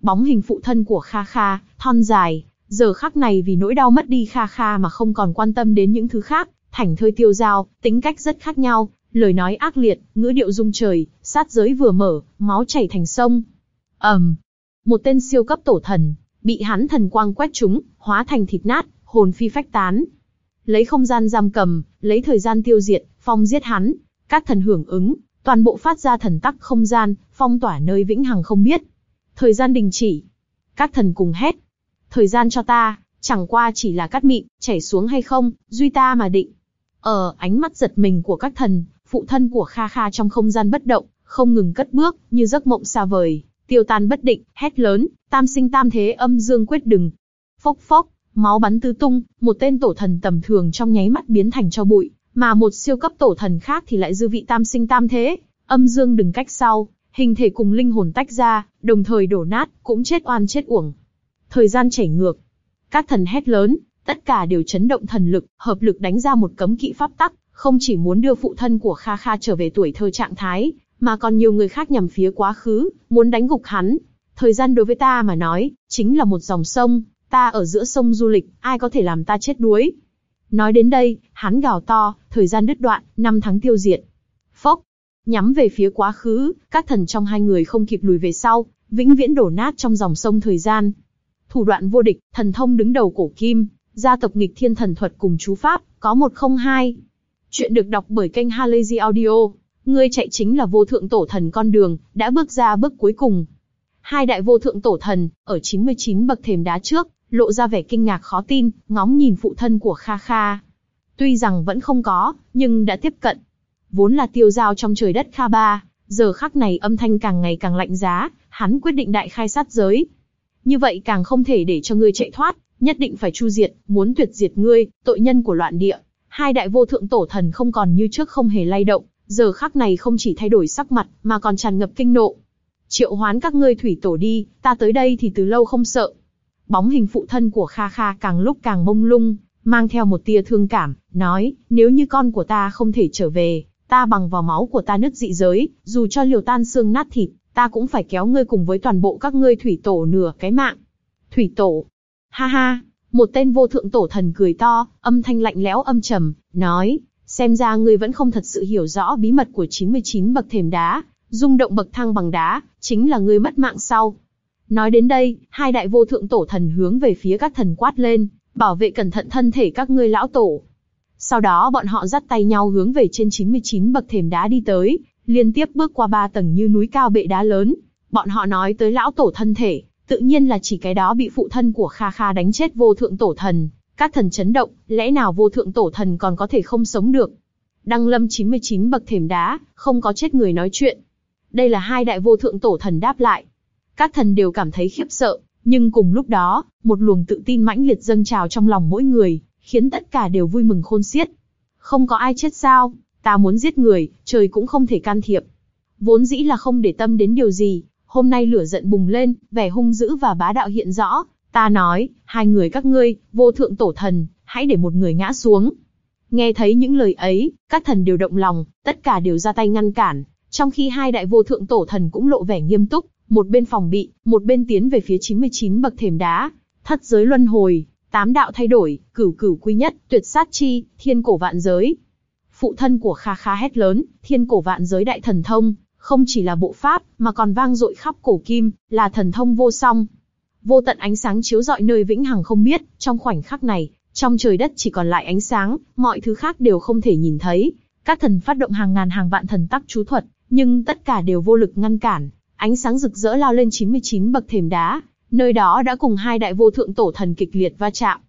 Bóng hình phụ thân của Kha Kha, thon dài, giờ khắc này vì nỗi đau mất đi Kha Kha mà không còn quan tâm đến những thứ khác, thảnh thơi tiêu giao, tính cách rất khác nhau, lời nói ác liệt, ngữ điệu rung trời, sát giới vừa mở, máu chảy thành sông. ầm, um, một tên siêu cấp tổ thần, bị hắn thần quang quét trúng, hóa thành thịt nát, hồn phi phách tán. Lấy không gian giam cầm, lấy thời gian tiêu diệt, phong giết hắn, các thần hưởng ứng, toàn bộ phát ra thần tắc không gian, phong tỏa nơi vĩnh hằng không biết. Thời gian đình chỉ. Các thần cùng hét. Thời gian cho ta, chẳng qua chỉ là cắt mịn, chảy xuống hay không, duy ta mà định. Ở ánh mắt giật mình của các thần, phụ thân của Kha Kha trong không gian bất động, không ngừng cất bước, như giấc mộng xa vời, tiêu tan bất định, hét lớn, tam sinh tam thế âm dương quyết đừng. Phốc phốc, máu bắn tứ tung, một tên tổ thần tầm thường trong nháy mắt biến thành cho bụi, mà một siêu cấp tổ thần khác thì lại dư vị tam sinh tam thế, âm dương đừng cách sau, hình thể cùng linh hồn tách ra, đồng thời đổ nát, cũng chết oan chết uổng. Thời gian chảy ngược, các thần hét lớn, tất cả đều chấn động thần lực, hợp lực đánh ra một cấm kỵ pháp tắc, không chỉ muốn đưa phụ thân của Kha Kha trở về tuổi thơ trạng thái, mà còn nhiều người khác nhằm phía quá khứ, muốn đánh gục hắn. Thời gian đối với ta mà nói, chính là một dòng sông, ta ở giữa sông du lịch, ai có thể làm ta chết đuối. Nói đến đây, hắn gào to, thời gian đứt đoạn, năm tháng tiêu diệt. Phốc, nhắm về phía quá khứ, các thần trong hai người không kịp lùi về sau, vĩnh viễn đổ nát trong dòng sông thời gian. Thủ đoạn vô địch, thần thông đứng đầu cổ kim, gia tộc nghịch thiên thần thuật cùng chú pháp, có một không hai. Chuyện được đọc bởi kênh Halazy Audio. Ngươi chạy chính là vô thượng tổ thần con đường, đã bước ra bước cuối cùng. Hai đại vô thượng tổ thần, ở 99 bậc thềm đá trước, lộ ra vẻ kinh ngạc khó tin, ngóng nhìn phụ thân của Kha Kha. Tuy rằng vẫn không có, nhưng đã tiếp cận. Vốn là tiêu giao trong trời đất Kha Ba, giờ khắc này âm thanh càng ngày càng lạnh giá, hắn quyết định đại khai sát giới. Như vậy càng không thể để cho ngươi chạy thoát, nhất định phải chu diệt, muốn tuyệt diệt ngươi, tội nhân của loạn địa. Hai đại vô thượng tổ thần không còn như trước không hề lay động, giờ khắc này không chỉ thay đổi sắc mặt, mà còn tràn ngập kinh nộ. Triệu hoán các ngươi thủy tổ đi, ta tới đây thì từ lâu không sợ. Bóng hình phụ thân của Kha Kha càng lúc càng mông lung, mang theo một tia thương cảm, nói, nếu như con của ta không thể trở về, ta bằng vào máu của ta nứt dị giới, dù cho liều tan xương nát thịt, ta cũng phải kéo ngươi cùng với toàn bộ các ngươi thủy tổ nửa cái mạng. Thủy tổ. Ha ha, một tên vô thượng tổ thần cười to, âm thanh lạnh lẽo âm trầm, nói, xem ra ngươi vẫn không thật sự hiểu rõ bí mật của 99 bậc thềm đá, rung động bậc thang bằng đá, chính là ngươi mất mạng sau. Nói đến đây, hai đại vô thượng tổ thần hướng về phía các thần quát lên, bảo vệ cẩn thận thân thể các ngươi lão tổ. Sau đó bọn họ dắt tay nhau hướng về trên 99 bậc thềm đá đi tới, liên tiếp bước qua ba tầng như núi cao bệ đá lớn. Bọn họ nói tới lão tổ thân thể, tự nhiên là chỉ cái đó bị phụ thân của Kha Kha đánh chết vô thượng tổ thần. Các thần chấn động, lẽ nào vô thượng tổ thần còn có thể không sống được? Đăng lâm 99 bậc thềm đá, không có chết người nói chuyện. Đây là hai đại vô thượng tổ thần đáp lại. Các thần đều cảm thấy khiếp sợ, nhưng cùng lúc đó, một luồng tự tin mãnh liệt dâng trào trong lòng mỗi người, khiến tất cả đều vui mừng khôn xiết. Không có ai chết sao, ta muốn giết người, trời cũng không thể can thiệp. Vốn dĩ là không để tâm đến điều gì, hôm nay lửa giận bùng lên, vẻ hung dữ và bá đạo hiện rõ. Ta nói, hai người các ngươi, vô thượng tổ thần, hãy để một người ngã xuống. Nghe thấy những lời ấy, các thần đều động lòng, tất cả đều ra tay ngăn cản, trong khi hai đại vô thượng tổ thần cũng lộ vẻ nghiêm túc, một bên phòng bị, một bên tiến về phía 99 bậc thềm đá. Thất giới luân hồi, tám đạo thay đổi, cửu cửu quy nhất, tuyệt sát chi, thiên cổ vạn giới. Phụ thân của Kha Kha hét lớn, thiên cổ vạn giới đại thần thông, không chỉ là bộ pháp, mà còn vang dội khắp cổ kim, là thần thông vô song. Vô tận ánh sáng chiếu rọi nơi vĩnh hằng không biết, trong khoảnh khắc này, trong trời đất chỉ còn lại ánh sáng, mọi thứ khác đều không thể nhìn thấy. Các thần phát động hàng ngàn hàng vạn thần tắc chú thuật, nhưng tất cả đều vô lực ngăn cản. Ánh sáng rực rỡ lao lên 99 bậc thềm đá, nơi đó đã cùng hai đại vô thượng tổ thần kịch liệt va chạm.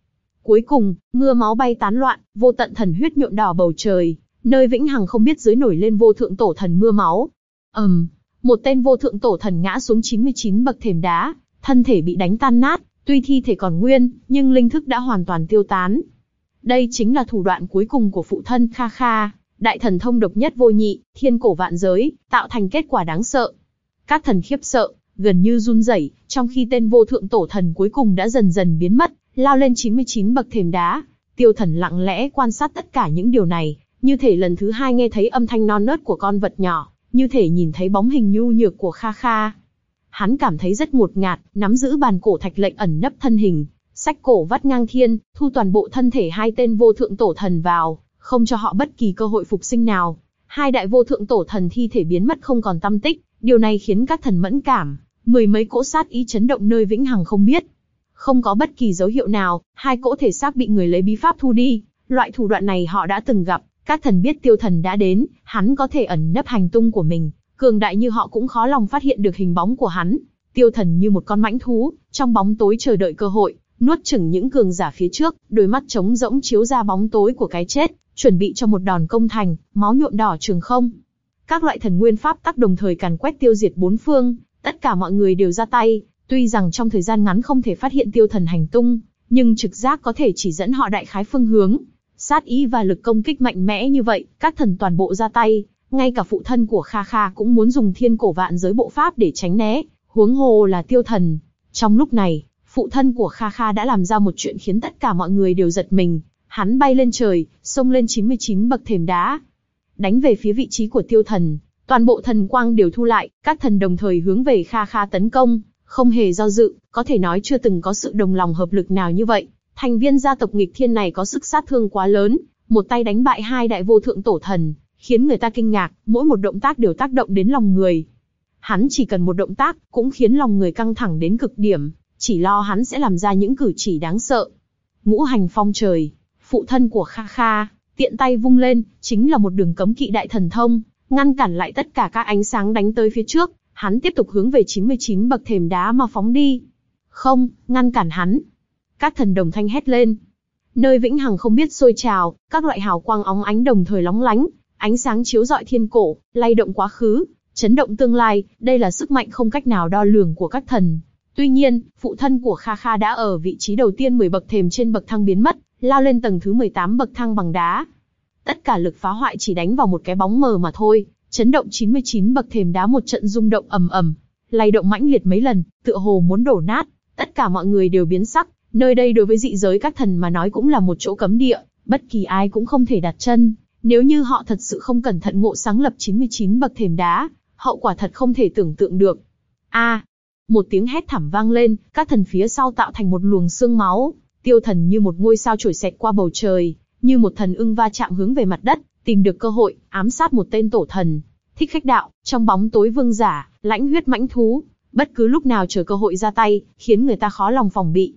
Cuối cùng, mưa máu bay tán loạn, vô tận thần huyết nhuộm đỏ bầu trời, nơi vĩnh hằng không biết dưới nổi lên vô thượng tổ thần mưa máu. ầm, um, một tên vô thượng tổ thần ngã xuống 99 bậc thềm đá, thân thể bị đánh tan nát, tuy thi thể còn nguyên, nhưng linh thức đã hoàn toàn tiêu tán. Đây chính là thủ đoạn cuối cùng của phụ thân Kha Kha, đại thần thông độc nhất vô nhị, thiên cổ vạn giới, tạo thành kết quả đáng sợ. Các thần khiếp sợ, gần như run rẩy, trong khi tên vô thượng tổ thần cuối cùng đã dần dần biến mất, lao lên 99 bậc thềm đá. Tiêu thần lặng lẽ quan sát tất cả những điều này, như thể lần thứ hai nghe thấy âm thanh non nớt của con vật nhỏ, như thể nhìn thấy bóng hình nhu nhược của Kha Kha. Hắn cảm thấy rất ngột ngạt, nắm giữ bàn cổ thạch lệnh ẩn nấp thân hình, sách cổ vắt ngang thiên, thu toàn bộ thân thể hai tên vô thượng tổ thần vào, không cho họ bất kỳ cơ hội phục sinh nào. Hai đại vô thượng tổ thần thi thể biến mất không còn tâm tích, điều này khiến các thần mẫn cảm, mười mấy cỗ sát ý chấn động nơi vĩnh hằng không biết. Không có bất kỳ dấu hiệu nào, hai cỗ thể xác bị người lấy bí pháp thu đi, loại thủ đoạn này họ đã từng gặp, các thần biết tiêu thần đã đến, hắn có thể ẩn nấp hành tung của mình, cường đại như họ cũng khó lòng phát hiện được hình bóng của hắn. Tiêu thần như một con mãnh thú, trong bóng tối chờ đợi cơ hội, nuốt chửng những cường giả phía trước, đôi mắt trống rỗng chiếu ra bóng tối của cái chết, chuẩn bị cho một đòn công thành, máu nhuộm đỏ trường không. Các loại thần nguyên pháp tắc đồng thời càn quét tiêu diệt bốn phương, tất cả mọi người đều ra tay, tuy rằng trong thời gian ngắn không thể phát hiện tiêu thần hành tung, nhưng trực giác có thể chỉ dẫn họ đại khái phương hướng. Sát ý và lực công kích mạnh mẽ như vậy, các thần toàn bộ ra tay, ngay cả phụ thân của Kha Kha cũng muốn dùng thiên cổ vạn giới bộ pháp để tránh né, huống hồ là tiêu thần. Trong lúc này, phụ thân của Kha Kha đã làm ra một chuyện khiến tất cả mọi người đều giật mình. Hắn bay lên trời, xông lên 99 bậc thềm đá. Đánh về phía vị trí của tiêu thần, toàn bộ thần quang đều thu lại, các thần đồng thời hướng về Kha Kha tấn công, không hề do dự, có thể nói chưa từng có sự đồng lòng hợp lực nào như vậy. Thành viên gia tộc nghịch thiên này có sức sát thương quá lớn, một tay đánh bại hai đại vô thượng tổ thần, khiến người ta kinh ngạc, mỗi một động tác đều tác động đến lòng người. Hắn chỉ cần một động tác, cũng khiến lòng người căng thẳng đến cực điểm, chỉ lo hắn sẽ làm ra những cử chỉ đáng sợ. Ngũ hành phong trời, phụ thân của Kha Kha, tiện tay vung lên, chính là một đường cấm kỵ đại thần thông, ngăn cản lại tất cả các ánh sáng đánh tới phía trước, hắn tiếp tục hướng về 99 bậc thềm đá mà phóng đi. Không, ngăn cản hắn. Các thần đồng thanh hét lên. Nơi vĩnh hằng không biết sôi trào, các loại hào quang óng ánh đồng thời lóng lánh, ánh sáng chiếu rọi thiên cổ, lay động quá khứ, chấn động tương lai, đây là sức mạnh không cách nào đo lường của các thần. Tuy nhiên, phụ thân của Kha Kha đã ở vị trí đầu tiên 10 bậc thềm trên bậc thang biến mất, lao lên tầng thứ 18 bậc thang bằng đá. Tất cả lực phá hoại chỉ đánh vào một cái bóng mờ mà thôi, chấn động 99 bậc thềm đá một trận rung động ầm ầm, lay động mãnh liệt mấy lần, tựa hồ muốn đổ nát. Tất cả mọi người đều biến sắc, nơi đây đối với dị giới các thần mà nói cũng là một chỗ cấm địa, bất kỳ ai cũng không thể đặt chân. Nếu như họ thật sự không cẩn thận ngộ sáng lập 99 bậc thềm đá, hậu quả thật không thể tưởng tượng được. A, một tiếng hét thảm vang lên, các thần phía sau tạo thành một luồng xương máu, tiêu thần như một ngôi sao trổi xẹt qua bầu trời, như một thần ưng va chạm hướng về mặt đất, tìm được cơ hội, ám sát một tên tổ thần. Thích khách đạo, trong bóng tối vương giả, lãnh huyết mãnh thú, bất cứ lúc nào chờ cơ hội ra tay, khiến người ta khó lòng phòng bị.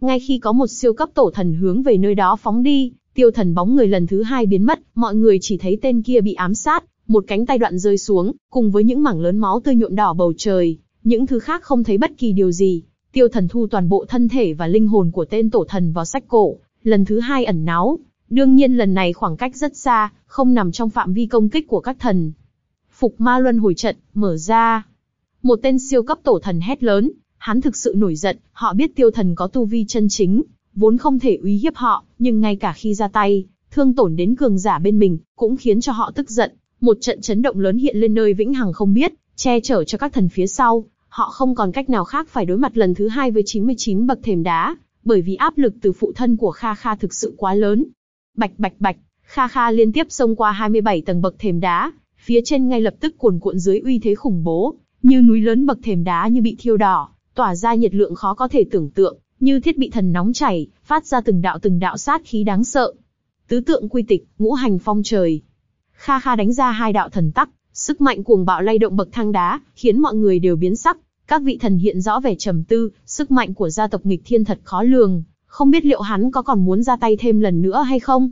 Ngay khi có một siêu cấp tổ thần hướng về nơi đó phóng đi, tiêu thần bóng người lần thứ hai biến mất, mọi người chỉ thấy tên kia bị ám sát, một cánh tay đoạn rơi xuống, cùng với những mảng lớn máu tươi nhuộm đỏ bầu trời, những thứ khác không thấy bất kỳ điều gì. Tiêu thần thu toàn bộ thân thể và linh hồn của tên tổ thần vào sách cổ, lần thứ hai ẩn náu. Đương nhiên lần này khoảng cách rất xa, không nằm trong phạm vi công kích của các thần. Phục ma luân hồi trận, mở ra. Một tên siêu cấp tổ thần hét lớn, hắn thực sự nổi giận, họ biết tiêu thần có tu vi chân chính, vốn không thể uy hiếp họ, nhưng ngay cả khi ra tay, thương tổn đến cường giả bên mình, cũng khiến cho họ tức giận. Một trận chấn động lớn hiện lên nơi vĩnh hằng không biết, che chở cho các thần phía sau, họ không còn cách nào khác phải đối mặt lần thứ hai với 99 bậc thềm đá, bởi vì áp lực từ phụ thân của Kha Kha thực sự quá lớn. Bạch bạch bạch, Kha Kha liên tiếp xông qua 27 tầng bậc thềm đá, phía trên ngay lập tức cuồn cuộn dưới uy thế khủng bố, như núi lớn bậc thềm đá như bị thiêu đỏ, tỏa ra nhiệt lượng khó có thể tưởng tượng, như thiết bị thần nóng chảy, phát ra từng đạo từng đạo sát khí đáng sợ. Tứ tượng quy tịch, ngũ hành phong trời. Kha Kha đánh ra hai đạo thần tắc, sức mạnh cuồng bạo lay động bậc thang đá, khiến mọi người đều biến sắc, các vị thần hiện rõ vẻ trầm tư, sức mạnh của gia tộc nghịch thiên thật khó lường, không biết liệu hắn có còn muốn ra tay thêm lần nữa hay không.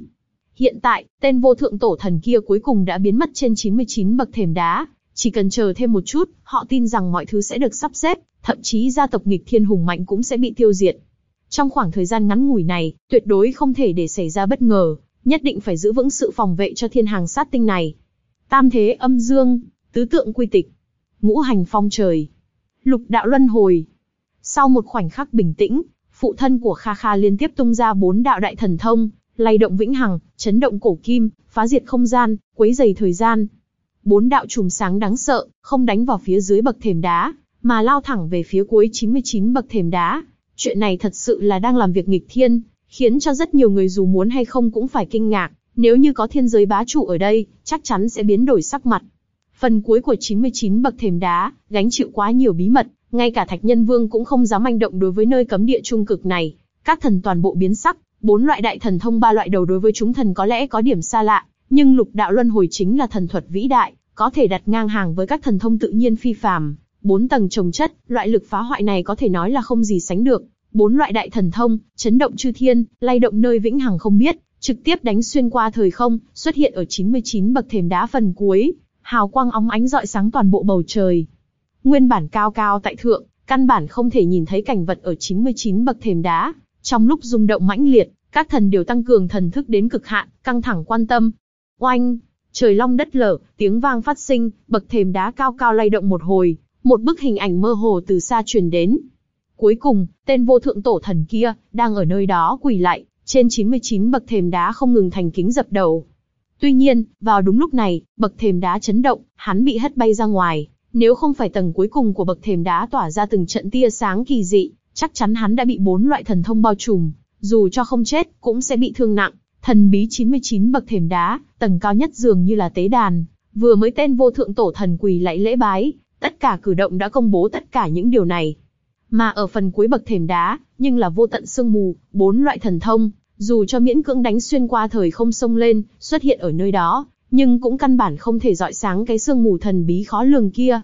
Hiện tại, tên vô thượng tổ thần kia cuối cùng đã biến mất trên 99 bậc thềm đá, chỉ cần chờ thêm một chút, họ tin rằng mọi thứ sẽ được sắp xếp, thậm chí gia tộc nghịch thiên hùng mạnh cũng sẽ bị tiêu diệt. Trong khoảng thời gian ngắn ngủi này, tuyệt đối không thể để xảy ra bất ngờ, nhất định phải giữ vững sự phòng vệ cho thiên hàng sát tinh này. Tam thế âm dương, tứ tượng quy tịch, ngũ hành phong trời, Lục đạo luân hồi. Sau một khoảnh khắc bình tĩnh, phụ thân của Kha Kha liên tiếp tung ra bốn đạo đại thần thông, lay động vĩnh hằng, chấn động cổ kim, phá diệt không gian, quấy dày thời gian. Bốn đạo chùm sáng đáng sợ, không đánh vào phía dưới bậc thềm đá, mà lao thẳng về phía cuối 99 bậc thềm đá. Chuyện này thật sự là đang làm việc nghịch thiên, khiến cho rất nhiều người dù muốn hay không cũng phải kinh ngạc. Nếu như có thiên giới bá chủ ở đây, chắc chắn sẽ biến đổi sắc mặt. Phần cuối của 99 bậc thềm đá, gánh chịu quá nhiều bí mật, ngay cả Thạch Nhân Vương cũng không dám manh động đối với nơi cấm địa trung cực này. Các thần toàn bộ biến sắc, bốn loại đại thần thông ba loại đầu đối với chúng thần có lẽ có điểm xa lạ, nhưng lục đạo luân hồi chính là thần thuật vĩ đại, có thể đặt ngang hàng với các thần thông tự nhiên phi phàm. Bốn tầng trồng chất, loại lực phá hoại này có thể nói là không gì sánh được. Bốn loại đại thần thông, chấn động chư thiên, lay động nơi vĩnh hằng không biết, trực tiếp đánh xuyên qua thời không, xuất hiện ở 99 bậc thềm đá phần cuối, hào quang óng ánh rọi sáng toàn bộ bầu trời. Nguyên bản cao cao tại thượng, căn bản không thể nhìn thấy cảnh vật ở 99 bậc thềm đá. Trong lúc rung động mãnh liệt, các thần đều tăng cường thần thức đến cực hạn, căng thẳng quan tâm. Oanh! Trời long đất lở, tiếng vang phát sinh, bậc thềm đá cao cao lay động một hồi, một bức hình ảnh mơ hồ từ xa truyền đến. Cuối cùng, tên vô thượng tổ thần kia, đang ở nơi đó quỳ lại, trên 99 bậc thềm đá không ngừng thành kính dập đầu. Tuy nhiên, vào đúng lúc này, bậc thềm đá chấn động, hắn bị hất bay ra ngoài. Nếu không phải tầng cuối cùng của bậc thềm đá tỏa ra từng trận tia sáng kỳ dị, chắc chắn hắn đã bị bốn loại thần thông bao trùm, dù cho không chết, cũng sẽ bị thương nặng. Thần bí 99 bậc thềm đá, tầng cao nhất dường như là tế đàn, vừa mới tên vô thượng tổ thần quỳ lạy lễ bái, tất cả cử động đã công bố tất cả những điều này. Mà ở phần cuối bậc thềm đá, nhưng là vô tận sương mù, bốn loại thần thông, dù cho miễn cưỡng đánh xuyên qua thời không sông lên, xuất hiện ở nơi đó, nhưng cũng căn bản không thể dọi sáng cái sương mù thần bí khó lường kia.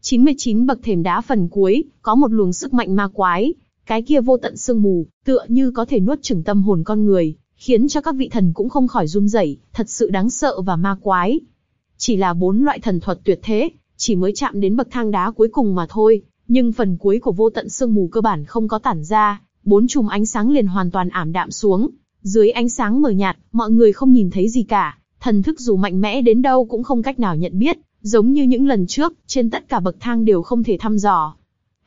99 bậc thềm đá phần cuối, có một luồng sức mạnh ma quái, cái kia vô tận sương mù, tựa như có thể nuốt chửng tâm hồn con người, khiến cho các vị thần cũng không khỏi run rẩy, thật sự đáng sợ và ma quái. Chỉ là bốn loại thần thuật tuyệt thế, chỉ mới chạm đến bậc thang đá cuối cùng mà thôi, nhưng phần cuối của vô tận sương mù cơ bản không có tản ra, bốn chùm ánh sáng liền hoàn toàn ảm đạm xuống. Dưới ánh sáng mờ nhạt, mọi người không nhìn thấy gì cả, thần thức dù mạnh mẽ đến đâu cũng không cách nào nhận biết, giống như những lần trước, trên tất cả bậc thang đều không thể thăm dò.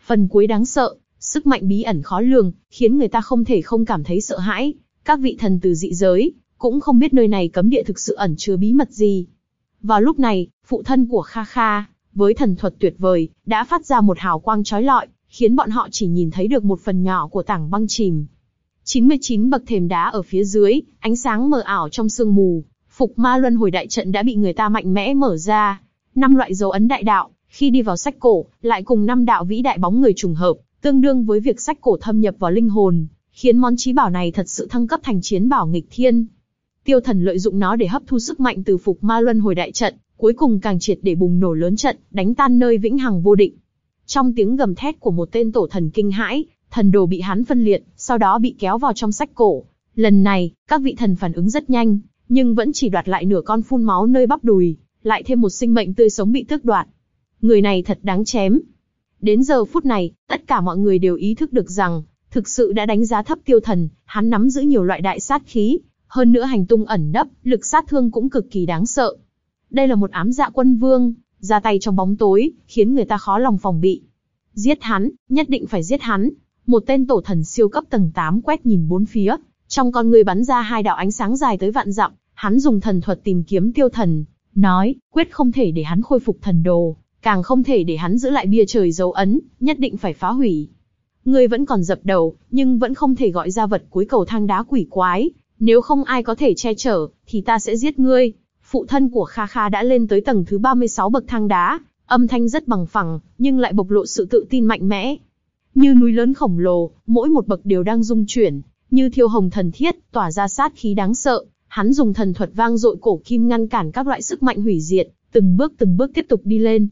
Phần cuối đáng sợ, sức mạnh bí ẩn khó lường, khiến người ta không thể không cảm thấy sợ hãi. Các vị thần từ dị giới, cũng không biết nơi này cấm địa thực sự ẩn chứa bí mật gì. Vào lúc này, phụ thân của Kha Kha, với thần thuật tuyệt vời, đã phát ra một hào quang chói lọi, khiến bọn họ chỉ nhìn thấy được một phần nhỏ của tảng băng chìm. 99 bậc thềm đá ở phía dưới, ánh sáng mờ ảo trong sương mù, phục ma luân hồi đại trận đã bị người ta mạnh mẽ mở ra. Năm loại dấu ấn đại đạo, khi đi vào sách cổ, lại cùng năm đạo vĩ đại bóng người trùng hợp, tương đương với việc sách cổ thâm nhập vào linh hồn, khiến món trí bảo này thật sự thăng cấp thành chiến bảo nghịch thiên. Tiêu thần lợi dụng nó để hấp thu sức mạnh từ phục ma luân hồi đại trận, cuối cùng càng triệt để bùng nổ lớn trận, đánh tan nơi vĩnh hằng vô định. Trong tiếng gầm thét của một tên tổ thần kinh hãi, thần đồ bị hắn phân liệt, sau đó bị kéo vào trong sách cổ. Lần này, các vị thần phản ứng rất nhanh, nhưng vẫn chỉ đoạt lại nửa con phun máu nơi bắp đùi, lại thêm một sinh mệnh tươi sống bị tước đoạt. Người này thật đáng chém. Đến giờ phút này, tất cả mọi người đều ý thức được rằng, thực sự đã đánh giá thấp tiêu thần, hắn nắm giữ nhiều loại đại sát khí, hơn nữa hành tung ẩn nấp, lực sát thương cũng cực kỳ đáng sợ. Đây là một ám dạ quân vương, ra tay trong bóng tối, khiến người ta khó lòng phòng bị. Giết hắn, nhất định phải giết hắn. Một tên tổ thần siêu cấp tầng 8 quét nhìn bốn phía, trong con người bắn ra hai đạo ánh sáng dài tới vạn dặm, hắn dùng thần thuật tìm kiếm tiêu thần, nói, quyết không thể để hắn khôi phục thần đồ, càng không thể để hắn giữ lại bia trời dấu ấn, nhất định phải phá hủy. Ngươi vẫn còn dập đầu, nhưng vẫn không thể gọi ra vật cuối cầu thang đá quỷ quái, nếu không ai có thể che chở, thì ta sẽ giết ngươi phụ thân của Kha Kha đã lên tới tầng thứ 36 bậc thang đá, âm thanh rất bằng phẳng, nhưng lại bộc lộ sự tự tin mạnh mẽ. Như núi lớn khổng lồ, mỗi một bậc đều đang rung chuyển, như thiêu hồng thần thiết, tỏa ra sát khí đáng sợ. Hắn dùng thần thuật vang dội cổ kim ngăn cản các loại sức mạnh hủy diệt, từng bước từng bước tiếp tục đi lên.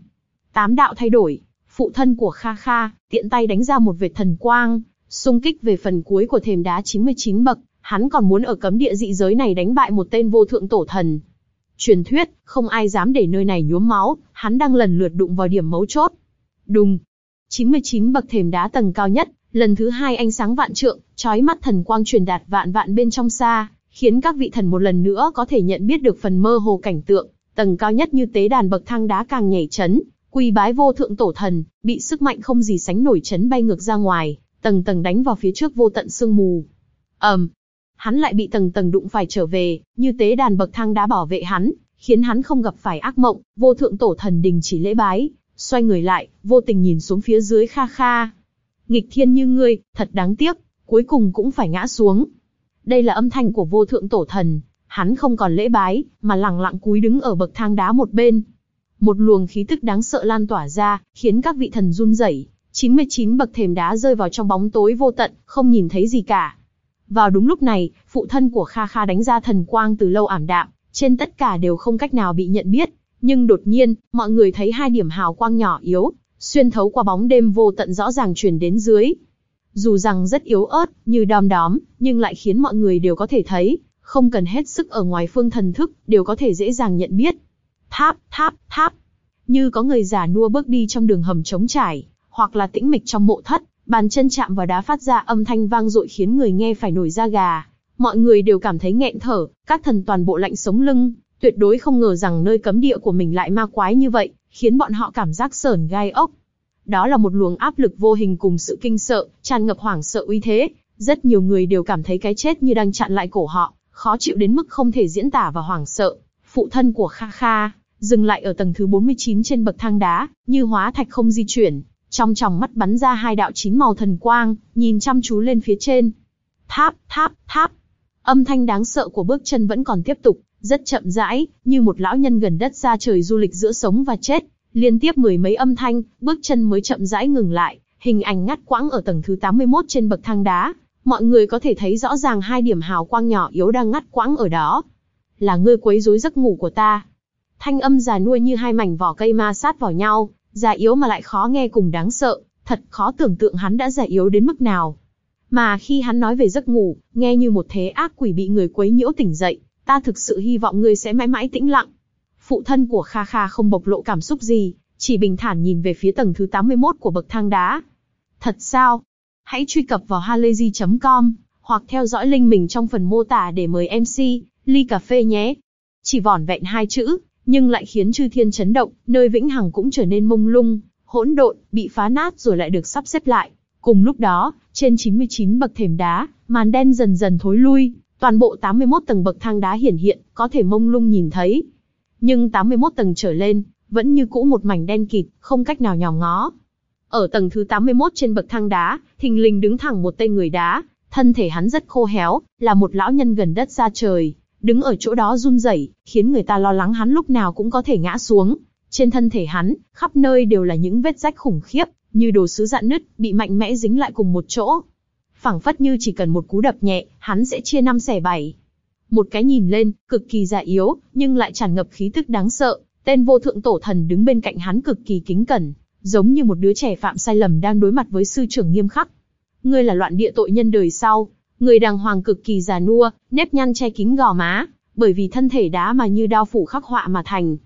Tám đạo thay đổi, phụ thân của Kha Kha, tiện tay đánh ra một vệt thần quang, xung kích về phần cuối của thềm đá 99 bậc, hắn còn muốn ở cấm địa dị giới này đánh bại một tên vô thượng tổ thần. Truyền thuyết, không ai dám để nơi này nhuốm máu, hắn đang lần lượt đụng vào điểm mấu chốt. Đùng. 99 bậc thềm đá tầng cao nhất, lần thứ hai ánh sáng vạn trượng, chói mắt thần quang truyền đạt vạn vạn bên trong xa, khiến các vị thần một lần nữa có thể nhận biết được phần mơ hồ cảnh tượng, tầng cao nhất như tế đàn bậc thang đá càng nhảy chấn, quỳ bái vô thượng tổ thần, bị sức mạnh không gì sánh nổi chấn bay ngược ra ngoài, tầng tầng đánh vào phía trước vô tận sương mù. ầm, um, hắn lại bị tầng tầng đụng phải trở về, như tế đàn bậc thang đá bảo vệ hắn, khiến hắn không gặp phải ác mộng, vô thượng tổ thần đình chỉ lễ bái, xoay người lại, vô tình nhìn xuống phía dưới kha kha. Nghịch thiên như ngươi, thật đáng tiếc, cuối cùng cũng phải ngã xuống. Đây là âm thanh của vô thượng tổ thần, hắn không còn lễ bái, mà lặng lặng cúi đứng ở bậc thang đá một bên. Một luồng khí tức đáng sợ lan tỏa ra, khiến các vị thần run rẩy. 99 bậc thềm đá rơi vào trong bóng tối vô tận, không nhìn thấy gì cả. Vào đúng lúc này, phụ thân của Kha Kha đánh ra thần quang từ lâu ảm đạm, trên tất cả đều không cách nào bị nhận biết. Nhưng đột nhiên, mọi người thấy hai điểm hào quang nhỏ yếu, xuyên thấu qua bóng đêm vô tận rõ ràng truyền đến dưới. Dù rằng rất yếu ớt, như đom đóm, nhưng lại khiến mọi người đều có thể thấy, không cần hết sức ở ngoài phương thần thức, đều có thể dễ dàng nhận biết. Tháp, tháp, tháp. Như có người giả nua bước đi trong đường hầm trống trải, hoặc là tĩnh mịch trong mộ thất, bàn chân chạm vào đá phát ra âm thanh vang dội khiến người nghe phải nổi da gà. Mọi người đều cảm thấy nghẹn thở, các thần toàn bộ lạnh sống lưng, tuyệt đối không ngờ rằng nơi cấm địa của mình lại ma quái như vậy, khiến bọn họ cảm giác sởn gai ốc. Đó là một luồng áp lực vô hình cùng sự kinh sợ, tràn ngập hoảng sợ uy thế, rất nhiều người đều cảm thấy cái chết như đang chặn lại cổ họ, khó chịu đến mức không thể diễn tả và hoảng sợ. Phụ thân của Kha Kha, dừng lại ở tầng thứ 49 trên bậc thang đá, như hóa thạch không di chuyển, trong tròng mắt bắn ra hai đạo chín màu thần quang, nhìn chăm chú lên phía trên. Tháp, tháp, tháp. Âm thanh đáng sợ của bước chân vẫn còn tiếp tục, rất chậm rãi, như một lão nhân gần đất ra trời du lịch giữa sống và chết. Liên tiếp mười mấy âm thanh, bước chân mới chậm rãi ngừng lại, hình ảnh ngắt quãng ở tầng thứ 81 trên bậc thang đá. Mọi người có thể thấy rõ ràng hai điểm hào quang nhỏ yếu đang ngắt quãng ở đó. Là ngươi quấy rối giấc ngủ của ta. Thanh âm già nuôi như hai mảnh vỏ cây ma sát vào nhau, già yếu mà lại khó nghe cùng đáng sợ, thật khó tưởng tượng hắn đã già yếu đến mức nào. Mà khi hắn nói về giấc ngủ, nghe như một thế ác quỷ bị người quấy nhiễu tỉnh dậy, ta thực sự hy vọng ngươi sẽ mãi mãi tĩnh lặng. Phụ thân của Kha Kha không bộc lộ cảm xúc gì, chỉ bình thản nhìn về phía tầng thứ 81 của bậc thang đá. Thật sao? Hãy truy cập vào halayzi.com, hoặc theo dõi link mình trong phần mô tả để mời MC, ly cà phê nhé. Chỉ vỏn vẹn hai chữ, nhưng lại khiến chư thiên chấn động, nơi vĩnh hằng cũng trở nên mông lung, hỗn độn, bị phá nát rồi lại được sắp xếp lại. Cùng lúc đó, trên 99 bậc thềm đá, màn đen dần dần thối lui, toàn bộ 81 tầng bậc thang đá hiển hiện, có thể mông lung nhìn thấy. Nhưng 81 tầng trở lên, vẫn như cũ một mảnh đen kịt, không cách nào nhòm ngó. Ở tầng thứ 81 trên bậc thang đá, thình lình đứng thẳng một tên người đá, thân thể hắn rất khô héo, là một lão nhân gần đất ra trời, đứng ở chỗ đó run rẩy, khiến người ta lo lắng hắn lúc nào cũng có thể ngã xuống. Trên thân thể hắn, khắp nơi đều là những vết rách khủng khiếp, như đồ sứ dạn nứt, bị mạnh mẽ dính lại cùng một chỗ. phảng phất như chỉ cần một cú đập nhẹ, hắn sẽ chia năm xẻ bảy. Một cái nhìn lên, cực kỳ già yếu, nhưng lại tràn ngập khí tức đáng sợ. Tên vô thượng tổ thần đứng bên cạnh hắn cực kỳ kính cẩn, giống như một đứa trẻ phạm sai lầm đang đối mặt với sư trưởng nghiêm khắc. Ngươi là loạn địa tội nhân đời sau, Người đàng hoàng cực kỳ già nua, nếp nhăn che kín gò má, bởi vì thân thể đá mà như đao phủ khắc họa mà thành.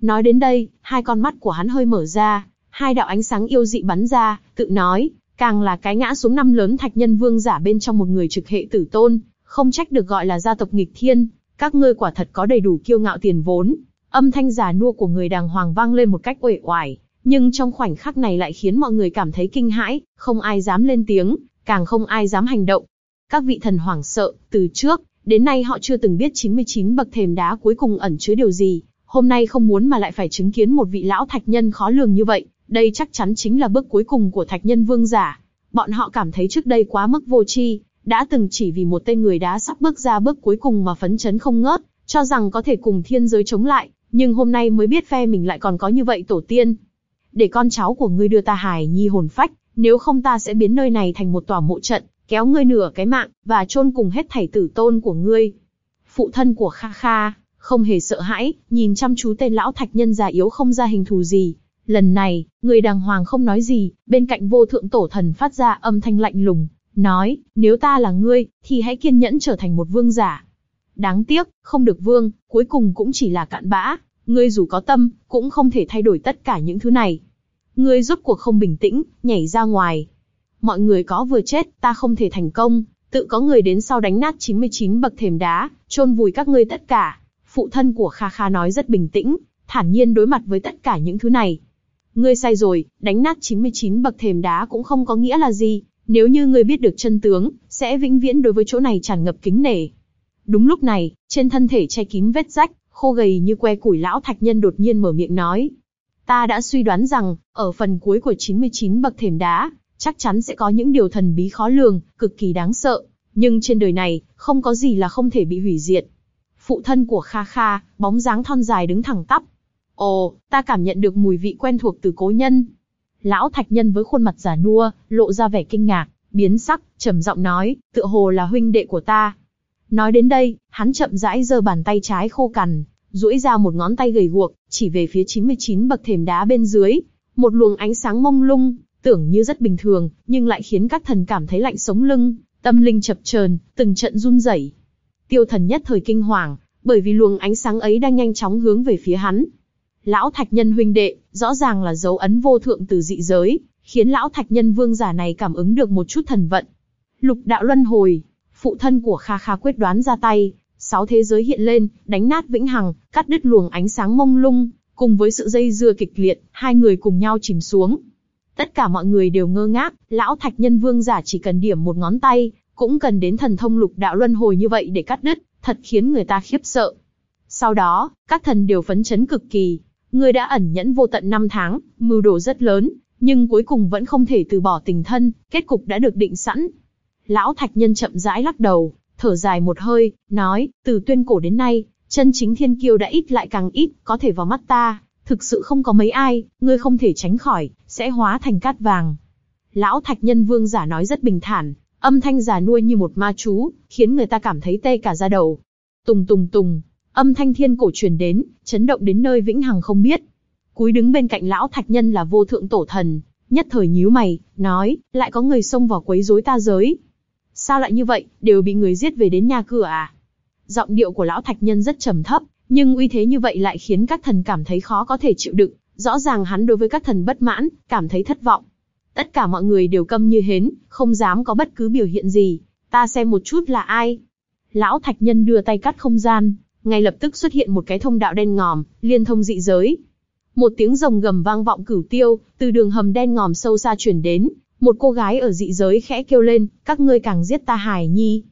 Nói đến đây, hai con mắt của hắn hơi mở ra, hai đạo ánh sáng yêu dị bắn ra, tự nói, càng là cái ngã xuống năm lớn thạch nhân vương giả bên trong một người trực hệ tử tôn, không trách được gọi là gia tộc nghịch thiên, các ngươi quả thật có đầy đủ kiêu ngạo tiền vốn. Âm thanh giả nua của người đàng hoàng vang lên một cách uể oải, nhưng trong khoảnh khắc này lại khiến mọi người cảm thấy kinh hãi, không ai dám lên tiếng, càng không ai dám hành động, các vị thần hoảng sợ, từ trước, đến nay họ chưa từng biết 99 bậc thềm đá cuối cùng ẩn chứa điều gì, hôm nay không muốn mà lại phải chứng kiến một vị lão thạch nhân khó lường như vậy, đây chắc chắn chính là bước cuối cùng của thạch nhân vương giả. Bọn họ cảm thấy trước đây quá mức vô tri, đã từng chỉ vì một tên người đá sắp bước ra bước cuối cùng mà phấn chấn không ngớt, cho rằng có thể cùng thiên giới chống lại, nhưng hôm nay mới biết phe mình lại còn có như vậy tổ tiên. Để con cháu của ngươi đưa ta hài nhi hồn phách, nếu không ta sẽ biến nơi này thành một tòa mộ trận, kéo ngươi nửa cái mạng, và chôn cùng hết thảy tử tôn của ngươi. Phụ thân của Kha Kha, không hề sợ hãi, nhìn chăm chú tên lão thạch nhân già yếu không ra hình thù gì. Lần này, người đàng hoàng không nói gì, bên cạnh vô thượng tổ thần phát ra âm thanh lạnh lùng, nói, nếu ta là ngươi, thì hãy kiên nhẫn trở thành một vương giả. Đáng tiếc, không được vương, cuối cùng cũng chỉ là cạn bã, ngươi dù có tâm, cũng không thể thay đổi tất cả những thứ này. Ngươi rốt cuộc không bình tĩnh, nhảy ra ngoài, mọi người có vừa chết, ta không thể thành công, tự có người đến sau đánh nát 99 bậc thềm đá, chôn vùi các ngươi tất cả. Phụ thân của Kha Kha nói rất bình tĩnh, thản nhiên đối mặt với tất cả những thứ này. Ngươi sai rồi, đánh nát 99 bậc thềm đá cũng không có nghĩa là gì, nếu như ngươi biết được chân tướng, sẽ vĩnh viễn đối với chỗ này tràn ngập kính nể. Đúng lúc này, trên thân thể che kín vết rách, khô gầy như que củi lão thạch nhân đột nhiên mở miệng nói. Ta đã suy đoán rằng, ở phần cuối của 99 bậc thềm đá, chắc chắn sẽ có những điều thần bí khó lường, cực kỳ đáng sợ. Nhưng trên đời này, không có gì là không thể bị hủy diệt. Phụ thân của Kha Kha, bóng dáng thon dài đứng thẳng tắp. Ồ, ta cảm nhận được mùi vị quen thuộc từ cố nhân. Lão thạch nhân với khuôn mặt giả nua, lộ ra vẻ kinh ngạc, biến sắc, trầm giọng nói, tựa hồ là huynh đệ của ta. Nói đến đây, hắn chậm rãi giơ bàn tay trái khô cằn, duỗi ra một ngón tay gầy guộc, chỉ về phía 99 bậc thềm đá bên dưới. Một luồng ánh sáng mông lung, tưởng như rất bình thường, nhưng lại khiến các thần cảm thấy lạnh sống lưng, tâm linh chập chờn, từng trận run rẩy. Tiêu thần nhất thời kinh hoàng, bởi vì luồng ánh sáng ấy đang nhanh chóng hướng về phía hắn. Lão thạch nhân huynh đệ, rõ ràng là dấu ấn vô thượng từ dị giới, khiến lão thạch nhân vương giả này cảm ứng được một chút thần vận. Lục đạo luân hồi, phụ thân của Kha Kha quyết đoán ra tay, sáu thế giới hiện lên, đánh nát vĩnh hằng, cắt đứt luồng ánh sáng mông lung, cùng với sự dây dưa kịch liệt, hai người cùng nhau chìm xuống. Tất cả mọi người đều ngơ ngác, lão thạch nhân vương giả chỉ cần điểm một ngón tay, cũng cần đến thần thông lục đạo luân hồi như vậy để cắt đứt, thật khiến người ta khiếp sợ. Sau đó, các thần đều phấn chấn cực kỳ, người đã ẩn nhẫn vô tận năm tháng, mưu đồ rất lớn, nhưng cuối cùng vẫn không thể từ bỏ tình thân, kết cục đã được định sẵn. Lão thạch nhân chậm rãi lắc đầu, thở dài một hơi, nói, từ tuyên cổ đến nay, chân chính thiên kiêu đã ít lại càng ít, có thể vào mắt ta, thực sự không có mấy ai, ngươi không thể tránh khỏi, sẽ hóa thành cát vàng. Lão thạch nhân vương giả nói rất bình thản, âm thanh giả nuôi như một ma chú, khiến người ta cảm thấy tê cả da đầu. Tùng tùng tùng, âm thanh thiên cổ truyền đến, chấn động đến nơi vĩnh hằng không biết. Cúi đứng bên cạnh lão thạch nhân là vô thượng tổ thần, nhất thời nhíu mày, nói, lại có người xông vào quấy rối ta giới. Sao lại như vậy, đều bị người giết về đến nhà cửa à? Giọng điệu của lão thạch nhân rất trầm thấp, nhưng uy thế như vậy lại khiến các thần cảm thấy khó có thể chịu đựng, rõ ràng hắn đối với các thần bất mãn, cảm thấy thất vọng. Tất cả mọi người đều câm như hến, không dám có bất cứ biểu hiện gì. Ta xem một chút là ai. Lão thạch nhân đưa tay cắt không gian, ngay lập tức xuất hiện một cái thông đạo đen ngòm, liên thông dị giới. Một tiếng rồng gầm vang vọng cửu tiêu, từ đường hầm đen ngòm sâu xa truyền đến, một cô gái ở dị giới khẽ kêu lên, các ngươi càng giết ta hài nhi.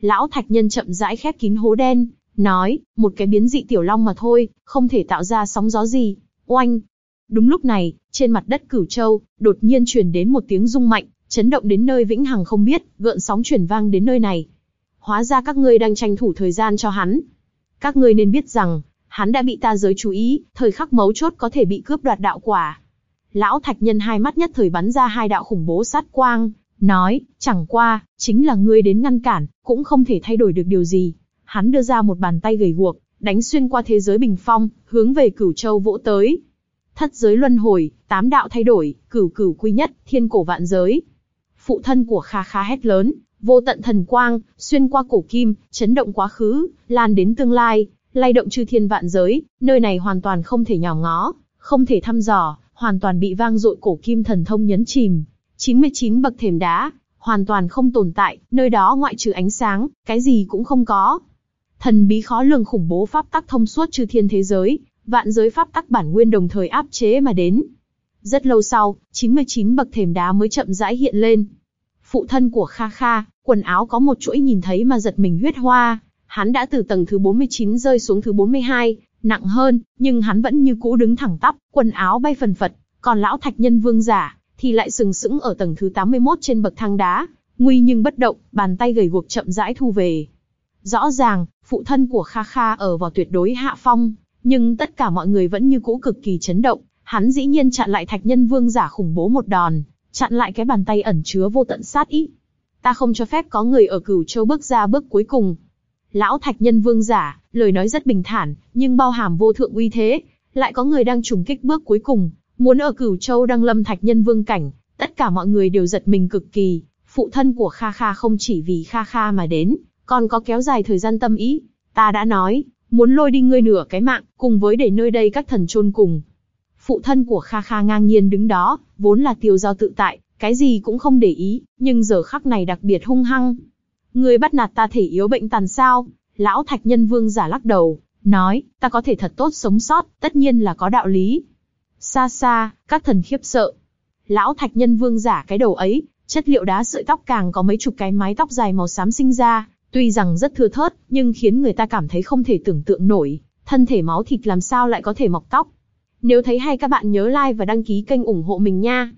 Lão thạch nhân chậm rãi khép kín hố đen, nói, một cái biến dị tiểu long mà thôi, không thể tạo ra sóng gió gì. Oanh! Đúng lúc này, trên mặt đất cửu châu, đột nhiên truyền đến một tiếng rung mạnh, chấn động đến nơi vĩnh hằng không biết, gợn sóng truyền vang đến nơi này. Hóa ra các ngươi đang tranh thủ thời gian cho hắn. Các ngươi nên biết rằng, hắn đã bị ta giới chú ý, thời khắc mấu chốt có thể bị cướp đoạt đạo quả. Lão thạch nhân hai mắt nhất thời bắn ra hai đạo khủng bố sát quang, nói, chẳng qua, chính là ngươi đến ngăn cản, cũng không thể thay đổi được điều gì. Hắn đưa ra một bàn tay gầy guộc, đánh xuyên qua thế giới bình phong, hướng về cửu châu vỗ tới. Thất giới luân hồi, tám đạo thay đổi, cửu cửu quy nhất, thiên cổ vạn giới. Phụ thân của Kha Kha hét lớn, vô tận thần quang, xuyên qua cổ kim, chấn động quá khứ, lan đến tương lai, lay động chư thiên vạn giới, nơi này hoàn toàn không thể nhỏ ngó, không thể thăm dò, hoàn toàn bị vang dội cổ kim thần thông nhấn chìm. 99 bậc thềm đá, hoàn toàn không tồn tại, nơi đó ngoại trừ ánh sáng, cái gì cũng không có. Thần bí khó lường khủng bố pháp tắc thông suốt chư thiên thế giới, vạn giới pháp tắc bản nguyên đồng thời áp chế mà đến. Rất lâu sau, 99 bậc thềm đá mới chậm rãi hiện lên. Phụ thân của Kha Kha, quần áo có một chuỗi nhìn thấy mà giật mình huyết hoa, hắn đã từ tầng thứ 49 rơi xuống thứ 42, nặng hơn, nhưng hắn vẫn như cũ đứng thẳng tắp, quần áo bay phần phật, còn lão thạch nhân vương giả, thì lại sừng sững ở tầng thứ 81 trên bậc thang đá, nguy nhưng bất động, bàn tay gầy guộc chậm rãi thu về. Rõ ràng, phụ thân của Kha Kha ở vào tuyệt đối hạ phong, nhưng tất cả mọi người vẫn như cũ cực kỳ chấn động, hắn dĩ nhiên chặn lại thạch nhân vương giả khủng bố một đòn, chặn lại cái bàn tay ẩn chứa vô tận sát ý. Ta không cho phép có người ở cửu châu bước ra bước cuối cùng. Lão thạch nhân vương giả, lời nói rất bình thản, nhưng bao hàm vô thượng uy thế, lại có người đang trùng kích bước cuối cùng, muốn ở cửu châu đăng lâm thạch nhân vương cảnh, tất cả mọi người đều giật mình cực kỳ, phụ thân của Kha Kha không chỉ vì Kha Kha mà đến, còn có kéo dài thời gian tâm ý. Ta đã nói, muốn lôi đi ngươi nửa cái mạng, cùng với để nơi đây các thần chôn cùng. Phụ thân của Kha Kha ngang nhiên đứng đó, vốn là tiêu giao tự tại, cái gì cũng không để ý, nhưng giờ khắc này đặc biệt hung hăng. Ngươi bắt nạt ta thể yếu bệnh tàn sao? Lão Thạch Nhân Vương giả lắc đầu, nói, ta có thể thật tốt sống sót, tất nhiên là có đạo lý. Xa xa, các thần khiếp sợ. Lão Thạch Nhân Vương giả cái đầu ấy, chất liệu đá sợi tóc càng có mấy chục cái mái tóc dài màu xám sinh ra, tuy rằng rất thưa thớt, nhưng khiến người ta cảm thấy không thể tưởng tượng nổi, thân thể máu thịt làm sao lại có thể mọc tóc. Nếu thấy hay các bạn nhớ like và đăng ký kênh ủng hộ mình nha.